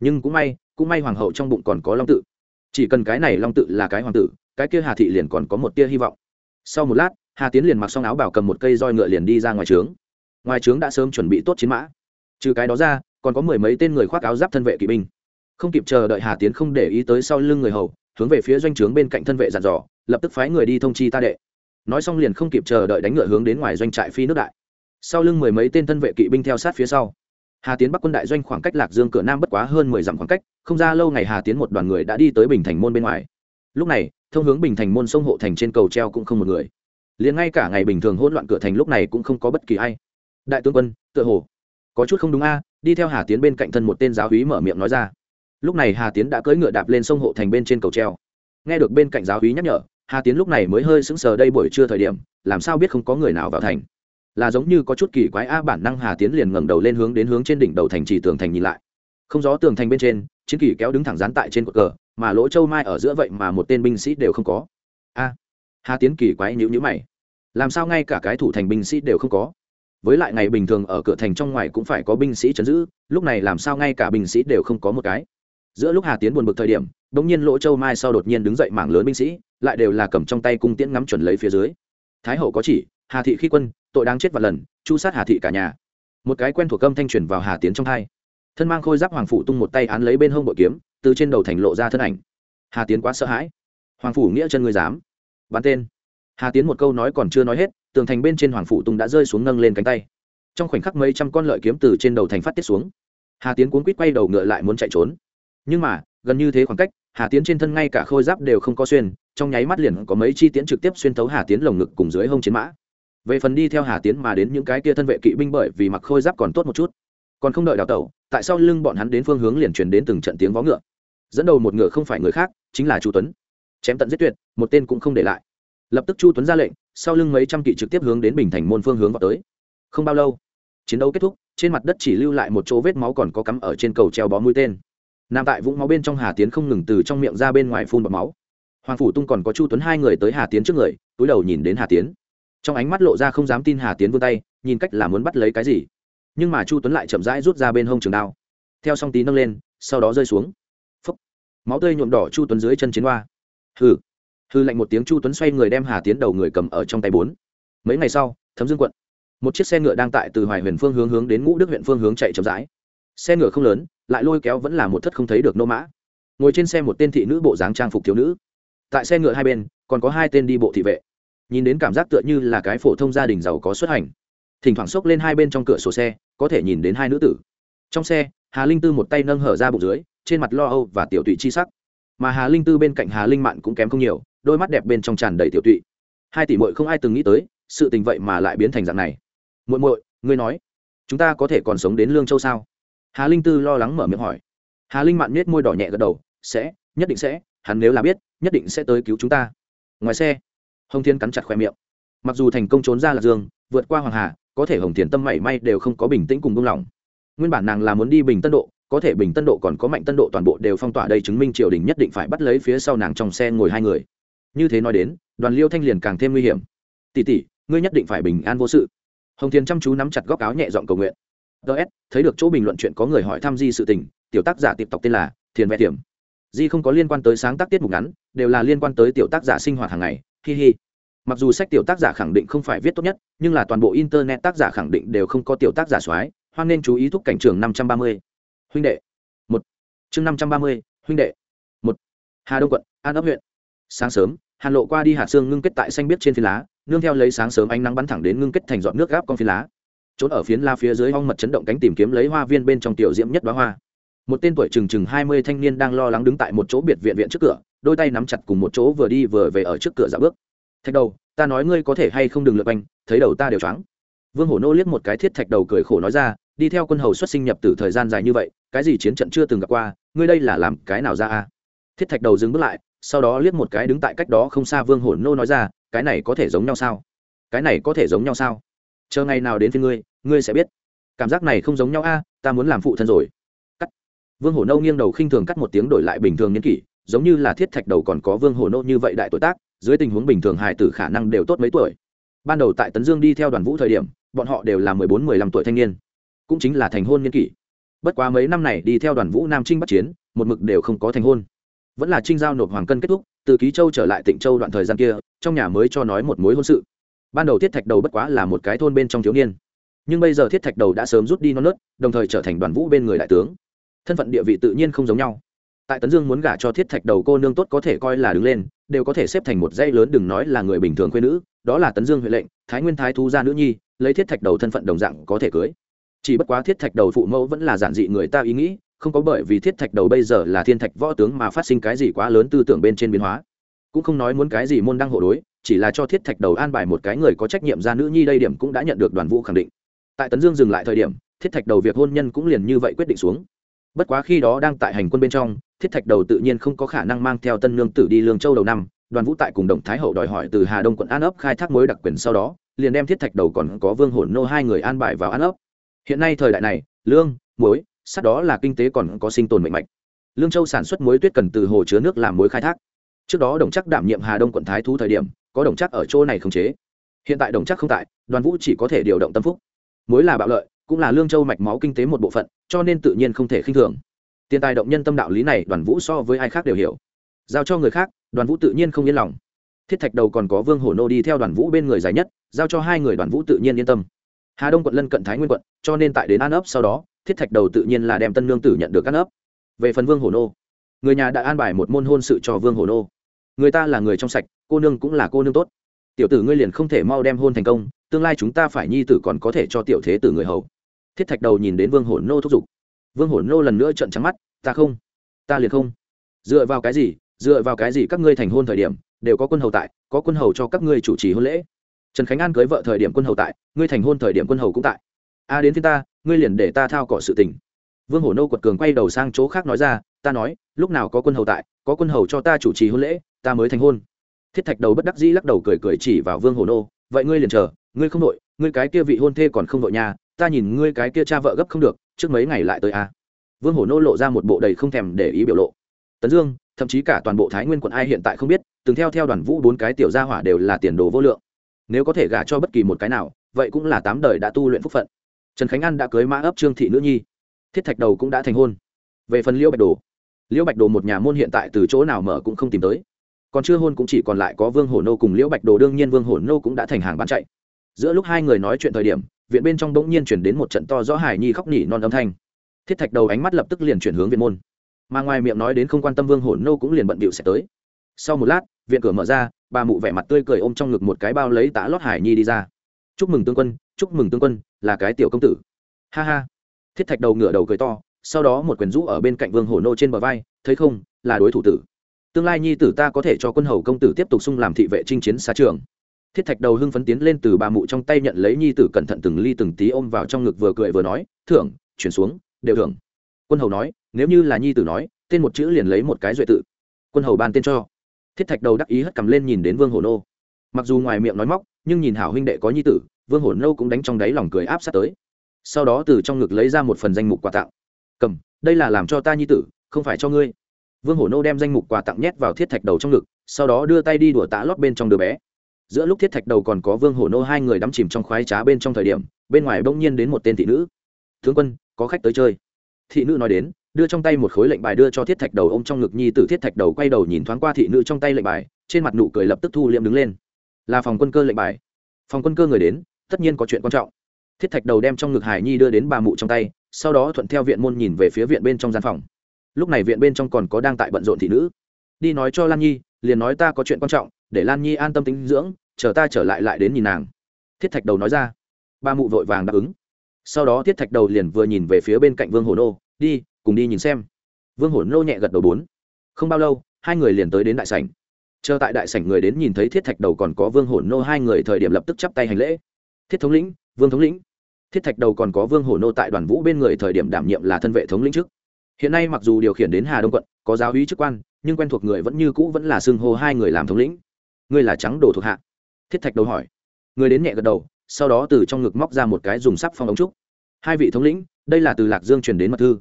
Nhưng cũng may cũng may hoàng hậu trong bụng còn có long tự. Chỉ cần cái này long tự là cái hoàng tử, cái kia hà thị liền còn có một tia hy vọng. Sau một lát, hà tiến liền mặc xong áo bảo cầm một cây roi ngựa liền đi ra ngoài trướng. Ngoài trướng đã sớm chuẩn bị tốt chiến mã. Trừ cái đó ra, còn có mười mấy tên người khoác áo giáp thân vệ kỵ binh. Không kịp chờ đợi hà tiến không để ý tới sau lưng người hầu, hướng về phía doanh trướng bên cạnh thân vệ dàn dò, lập tức phái người đi thông chi ta đệ. Nói xong liền không kịp chờ đợi đánh ngựa hướng đến ngoài doanh trại phi nước đại sau lưng mười mấy tên thân vệ kỵ binh theo sát phía sau. Hà tiến bắc quân đại doanh khoảng cách lạc dương cửa nam bất quá hơn mười dặm khoảng cách, không ra lâu ngày hà tiến một đoàn người đã đi tới bình thành môn bên ngoài. Lúc này, thông hướng bình thành môn sông hộ thành trên cầu treo cũng không một người. Liền ngay cả ngày bình thường hỗn loạn cửa thành lúc này cũng không có bất kỳ ai. Đại tướng quân, tựa hồ có chút không đúng a, đi theo hà tiến bên cạnh thân một tên giáo húy mở miệng nói ra. Lúc này hà tiến đã cưỡi ngựa đạp lên sông hộ thành bên trên cầu treo. Nghe được bên cạnh giáo húy nhắc nhở, hà tiến lúc này mới hơi sững sờ đây buổi trưa thời điểm, làm sao biết không có người nào vào thành là giống như có chút kỳ quái a, bản năng hà tiến liền ngẩng đầu lên hướng đến hướng trên đỉnh đầu thành trì tường thành nhìn lại. Không gió tường thành bên trên, chiến kỳ kéo đứng thẳng dán tại trên cột cờ, mà lỗ châu mai ở giữa vậy mà một tên binh sĩ đều không có. A, hà tiến kỳ quái nhữ nhữ mày. Làm sao ngay cả cái thủ thành binh sĩ đều không có? Với lại ngày bình thường ở cửa thành trong ngoài cũng phải có binh sĩ chấn giữ, lúc này làm sao ngay cả binh sĩ đều không có một cái? Giữa lúc hà tiến buồn bực thời điểm đ ỗ n g nhiên lỗ châu mai sau đột nhiên đứng dậy mảng lớn binh sĩ, lại đều là cầm trong tay cung tiễn ngắm chuẩn lấy phía dưới. Thái hậu có chỉ, hà thị khi quân tội đáng chết vạn lần, chu sát hà thị cả nhà. Một cái quen thuộc âm thanh truyền vào hà tiến trong thai thân mang khôi giáp hoàng phủ tung một tay án lấy bên hông bội kiếm, từ trên đầu thành lộ ra thân ảnh. Hà tiến quá sợ hãi. Hoàng phủ nghĩa chân người dám. Bắn tên. Hà tiến một câu nói còn chưa nói hết, tường thành bên trên hoàng phủ tung đã rơi xuống nâng lên cánh tay. Trong khoảnh khắc mấy trăm con lợi kiếm từ trên đầu thành phát tiết xuống. Hà tiến cuốn quýt quay đầu ngựa lại muốn chạy trốn. Nhưng mà, gần như thế khoảng cách, hà tiến trên thân ngay cả khôi giáp đều không có xuyên, trong nháy mắt liền có mấy chi tiến trực tiếp xuyên thấu hà tiến lồng ngực cùng dưới hông chiến mã về phần đi theo hà tiến mà đến những cái kia thân vệ kỵ binh bởi vì mặc khôi giáp còn tốt một chút. Còn không đợi đào tẩu, tại sao lưng bọn hắn đến phương hướng liền truyền đến từng trận tiếng vó ngựa. Dẫn đầu một ngựa không phải người khác, chính là chu tuấn. Chém tận giết tuyệt, một tên cũng không để lại. Lập tức chu tuấn ra lệnh, sau lưng mấy trăm kỵ trực tiếp hướng đến bình thành môn phương hướng vào tới. Không bao lâu, chiến đấu kết thúc, trên mặt đất chỉ lưu lại một chỗ vết máu còn có cắm ở trên cầu treo bó mũi tên. Nằm tại vũng máu bên trong hà tiến không ngừng từ trong miệng ra bên ngoài phun bọt máu. Hoàng phủ tung còn có chu tuấn hai người tới hà tiến trước người, túi đầu nhìn đến hà tiến trong ánh mắt lộ ra không dám tin hà tiến vươn tay, nhìn cách là muốn bắt lấy cái gì. Nhưng mà chu tuấn lại chậm rãi rút ra bên hông trường đao. Theo song tí nâng lên, sau đó rơi xuống. Phấp máu tươi nhuộm đỏ chu tuấn dưới chân chiến hoa. Hừ. Hư lạnh một tiếng chu tuấn xoay người đem hà tiến đầu người cầm ở trong tay bốn. Mấy ngày sau, thấm dương quận. Một chiếc xe ngựa đang tại từ hoài huyền phương hướng hướng đến ngũ đức huyện phương hướng chạy chậm rãi. Xe ngựa không lớn, lại lôi kéo vẫn là một thất không thấy được nô mã. Ngồi trên xe một tên thị nữ bộ dáng trang phục thiếu nữ. Tại xe ngựa hai bên, còn có hai tên đi bộ thị vệ nhìn đến cảm giác tựa như là cái phổ thông gia đình giàu có xuất hành. Thỉnh thoảng xốc lên hai bên trong cửa sổ xe, có thể nhìn đến hai nữ tử. Trong xe, hà linh tư một tay nâng hở ra bụng dưới, trên mặt lo âu và tiểu tụy chi sắc. Mà hà linh tư bên cạnh hà linh mạn cũng kém không nhiều, đôi mắt đẹp bên trong tràn đầy tiểu tụy. Hai tỷ muội không ai từng nghĩ tới, sự tình vậy mà lại biến thành dạng này. Muội muội, ngươi nói, chúng ta có thể còn sống đến lương châu sao? Hà linh tư lo lắng mở miệng hỏi. Hà linh mạn nết môi đỏ nhẹ gật đầu, sẽ, nhất định sẽ, hắn nếu là biết, nhất định sẽ tới cứu chúng ta. Ngoài xe hồng thiên cắn chặt khoe miệng. Mặc dù thành công trốn ra lạc dương, vượt qua hoàng hà, có thể hồng thiền tâm mảy may đều không có bình tĩnh cùng buông lỏng. Nguyên bản nàng là muốn đi bình tân độ, có thể bình tân độ còn có mạnh tân độ toàn bộ đều phong tỏa đây chứng minh triều đình nhất định phải bắt lấy phía sau nàng trong xe ngồi hai người. Như thế nói đến, đoàn liêu thanh liền càng thêm nguy hiểm. Tỷ tỷ, ngươi nhất định phải bình an vô sự. Hồng thiền chăm chú nắm chặt góc áo nhẹ giọng cầu nguyện. Ts thấy được chỗ bình luận chuyện có người hỏi thăm di sự tình, tiểu tác giả tiệp tộc tên là thiền vẽ tiềm di không có liên quan tới sáng tác tiết mục ngắn, đều là liên quan tới tiểu tác giả sinh hoạt hàng ngày hi hi. Mặc dù sách tiểu tác giả khẳng định không phải viết tốt nhất, nhưng là toàn bộ internet tác giả khẳng định đều không có tiểu tác giả soái, hoan nên chú ý thúc cảnh trường năm trăm ba mươi. Huynh đệ. Một. Chương năm trăm ba mươi, huynh đệ. Một. Hà đông quận, an ấp huyện. Sáng sớm, hàn lộ qua đi hạt xương ngưng kết tại xanh biết trên phi lá, nương theo lấy sáng sớm ánh nắng bắn thẳng đến ngưng kết thành giọt nước gáp con phi lá. Trốn ở phiến la phía dưới hong mật chấn động cánh tìm kiếm lấy hoa viên bên trong tiểu diễm nhất đoá hoa. Một tên tuổi chừng chừng hai mươi thanh niên đang lo lắng đứng tại một chỗ biệt viện viện trước cửa đôi tay nắm chặt cùng một chỗ vừa đi vừa về ở trước cửa dạo bước. Thạch đầu, ta nói ngươi có thể hay không đừng lượt anh thấy đầu ta đều choáng. Vương hổ nô liếc một cái thiết thạch đầu cười khổ nói ra, đi theo quân hầu xuất sinh nhập từ thời gian dài như vậy, cái gì chiến trận chưa từng gặp qua, ngươi đây là làm cái nào ra a? Thiết thạch đầu dừng bước lại, sau đó liếc một cái đứng tại cách đó không xa vương hổ nô nói ra, cái này có thể giống nhau sao? Cái này có thể giống nhau sao? Chờ ngày nào đến với ngươi ngươi sẽ biết. Cảm giác này không giống nhau a, ta muốn làm phụ thân rồi. Cắt. Vương hổ nâu nghiêng đầu khinh thường cắt một tiếng đổi lại bình thường nhân kỷ giống như là thiết thạch đầu còn có vương hổ nô như vậy đại tuổi tác, dưới tình huống bình thường Hải tử khả năng đều tốt mấy tuổi. Ban đầu tại tấn dương đi theo đoàn vũ thời điểm, bọn họ đều là mười bốn, mười lăm tuổi thanh niên, cũng chính là thành hôn niên kỷ. Bất quá mấy năm này đi theo đoàn vũ nam trinh bắt chiến, một mực đều không có thành hôn. Vẫn là trinh giao nộp hoàng cân kết thúc, từ ký châu trở lại tịnh châu đoạn thời gian kia, trong nhà mới cho nói một mối hôn sự. Ban đầu thiết thạch đầu bất quá là một cái thôn bên trong thiếu niên. Nhưng bây giờ thiết thạch đầu đã sớm rút đi non nớt, đồng thời trở thành đoàn vũ bên người đại tướng. Thân phận địa vị tự nhiên không giống nhau tại tấn dương muốn gả cho thiết thạch đầu cô nương tốt có thể coi là đứng lên, đều có thể xếp thành một dây lớn đừng nói là người bình thường quê nữ, đó là tấn dương huệ lệnh, thái nguyên thái thu gia nữ nhi, lấy thiết thạch đầu thân phận đồng dạng có thể cưới. Chỉ bất quá thiết thạch đầu phụ mẫu vẫn là giản dị người ta ý nghĩ, không có bởi vì thiết thạch đầu bây giờ là thiên thạch võ tướng mà phát sinh cái gì quá lớn tư tưởng bên trên biến hóa. Cũng không nói muốn cái gì môn đăng hộ đối, chỉ là cho thiết thạch đầu an bài một cái người có trách nhiệm ra nữ nhi đây điểm cũng đã nhận được đoàn vũ khẳng định. Tại tấn dương dừng lại thời điểm, thiết thạch đầu việc hôn nhân cũng liền như vậy quyết định xuống. Bất quá khi đó đang tại hành quân bên trong thiết thạch đầu tự nhiên không có khả năng mang theo tân nương tử đi lương châu đầu năm, đoàn vũ tại cùng đồng thái hậu đòi hỏi từ hà đông quận an ấp khai thác mối đặc quyền sau đó, liền đem thiết thạch đầu còn có vương hổn nô hai người an bài vào an ấp. Hiện nay thời đại này, lương, muối, sắt đó là kinh tế còn có sinh tồn mạnh mạnh lương châu sản xuất muối tuyết cần từ hồ chứa nước làm muối khai thác. Trước đó đồng chắc đảm nhiệm hà đông quận thái Thú thời điểm, có đồng chắc ở chỗ này không chế. Hiện tại đồng chắc không tại, đoàn vũ chỉ có thể điều động tâm phúc. Muối là bạo lợi, cũng là lương châu mạch máu kinh tế một bộ phận, cho nên tự nhiên không thể khinh thường tiền tài động nhân tâm đạo lý này đoàn vũ so với ai khác đều hiểu. Giao cho người khác, đoàn vũ tự nhiên không yên lòng. Thiết thạch đầu còn có vương hổ nô đi theo đoàn vũ bên người dài nhất, giao cho hai người đoàn vũ tự nhiên yên tâm. Hà đông quận lân cận thái nguyên quận, cho nên tại đến an ấp sau đó, thiết thạch đầu tự nhiên là đem tân lương tử nhận được an ấp. Về phần vương hổ nô, người nhà đã an bài một môn hôn sự cho vương hổ nô. Người ta là người trong sạch, cô nương cũng là cô nương tốt. Tiểu tử ngươi liền không thể mau đem hôn thành công, tương lai chúng ta phải nhi tử còn có thể cho tiểu thế tử người hầu. Thiết thạch đầu nhìn đến vương hổ nô thúc giục vương hổ nô lần nữa trận trắng mắt, ta không, ta liền không. Dựa vào cái gì, dựa vào cái gì các ngươi thành hôn thời điểm đều có quân hầu tại, có quân hầu cho các ngươi chủ trì hôn lễ? Trần khánh an cưới vợ thời điểm quân hầu tại, ngươi thành hôn thời điểm quân hầu cũng tại. A đến phía ta, ngươi liền để ta thao cỏ sự tình. Vương hổ nô quật cường quay đầu sang chỗ khác nói ra, ta nói, lúc nào có quân hầu tại, có quân hầu cho ta chủ trì hôn lễ, ta mới thành hôn. Thiết thạch đầu bất đắc dĩ lắc đầu cười cười chỉ vào vương hổ nô, vậy ngươi liền chờ, ngươi không đội, ngươi cái kia vị hôn thê còn không đội nhà, ta nhìn ngươi cái kia cha vợ gấp không được trước mấy ngày lại tới a vương hổ nô lộ ra một bộ đầy không thèm để ý biểu lộ. Tấn dương, thậm chí cả toàn bộ thái nguyên quận ai hiện tại không biết, từng theo theo đoàn vũ bốn cái tiểu gia hỏa đều là tiền đồ vô lượng. Nếu có thể gả cho bất kỳ một cái nào, vậy cũng là tám đời đã tu luyện phúc phận. Trần khánh an đã cưới mã ấp trương thị nữ nhi. Thiết thạch đầu cũng đã thành hôn. Về phần liễu bạch đồ, liễu bạch đồ một nhà môn hiện tại từ chỗ nào mở cũng không tìm tới. Còn chưa hôn cũng chỉ còn lại có vương hổ nô cùng liễu bạch đồ, đương nhiên vương hổ nô cũng đã thành hàng bán chạy. Giữa lúc hai người nói chuyện thời điểm viện bên trong bỗng nhiên chuyển đến một trận to rõ hải nhi khóc nỉ non âm thanh. Thiết thạch đầu ánh mắt lập tức liền chuyển hướng viện môn. Mà ngoài miệng nói đến không quan tâm vương hổ nô cũng liền bận bịu sẽ tới. Sau một lát, viện cửa mở ra, bà mụ vẻ mặt tươi cười ôm trong ngực một cái bao lấy tã lót hải nhi đi ra. Chúc mừng tương quân, chúc mừng tương quân, là cái tiểu công tử. Ha ha. Thiết thạch đầu ngửa đầu cười to, sau đó một quyền rũ ở bên cạnh vương hổ nô trên bờ vai, thấy không, là đối thủ tử. Tương lai nhi tử ta có thể cho quân hầu công tử tiếp tục xung làm thị vệ chinh chiến xa trường thiết thạch đầu hưng phấn tiến lên từ bà mụ trong tay nhận lấy nhi tử cẩn thận từng ly từng tí ôm vào trong ngực vừa cười vừa nói, thưởng, chuyển xuống, đều thưởng. Quân hầu nói, nếu như là nhi tử nói, tên một chữ liền lấy một cái duệ tự. Quân hầu ban tên cho. Thiết thạch đầu đắc ý hất cầm lên nhìn đến vương hổ nô. Mặc dù ngoài miệng nói móc, nhưng nhìn hảo huynh đệ có nhi tử, vương hổ nô cũng đánh trong đáy lòng cười áp sát tới. Sau đó từ trong ngực lấy ra một phần danh mục quà tặng. Cầm, đây là làm cho ta nhi tử, không phải cho ngươi. Vương hổ nô đem danh mục quà tặng nhét vào thiết thạch đầu trong ngực, sau đó đưa tay đi đùa tã lót bên trong đứa bé giữa lúc thiết thạch đầu còn có vương hổ nô hai người đắm chìm trong khoái trá bên trong thời điểm, bên ngoài bỗng nhiên đến một tên thị nữ. Tướng quân, có khách tới chơi. Thị nữ nói đến, đưa trong tay một khối lệnh bài đưa cho thiết thạch đầu ô m trong ngực nhi t ử thiết thạch đầu quay đầu nhìn thoáng qua thị nữ trong tay lệnh bài, trên mặt nụ cười lập tức thu liệm đứng lên. Là phòng quân cơ lệnh bài. Phòng quân cơ người đến, tất nhiên có chuyện quan trọng. Thiết thạch đầu đem trong ngực hải nhi đưa đến bà mụ trong tay, sau đó thuận theo viện môn nhìn về phía viện bên trong gian phòng. Lúc này viện bên trong còn có đang tại bận rộn thị nữ. Đi nói cho lan nhi, liền nói ta có chuyện quan trọng để lan nhi an tâm tính dưỡng, chờ ta trở lại lại đến nhìn nàng. Thiết thạch đầu nói ra. Ba mụ vội vàng đáp ứng. Sau đó thiết thạch đầu liền vừa nhìn về phía bên cạnh vương hổ nô, đi, cùng đi nhìn xem. Vương hổ nô nhẹ gật đầu bốn. Không bao lâu, hai người liền tới đến đại sảnh. Chờ tại đại sảnh người đến nhìn thấy thiết thạch đầu còn có vương hổ nô, hai người thời điểm lập tức chắp tay hành lễ. Thiết thống lĩnh, vương thống lĩnh. Thiết thạch đầu còn có vương hổ nô tại đoàn vũ bên người thời điểm đảm nhiệm là thân vệ thống lĩnh trước. Hiện nay mặc dù điều khiển đến hà đông quận, có giáo hí chức quan, nhưng quen thuộc người vẫn như cũ vẫn là xưng hô hai người làm thống lĩnh ngươi là trắng đồ thuộc hạ. Thiết thạch đầu hỏi. Người đến nhẹ gật đầu, sau đó từ trong ngực móc ra một cái dùng sắp phong ống trúc. Hai vị thống lĩnh, đây là từ lạc dương truyền đến mật thư.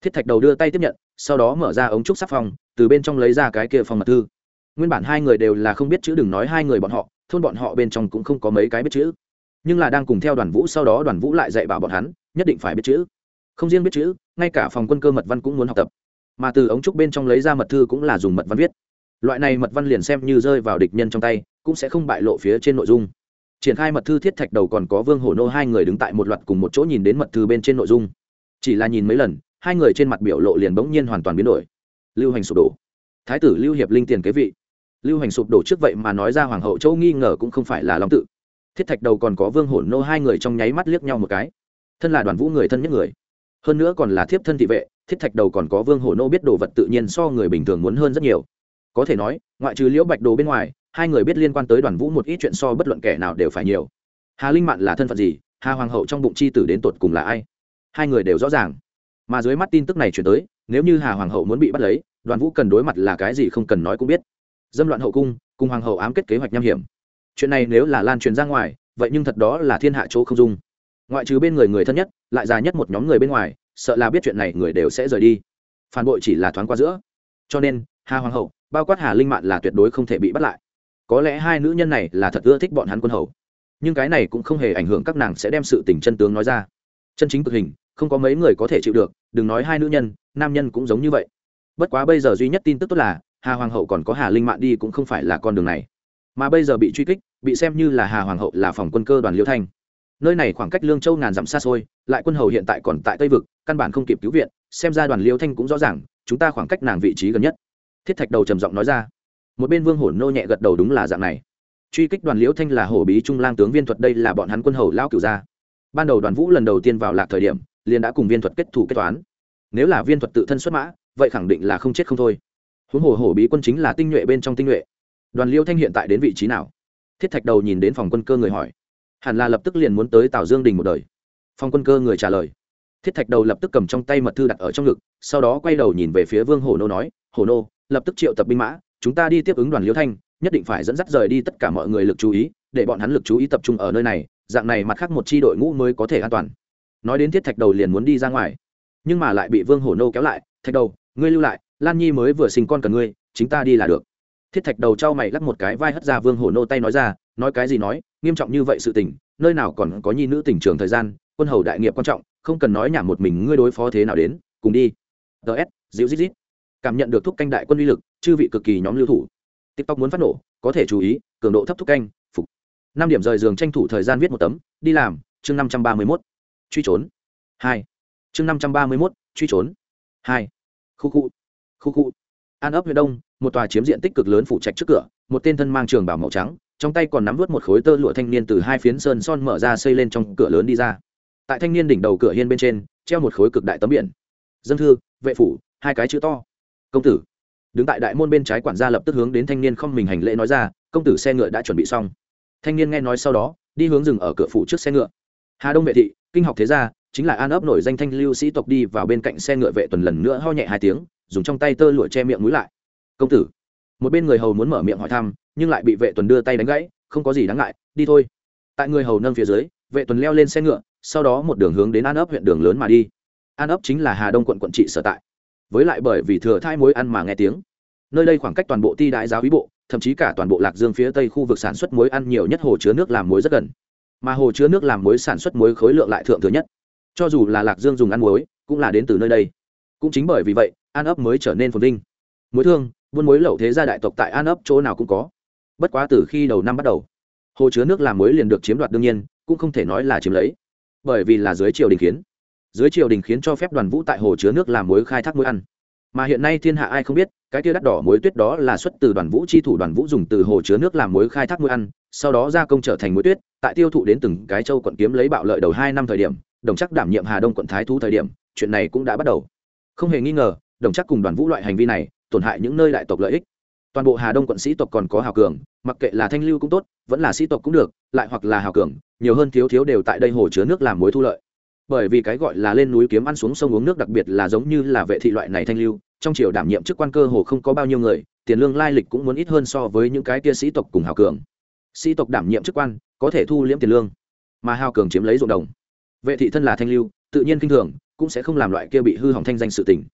Thiết thạch đầu đưa tay tiếp nhận, sau đó mở ra ống trúc sắp phong, từ bên trong lấy ra cái kia phong mật thư. Nguyên bản hai người đều là không biết chữ đừng nói hai người bọn họ, thôn bọn họ bên trong cũng không có mấy cái biết chữ. Nhưng là đang cùng theo đoàn vũ sau đó đoàn vũ lại dạy bảo bọn hắn, nhất định phải biết chữ. Không riêng biết chữ, ngay cả phòng quân cơ mật văn cũng muốn học tập. Mà từ ống trúc bên trong lấy ra mật thư cũng là dùng mật văn viết loại này mật văn liền xem như rơi vào địch nhân trong tay, cũng sẽ không bại lộ phía trên nội dung. Triển khai mật thư thiết thạch đầu còn có vương hổ nô hai người đứng tại một loạt cùng một chỗ nhìn đến mật thư bên trên nội dung. Chỉ là nhìn mấy lần, hai người trên mặt biểu lộ liền bỗng nhiên hoàn toàn biến đổi. Lưu hành sụp đổ. Thái tử lưu hiệp linh tiền kế vị. Lưu hành sụp đổ trước vậy mà nói ra hoàng hậu châu nghi ngờ cũng không phải là long tự. Thiết thạch đầu còn có vương hổ nô hai người trong nháy mắt liếc nhau một cái. Thân là đoàn vũ người thân nhất người. Hơn nữa còn là thiếp thân thị vệ, thiết thạch đầu còn có vương hổ nô biết đồ vật tự nhiên so người bình thường muốn hơn rất nhiều có thể nói, ngoại trừ liễu bạch đồ bên ngoài, hai người biết liên quan tới đoàn vũ một ít chuyện so bất luận kẻ nào đều phải nhiều. Hà linh mạn là thân phận gì? Hà hoàng hậu trong bụng c h i tử đến tột cùng là ai? Hai người đều rõ ràng. Mà dưới mắt tin tức này chuyển tới, nếu như hà hoàng hậu muốn bị bắt lấy, đoàn vũ cần đối mặt là cái gì không cần nói cũng biết. Dâm loạn hậu cung, cùng hoàng hậu ám kết kế hoạch nham hiểm. Chuyện này nếu là lan truyền ra ngoài, vậy nhưng thật đó là thiên hạ chỗ không dung. Ngoại trừ bên người người thân nhất, lại già nhất một nhóm người bên ngoài, sợ là biết chuyện này người đều sẽ rời đi. Phản bội chỉ là thoáng qua giữa. Cho nên, hà hoàng hậu bao quát hà linh mạn là tuyệt đối không thể bị bắt lại. Có lẽ hai nữ nhân này là thật ưa thích bọn hắn quân hầu. Nhưng cái này cũng không hề ảnh hưởng các nàng sẽ đem sự tình chân tướng nói ra. Chân chính cực hình, không có mấy người có thể chịu được, đừng nói hai nữ nhân, nam nhân cũng giống như vậy. Bất quá bây giờ duy nhất tin tức tốt là, hà hoàng hậu còn có hà linh mạn đi cũng không phải là con đường này. Mà bây giờ bị truy kích, bị xem như là hà hoàng hậu là phòng quân cơ đoàn liêu thanh. Nơi này khoảng cách lương châu ngàn dặm xa xôi, lại quân hầu hiện tại còn tại tây vực, căn bản không kịp cứu viện, xem ra đoàn liêu thanh cũng rõ ràng, chúng ta khoảng cách nàng vị trí gần nhất thiết thạch đầu trầm giọng nói ra. Một bên vương hổn nô nhẹ gật đầu đúng là dạng này. Truy kích đoàn liễu thanh là hổ bí trung lang tướng viên thuật đây là bọn hắn quân hầu lao cửu gia. Ban đầu đoàn vũ lần đầu tiên vào lạc thời điểm, liền đã cùng viên thuật kết thủ kết toán. Nếu là viên thuật tự thân xuất mã, vậy khẳng định là không chết không thôi. Huống hồ hổ bí quân chính là tinh nhuệ bên trong tinh nhuệ. Đoàn liêu thanh hiện tại đến vị trí nào? Thiết thạch đầu nhìn đến phòng quân cơ người hỏi. Hẳn là lập tức liền muốn tới tào dương đình một đời. Phòng quân cơ người trả lời thiết thạch đầu lập tức cầm trong tay mật thư đặt ở trong ngực, sau đó quay đầu nhìn về phía vương Hổ nô nói, Hổ nô, lập tức triệu tập binh mã, chúng ta đi tiếp ứng đoàn liêu thanh, nhất định phải dẫn dắt rời đi tất cả mọi người lực chú ý, để bọn hắn lực chú ý tập trung ở nơi này, dạng này mặt khác một c h i đội ngũ mới có thể an toàn. Nói đến thiết thạch đầu liền muốn đi ra ngoài, nhưng mà lại bị vương hổ nô kéo lại, thạch đầu, ngươi lưu lại, lan nhi mới vừa sinh con cần ngươi, chính ta đi là được. Thiết thạch đầu trao mày lắc một cái vai hất ra vương hổ nô tay nói ra, nói cái gì nói, nghiêm trọng như vậy sự tình, nơi nào còn có nhi nữ tỉnh trường thời gian, quân hầu đại nghiệp quan trọng không cần nói nhảm một mình ngươi đối phó thế nào đến, cùng đi. Ts dịu dít dít. Cảm nhận được thúc canh đại quân uy lực, chư vị cực kỳ nhóm lưu thủ. Tiktok muốn phát nổ, có thể chú ý, cường độ thấp thúc canh, phục. Năm điểm rời giường tranh thủ thời gian viết một tấm, đi làm, chương năm trăm ba mươi mốt. Truy trốn. Hai. Chương năm trăm ba mươi mốt, truy trốn. Hai. Khu khu. Khu khu. An ấp huyện đông, một tòa chiếm diện tích cực lớn phủ trạch trước cửa, một tên thân mang trường bảo màu trắng, trong tay còn nắm vớt một khối tơ lụa thanh niên từ hai phiến sơn son mở ra xây lên trong cửa lớn đi ra tại thanh niên đỉnh đầu cửa hiên bên trên, treo một khối cực đại tấm biển. Dân thư, vệ phủ, hai cái chữ to. Công tử. Đứng tại đại môn bên trái quản gia lập tức hướng đến thanh niên không mình hành lễ nói ra, công tử xe ngựa đã chuẩn bị xong. Thanh niên nghe nói sau đó, đi hướng dừng ở cửa phủ trước xe ngựa. Hà đông vệ thị, kinh học thế gia, chính là an ấp nổi danh thanh lưu sĩ tộc đi vào bên cạnh xe ngựa vệ tuần lần nữa ho nhẹ hai tiếng, dùng trong tay tơ lụa che miệng mũi lại. Công tử. Một bên người hầu muốn mở miệng hỏi thăm, nhưng lại bị vệ tuần đưa tay đánh gãy, không có gì đáng ngại, đi thôi. Tại người hầu nâng phía dưới, vệ tuần leo lên xe ngựa sau đó một đường hướng đến an ấp huyện đường lớn mà đi. An ấp chính là hà đông quận quận trị sở tại. Với lại bởi vì thừa thai muối ăn mà nghe tiếng. Nơi đây khoảng cách toàn bộ ti đại giáo ý bộ, thậm chí cả toàn bộ lạc dương phía tây khu vực sản xuất muối ăn nhiều nhất hồ chứa nước làm muối rất gần. Mà hồ chứa nước làm muối sản xuất muối khối lượng lại thượng thừa nhất. Cho dù là lạc dương dùng ăn muối, cũng là đến từ nơi đây. Cũng chính bởi vì vậy, an ấp mới trở nên phồn vinh. Muối thương, buôn muối lậu thế gia đại tộc tại an ấp chỗ nào cũng có. Bất quá từ khi đầu năm bắt đầu, hồ chứa nước làm muối liền được chiếm đoạt đương nhiên, cũng không thể nói là chiếm lấy bởi vì là dưới triều đình khiến. Dưới triều đình khiến cho phép đoàn vũ tại hồ chứa nước làm muối khai thác muối ăn. Mà hiện nay thiên hạ ai không biết, cái kia đắt đỏ muối tuyết đó là xuất từ đoàn vũ chi thủ đoàn vũ dùng từ hồ chứa nước làm muối khai thác muối ăn, sau đó gia công trở thành muối tuyết, tại tiêu thụ đến từng cái châu quận kiếm lấy bạo lợi đầu hai năm thời điểm, đồng chắc đảm nhiệm hà đông quận thái thu thời điểm, chuyện này cũng đã bắt đầu. Không hề nghi ngờ, đồng chắc cùng đoàn vũ loại hành vi này, tổn hại những nơi đại tộc lợi ích toàn bộ hà đông quận sĩ tộc còn có hào cường, mặc kệ là thanh lưu cũng tốt, vẫn là sĩ tộc cũng được, lại hoặc là hào cường, nhiều hơn thiếu thiếu đều tại đây hồ chứa nước làm mối thu lợi. Bởi vì cái gọi là lên núi kiếm ăn xuống sông uống nước đặc biệt là giống như là vệ thị loại này thanh lưu, trong triều đảm nhiệm chức quan cơ hồ không có bao nhiêu người, tiền lương lai lịch cũng muốn ít hơn so với những cái kia sĩ tộc cùng hào cường. Sĩ tộc đảm nhiệm chức quan, có thể thu liễm tiền lương, mà hào cường chiếm lấy ruộng đồng. Vệ thị thân là thanh lưu, tự nhiên kinh thường, cũng sẽ không làm loại kia bị hư hỏng thanh danh sự tình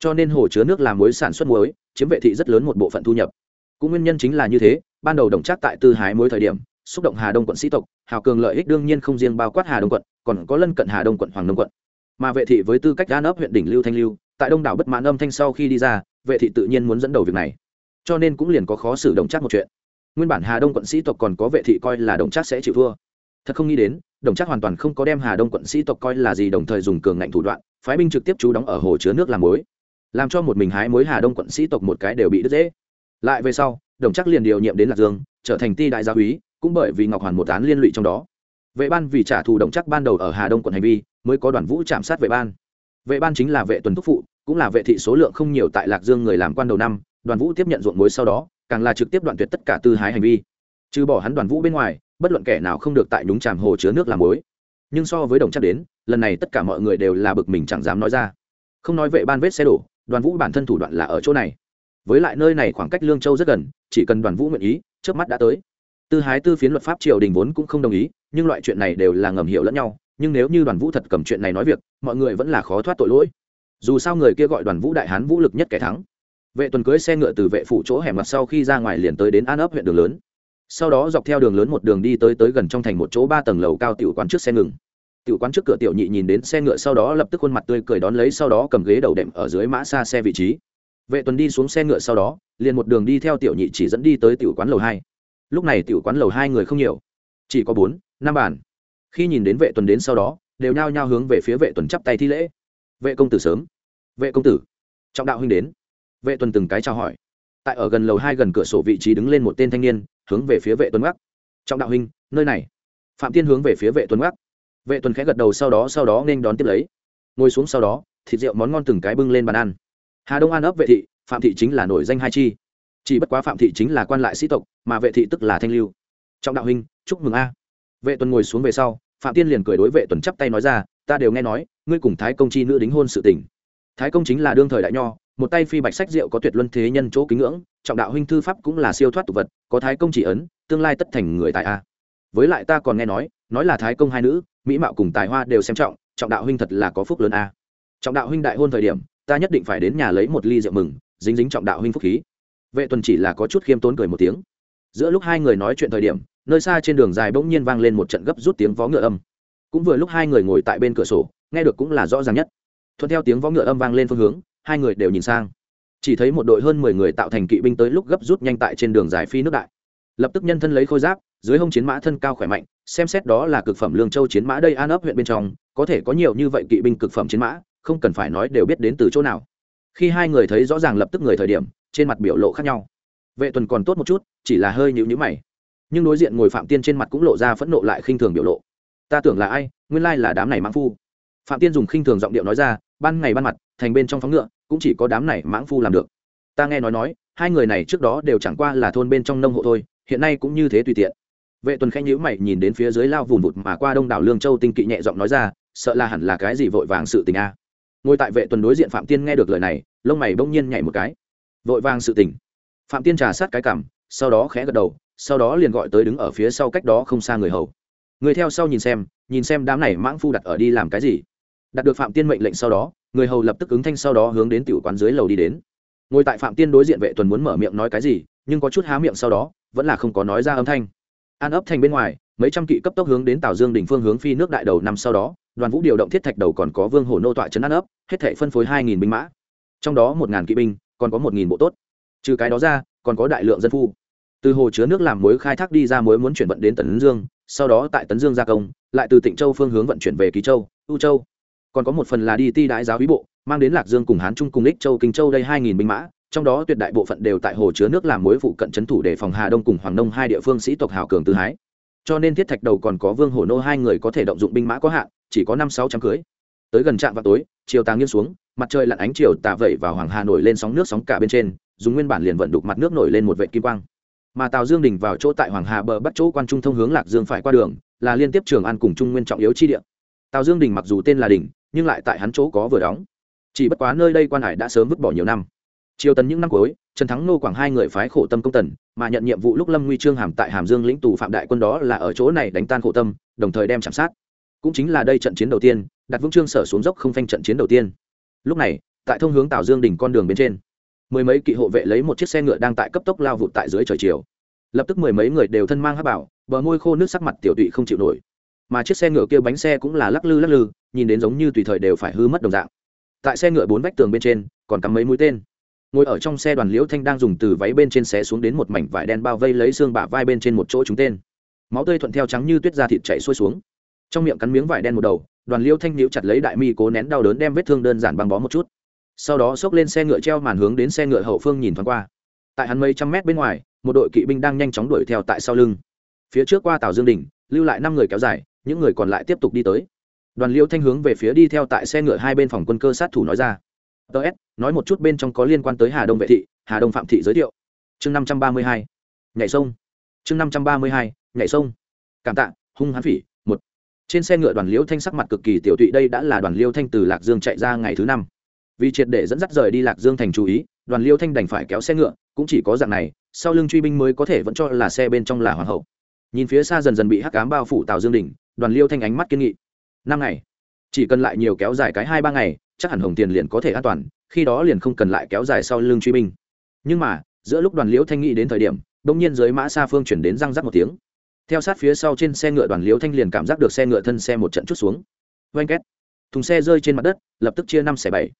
cho nên hồ chứa nước làm muối sản xuất muối, chiếm vệ thị rất lớn một bộ phận thu nhập. Cũng nguyên nhân chính là như thế, ban đầu đồng trác tại tư hái muối thời điểm, xúc động hà đông quận sĩ tộc, hào cường lợi ích đương nhiên không riêng bao quát hà đông quận, còn có lân cận hà đông quận, hoàng đông quận. Mà vệ thị với tư cách đan ấp huyện đỉnh lưu thanh lưu, tại đông đảo bất mãn âm thanh sau khi đi ra, vệ thị tự nhiên muốn dẫn đầu việc này. Cho nên cũng liền có khó xử đồng trác một chuyện. Nguyên bản hà đông quận sĩ tộc còn có vệ thị coi là đồng trác sẽ chịu thua. Thật không nghĩ đến, đồng trác hoàn toàn không có đem hà đông quận sĩ tộc coi là gì đồng thời dùng cường ngạnh thủ đoạn, phái binh trực tiếp trú đóng ở hồ chứa nước làm mối làm cho một mình hái mối hà đông quận sĩ tộc một cái đều bị đứt dễ. Lại về sau, đồng chắc liền điều nhiệm đến lạc dương, trở thành ti đại gia úy, cũng bởi vì ngọc hoàn một án liên lụy trong đó. Vệ ban vì trả thù đồng chắc ban đầu ở hà đông quận hành vi, mới có đoàn vũ chạm sát vệ ban. Vệ ban chính là vệ tuần thúc phụ, cũng là vệ thị số lượng không nhiều tại lạc dương người làm quan đầu năm, đoàn vũ tiếp nhận ruộng mối sau đó, càng là trực tiếp đoạn tuyệt tất cả tư hái hành vi. Trừ bỏ hắn đoàn vũ bên ngoài, bất luận kẻ nào không được tại nhúng tràm hồ chứa nước làm mối nhưng so với đồng chắc đến, lần này tất cả mọi người đều là bực mình chẳng dám nói ra. Không nói vệ ban vết xe đổ đoàn vũ bản thân thủ đoạn là ở chỗ này. Với lại nơi này khoảng cách lương châu rất gần, chỉ cần đoàn vũ nguyện ý trước mắt đã tới. Tư hái tư phiến luật pháp triều đình vốn cũng không đồng ý, nhưng loại chuyện này đều là ngầm hiểu lẫn nhau, nhưng nếu như đoàn vũ thật cầm chuyện này nói việc, mọi người vẫn là khó thoát tội lỗi. Dù sao người kia gọi đoàn vũ đại hán vũ lực nhất kẻ thắng. Vệ tuần cưới xe ngựa từ vệ phủ chỗ hẻm mặt sau khi ra ngoài liền tới đến an ấp huyện đường lớn. Sau đó dọc theo đường lớn một đường đi tới tới gần trong thành một chỗ ba tầng lầu cao tiểu quán trước xe ngừng tiểu quán trước cửa tiểu nhị nhìn đến xe ngựa sau đó lập tức khuôn mặt tươi cười đón lấy sau đó cầm ghế đầu đệm ở dưới mã xa xe vị trí. Vệ tuần đi xuống xe ngựa sau đó, liền một đường đi theo tiểu nhị chỉ dẫn đi tới tiểu quán lầu hai. Lúc này tiểu quán lầu hai người không nhiều, chỉ có bốn, năm bàn. Khi nhìn đến vệ tuần đến sau đó, đều nhao nhao hướng về phía vệ tuần chắp tay thi lễ. Vệ công tử sớm. Vệ công tử. Trọng đạo huynh đến. Vệ tuần từng cái chào hỏi. Tại ở gần lầu hai gần cửa sổ vị trí đứng lên một tên thanh niên, hướng về phía vệ tuần gác trọng đạo huynh, nơi này. Phạm tiên hướng về phía vệ tuần gác vệ tuần khẽ gật đầu sau đó sau đó nên đón tiếp lấy. Ngồi xuống sau đó, thịt rượu món ngon từng cái bưng lên bàn ăn. Hà đông an ấp vệ thị, phạm thị chính là nổi danh hai chi. Chỉ bất quá phạm thị chính là quan lại sĩ tộc, mà vệ thị tức là thanh lưu. Trọng đạo huynh, chúc mừng a. Vệ tuần ngồi xuống về sau, phạm tiên liền cười đối vệ tuần chắp tay nói ra, ta đều nghe nói, ngươi cùng thái công chi nữ đính hôn sự tình. Thái công chính là đương thời đại nho, một tay phi bạch sách rượu có tuyệt luân thế nhân chỗ kính ngưỡng, trọng đạo huynh thư pháp cũng là siêu thoát tục vật, có thái công chỉ ấn, tương lai tất thành người tại a. Với lại ta còn nghe nói nói là thái công hai nữ mỹ mạo cùng tài hoa đều xem trọng trọng đạo huynh thật là có phúc lớn a. Trọng đạo huynh đại hôn thời điểm, ta nhất định phải đến nhà lấy một ly rượu mừng, dính dính trọng đạo huynh phúc khí. Vệ tuần chỉ là có chút khiêm tốn cười một tiếng. Giữa lúc hai người nói chuyện thời điểm, nơi xa trên đường dài bỗng nhiên vang lên một trận gấp rút tiếng vó ngựa âm. Cũng vừa lúc hai người ngồi tại bên cửa sổ, nghe được cũng là rõ ràng nhất. Thuận theo tiếng vó ngựa âm vang lên phương hướng, hai người đều nhìn sang. Chỉ thấy một đội hơn mười người tạo thành kỵ binh tới lúc gấp rút nhanh tại trên đường dài phi nước đại lập tức nhân thân lấy khôi giáp, dưới hông chiến mã thân cao khỏe mạnh, xem xét đó là cực phẩm lương châu chiến mã đây an ấp huyện bên trong, có thể có nhiều như vậy kỵ binh cực phẩm chiến mã, không cần phải nói đều biết đến từ chỗ nào. Khi hai người thấy rõ ràng lập tức người thời điểm, trên mặt biểu lộ khác nhau. Vệ tuần còn tốt một chút, chỉ là hơi nhịu nhữ mày. Nhưng đối diện ngồi phạm tiên trên mặt cũng lộ ra phẫn nộ lại khinh thường biểu lộ. Ta tưởng là ai, nguyên lai là đám này mãng phu. Phạm tiên dùng khinh thường giọng điệu nói ra, ban ngày ban mặt, thành bên trong phóng ngựa, cũng chỉ có đám này mãng phu làm được. Ta nghe nói nói, hai người này trước đó đều chẳng qua là thôn bên trong nông hộ thôi hiện nay cũng như thế tùy tiện. Vệ tuần khanh nhữ mày nhìn đến phía dưới lao vùng vụt mà qua đông đảo lương châu tinh kỵ nhẹ giọng nói ra, sợ là hẳn là cái gì vội vàng sự tình a. Ngồi tại vệ tuần đối diện phạm tiên nghe được lời này, lông mày bỗng nhiên nhảy một cái. Vội vàng sự tình? Phạm tiên trà sát cái cảm sau đó khẽ gật đầu, sau đó liền gọi tới đứng ở phía sau cách đó không xa người hầu. Người theo sau nhìn xem nhìn xem đám này mãng phu đặt ở đi làm cái gì. Đặt được phạm tiên mệnh lệnh sau đó, người hầu lập tức ứng thanh sau đó hướng đến tiểu quán dưới lầu đi đến. Ngồi tại phạm tiên đối diện vệ tuần muốn mở miệng nói cái gì nhưng có chút há miệng sau đó, vẫn là không có nói ra âm thanh. An ấp thành bên ngoài, mấy trăm kỵ cấp tốc hướng đến tào dương đỉnh phương hướng phi nước đại đầu năm sau đó, đoàn vũ điều động thiết thạch đầu còn có vương hồ nô tọa trấn an ấp, hết thể phân phối hai nghìn binh mã. Trong đó một ngàn kỵ binh, còn có một nghìn bộ tốt. Trừ cái đó ra, còn có đại lượng dân phu. Từ hồ chứa nước làm muối khai thác đi ra muối muốn chuyển vận đến tấn dương, sau đó tại tấn dương gia công, lại từ tịnh châu phương hướng vận chuyển về ký châu u châu. Còn có một phần là đi ti đại giáo bí bộ, mang đến lạc dương cùng hán trung cùng ích châu, kinh châu đây hai nghìn binh mã trong đó tuyệt đại bộ phận đều tại hồ chứa nước làm muối phụ cận trấn thủ để phòng hà đông cùng hoàng đông hai địa phương sĩ tộc hào cường tư hái. Cho nên thiết thạch đầu còn có vương hổ nô hai người có thể động dụng binh mã có hạn, chỉ có năm sáu trăm cưới. Tới gần trạm vào tối, chiều tà nghiêng xuống, mặt trời lặn ánh chiều tà vẩy vào hoàng hà nổi lên sóng nước sóng cả bên trên, dùng nguyên bản liền vận đục mặt nước nổi lên một vệt kim quang. Mà tào dương đình vào chỗ tại hoàng hà bờ bắt chỗ quan trung thông hướng lạc dương phải qua đường, là liên tiếp trường an cùng trung nguyên trọng yếu chi địa. Tào dương đình mặc dù tên là đình, nhưng lại tại hắn chỗ có vừa đóng. Chỉ bất quá nơi đây quan hải đã sớm vứt bỏ nhiều năm triều tần những năm cuối, trần thắng nô quảng hai người phái khổ tâm công tần, mà nhận nhiệm vụ lúc lâm nguy trương hàm tại hàm dương lĩnh tù phạm đại quân đó là ở chỗ này đánh tan khổ tâm, đồng thời đem chạm sát. Cũng chính là đây trận chiến đầu tiên đặt vững trương sở xuống dốc không phanh trận chiến đầu tiên. Lúc này, tại thông hướng tào dương đỉnh con đường bên trên, mười mấy kỵ hộ vệ lấy một chiếc xe ngựa đang tại cấp tốc lao vụt tại dưới trời chiều. Lập tức mười mấy người đều thân mang hát bảo, bờ môi khô nước sắc mặt tiểu tụy không chịu nổi. Mà chiếc xe ngựa kia bánh xe cũng là lắc lư lắc lư, nhìn đến giống như tùy thời đều phải hư mất đồng dạng. Tại xe ngựa bốn vách tường bên trên, còn cắm mấy mũi tên ngồi ở trong xe đoàn liễu thanh đang dùng từ váy bên trên xé xuống đến một mảnh vải đen bao vây lấy xương bả vai bên trên một chỗ chúng tên. Máu tươi thuận theo trắng như tuyết da thịt chảy xuôi xuống. Trong miệng cắn miếng vải đen một đầu, đoàn liễu thanh liễu chặt lấy đại mi cố nén đau đớn đem vết thương đơn giản băng bó một chút. Sau đó xốc lên xe ngựa treo màn hướng đến xe ngựa hậu phương nhìn thoáng qua. Tại hắn mấy trăm mét bên ngoài, một đội kỵ binh đang nhanh chóng đuổi theo tại sau lưng. Phía trước qua tàu dương đình lưu lại năm người kéo dài, những người còn lại tiếp tục đi tới. Đoàn liễu thanh hướng về phía đi theo tại xe ngựa hai bên phòng quân cơ sát thủ nói ra ts nói một chút bên trong có liên quan tới hà đông vệ thị, hà đông phạm thị giới thiệu. Chương năm trăm ba mươi hai, nhảy sông. Chương năm trăm ba mươi hai, nhảy sông. Cảm tạ, hung hãn phỉ, một. Trên xe ngựa đoàn liêu thanh sắc mặt cực kỳ tiểu tụy, đây đã là đoàn liêu thanh từ lạc dương chạy ra ngày thứ năm. Vì triệt để dẫn dắt rời đi lạc dương thành chú ý, đoàn liêu thanh đành phải kéo xe ngựa, cũng chỉ có dạng này, sau lưng truy binh mới có thể vẫn cho là xe bên trong là hoàng hậu. Nhìn phía xa dần dần bị hắc cám bao phủ tào dương đình đoàn liêu thanh ánh mắt kiên nghị. Năm ngày, chỉ cần lại nhiều kéo dài cái hai ba ngày chắc hẳn hồng tiền liền có thể an toàn, khi đó liền không cần lại kéo dài sau lưng truy binh. Nhưng mà, giữa lúc đoàn liễu thanh nghĩ đến thời điểm bỗng nhiên dưới mã xa phương chuyển đến răng rắc một tiếng. Theo sát phía sau trên xe ngựa đoàn liễu thanh liền cảm giác được xe ngựa thân xe một trận chút xuống. Oanh két. Thùng xe rơi trên mặt đất, lập tức chia năm xẻ bảy.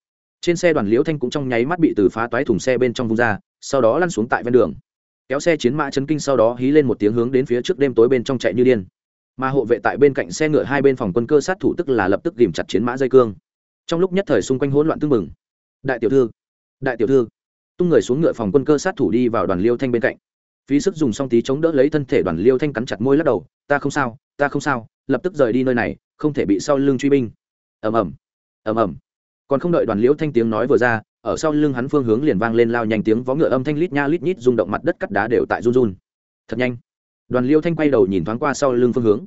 Trên xe đoàn liễu thanh cũng trong nháy mắt bị từ phá toái thùng xe bên trong vung ra, sau đó lăn xuống tại ven đường. Kéo xe chiến mã chấn kinh sau đó hí lên một tiếng hướng đến phía trước đêm tối bên trong chạy như điên. Mà hộ vệ tại bên cạnh xe ngựa hai bên phòng quân cơ sát thủ tức là lập tức ghìm chặt chiến mã dây cương trong lúc nhất thời xung quanh hỗn loạn tương mừng đại tiểu thư, đại tiểu thư. Tung người xuống ngựa phòng quân cơ sát thủ đi vào đoàn liêu thanh bên cạnh. Phí sức dùng song tí chống đỡ lấy thân thể đoàn liêu thanh cắn chặt môi lắc đầu, ta không sao, ta không sao, lập tức rời đi nơi này, không thể bị sau lưng truy binh. Ầm ầm ầm ầm. Còn không đợi đoàn liễu thanh tiếng nói vừa ra, ở sau lưng hắn phương hướng liền vang lên lao nhanh tiếng vó ngựa âm thanh lít nha lít nhít rung động mặt đất cắt đá đều tại run run. Thật nhanh. Đoàn liêu thanh quay đầu nhìn thoáng qua sau lưng phương hướng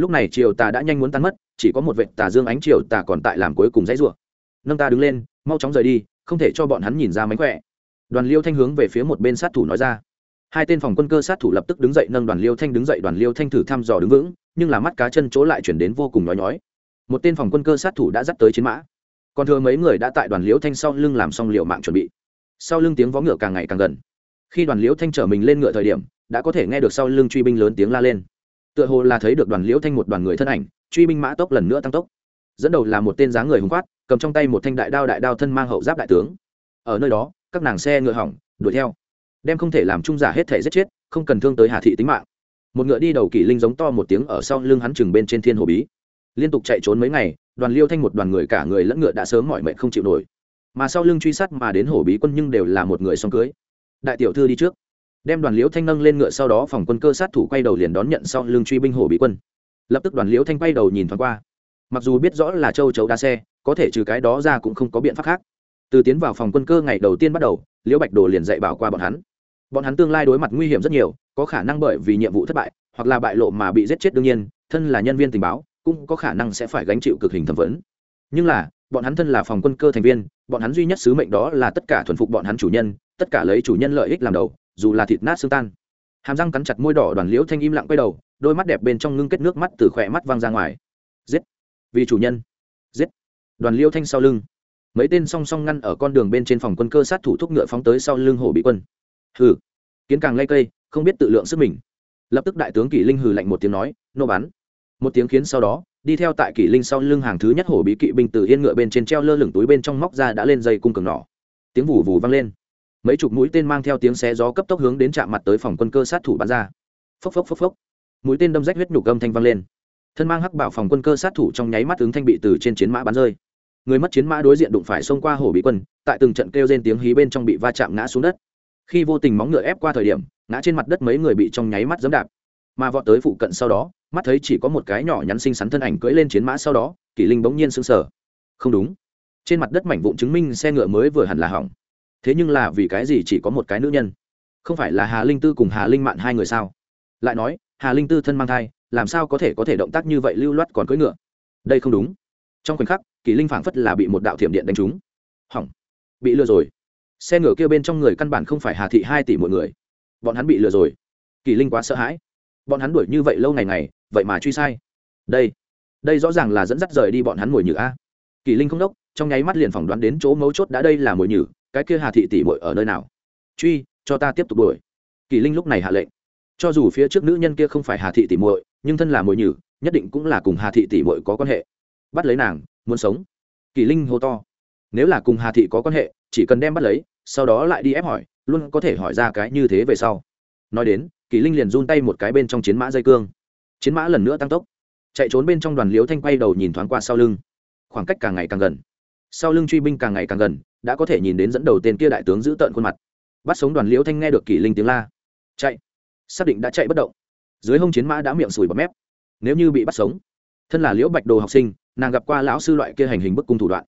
lúc này triều tà đã nhanh muốn tan mất, chỉ có một vệ tà dương ánh triều tà còn tại làm cuối cùng dãy rủa. Nâng ta đứng lên, mau chóng rời đi, không thể cho bọn hắn nhìn ra mánh khỏe. Đoàn liêu thanh hướng về phía một bên sát thủ nói ra. Hai tên phòng quân cơ sát thủ lập tức đứng dậy nâng đoàn liêu thanh đứng dậy, đoàn liêu thanh thử thăm dò đứng vững, nhưng là mắt cá chân chỗ lại chuyển đến vô cùng nhói nhói. Một tên phòng quân cơ sát thủ đã dắt tới chiến mã. Còn thừa mấy người đã tại đoàn liêu thanh sau lưng làm xong liệu mạng chuẩn bị. Sau lưng tiếng vó ngựa càng ngày càng gần. Khi đoàn liêu thanh chở mình lên ngựa thời điểm, đã có thể nghe được sau lưng truy binh lớn tiếng la lên tựa hồ là thấy được đoàn liễu thanh một đoàn người thân ảnh, truy binh mã tốc lần nữa tăng tốc. Dẫn đầu là một tên dáng người hùng quát, cầm trong tay một thanh đại đao đại đao thân mang hậu giáp đại tướng. Ở nơi đó, các nàng xe ngựa hỏng, đuổi theo. Đem không thể làm trung giả hết thể giết chết, không cần thương tới hà thị tính mạng. Một ngựa đi đầu kỷ linh giống to một tiếng ở sau lưng hắn chừng bên trên thiên hồ bí. Liên tục chạy trốn mấy ngày, đoàn liêu thanh một đoàn người cả người lẫn ngựa đã sớm mọi mệnh không chịu nổi. Mà sau lưng truy sát mà đến hổ bí quân nhưng đều là một người song cưới. Đại tiểu thư đi trước đem đoàn liễu thanh nâng lên ngựa sau đó phòng quân cơ sát thủ quay đầu liền đón nhận sau lưng truy binh hổ bị quân. Lập tức đoàn liễu thanh quay đầu nhìn thoáng qua. Mặc dù biết rõ là châu chấu đa xe, có thể trừ cái đó ra cũng không có biện pháp khác. Từ tiến vào phòng quân cơ ngày đầu tiên bắt đầu, liễu bạch đồ liền dạy bảo qua bọn hắn. Bọn hắn tương lai đối mặt nguy hiểm rất nhiều, có khả năng bởi vì nhiệm vụ thất bại, hoặc là bại lộ mà bị giết chết đương nhiên, thân là nhân viên tình báo, cũng có khả năng sẽ phải gánh chịu cực hình thẩm vấn. Nhưng là, bọn hắn thân là phòng quân cơ thành viên, bọn hắn duy nhất sứ mệnh đó là tất cả thuần phục bọn hắn chủ nhân, tất cả lấy chủ nhân lợi ích làm đầu dù là thịt nát xương tan. Hàm răng cắn chặt môi đỏ đoàn liễu thanh im lặng quay đầu, đôi mắt đẹp bên trong ngưng kết nước mắt từ khỏe mắt văng ra ngoài. Giết! Vì chủ nhân! Giết! Đoàn liễu thanh sau lưng. Mấy tên song song ngăn ở con đường bên trên phòng quân cơ sát thủ thúc ngựa phóng tới sau lưng hổ bị quân. Hừ! Kiến càng lây cây, không biết tự lượng sức mình. Lập tức đại tướng kỷ linh hừ lạnh một tiếng nói, nô bắn! Một tiếng khiến sau đó, đi theo tại kỷ linh sau lưng hàng thứ nhất hổ bị kỵ binh từ yên ngựa bên trên treo lơ lửng túi bên trong móc ra đã lên dây cung cường nỏ. Tiếng vù vù vang lên mấy chục mũi tên mang theo tiếng xé gió cấp tốc hướng đến chạm mặt tới phòng quân cơ sát thủ bắn ra. Phốc phốc phốc phốc. Mũi tên đâm rách huyết nhục âm thanh vang lên. Thân mang hắc bảo phòng quân cơ sát thủ trong nháy mắt ứng thanh bị từ trên chiến mã bắn rơi. Người mất chiến mã đối diện đụng phải xông qua hổ bị quân, tại từng trận kêu trên tiếng hí bên trong bị va chạm ngã xuống đất. Khi vô tình móng ngựa ép qua thời điểm, ngã trên mặt đất mấy người bị trong nháy mắt giẫm đạp. Mà vọt tới phụ cận sau đó, mắt thấy chỉ có một cái nhỏ nhắn xinh xắn thân ảnh cưỡi lên chiến mã sau đó, kỷ linh bỗng nhiên sững sờ. Không đúng. Trên mặt đất mảnh vụn chứng minh xe ngựa mới vừa hẳn là hỏng thế nhưng là vì cái gì chỉ có một cái nữ nhân? Không phải là hà linh tư cùng hà linh mạn hai người sao? Lại nói, hà linh tư thân mang thai, làm sao có thể có thể động tác như vậy lưu loát còn cưỡi ngựa? Đây không đúng. Trong khoảnh khắc kỷ linh phảng phất là bị một đạo thiểm điện đánh trúng. Hỏng. Bị lừa rồi. Xe ngựa kia bên trong người căn bản không phải hà thị hai tỷ mỗi người. Bọn hắn bị lừa rồi. Kỷ linh quá sợ hãi. Bọn hắn đuổi như vậy lâu ngày ngày, vậy mà truy sai. Đây. Đây rõ ràng là dẫn dắt rời đi bọn hắn mồi nhử a. Kỷ linh không đốc, trong nháy mắt liền phỏng đoán đến chỗ mấu chốt đã đây là mồi nhử cái kia hà thị tỷ bội ở nơi nào? Truy, cho ta tiếp tục đuổi. Kỳ linh lúc này hạ lệnh. Cho dù phía trước nữ nhân kia không phải hà thị tỷ muội, nhưng thân là mồi nhử, nhất định cũng là cùng hà thị tỷ muội có quan hệ. Bắt lấy nàng, muốn sống. Kỳ linh hô to. Nếu là cùng hà thị có quan hệ, chỉ cần đem bắt lấy, sau đó lại đi ép hỏi, luôn có thể hỏi ra cái như thế về sau. Nói đến, kỳ linh liền run tay một cái bên trong chiến mã dây cương. Chiến mã lần nữa tăng tốc. Chạy trốn bên trong đoàn liếu thanh quay đầu nhìn thoáng qua sau lưng. Khoảng cách càng ngày càng gần. Sau lưng truy binh càng ngày càng gần đã có thể nhìn đến dẫn đầu tên kia đại tướng giữ tợn khuôn mặt. Bắt sống đoàn liễu thanh nghe được kỷ linh tiếng la. Chạy. Xác định đã chạy bất động. Dưới hông chiến mã đã miệng sùi bọt mép. Nếu như bị bắt sống, thân là liễu bạch đồ học sinh, nàng gặp qua lão sư loại kia hành hình bức cung thủ đoạn.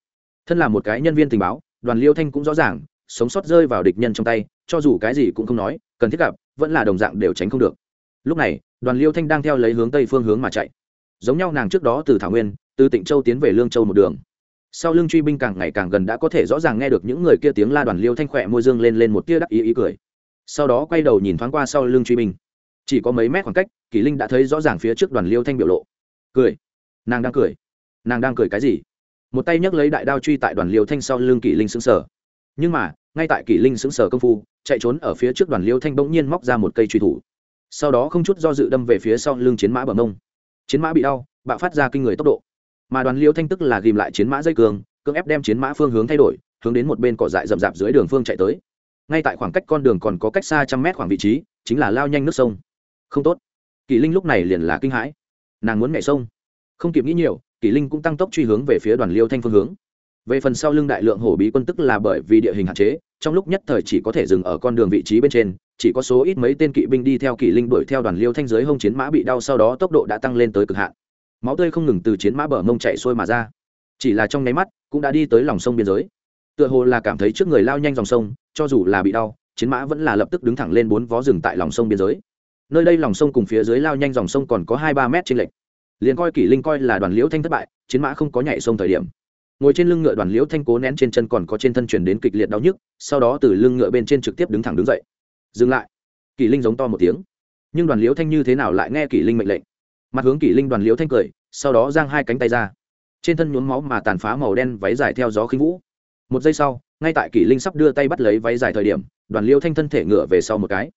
Thân là một cái nhân viên tình báo, đoàn liêu thanh cũng rõ ràng, sống sót rơi vào địch nhân trong tay, cho dù cái gì cũng không nói, cần thiết gặp, vẫn là đồng dạng đều tránh không được. Lúc này, đoàn liêu thanh đang theo lấy hướng tây phương hướng mà chạy. Giống nhau nàng trước đó từ thảo nguyên, từ tịnh châu tiến về lương châu một đường sau lưng truy binh càng ngày càng gần đã có thể rõ ràng nghe được những người kia tiếng la đoàn liêu thanh khỏe môi dương lên lên một tia đắc ý ý cười. Sau đó quay đầu nhìn thoáng qua sau lưng truy binh. Chỉ có mấy mét khoảng cách, kỳ linh đã thấy rõ ràng phía trước đoàn liêu thanh biểu lộ. Cười. Nàng đang cười. Nàng đang cười cái gì? Một tay nhấc lấy đại đao truy tại đoàn liêu thanh sau lưng kỳ linh xứng sở nhưng mà, ngay tại kỳ linh xứng sở công phu, chạy trốn ở phía trước đoàn liêu thanh bỗng nhiên móc ra một cây truy thủ. Sau đó không chút do dự đâm về phía sau lưng chiến mã bờ mông chiến mã bị đau, bạo phát ra kinh người tốc độ mà đoàn liêu thanh tức là ghìm lại chiến mã dây cường cưỡng ép đem chiến mã phương hướng thay đổi, hướng đến một bên cỏ dại rậm rạp dưới đường phương chạy tới. Ngay tại khoảng cách con đường còn có cách xa trăm mét khoảng vị trí, chính là lao nhanh nước sông. Không tốt. Kỳ linh lúc này liền là kinh hãi. Nàng muốn nhảy sông. Không kịp nghĩ nhiều kỳ linh cũng tăng tốc truy hướng về phía đoàn liêu thanh phương hướng. Về phần sau lưng đại lượng hổ bí quân tức là bởi vì địa hình hạn chế, trong lúc nhất thời chỉ có thể dừng ở con đường vị trí bên trên, chỉ có số ít mấy tên kỵ binh đi theo kỵ linh đuổi theo đoàn liêu thanh giới hông chiến mã bị đau sau đó tốc độ đã tăng lên tới cực hạn máu tươi không ngừng từ chiến mã bờ mông chạy xuôi mà ra. Chỉ là trong nháy mắt, cũng đã đi tới lòng sông biên giới. Tựa hồ là cảm thấy trước người lao nhanh dòng sông, cho dù là bị đau, chiến mã vẫn là lập tức đứng thẳng lên bốn vó rừng tại lòng sông biên giới. Nơi đây lòng sông cùng phía dưới lao nhanh dòng sông còn có hai ba mét trên lệch. Liền coi kỷ linh coi là đoàn liễu thanh thất bại, chiến mã không có nhảy sông thời điểm. Ngồi trên lưng ngựa đoàn liễu thanh cố nén trên chân còn có trên thân chuyển đến kịch liệt đau nhức, sau đó từ lưng ngựa bên trên trực tiếp đứng thẳng đứng dậy. Dừng lại. Kỷ linh giống to một tiếng. Nhưng đoàn liễu thanh như thế nào lại nghe kỷ linh mệnh lệnh? Mặt hướng kỷ linh đoàn liễu thanh cười, sau đó giang hai cánh tay ra. Trên thân nhuốm máu mà tàn phá màu đen váy dài theo gió khinh vũ. Một giây sau, ngay tại kỷ linh sắp đưa tay bắt lấy váy dài thời điểm, đoàn liễu thanh thân thể ngựa về sau một cái.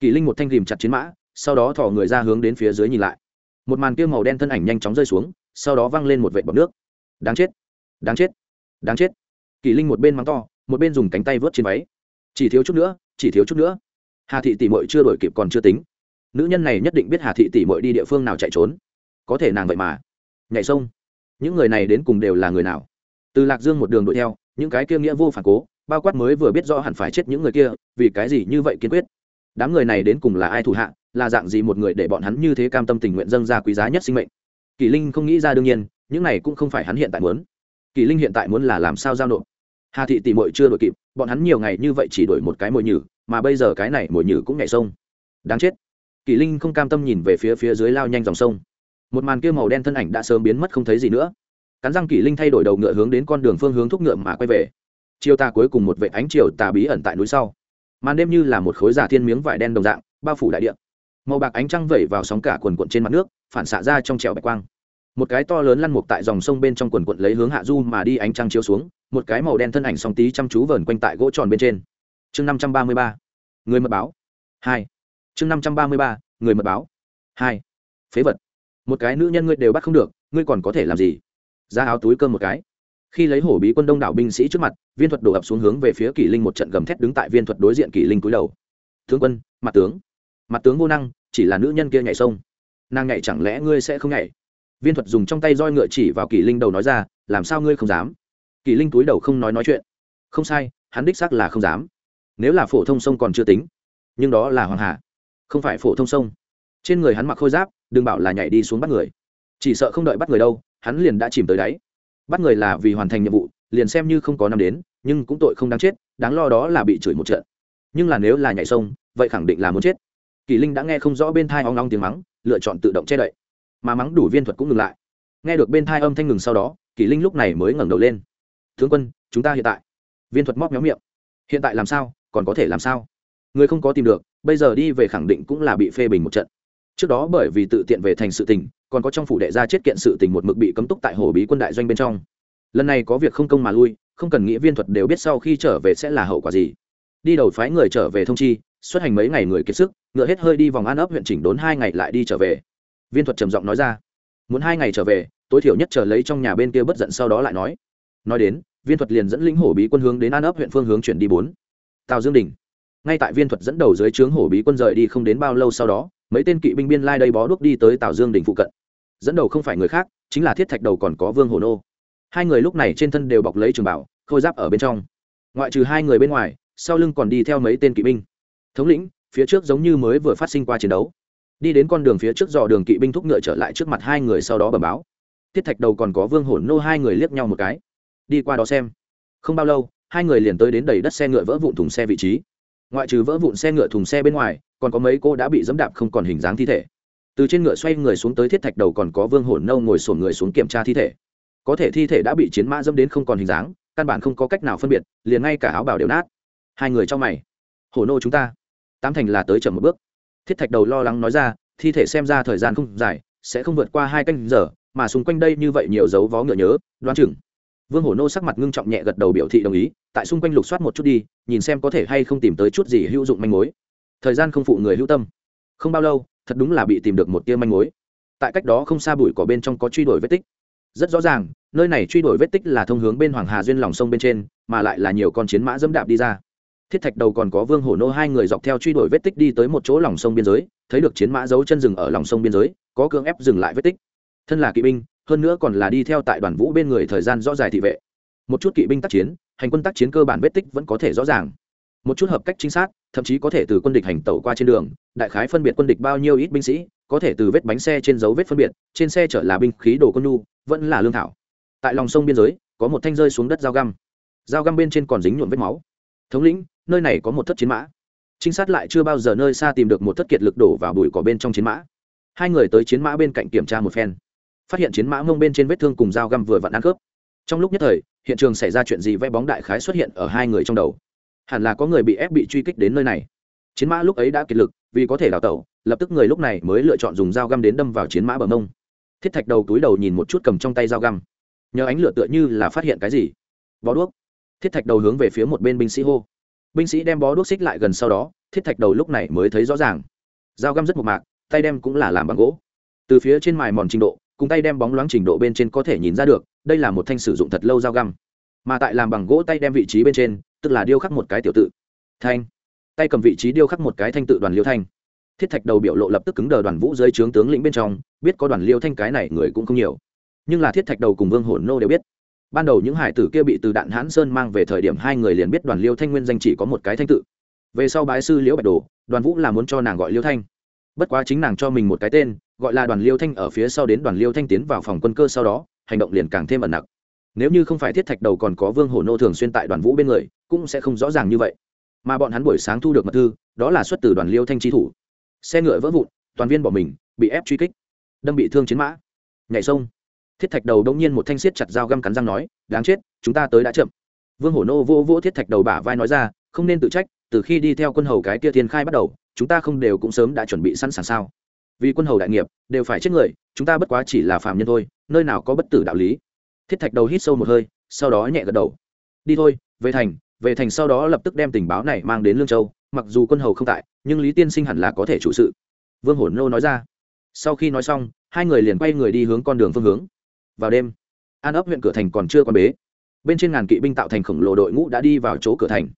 Kỷ linh một thanh rìm chặt chiến mã, sau đó thò người ra hướng đến phía dưới nhìn lại. Một màn kia màu đen thân ảnh nhanh chóng rơi xuống, sau đó văng lên một vệt bọc nước. Đáng chết đáng chết đáng chết. Kỷ linh một bên mắng to, một bên dùng cánh tay vớt trên váy. Chỉ thiếu chút nữa, chỉ thiếu chút nữa. Hà thị tỷ mội chưa đổi kịp còn chưa tính nữ nhân này nhất định biết hà thị tỷ mội đi địa phương nào chạy trốn. Có thể nàng vậy mà. Nhảy sông. Những người này đến cùng đều là người nào? Từ lạc dương một đường đuổi theo, những cái kia nghĩa vô phản cố, bao quát mới vừa biết rõ hẳn phải chết những người kia, vì cái gì như vậy kiên quyết? Đám người này đến cùng là ai thủ hạ, là dạng gì một người để bọn hắn như thế cam tâm tình nguyện dâng ra quý giá nhất sinh mệnh? Kỳ linh không nghĩ ra đương nhiên, những này cũng không phải hắn hiện tại muốn. Kỳ linh hiện tại muốn là làm sao giao nộp? Hà thị tỷ mội chưa đổi kịp, bọn hắn nhiều ngày như vậy chỉ đổi một cái mồi nhử, mà bây giờ cái này mồi nhử cũng nhảy sông. Đáng chết kỳ linh không cam tâm nhìn về phía phía dưới lao nhanh dòng sông. Một màn kia màu đen thân ảnh đã sớm biến mất không thấy gì nữa. Cắn răng kỳ linh thay đổi đầu ngựa hướng đến con đường phương hướng thúc ngựa mà quay về. Chiều tà cuối cùng một vệ ánh chiều tà bí ẩn tại núi sau. Màn đêm như là một khối giả thiên miếng vải đen đồng dạng, bao phủ đại địa. Màu bạc ánh trăng vẩy vào sóng cả quần quận trên mặt nước, phản xạ ra trong trèo bạch quang. Một cái to lớn lăn mục tại dòng sông bên trong quần quận lấy hướng hạ du mà đi ánh trăng chiếu xuống, một cái màu đen thân ảnh song tí chăm chú vờn quanh tại gỗ tròn bên trên. Chương năm trăm ba mươi ba. Người mật báo. Hai chương năm trăm ba mươi ba, người mật báo. Hai, phế vật. Một cái nữ nhân ngươi đều bắt không được, ngươi còn có thể làm gì? Ra áo túi cơm một cái. Khi lấy hổ bí quân đông đảo binh sĩ trước mặt, viên thuật đổ ập xuống hướng về phía kỷ linh một trận gầm thét đứng tại viên thuật đối diện kỷ linh cúi đầu. Tướng quân, mặt tướng. Mặt tướng vô năng, chỉ là nữ nhân kia nhảy sông. Nàng nhảy chẳng lẽ ngươi sẽ không nhảy? Viên thuật dùng trong tay roi ngựa chỉ vào kỷ linh đầu nói ra, làm sao ngươi không dám? Kỷ linh túi đầu không nói nói chuyện. Không sai, hắn đích xác là không dám. Nếu là phổ thông sông còn chưa tính, nhưng đó là hoàng hà không phải phổ thông sông. Trên người hắn mặc khôi giáp, đừng bảo là nhảy đi xuống bắt người. Chỉ sợ không đợi bắt người đâu, hắn liền đã chìm tới đáy. Bắt người là vì hoàn thành nhiệm vụ, liền xem như không có năm đến, nhưng cũng tội không đáng chết, đáng lo đó là bị chửi một trận. Nhưng là nếu là nhảy sông, vậy khẳng định là muốn chết. Kỳ linh đã nghe không rõ bên thai ong ong tiếng mắng, lựa chọn tự động che đậy. Mà mắng đủ viên thuật cũng ngừng lại. Nghe được bên thai âm thanh ngừng sau đó, kỳ linh lúc này mới ngẩng đầu lên. Tướng quân, chúng ta hiện tại. Viên thuật móc méo miệng. Hiện tại làm sao? Còn có thể làm sao? Người không có tìm được bây giờ đi về khẳng định cũng là bị phê bình một trận. Trước đó bởi vì tự tiện về thành sự tình, còn có trong phủ đệ ra chết kiện sự tình một mực bị cấm túc tại hồ bí quân đại doanh bên trong. Lần này có việc không công mà lui, không cần nghĩa viên thuật đều biết sau khi trở về sẽ là hậu quả gì. Đi đầu phái người trở về thông chi, xuất hành mấy ngày người kiệt sức, ngựa hết hơi đi vòng an ấp huyện chỉnh đốn hai ngày lại đi trở về. Viên thuật trầm giọng nói ra. Muốn hai ngày trở về, tối thiểu nhất chờ lấy trong nhà bên kia bất giận sau đó lại nói. Nói đến, viên thuật liền dẫn lĩnh hổ bí quân hướng đến an ấp huyện phương hướng chuyển đi bốn. Tào dương đình ngay tại viên thuật dẫn đầu dưới trướng hổ bí quân rời đi không đến bao lâu sau đó, mấy tên kỵ binh biên lai đây bó đuốc đi tới tào dương đỉnh phụ cận. Dẫn đầu không phải người khác, chính là thiết thạch đầu còn có vương hồ nô. Hai người lúc này trên thân đều bọc lấy trường bảo, khôi giáp ở bên trong. Ngoại trừ hai người bên ngoài, sau lưng còn đi theo mấy tên kỵ binh. Thống lĩnh, phía trước giống như mới vừa phát sinh qua chiến đấu. Đi đến con đường phía trước dò đường kỵ binh thúc ngựa trở lại trước mặt hai người sau đó bẩm báo. Thiết thạch đầu còn có vương Hổ nô hai người liếc nhau một cái. Đi qua đó xem. Không bao lâu, hai người liền tới đến đầy đất xe ngựa vỡ vụn thùng xe vị trí ngoại trừ vỡ vụn xe ngựa thùng xe bên ngoài, còn có mấy cô đã bị dẫm đạp không còn hình dáng thi thể. Từ trên ngựa xoay người xuống tới thiết thạch đầu còn có vương hổn nâu ngồi sổn người xuống kiểm tra thi thể. Có thể thi thể đã bị chiến mã dẫm đến không còn hình dáng, căn bản không có cách nào phân biệt, liền ngay cả áo bào đều nát. Hai người trong mày. Hổ nô chúng ta. Tám thành là tới chậm một bước. Thiết thạch đầu lo lắng nói ra, thi thể xem ra thời gian không dài, sẽ không vượt qua hai canh giờ, mà xung quanh đây như vậy nhiều dấu vó ngựa nhớ, đoán chừng vương hổ nô sắc mặt ngưng trọng nhẹ gật đầu biểu thị đồng ý, tại xung quanh lục soát một chút đi, nhìn xem có thể hay không tìm tới chút gì hữu dụng manh mối. Thời gian không phụ người hữu tâm. Không bao lâu, thật đúng là bị tìm được một tia manh mối. Tại cách đó không xa bụi cỏ bên trong có truy đuổi vết tích. Rất rõ ràng, nơi này truy đuổi vết tích là thông hướng bên hoàng hà duyên lòng sông bên trên, mà lại là nhiều con chiến mã dẫm đạp đi ra. Thiết thạch đầu còn có vương hổ nô hai người dọc theo truy đuổi vết tích đi tới một chỗ lòng sông biên giới, thấy được chiến mã giấu chân rừng ở lòng sông biên giới, có cưỡng ép dừng lại vết tích. Thân là kỵ binh hơn nữa còn là đi theo tại đoàn vũ bên người thời gian rõ dài thị vệ. Một chút kỵ binh tác chiến, hành quân tác chiến cơ bản vết tích vẫn có thể rõ ràng. Một chút hợp cách chính xác thậm chí có thể từ quân địch hành tẩu qua trên đường, đại khái phân biệt quân địch bao nhiêu ít binh sĩ, có thể từ vết bánh xe trên dấu vết phân biệt, trên xe chở là binh khí đồ quân nhu, vẫn là lương thảo. Tại lòng sông biên giới, có một thanh rơi xuống đất dao găm. Dao găm bên trên còn dính nhuộm vết máu. Thống lĩnh, nơi này có một thất chiến mã. Trinh sát lại chưa bao giờ nơi xa tìm được một thất kiệt lực đổ vào bụi cỏ bên trong chiến mã. Hai người tới chiến mã bên cạnh kiểm tra một phen phát hiện chiến mã mông bên trên vết thương cùng dao găm vừa vặn ăn khớp. Trong lúc nhất thời, hiện trường xảy ra chuyện gì vẽ bóng đại khái xuất hiện ở hai người trong đầu. Hẳn là có người bị ép bị truy kích đến nơi này. Chiến mã lúc ấy đã kiệt lực, vì có thể đào tẩu, lập tức người lúc này mới lựa chọn dùng dao găm đến đâm vào chiến mã bờ mông. Thiết thạch đầu túi đầu nhìn một chút cầm trong tay dao găm. Nhờ ánh lửa tựa như là phát hiện cái gì? Bó đuốc. Thiết thạch đầu hướng về phía một bên binh sĩ hô. Binh sĩ đem bó đuốc xích lại gần sau đó, thiết thạch đầu lúc này mới thấy rõ ràng. Dao găm rất mộc mạc, tay đem cũng là làm bằng gỗ. Từ phía trên mài mòn trình độ cùng tay đem bóng loáng trình độ bên trên có thể nhìn ra được, đây là một thanh sử dụng thật lâu dao găm. Mà tại làm bằng gỗ tay đem vị trí bên trên, tức là điêu khắc một cái tiểu tự. Thanh. Tay cầm vị trí điêu khắc một cái thanh tự đoàn liêu thanh. Thiết thạch đầu biểu lộ lập tức cứng đờ đoàn vũ dưới trướng tướng lĩnh bên trong, biết có đoàn liêu thanh cái này người cũng không nhiều. Nhưng là thiết thạch đầu cùng vương hổn nô đều biết. Ban đầu những hải tử kia bị từ đạn hãn sơn mang về thời điểm hai người liền biết đoàn liêu thanh nguyên danh chỉ có một cái thanh tự. Về sau bái sư liễu bạch đồ, đoàn vũ là muốn cho nàng gọi liêu thanh bất quá chính nàng cho mình một cái tên, gọi là đoàn liêu thanh ở phía sau đến đoàn liêu thanh tiến vào phòng quân cơ sau đó, hành động liền càng thêm ẩn nặc. Nếu như không phải thiết thạch đầu còn có vương hổ nô thường xuyên tại đoàn vũ bên người, cũng sẽ không rõ ràng như vậy. Mà bọn hắn buổi sáng thu được mật thư, đó là xuất từ đoàn liêu thanh trí thủ. Xe ngựa vỡ vụn, toàn viên bỏ mình, bị ép truy kích. Đâm bị thương chiến mã. Nhảy sông. Thiết thạch đầu đông nhiên một thanh siết chặt dao găm cắn răng nói, đáng chết, chúng ta tới đã chậm. Vương hổ nô vô vỗ thiết thạch đầu bả vai nói ra, không nên tự trách, từ khi đi theo quân hầu cái kia thiên khai bắt đầu chúng ta không đều cũng sớm đã chuẩn bị sẵn sàng sao? Vì quân hầu đại nghiệp, đều phải chết người, chúng ta bất quá chỉ là phạm nhân thôi, nơi nào có bất tử đạo lý. Thiết thạch đầu hít sâu một hơi, sau đó nhẹ gật đầu. Đi thôi, về thành về thành sau đó lập tức đem tình báo này mang đến lương châu, mặc dù quân hầu không tại, nhưng lý tiên sinh hẳn là có thể chủ sự. Vương hổn nô nói ra. Sau khi nói xong, hai người liền quay người đi hướng con đường phương hướng. Vào đêm, an ấp huyện cửa thành còn chưa còn bế. Bên trên ngàn kỵ binh tạo thành khổng lồ đội ngũ đã đi vào chỗ cửa thành.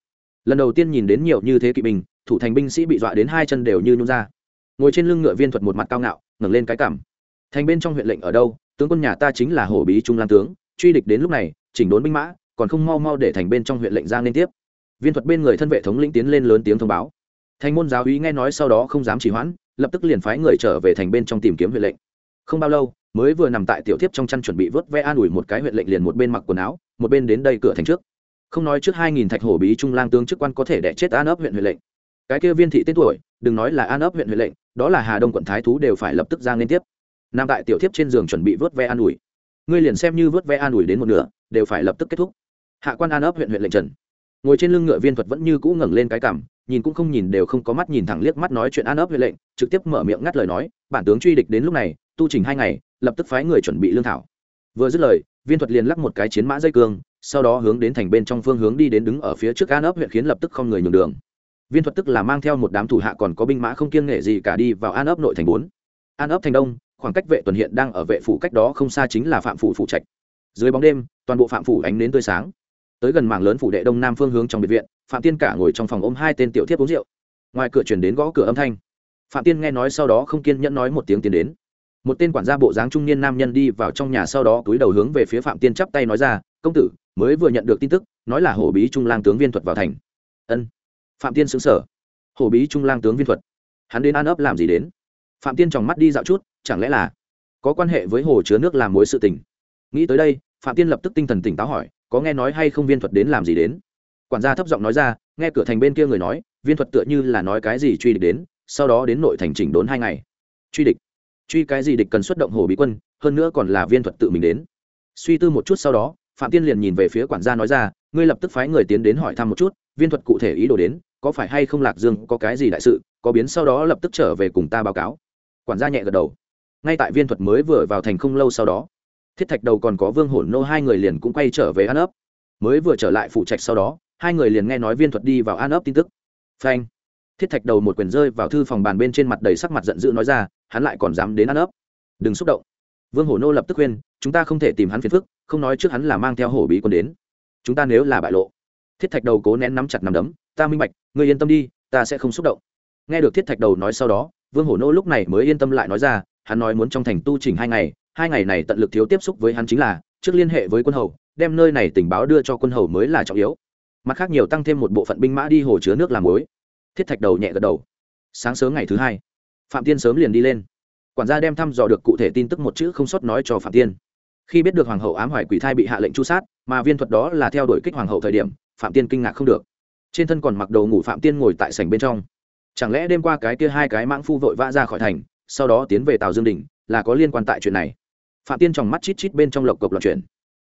Lần đầu tiên nhìn đến nhiều như thế kỵ binh thủ thành binh sĩ bị dọa đến hai chân đều như nhún ra. Ngồi trên lưng ngựa viên thuật một mặt cao ngạo, ngẩng lên cái cảm thành bên trong huyện lệnh ở đâu, tướng quân nhà ta chính là hổ bí trung lan tướng, truy địch đến lúc này, chỉnh đốn binh mã, còn không mau mau để thành bên trong huyện lệnh ra liên tiếp. Viên thuật bên người thân vệ thống lĩnh tiến lên lớn tiếng thông báo. Thành môn giáo úy nghe nói sau đó không dám trì hoãn, lập tức liền phái người trở về thành bên trong tìm kiếm huyện lệnh. Không bao lâu, mới vừa nằm tại tiểu thiếp trong chăn chuẩn bị vớt ve an ủi một cái huyện lệnh liền một bên mặc quần áo, một bên đến đây cửa thành trước. Không nói trước hai nghìn thạch hổ bí trung lang tướng chức quan có thể đẻ chết an ấp huyện huyện lệnh cái kia viên thị tên tuổi, đừng nói là an ấp huyện huyện lệnh, đó là hà đông quận thái thú đều phải lập tức ra liên tiếp. Nằm tại tiểu thiếp trên giường chuẩn bị vớt ve an ủi. Ngươi liền xem như vớt ve an ủi đến một nửa, đều phải lập tức kết thúc. Hạ quan an ấp huyện huyện lệnh trần. Ngồi trên lưng ngựa viên thuật vẫn như cũ ngẩng lên cái cằm, nhìn cũng không nhìn đều không có mắt nhìn thẳng liếc mắt nói chuyện an ấp huyện lệnh, trực tiếp mở miệng ngắt lời nói, bản tướng truy địch đến lúc này, tu trình hai ngày, lập tức phái người chuẩn bị lương thảo. Vừa dứt lời, viên thuật liền lắc một cái chiến mã dây cương, sau đó hướng đến thành bên trong phương hướng đi đến đứng ở phía trước an ấp huyện khiến lập tức không người nhường đường viên thuật tức là mang theo một đám thủ hạ còn có binh mã không kiêng nghệ gì cả đi vào an ấp nội thành bốn. An ấp thành đông, khoảng cách vệ tuần hiện đang ở vệ phủ cách đó không xa chính là phạm phủ phủ trạch. Dưới bóng đêm, toàn bộ phạm phủ ánh đến tươi sáng. Tới gần mảng lớn phủ đệ đông nam phương hướng trong biệt viện, phạm tiên cả ngồi trong phòng ôm hai tên tiểu thiếp uống rượu. Ngoài cửa chuyển đến gõ cửa âm thanh. Phạm tiên nghe nói sau đó không kiên nhẫn nói một tiếng tiến đến. Một tên quản gia bộ dáng trung niên nam nhân đi vào trong nhà sau đó túi đầu hướng về phía phạm tiên chắp tay nói ra, công tử, mới vừa nhận được tin tức, nói là hổ bí trung lang tướng viên thuật vào thành. Ân phạm tiên xứng sở hổ bí trung lang tướng viên thuật. Hắn đến an ấp làm gì đến? Phạm tiên tròng mắt đi dạo chút, chẳng lẽ là có quan hệ với hồ chứa nước làm mối sự tình? Nghĩ tới đây, phạm tiên lập tức tinh thần tỉnh táo hỏi, có nghe nói hay không viên thuật đến làm gì đến? Quản gia thấp giọng nói ra, nghe cửa thành bên kia người nói, viên thuật tựa như là nói cái gì truy địch đến, sau đó đến nội thành chỉnh đốn hai ngày. Truy địch. Truy cái gì địch cần xuất động hồ bí quân, hơn nữa còn là viên thuật tự mình đến. Suy tư một chút sau đó, phạm tiên liền nhìn về phía quản gia nói ra, ngươi lập tức phái người tiến đến hỏi thăm một chút, viên thuật cụ thể ý đồ đến có phải hay không lạc dương có cái gì đại sự, có biến sau đó lập tức trở về cùng ta báo cáo. Quản gia nhẹ gật đầu. Ngay tại viên thuật mới vừa vào thành không lâu sau đó, thiết thạch đầu còn có vương hổn nô hai người liền cũng quay trở về an ấp. Mới vừa trở lại phụ trạch sau đó, hai người liền nghe nói viên thuật đi vào an ấp tin tức. Phanh. Thiết thạch đầu một quyền rơi vào thư phòng bàn bên trên mặt đầy sắc mặt giận dữ nói ra, hắn lại còn dám đến an ấp. Đừng xúc động. Vương hổ nô lập tức khuyên, chúng ta không thể tìm hắn phiền phức, không nói trước hắn là mang theo hổ bí quân đến. Chúng ta nếu là bại lộ. Thiết thạch đầu cố nén nắm chặt nắm đấm ta minh bạch, ngươi yên tâm đi, ta sẽ không xúc động. Nghe được thiết thạch đầu nói sau đó, vương hổ nô lúc này mới yên tâm lại nói ra, hắn nói muốn trong thành tu trình hai ngày hai ngày này tận lực thiếu tiếp xúc với hắn chính là, trước liên hệ với quân hầu, đem nơi này tình báo đưa cho quân hầu mới là trọng yếu. Mặt khác nhiều tăng thêm một bộ phận binh mã đi hồ chứa nước làm mối thiết thạch đầu nhẹ gật đầu. Sáng sớm ngày thứ hai, phạm tiên sớm liền đi lên. Quản gia đem thăm dò được cụ thể tin tức một chữ không sót nói cho phạm tiên. Khi biết được hoàng hậu ám hoài quỷ thai bị hạ lệnh chu sát, mà viên thuật đó là theo đuổi kích hoàng hậu thời điểm, phạm tiên kinh ngạc không được trên thân còn mặc đồ ngủ phạm tiên ngồi tại sảnh bên trong. Chẳng lẽ đêm qua cái kia hai cái mãng phu vội vã ra khỏi thành, sau đó tiến về tàu dương đình, là có liên quan tại chuyện này? Phạm tiên tròng mắt chít chít bên trong lộc cộc loạn chuyện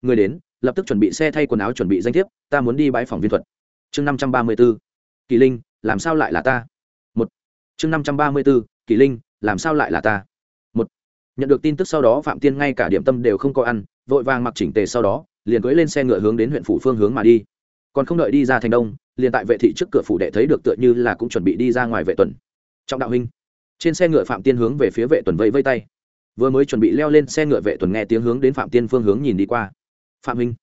người đến, lập tức chuẩn bị xe thay quần áo chuẩn bị danh thiếp, ta muốn đi bãi phòng viên thuật. Chương năm trăm ba mươi b ố kỳ linh, làm sao lại là ta? Một. Chương năm trăm ba mươi b ố kỳ linh, làm sao lại là ta? Một. Nhận được tin tức sau đó phạm tiên ngay cả điểm tâm đều không có ăn, vội vàng mặc chỉnh tề sau đó, liền cưỡi lên xe ngựa hướng đến huyện phủ phương hướng mà đi. Còn không đợi đi ra thành đông liền tại vệ thị trước cửa phủ đệ thấy được tựa như là cũng chuẩn bị đi ra ngoài vệ tuần. Trong đạo huynh, trên xe ngựa phạm tiên hướng về phía vệ tuần vây vây tay. Vừa mới chuẩn bị leo lên xe ngựa vệ tuần nghe tiếng hướng đến phạm tiên phương hướng nhìn đi qua. Phạm huynh,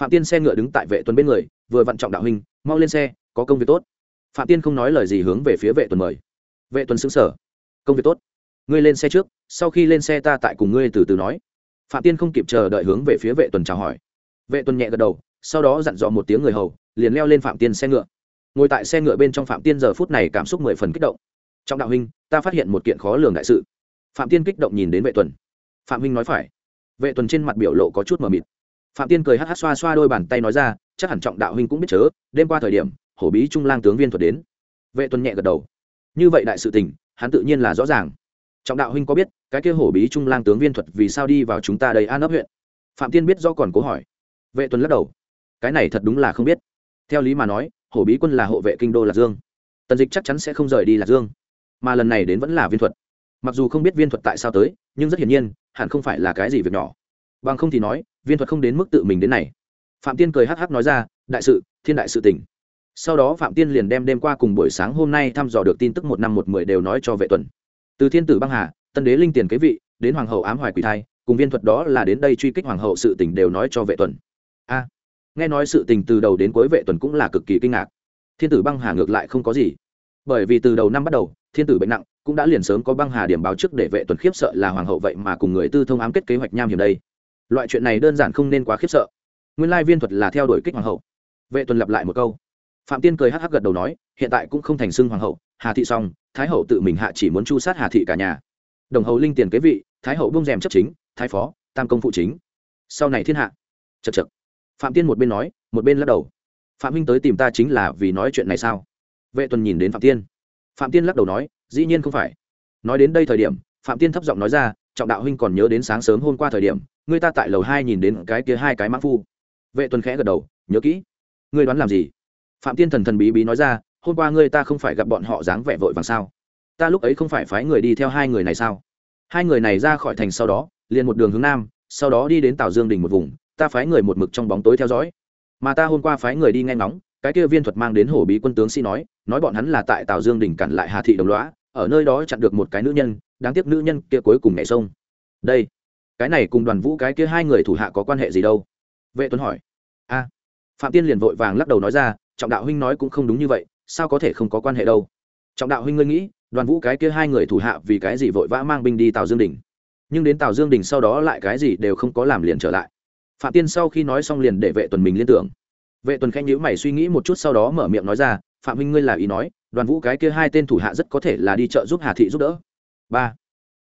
phạm tiên xe ngựa đứng tại vệ tuần bên người, vừa vặn trọng đạo huynh, mau lên xe, có công việc tốt. Phạm tiên không nói lời gì hướng về phía vệ tuần mời. Vệ tuần xứng sở công việc tốt. Ngươi lên xe trước, sau khi lên xe ta tại cùng ngươi từ từ nói. Phạm tiên không kịp chờ đợi hướng về phía vệ tuần chào hỏi. Vệ tuần nhẹ gật đầu, sau đó dặn dò một tiếng người hầu liền leo lên phạm tiên xe ngựa. Ngồi tại xe ngựa bên trong phạm tiên giờ phút này cảm xúc mười phần kích động. Trong đạo huynh, ta phát hiện một kiện khó lường đại sự. Phạm tiên kích động nhìn đến vệ tuần. Phạm huynh nói phải. Vệ tuần trên mặt biểu lộ có chút mờ mịt. Phạm tiên cười hát hát xoa xoa đôi bàn tay nói ra, chắc hẳn trọng đạo huynh cũng biết chớ, đêm qua thời điểm, hổ bí trung lang tướng viên thuật đến. Vệ tuần nhẹ gật đầu. Như vậy đại sự tình, hắn tự nhiên là rõ ràng. Trọng đạo huynh có biết, cái kia hổ bí trung lang tướng viên thuật vì sao đi vào chúng ta đầy an ấp huyện? Phạm tiên biết do còn cố hỏi. Vệ tuần lắc đầu. Cái này thật đúng là không biết theo lý mà nói, hổ bí quân là hộ vệ kinh đô lạc dương. Tần dịch chắc chắn sẽ không rời đi lạc dương. Mà lần này đến vẫn là viên thuật. Mặc dù không biết viên thuật tại sao tới, nhưng rất hiển nhiên, hẳn không phải là cái gì việc nhỏ. Bằng không thì nói, viên thuật không đến mức tự mình đến này. Phạm tiên cười hắc hắc nói ra, đại sự, thiên đại sự tỉnh sau đó phạm tiên liền đem đêm qua cùng buổi sáng hôm nay thăm dò được tin tức một năm một mười đều nói cho vệ tuần. Từ thiên tử băng hà, tân đế linh tiền kế vị, đến hoàng hậu ám hoài quỷ thai, cùng viên thuật đó là đến đây truy kích hoàng hậu sự tỉnh đều nói cho vệ tuần. A nghe nói sự tình từ đầu đến cuối vệ tuần cũng là cực kỳ kinh ngạc. Thiên tử băng hà ngược lại không có gì. Bởi vì từ đầu năm bắt đầu, thiên tử bệnh nặng, cũng đã liền sớm có băng hà điểm báo trước để vệ tuần khiếp sợ là hoàng hậu vậy mà cùng người tư thông ám kết kế hoạch nham hiểm đây. Loại chuyện này đơn giản không nên quá khiếp sợ. Nguyên lai viên thuật là theo đuổi kích hoàng hậu. Vệ tuần lặp lại một câu. Phạm tiên cười hắc hắc gật đầu nói, hiện tại cũng không thành xưng hoàng hậu, hà thị xong, thái hậu tự mình hạ chỉ muốn chu sát hà thị cả nhà. Đồng hầu linh tiền kế vị, thái hậu bông rèm chấp chính, thái phó, tam công phụ chính. Sau này thiên hạ. Chật chật phạm tiên một bên nói, một bên lắc đầu. Phạm huynh tới tìm ta chính là vì nói chuyện này sao? Vệ tuần nhìn đến phạm tiên. Phạm tiên lắc đầu nói, dĩ nhiên không phải. Nói đến đây thời điểm, phạm tiên thấp giọng nói ra, trọng đạo huynh còn nhớ đến sáng sớm hôm qua thời điểm, người ta tại lầu hai nhìn đến cái kia hai cái mã phu. Vệ tuần khẽ gật đầu, nhớ kỹ. Ngươi đoán làm gì? Phạm tiên thần thần bí bí nói ra, hôm qua ngươi ta không phải gặp bọn họ dáng vẻ vội vàng sao? Ta lúc ấy không phải phái người đi theo hai người này sao? Hai người này ra khỏi thành sau đó, liền một đường hướng nam, sau đó đi đến tào dương đình một vùng ta phái người một mực trong bóng tối theo dõi. Mà ta hôm qua phái người đi nghe ngóng cái kia viên thuật mang đến hổ bí quân tướng sĩ nói nói bọn hắn là tại tào dương đỉnh cản lại hà thị đồng lõa, ở nơi đó chặn được một cái nữ nhân đáng tiếc nữ nhân kia cuối cùng nhảy sông. Đây cái này cùng đoàn vũ cái kia hai người thủ hạ có quan hệ gì đâu? Vệ tuấn hỏi. A phạm tiên liền vội vàng lắc đầu nói ra trọng đạo huynh nói cũng không đúng như vậy sao có thể không có quan hệ đâu? Trọng đạo huynh ngươi nghĩ đoàn vũ cái kia hai người thủ hạ vì cái gì vội vã mang binh đi tào dương đình nhưng đến tào dương đình sau đó lại cái gì đều không có làm liền trở lại phạm tiên sau khi nói xong liền để vệ tuần mình liên tưởng. Vệ tuần khanh nhữ mày suy nghĩ một chút sau đó mở miệng nói ra, phạm huynh ngươi là ý nói, đoàn vũ cái kia hai tên thủ hạ rất có thể là đi chợ giúp hà thị giúp đỡ. Ba.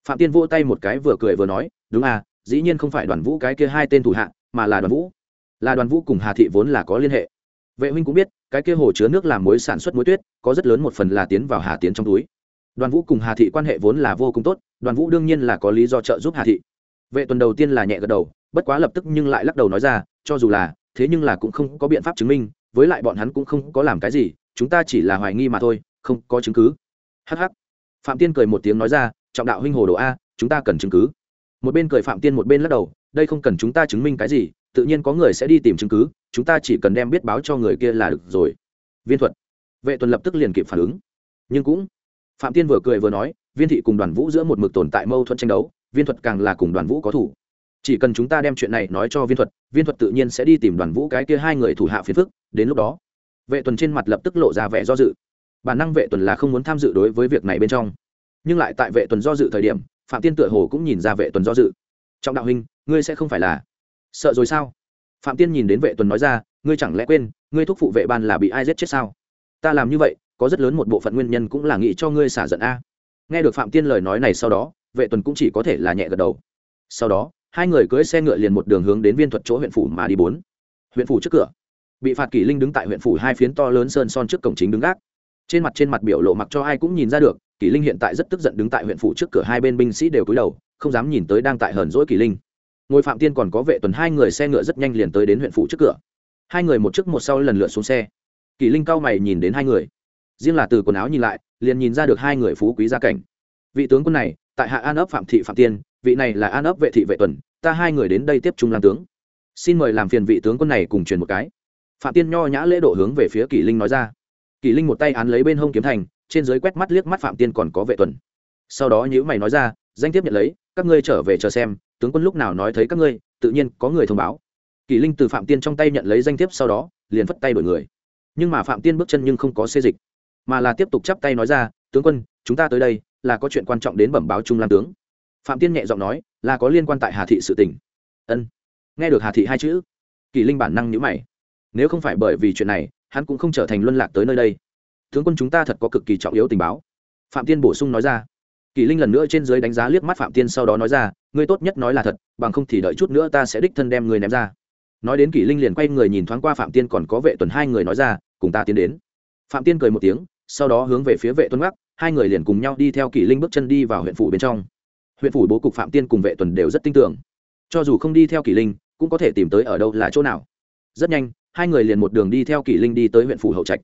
Phạm tiên vỗ tay một cái vừa cười vừa nói, đúng à dĩ nhiên không phải đoàn vũ cái kia hai tên thủ hạ, mà là đoàn vũ. Là đoàn vũ cùng hà thị vốn là có liên hệ. Vệ huynh cũng biết, cái kia hồ chứa nước làm muối sản xuất muối tuyết, có rất lớn một phần là tiến vào hà tiến trong túi. Đoàn vũ cùng hà thị quan hệ vốn là vô cùng tốt, đoàn vũ đương nhiên là có lý do trợ giúp hà thị. Vệ tuần đầu tiên là nhẹ gật đầu bất quá lập tức nhưng lại lắc đầu nói ra, cho dù là, thế nhưng là cũng không có biện pháp chứng minh, với lại bọn hắn cũng không có làm cái gì, chúng ta chỉ là hoài nghi mà thôi, không có chứng cứ. Hh phạm tiên cười một tiếng nói ra, trọng đạo huynh hồ đồ a, chúng ta cần chứng cứ. Một bên cười phạm tiên một bên lắc đầu, đây không cần chúng ta chứng minh cái gì, tự nhiên có người sẽ đi tìm chứng cứ, chúng ta chỉ cần đem biết báo cho người kia là được rồi. Viên thuật. Vệ tuần lập tức liền kịp phản ứng. Nhưng cũng, phạm tiên vừa cười vừa nói, viên thị cùng đoàn vũ giữa một mực tồn tại mâu thuẫn tranh đấu, viên thuật càng là cùng đoàn vũ có thủ chỉ cần chúng ta đem chuyện này nói cho viên thuật viên thuật tự nhiên sẽ đi tìm đoàn vũ cái kia hai người thủ hạ phiền phức, đến lúc đó, vệ tuần trên mặt lập tức lộ ra vẻ do dự. Bản năng vệ tuần là không muốn tham dự đối với việc này bên trong. Nhưng lại tại vệ tuần do dự thời điểm, phạm tiên tựa hồ cũng nhìn ra vệ tuần do dự. Trong đạo huynh, ngươi sẽ không phải là sợ rồi sao? Phạm tiên nhìn đến vệ tuần nói ra, ngươi chẳng lẽ quên, ngươi thúc phụ vệ ban là bị ai giết chết sao? Ta làm như vậy, có rất lớn một bộ phận nguyên nhân cũng là nghĩ cho ngươi xả giận a. Nghe được phạm tiên lời nói này sau đó, vệ tuần cũng chỉ có thể là nhẹ gật đầu. Sau đó hai người cưỡi xe ngựa liền một đường hướng đến viên thuật chỗ huyện phủ mà đi bốn. Huyện phủ trước cửa. Bị phạt kỷ linh đứng tại huyện phủ hai phiến to lớn sơn son trước cổng chính đứng gác. Trên mặt trên mặt biểu lộ mặc cho ai cũng nhìn ra được, kỷ linh hiện tại rất tức giận đứng tại huyện phủ trước cửa hai bên binh sĩ đều cúi đầu, không dám nhìn tới đang tại hờn dỗi kỷ linh. Ngôi phạm tiên còn có vệ tuần hai người xe ngựa rất nhanh liền tới đến huyện phủ trước cửa. Hai người một trước một sau lần lượt xuống xe. Kỷ linh cao mày nhìn đến hai người. Riêng là từ quần áo nhìn lại, liền nhìn ra được hai người phú quý gia cảnh. Vị tướng quân này, tại hạ an ấp phạm thị phạm tiên vị này là an ấp vệ thị vệ tuần, ta hai người đến đây tiếp trung lan tướng. Xin mời làm phiền vị tướng quân này cùng truyền một cái. Phạm tiên nho nhã lễ độ hướng về phía kỷ linh nói ra. Kỷ linh một tay án lấy bên hông kiếm thành, trên dưới quét mắt liếc mắt phạm tiên còn có vệ tuần. Sau đó nhữ mày nói ra, danh tiếp nhận lấy, các ngươi trở về chờ xem, tướng quân lúc nào nói thấy các ngươi, tự nhiên có người thông báo. Kỷ linh từ phạm tiên trong tay nhận lấy danh thiếp sau đó, liền phất tay đổi người. Nhưng mà phạm tiên bước chân nhưng không có xê dịch, mà là tiếp tục chắp tay nói ra, tướng quân, chúng ta tới đây là có chuyện quan trọng đến bẩm báo trung lam tướng phạm tiên nhẹ giọng nói, là có liên quan tại hà thị sự tỉnh ân. Nghe được hà thị hai chữ, kỳ linh bản năng nhữ mày. Nếu không phải bởi vì chuyện này, hắn cũng không trở thành luân lạc tới nơi đây. Tướng quân chúng ta thật có cực kỳ trọng yếu tình báo. Phạm tiên bổ sung nói ra. Kỳ linh lần nữa trên dưới đánh giá liếc mắt phạm tiên sau đó nói ra, ngươi tốt nhất nói là thật, bằng không thì đợi chút nữa ta sẽ đích thân đem người ném ra. Nói đến kỳ linh liền quay người nhìn thoáng qua phạm tiên còn có vệ tuần hai người nói ra, cùng ta tiến đến. Phạm tiên cười một tiếng, sau đó hướng về phía vệ tuấn gác, hai người liền cùng nhau đi theo kỳ linh bước chân đi vào huyện phủ bên trong huyện phủ bố cục phạm tiên cùng vệ tuần đều rất tin tưởng. Cho dù không đi theo kỷ linh, cũng có thể tìm tới ở đâu là chỗ nào. Rất nhanh, hai người liền một đường đi theo kỷ linh đi tới huyện phủ hậu trạch.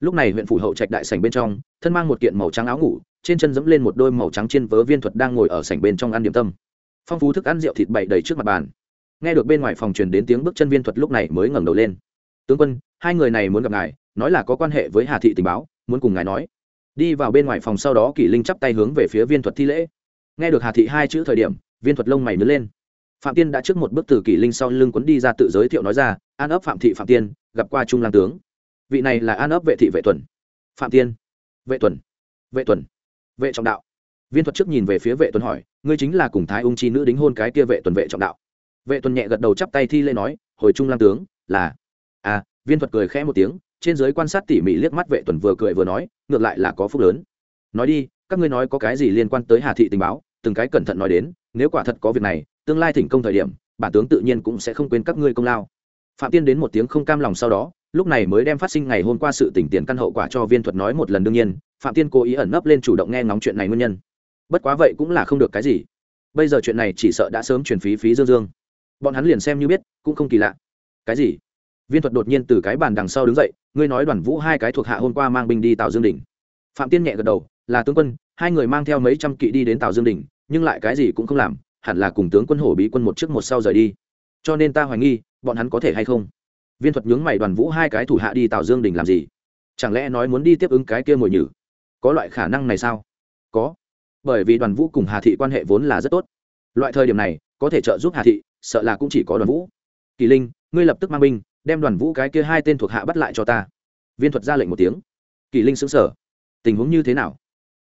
Lúc này huyện phủ hậu trạch đại sảnh bên trong, thân mang một kiện màu trắng áo ngủ, trên chân dẫm lên một đôi màu trắng trên vớ viên thuật đang ngồi ở sảnh bên trong ăn điểm tâm. Phong phú thức ăn rượu thịt bậy đầy trước mặt bàn. Nghe được bên ngoài phòng truyền đến tiếng bước chân viên thuật lúc này mới ngẩng đầu lên. Tướng quân, hai người này muốn gặp ngài, nói là có quan hệ với hà thị tình báo, muốn cùng ngài nói. Đi vào bên ngoài phòng sau đó kỷ linh chắp tay hướng về phía viên thuật thi lễ nghe được hà thị hai chữ thời điểm, viên thuật lông mày nứt lên. Phạm tiên đã trước một bước từ kỷ linh sau lưng quấn đi ra tự giới thiệu nói ra, an ấp phạm thị, phạm tiên, gặp qua trung lang tướng. Vị này là an ấp vệ thị vệ tuần. Phạm tiên. Vệ tuần. Vệ tuần. Vệ trọng đạo. Viên thuật trước nhìn về phía vệ tuần hỏi, ngươi chính là cùng thái ung chi nữ đính hôn cái kia vệ tuần vệ trọng đạo. Vệ tuần nhẹ gật đầu chắp tay thi lễ nói, hồi trung lang tướng, là. À viên thuật cười khẽ một tiếng, trên giới quan sát tỉ mỉ liếc mắt vệ tuần vừa cười vừa nói, ngược lại là có phúc lớn. Nói đi, các ngươi nói có cái gì liên quan tới hà thị tình báo? Từng cái cẩn thận nói đến, nếu quả thật có việc này, tương lai thỉnh công thời điểm, bản tướng tự nhiên cũng sẽ không quên các ngươi công lao. Phạm tiên đến một tiếng không cam lòng sau đó, lúc này mới đem phát sinh ngày hôm qua sự tỉnh tiền căn hậu quả cho viên thuật nói một lần đương nhiên, phạm tiên cố ý ẩn nấp lên chủ động nghe ngóng chuyện này nguyên nhân. Bất quá vậy cũng là không được cái gì. Bây giờ chuyện này chỉ sợ đã sớm chuyển phí phí dương dương. Bọn hắn liền xem như biết, cũng không kỳ lạ. Cái gì? Viên thuật đột nhiên từ cái bàn đằng sau đứng dậy, ngươi nói đoàn vũ hai cái thuộc hạ hôm qua mang binh đi tào dương đình phạm tiên nhẹ gật đầu, là tướng quân hai người mang theo mấy trăm kỵ đi đến tào dương đình, nhưng lại cái gì cũng không làm, hẳn là cùng tướng quân hổ bí quân một trước một sau rời đi. Cho nên ta hoài nghi, bọn hắn có thể hay không? Viên thuật nhướng mày đoàn vũ hai cái thủ hạ đi tào dương đình làm gì? Chẳng lẽ nói muốn đi tiếp ứng cái kia mồi nhử? Có loại khả năng này sao? Có. Bởi vì đoàn vũ cùng hà thị quan hệ vốn là rất tốt. Loại thời điểm này, có thể trợ giúp hà thị, sợ là cũng chỉ có đoàn vũ. Kỳ linh, ngươi lập tức mang binh, đem đoàn vũ cái kia hai tên thuộc hạ bắt lại cho ta. Viên thuật ra lệnh một tiếng. Kỳ linh xứng sở tình huống như thế nào?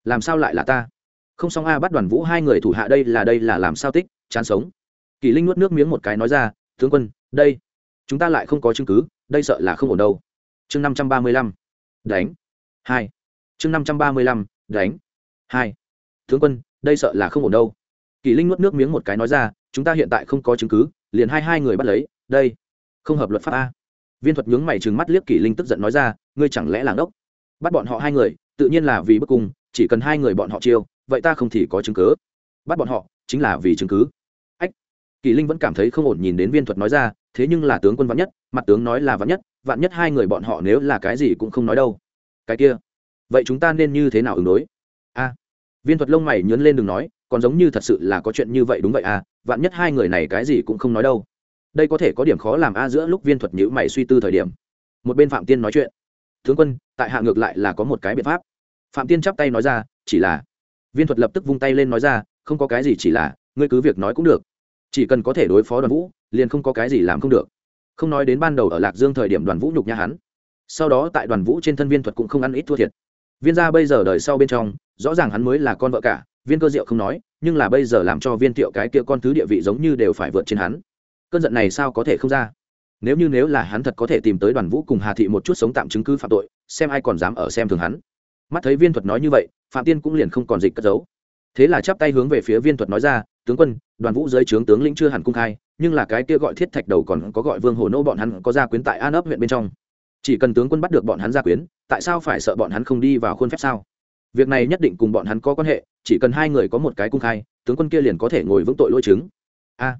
Làm sao lại là ta? Không xong a, bắt đoàn vũ hai người thủ hạ đây là đây là làm sao tích, chán sống. Kỳ linh nuốt nước miếng một cái nói ra, tướng quân, đây, chúng ta lại không có chứng cứ, đây sợ là không ổn đâu. Chương năm trăm ba mươi lăm, đánh, hai. Chương năm trăm ba mươi lăm, đánh, hai. Tướng quân, đây sợ là không ổn đâu. Kỳ linh nuốt nước miếng một cái nói ra, chúng ta hiện tại không có chứng cứ, liền hai hai người bắt lấy, đây, không hợp luật pháp a. Viên thuật nhướng mày trừng mắt liếc kỷ linh tức giận nói ra, ngươi chẳng lẽ là ngốc? Bắt bọn họ hai người, tự nhiên là vì bức cung chỉ cần hai người bọn họ chiêu, vậy ta không thì có chứng cứ. Bắt bọn họ, chính là vì chứng cứ. Ách, kỳ linh vẫn cảm thấy không ổn nhìn đến viên thuật nói ra, thế nhưng là tướng quân vạn nhất, mặt tướng nói là vạn nhất vạn nhất hai người bọn họ nếu là cái gì cũng không nói đâu. Cái kia, vậy chúng ta nên như thế nào ứng đối? A, viên thuật lông mày nhớn lên đừng nói, còn giống như thật sự là có chuyện như vậy đúng vậy à vạn nhất hai người này cái gì cũng không nói đâu. Đây có thể có điểm khó làm a giữa lúc viên thuật nhữ mày suy tư thời điểm. Một bên phạm tiên nói chuyện, tướng quân, tại hạ ngược lại là có một cái biện pháp phạm tiên chắp tay nói ra, chỉ là. Viên thuật lập tức vung tay lên nói ra, không có cái gì chỉ là, ngươi cứ việc nói cũng được. Chỉ cần có thể đối phó đoàn vũ, liền không có cái gì làm không được. Không nói đến ban đầu ở lạc dương thời điểm đoàn vũ nhục nhà hắn. Sau đó tại đoàn vũ trên thân viên thuật cũng không ăn ít thua thiệt. Viên gia bây giờ đời sau bên trong, rõ ràng hắn mới là con vợ cả, viên cơ diệu không nói, nhưng là bây giờ làm cho viên thiệu cái kia con thứ địa vị giống như đều phải vượt trên hắn. Cơn giận này sao có thể không ra? Nếu như nếu là hắn thật có thể tìm tới đoàn vũ cùng hà thị một chút sống tạm chứng cứ phạm tội, xem ai còn dám ở xem thường hắn mắt thấy viên thuật nói như vậy, phạm tiên cũng liền không còn dịch cất giấu. Thế là chắp tay hướng về phía viên thuật nói ra, tướng quân, đoàn vũ dưới trướng tướng lĩnh chưa hẳn cung khai, nhưng là cái kia gọi thiết thạch đầu còn có gọi vương hồ nô bọn hắn có gia quyến tại an ấp huyện bên trong. Chỉ cần tướng quân bắt được bọn hắn gia quyến, tại sao phải sợ bọn hắn không đi vào khuôn phép sao? Việc này nhất định cùng bọn hắn có quan hệ, chỉ cần hai người có một cái cung khai, tướng quân kia liền có thể ngồi vững tội lỗi chứng. A.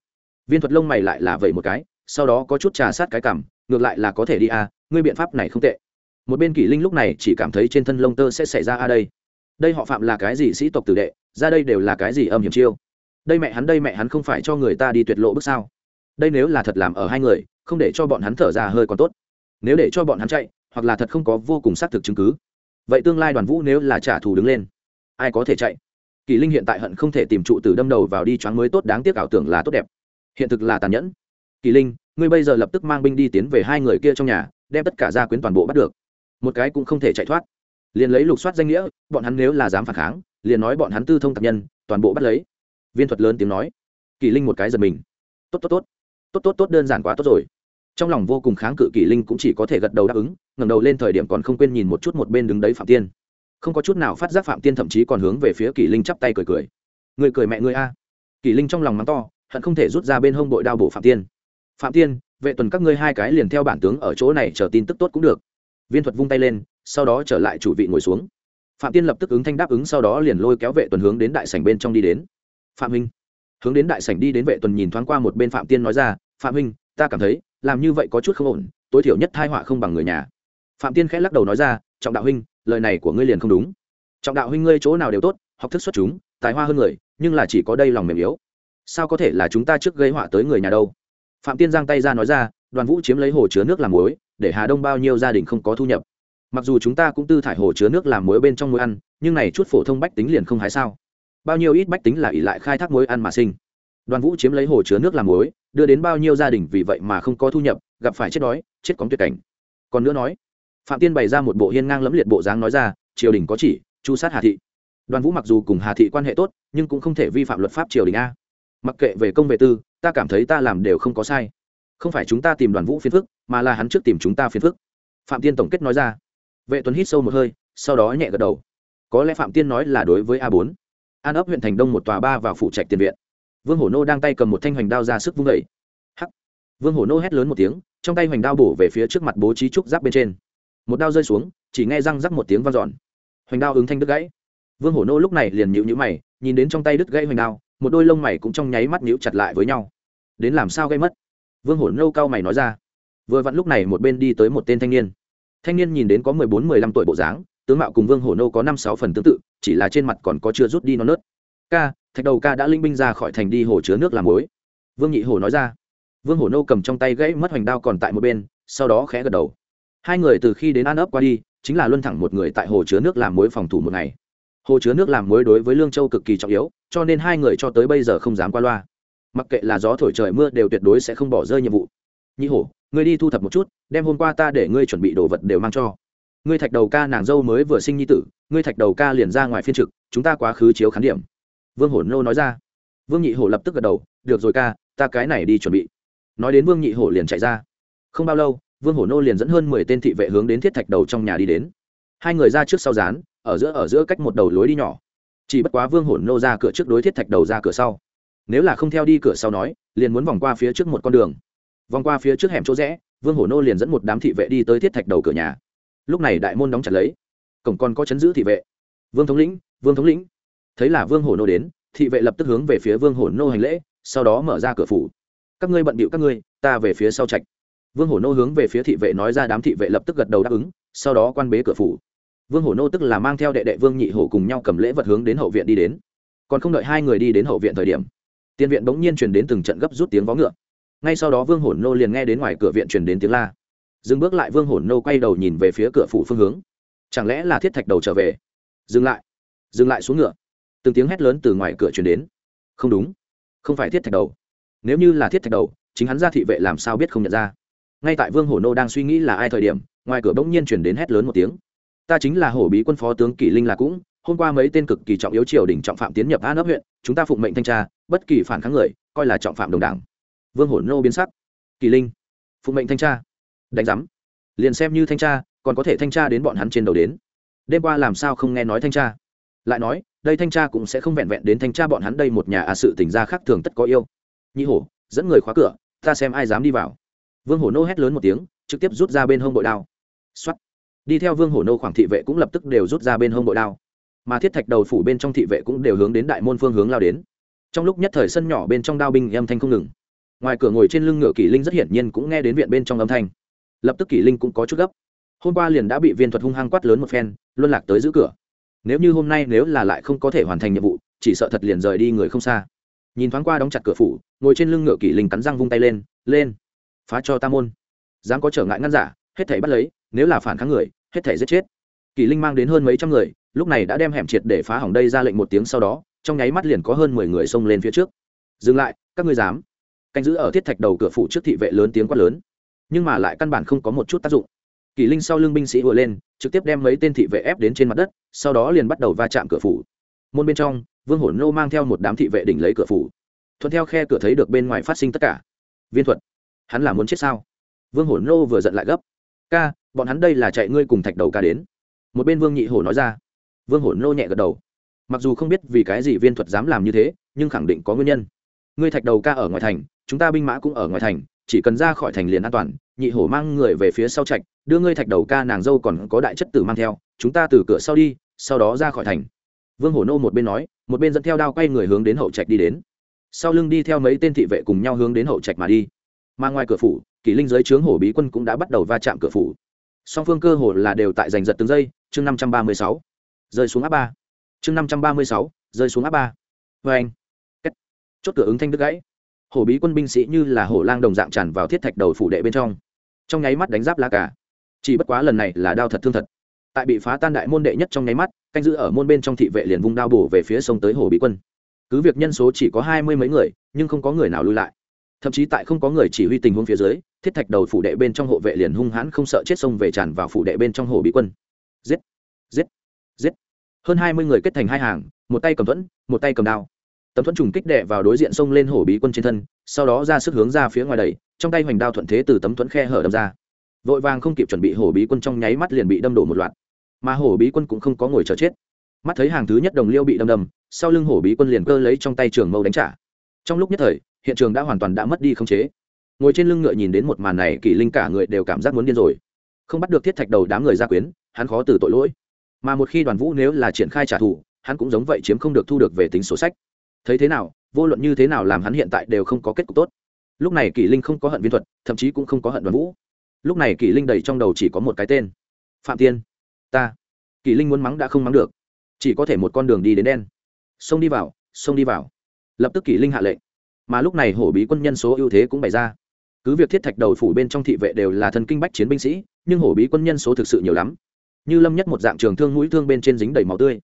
Viên thuật lông mày lại là vậy một cái, sau đó có chút trà sát cái cảm, ngược lại là có thể đi a, ngươi biện pháp này không tệ một bên kỷ linh lúc này chỉ cảm thấy trên thân lông tơ sẽ xảy ra a đây. Đây họ phạm là cái gì sĩ tộc tử đệ, ra đây đều là cái gì âm hiểm chiêu? Đây mẹ hắn, đây mẹ hắn không phải cho người ta đi tuyệt lộ bước sao? Đây nếu là thật làm ở hai người, không để cho bọn hắn thở ra hơi còn tốt. Nếu để cho bọn hắn chạy, hoặc là thật không có vô cùng xác thực chứng cứ. Vậy tương lai đoàn vũ nếu là trả thù đứng lên, ai có thể chạy? Kỳ linh hiện tại hận không thể tìm trụ từ đâm đầu vào đi choáng mới tốt đáng tiếc ảo tưởng là tốt đẹp. Hiện thực là tàn nhẫn. Kỳ linh, ngươi bây giờ lập tức mang binh đi tiến về hai người kia trong nhà, đem tất cả gia quyến toàn bộ bắt được một cái cũng không thể chạy thoát. Liền lấy lục soát danh nghĩa, bọn hắn nếu là dám phản kháng, liền nói bọn hắn tư thông tạp nhân, toàn bộ bắt lấy. Viên thuật lớn tiếng nói. Kỳ linh một cái giật mình. Tốt tốt tốt. Tốt tốt tốt, đơn giản quá tốt rồi. Trong lòng vô cùng kháng cự kỳ linh cũng chỉ có thể gật đầu đáp ứng, ngẩng đầu lên thời điểm còn không quên nhìn một chút một bên đứng đấy phạm tiên. Không có chút nào phát giác phạm tiên thậm chí còn hướng về phía kỳ linh chắp tay cười cười. Người cười mẹ người a. Kỳ linh trong lòng mắng to, hận không thể rút ra bên hông bội đao bổ phạm tiên. Phạm tiên, vệ tuần các ngươi hai cái liền theo bản tướng ở chỗ này chờ tin tức tốt cũng được viên thuật vung tay lên, sau đó trở lại chủ vị ngồi xuống. Phạm tiên lập tức ứng thanh đáp ứng sau đó liền lôi kéo vệ tuần hướng đến đại sảnh bên trong đi đến. Phạm huynh. Hướng đến đại sảnh đi đến vệ tuần nhìn thoáng qua một bên phạm tiên nói ra, phạm huynh, ta cảm thấy, làm như vậy có chút không ổn, tối thiểu nhất thai họa không bằng người nhà. Phạm tiên khẽ lắc đầu nói ra, trọng đạo huynh, lời này của ngươi liền không đúng. Trọng đạo huynh ngươi chỗ nào đều tốt, học thức xuất chúng, tài hoa hơn người, nhưng là chỉ có đây lòng mềm yếu. Sao có thể là chúng ta trước gây họa tới người nhà đâu? Phạm tiên giang tay ra nói ra, đoàn vũ chiếm lấy hồ chứa nước làm muối để hà đông bao nhiêu gia đình không có thu nhập. Mặc dù chúng ta cũng tư thải hồ chứa nước làm muối bên trong muối ăn, nhưng này chút phổ thông bách tính liền không hái sao. Bao nhiêu ít bách tính là ỷ lại khai thác muối ăn mà sinh. Đoàn vũ chiếm lấy hồ chứa nước làm muối, đưa đến bao nhiêu gia đình vì vậy mà không có thu nhập, gặp phải chết đói, chết cóng tuyệt cảnh. Còn nữa nói, phạm tiên bày ra một bộ hiên ngang lẫm liệt bộ dáng nói ra, triều đình có chỉ, chu sát hà thị. Đoàn vũ mặc dù cùng hà thị quan hệ tốt, nhưng cũng không thể vi phạm luật pháp triều đình a. Mặc kệ về công về tư, ta cảm thấy ta làm đều không có sai không phải chúng ta tìm đoàn vũ phiền phức, mà là hắn trước tìm chúng ta phiền phức. Phạm tiên tổng kết nói ra. Vệ tuấn hít sâu một hơi, sau đó nhẹ gật đầu. Có lẽ phạm tiên nói là đối với a bốn. An ấp huyện thành đông một tòa ba vào phủ trạch tiền viện. Vương hổ nô đang tay cầm một thanh hoành đao ra sức vung vẩy hắc. Vương hổ nô hét lớn một tiếng, trong tay hoành đao bổ về phía trước mặt bố trí trúc giáp bên trên. Một đao rơi xuống, chỉ nghe răng rắc một tiếng vang dọn. Hoành đao ứng thanh đứt gãy. Vương hổ nô lúc này liền nhịu nhữ mày, nhìn đến trong tay đứt gãy hoành đao, một đôi lông mày cũng trong nháy mắt nhíu chặt lại với nhau. Đến làm sao gây mất? Vương hổ nô cao mày nói ra. Vừa vặn lúc này một bên đi tới một tên thanh niên. Thanh niên nhìn đến có mười bốn, mười lăm tuổi bộ dáng, tướng mạo cùng vương hổ nô có năm, sáu phần tương tự, chỉ là trên mặt còn có chưa rút đi non nớt. Ca, thạch đầu ca đã linh binh ra khỏi thành đi hồ chứa nước làm mối vương nhị hồ nói ra. Vương hổ nô cầm trong tay gãy mất hoành đao còn tại một bên, sau đó khẽ gật đầu. Hai người từ khi đến an ấp qua đi, chính là luân thẳng một người tại hồ chứa nước làm mối phòng thủ một ngày. Hồ chứa nước làm mối đối với lương châu cực kỳ trọng yếu, cho nên hai người cho tới bây giờ không dám qua loa mặc kệ là gió thổi trời mưa đều tuyệt đối sẽ không bỏ rơi nhiệm vụ. Nhị hổ, ngươi đi thu thập một chút, đem hôm qua ta để ngươi chuẩn bị đồ vật đều mang cho. Ngươi thạch đầu ca nàng dâu mới vừa sinh nhi tử, ngươi thạch đầu ca liền ra ngoài phiên trực, chúng ta quá khứ chiếu khán điểm. Vương hổ nô nói ra. Vương nhị hổ lập tức gật đầu, được rồi ca, ta cái này đi chuẩn bị. Nói đến vương nhị hổ liền chạy ra. Không bao lâu, vương hổ nô liền dẫn hơn mười tên thị vệ hướng đến thiết thạch đầu trong nhà đi đến. Hai người ra trước sau rán ở giữa ở giữa cách một đầu lối đi nhỏ. Chỉ bất quá vương hổ nô ra cửa trước đối thiết thạch đầu ra cửa sau nếu là không theo đi cửa sau nói, liền muốn vòng qua phía trước một con đường. Vòng qua phía trước hẻm chỗ rẽ, vương hổ nô liền dẫn một đám thị vệ đi tới thiết thạch đầu cửa nhà. Lúc này đại môn đóng chặt lấy. Cổng còn có chấn giữ thị vệ. Vương thống lĩnh, vương thống lĩnh. Thấy là vương hổ nô đến, thị vệ lập tức hướng về phía vương hổ nô hành lễ, sau đó mở ra cửa phủ. Các ngươi bận bịu các ngươi, ta về phía sau trạch. Vương hổ nô hướng về phía thị vệ nói ra đám thị vệ lập tức gật đầu đáp ứng, sau đó quan bế cửa phủ. Vương hổ nô tức là mang theo đệ đệ vương nhị hổ cùng nhau cầm lễ vật hướng đến hậu viện đi đến. Còn không đợi hai người đi đến hậu viện thời điểm tiên viện bỗng nhiên truyền đến từng trận gấp rút tiếng vó ngựa. Ngay sau đó vương hổ nô liền nghe đến ngoài cửa viện truyền đến tiếng la. Dừng bước lại, vương hổn nô quay đầu nhìn về phía cửa phủ phương hướng. Chẳng lẽ là thiết thạch đầu trở về? Dừng lại. Dừng lại xuống ngựa. Từng tiếng hét lớn từ ngoài cửa chuyển đến. Không đúng. Không phải thiết thạch đầu. Nếu như là thiết thạch đầu, chính hắn ra thị vệ làm sao biết không nhận ra? Ngay tại vương hổ nô đang suy nghĩ là ai thời điểm, ngoài cửa bỗng nhiên chuyển đến hét lớn một tiếng. Ta chính là hổ bí quân phó tướng kỷ linh là cũng hôm qua mấy tên cực kỳ trọng yếu triều đình trọng phạm tiến nhập an ấp huyện, chúng ta phụng mệnh thanh tra, bất kỳ phản kháng người, coi là trọng phạm đồng đảng. Vương hổ nô biến sắc. Kỳ linh, phụng mệnh thanh tra. Đánh giám. Liền xem như thanh tra, còn có thể thanh tra đến bọn hắn trên đầu đến. Đêm qua làm sao không nghe nói thanh tra? Lại nói, đây thanh tra cũng sẽ không vẹn vẹn đến thanh tra bọn hắn đây một nhà à sự tỉnh ra khác thường tất có yêu. Nhị hổ, dẫn người khóa cửa, ta xem ai dám đi vào. Vương hổ nô hét lớn một tiếng, trực tiếp rút ra bên hông bội đao. X đi theo vương hổ nô khoảng thị vệ cũng lập tức đều rút ra bên hông bội đao mà thiết thạch đầu phủ bên trong thị vệ cũng đều hướng đến đại môn phương hướng lao đến. Trong lúc nhất thời sân nhỏ bên trong đao binh âm thanh không ngừng. Ngoài cửa ngồi trên lưng ngựa kỷ linh rất hiển nhiên cũng nghe đến viện bên trong âm thanh. Lập tức kỷ linh cũng có chút gấp. Hôm qua liền đã bị viên thuật hung hăng quát lớn một phen, luân lạc tới giữ cửa. Nếu như hôm nay nếu là lại không có thể hoàn thành nhiệm vụ, chỉ sợ thật liền rời đi người không xa. Nhìn thoáng qua đóng chặt cửa phủ, ngồi trên lưng ngựa kỷ linh cắn răng vung tay lên lên, phá cho tam môn. Dám có trở ngại ngăn giả, hết thảy bắt lấy, nếu là phản kháng người, hết thảy giết chết. Kỷ linh mang đến hơn mấy trăm người lúc này đã đem hẻm triệt để phá hỏng đây ra lệnh một tiếng sau đó, trong nháy mắt liền có hơn mười người xông lên phía trước. Dừng lại, các ngươi dám. Canh giữ ở thiết thạch đầu cửa phụ trước thị vệ lớn tiếng quát lớn. Nhưng mà lại căn bản không có một chút tác dụng. Kỳ linh sau lưng binh sĩ vừa lên, trực tiếp đem mấy tên thị vệ ép đến trên mặt đất, sau đó liền bắt đầu va chạm cửa phủ. Môn bên trong, vương hổn nô mang theo một đám thị vệ đỉnh lấy cửa phủ. Thuận theo khe cửa thấy được bên ngoài phát sinh tất cả. Viên thuật, hắn là muốn chết sao? Vương hổn nô vừa giận lại gấp. Ca, bọn hắn đây là chạy ngươi cùng thạch đầu ca đến. Một bên vương nhị hổ nói ra vương Hổ nô nhẹ gật đầu. Mặc dù không biết vì cái gì viên thuật dám làm như thế, nhưng khẳng định có nguyên nhân. Ngươi thạch đầu ca ở ngoài thành, chúng ta binh mã cũng ở ngoài thành, chỉ cần ra khỏi thành liền an toàn, nhị hổ mang người về phía sau trạch, đưa ngươi thạch đầu ca nàng dâu còn có đại chất tử mang theo, chúng ta từ cửa sau đi, sau đó ra khỏi thành. Vương hổ nô một bên nói, một bên dẫn theo đao quay người hướng đến hậu trạch đi đến. Sau lưng đi theo mấy tên thị vệ cùng nhau hướng đến hậu trạch mà đi. Mà ngoài cửa phủ, kỷ linh giới trướng hổ bí quân cũng đã bắt đầu va chạm cửa phủ. Song phương cơ hồ là đều tại giành giật từng giây, chương năm trăm ba mươi sáu rơi xuống áp ba. Chương năm trăm ba mươi sáu, rơi xuống áp ba. Vê anh. Chốt cửa ứng thanh đứt gãy. Hổ bí quân binh sĩ như là hổ lang đồng dạng tràn vào thiết thạch đầu phủ đệ bên trong. Trong nháy mắt đánh giáp lá cả chỉ bất quá lần này là đao thật thương thật. Tại bị phá tan đại môn đệ nhất trong nháy mắt, canh giữ ở môn bên trong thị vệ liền vung đao bổ về phía sông tới hồ bí quân. Cứ việc nhân số chỉ có hai mươi mấy người, nhưng không có người nào lui lại. Thậm chí tại không có người chỉ huy tình huống phía dưới, thiết thạch đầu phủ đệ bên trong hộ vệ liền hung hãn không sợ chết sông về tràn vào phủ đệ bên trong hồ bí quân. Giết giết. Hơn hai mươi người kết thành hai hàng, một tay cầm thuẫn, một tay cầm đao. Tấm thuẫn trùng kích đệ vào đối diện sông lên hổ bí quân trên thân, sau đó ra sức hướng ra phía ngoài đầy trong tay hoành đao thuận thế từ tấm thuẫn khe hở đâm ra. Vội vàng không kịp chuẩn bị hổ bí quân trong nháy mắt liền bị đâm đổ một loạt. Mà hổ bí quân cũng không có ngồi chờ chết. Mắt thấy hàng thứ nhất đồng liêu bị đâm đâm, sau lưng hổ bí quân liền cơ lấy trong tay trường mâu đánh trả. Trong lúc nhất thời, hiện trường đã hoàn toàn đã mất đi khống chế. Ngồi trên lưng ngựa nhìn đến một màn này, kỷ linh cả người đều cảm giác muốn điên rồi. Không bắt được thiết thạch đầu đám người gia quyến, hắn khó từ tội lỗi mà một khi đoàn vũ nếu là triển khai trả thù, hắn cũng giống vậy chiếm không được thu được về tính sổ sách. Thấy thế nào, vô luận như thế nào làm hắn hiện tại đều không có kết cục tốt. Lúc này kỷ linh không có hận viên thuật, thậm chí cũng không có hận đoàn vũ. Lúc này kỷ linh đầy trong đầu chỉ có một cái tên. Phạm tiên, ta. Kỷ linh muốn mắng đã không mắng được. Chỉ có thể một con đường đi đến đen. Xông đi vào, xông đi vào. Lập tức kỷ linh hạ lệnh. Mà lúc này hổ bí quân nhân số ưu thế cũng bày ra. Cứ việc thiết thạch đầu phủ bên trong thị vệ đều là thần kinh bách chiến binh sĩ, nhưng hổ bí quân nhân số thực sự nhiều lắm như lâm nhất một dạng trường thương mũi thương bên trên dính đầy máu tươi.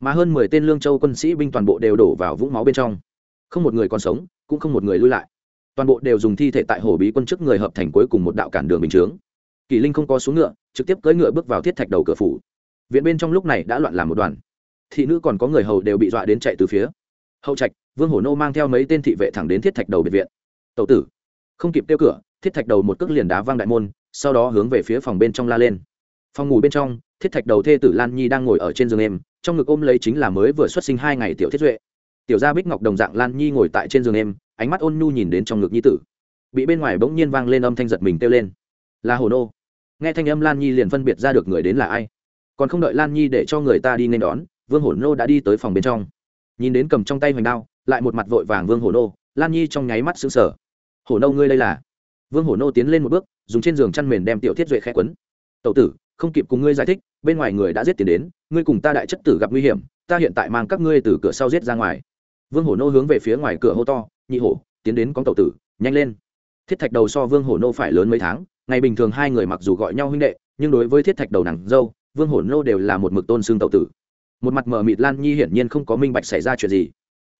Mà hơn mười tên lương châu quân sĩ binh toàn bộ đều đổ vào vũng máu bên trong. Không một người còn sống, cũng không một người lui lại. Toàn bộ đều dùng thi thể tại hồ bí quân trước người hợp thành cuối cùng một đạo cản đường bình chướng. Kỳ linh không có xuống ngựa, trực tiếp cưỡi ngựa bước vào thiết thạch đầu cửa phủ. Viện bên trong lúc này đã loạn làm một đoàn. Thị nữ còn có người hầu đều bị dọa đến chạy từ phía. Hậu trạch, vương hổ nô mang theo mấy tên thị vệ thẳng đến thiết thạch đầu biệt viện. Tẩu tử, không kịp tiêu cửa, thiết thạch đầu một cước liền đá vang đại môn, sau đó hướng về phía phòng bên trong la lên. Phòng ngủ bên trong thiết thạch đầu thê tử lan nhi đang ngồi ở trên giường em, trong ngực ôm lấy chính là mới vừa xuất sinh hai ngày tiểu thiết duệ. Tiểu gia bích ngọc đồng dạng lan nhi ngồi tại trên giường em, ánh mắt ôn nhu nhìn đến trong ngực nhi tử. Bị bên ngoài bỗng nhiên vang lên âm thanh giật mình kêu lên. Là hồ nô. Nghe thanh âm lan nhi liền phân biệt ra được người đến là ai. Còn không đợi lan nhi để cho người ta đi nên đón, vương hổ nô đã đi tới phòng bên trong. Nhìn đến cầm trong tay hoành đao, lại một mặt vội vàng vương hổ nô, lan nhi trong nháy mắt xứng sở hổ nô ngươi đây là? Vương hổ nô tiến lên một bước, dùng trên giường chăn mền đem tiểu thiết duệ khẽ quấn. Tậu tử, không kịp cùng ngươi giải thích bên ngoài người đã giết tiền đến, ngươi cùng ta đại chất tử gặp nguy hiểm, ta hiện tại mang các ngươi từ cửa sau giết ra ngoài. Vương hổ nô hướng về phía ngoài cửa hô to, nhị hổ, tiến đến con tàu tử, nhanh lên. Thiết thạch đầu so vương hổ nô phải lớn mấy tháng, ngày bình thường hai người mặc dù gọi nhau huynh đệ, nhưng đối với thiết thạch đầu nàng dâu, vương hổ nô đều là một mực tôn xương tàu tử. Một mặt mờ mịt lan nhi hiển nhiên không có minh bạch xảy ra chuyện gì.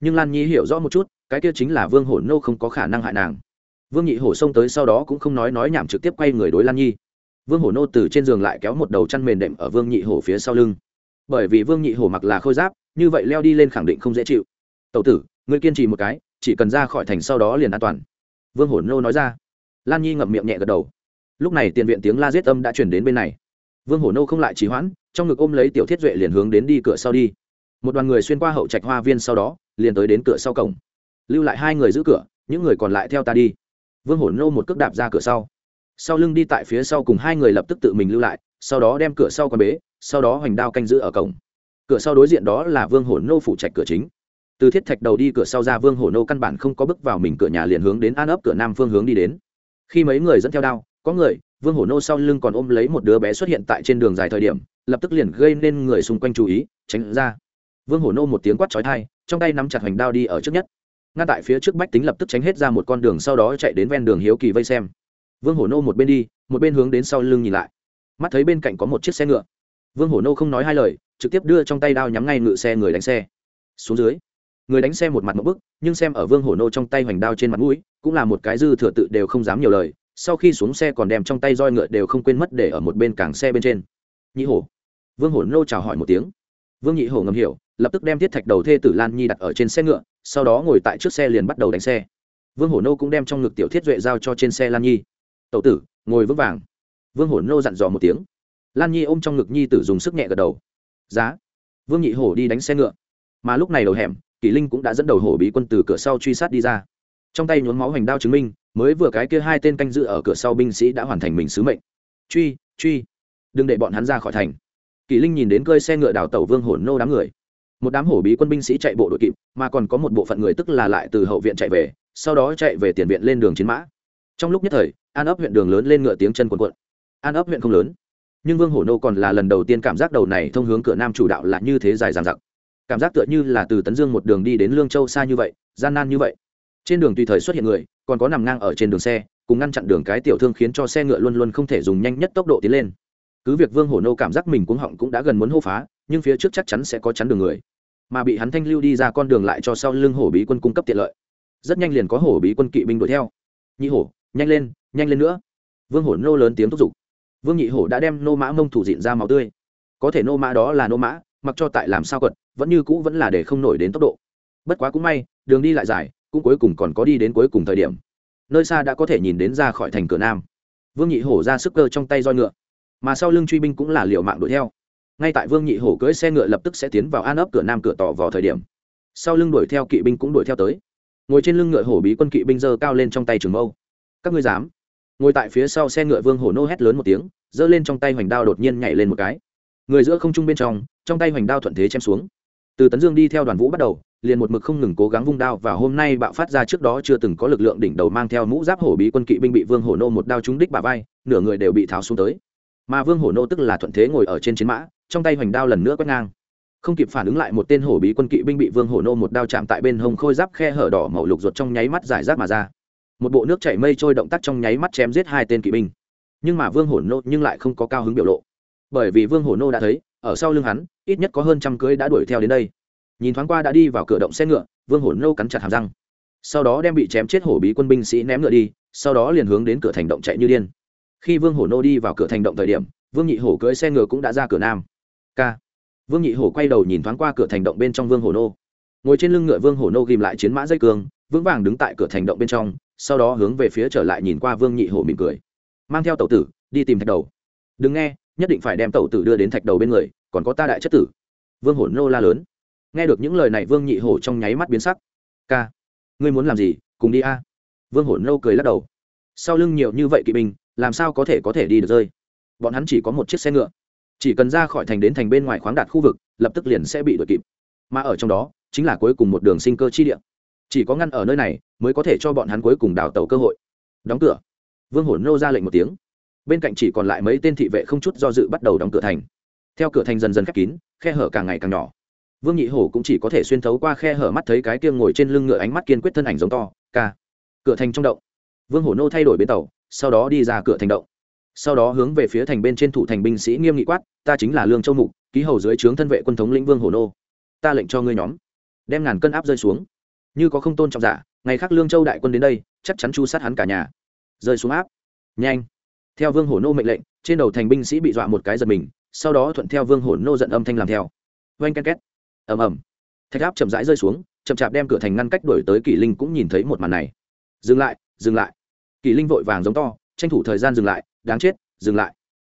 Nhưng lan nhi hiểu rõ một chút, cái kia chính là vương hổ nô không có khả năng hại nàng. Vương nhị hổ xông tới sau đó cũng không nói nói nhảm trực tiếp quay người đối lan nhi vương hổ nô từ trên giường lại kéo một đầu chăn mềm đệm ở vương nhị hổ phía sau lưng. Bởi vì vương nhị hổ mặc là khôi giáp, như vậy leo đi lên khẳng định không dễ chịu. Tậu tử, ngươi kiên trì một cái, chỉ cần ra khỏi thành sau đó liền an toàn. Vương hổ nô nói ra. Lan nhi ngậm miệng nhẹ gật đầu. Lúc này tiền viện tiếng la giết âm đã chuyển đến bên này. Vương hổ nô không lại trì hoãn, trong ngực ôm lấy tiểu thiết duệ liền hướng đến đi cửa sau đi. Một đoàn người xuyên qua hậu trạch hoa viên sau đó, liền tới đến cửa sau cổng. Lưu lại hai người giữ cửa, những người còn lại theo ta đi. Vương hổ nô một cước đạp ra cửa sau sau lưng đi tại phía sau cùng hai người lập tức tự mình lưu lại, sau đó đem cửa sau con bế, sau đó hoành đao canh giữ ở cổng. Cửa sau đối diện đó là vương hổ nô phủ trạch cửa chính. Từ thiết thạch đầu đi cửa sau ra vương hổ nô căn bản không có bước vào mình cửa nhà liền hướng đến an ấp cửa nam phương hướng đi đến. Khi mấy người dẫn theo đao, có người, vương hổ nô sau lưng còn ôm lấy một đứa bé xuất hiện tại trên đường dài thời điểm, lập tức liền gây nên người xung quanh chú ý, tránh ra. Vương hổ nô một tiếng quát trói thai trong tay nắm chặt hoành đao đi ở trước nhất. Ngăn tại phía trước bách tính lập tức tránh hết ra một con đường sau đó chạy đến ven đường hiếu kỳ vây xem vương hổ nô một bên đi, một bên hướng đến sau lưng nhìn lại. Mắt thấy bên cạnh có một chiếc xe ngựa. Vương hổ nô không nói hai lời, trực tiếp đưa trong tay đao nhắm ngay ngự xe người đánh xe. Xuống dưới, người đánh xe một mặt một bức, nhưng xem ở vương hổ nô trong tay hoành đao trên mặt mũi, cũng là một cái dư thừa tự đều không dám nhiều lời. Sau khi xuống xe còn đem trong tay roi ngựa đều không quên mất để ở một bên cảng xe bên trên. Nhị hổ. Vương hổ nô chào hỏi một tiếng. Vương nhị hổ ngầm hiểu, lập tức đem thiết thạch đầu thê tử lan nhi đặt ở trên xe ngựa, sau đó ngồi tại trước xe liền bắt đầu đánh xe. Vương hổ nô cũng đem trong ngực tiểu thiết duệ giao cho trên xe lan nhi tậu tử, ngồi vững vàng. Vương hổ nô dặn dò một tiếng. Lan nhi ôm trong ngực nhi tử dùng sức nhẹ gật đầu. Giá. Vương nhị hổ đi đánh xe ngựa. Mà lúc này đầu hẻm, kỷ linh cũng đã dẫn đầu hổ bí quân từ cửa sau truy sát đi ra. Trong tay nhuốm máu hành đao chứng minh, mới vừa cái kia hai tên canh dự ở cửa sau binh sĩ đã hoàn thành mình sứ mệnh. Truy truy, đừng để bọn hắn ra khỏi thành. Kỷ linh nhìn đến cơi xe ngựa đào tẩu vương hổ nô đám người. Một đám hổ bí quân binh sĩ chạy bộ đội kịp, mà còn có một bộ phận người tức là lại từ hậu viện chạy về, sau đó chạy về tiền viện lên đường chiến mã. Trong lúc nhất thời an ấp huyện đường lớn lên ngựa tiếng chân quần quận an ấp huyện không lớn, nhưng vương hổ nô còn là lần đầu tiên cảm giác đầu này thông hướng cửa nam chủ đạo là như thế dài dàn giặc cảm giác tựa như là từ tấn dương một đường đi đến lương châu xa như vậy, gian nan như vậy. Trên đường tùy thời xuất hiện người, còn có nằm ngang ở trên đường xe, cùng ngăn chặn đường cái tiểu thương khiến cho xe ngựa luôn luôn không thể dùng nhanh nhất tốc độ tiến lên. Cứ việc vương hổ nô cảm giác mình cuống họng cũng đã gần muốn hô phá, nhưng phía trước chắc chắn sẽ có chắn đường người. Mà bị hắn thanh lưu đi ra con đường lại cho sau lưng hổ bí quân cung cấp tiện lợi. Rất nhanh liền có hổ bí quân kỵ binh đuổi theo. Nhị hổ nhanh lên nhanh lên nữa. Vương hổ nô lớn tiếng thúc giục. Vương nhị hổ đã đem nô mã mông thủ diện ra máu tươi. Có thể nô mã đó là nô mã, mặc cho tại làm sao quật, vẫn như cũ vẫn là để không nổi đến tốc độ. Bất quá cũng may, đường đi lại dài, cũng cuối cùng còn có đi đến cuối cùng thời điểm. Nơi xa đã có thể nhìn đến ra khỏi thành cửa nam. Vương nhị hổ ra sức cơ trong tay roi ngựa, mà sau lưng truy binh cũng là liệu mạng đuổi theo. Ngay tại vương nhị hổ cưỡi xe ngựa lập tức sẽ tiến vào an ấp cửa nam cửa tỏ vào thời điểm, sau lưng đuổi theo kỵ binh cũng đuổi theo tới. Ngồi trên lưng ngựa hổ bí quân kỵ binh giơ cao lên trong tay trường mâu các ngươi dám. Ngồi tại phía sau xe ngựa vương hổ nô hét lớn một tiếng, giơ lên trong tay hoành đao đột nhiên nhảy lên một cái. Người giữa không trung bên trong trong tay hoành đao thuận thế chém xuống. Từ tấn dương đi theo đoàn vũ bắt đầu, liền một mực không ngừng cố gắng vung đao và hôm nay bạo phát ra trước đó chưa từng có lực lượng đỉnh đầu mang theo mũ giáp hổ bí quân kỵ binh bị vương hổ nô một đao trúng đích bà vai, nửa người đều bị tháo xuống tới. Mà vương hổ nô tức là thuận thế ngồi ở trên chiến mã, trong tay hoành đao lần nữa quét ngang. Không kịp phản ứng lại một tên hổ bí quân kỵ binh bị vương hổ nô một đao chạm tại bên hông khôi giáp khe hở đỏ màu lục ruột trong nháy mắt giải rác mà ra một bộ nước chảy mây trôi động tác trong nháy mắt chém giết hai tên kỵ binh. Nhưng mà vương hổ nô nhưng lại không có cao hứng biểu lộ. Bởi vì vương hổ nô đã thấy, ở sau lưng hắn, ít nhất có hơn trăm cưới đã đuổi theo đến đây. Nhìn thoáng qua đã đi vào cửa động xe ngựa, vương hổ nô cắn chặt hàm răng. Sau đó đem bị chém chết hổ bí quân binh sĩ ném ngựa đi, sau đó liền hướng đến cửa thành động chạy như điên. Khi vương hổ nô đi vào cửa thành động thời điểm, vương nhị hổ cưỡi xe ngựa cũng đã ra cửa nam. K vương nhị hổ quay đầu nhìn thoáng qua cửa thành động bên trong vương hổ nô. Ngồi trên lưng ngựa vương hổ nô ghìm lại chiến mã dây cường vững vàng đứng tại cửa thành động bên trong sau đó hướng về phía trở lại nhìn qua vương nhị hổ mỉm cười. Mang theo tàu tử, đi tìm thạch đầu. Đừng nghe, nhất định phải đem tàu tử đưa đến thạch đầu bên người, còn có ta đại chất tử. Vương hổ nô la lớn. Nghe được những lời này vương nhị hổ trong nháy mắt biến sắc. Ca, ngươi muốn làm gì, cùng đi a. Vương hổ nô cười lắc đầu. Sau lưng nhiều như vậy kỵ binh, làm sao có thể có thể đi được rơi? Bọn hắn chỉ có một chiếc xe ngựa. Chỉ cần ra khỏi thành đến thành bên ngoài khoáng đạt khu vực, lập tức liền sẽ bị đuổi kịp. Mà ở trong đó, chính là cuối cùng một đường sinh cơ chi địa chỉ có ngăn ở nơi này mới có thể cho bọn hắn cuối cùng đào tàu cơ hội. Đóng cửa. Vương hổ nô ra lệnh một tiếng. Bên cạnh chỉ còn lại mấy tên thị vệ không chút do dự bắt đầu đóng cửa thành. Theo cửa thành dần dần khép kín, khe hở càng ngày càng nhỏ. Vương nhị hổ cũng chỉ có thể xuyên thấu qua khe hở mắt thấy cái kia ngồi trên lưng ngựa ánh mắt kiên quyết thân ảnh giống to, ca. Cửa thành trong động. Vương hổ nô thay đổi bến tàu, sau đó đi ra cửa thành động. Sau đó hướng về phía thành bên trên thủ thành binh sĩ nghiêm nghị quát, ta chính là lương châu mục, ký hầu dưới trướng thân vệ quân thống lĩnh vương hổ nô. Ta lệnh cho ngươi nhóm, đem ngàn cân áp rơi xuống như có không tôn trọng giả, ngày khác lương châu đại quân đến đây, chắc chắn chu sát hắn cả nhà. Rơi xuống áp. Nhanh. Theo vương hổ nô mệnh lệnh, trên đầu thành binh sĩ bị dọa một cái giật mình, sau đó thuận theo vương hổ nô giận âm thanh làm theo. Oanh ken két. Ầm ầm. Thạch áp chậm rãi rơi xuống, chậm chạp đem cửa thành ngăn cách đổi tới kỷ linh cũng nhìn thấy một màn này. Dừng lại dừng lại. Kỷ linh vội vàng giống to, tranh thủ thời gian dừng lại, đáng chết, dừng lại.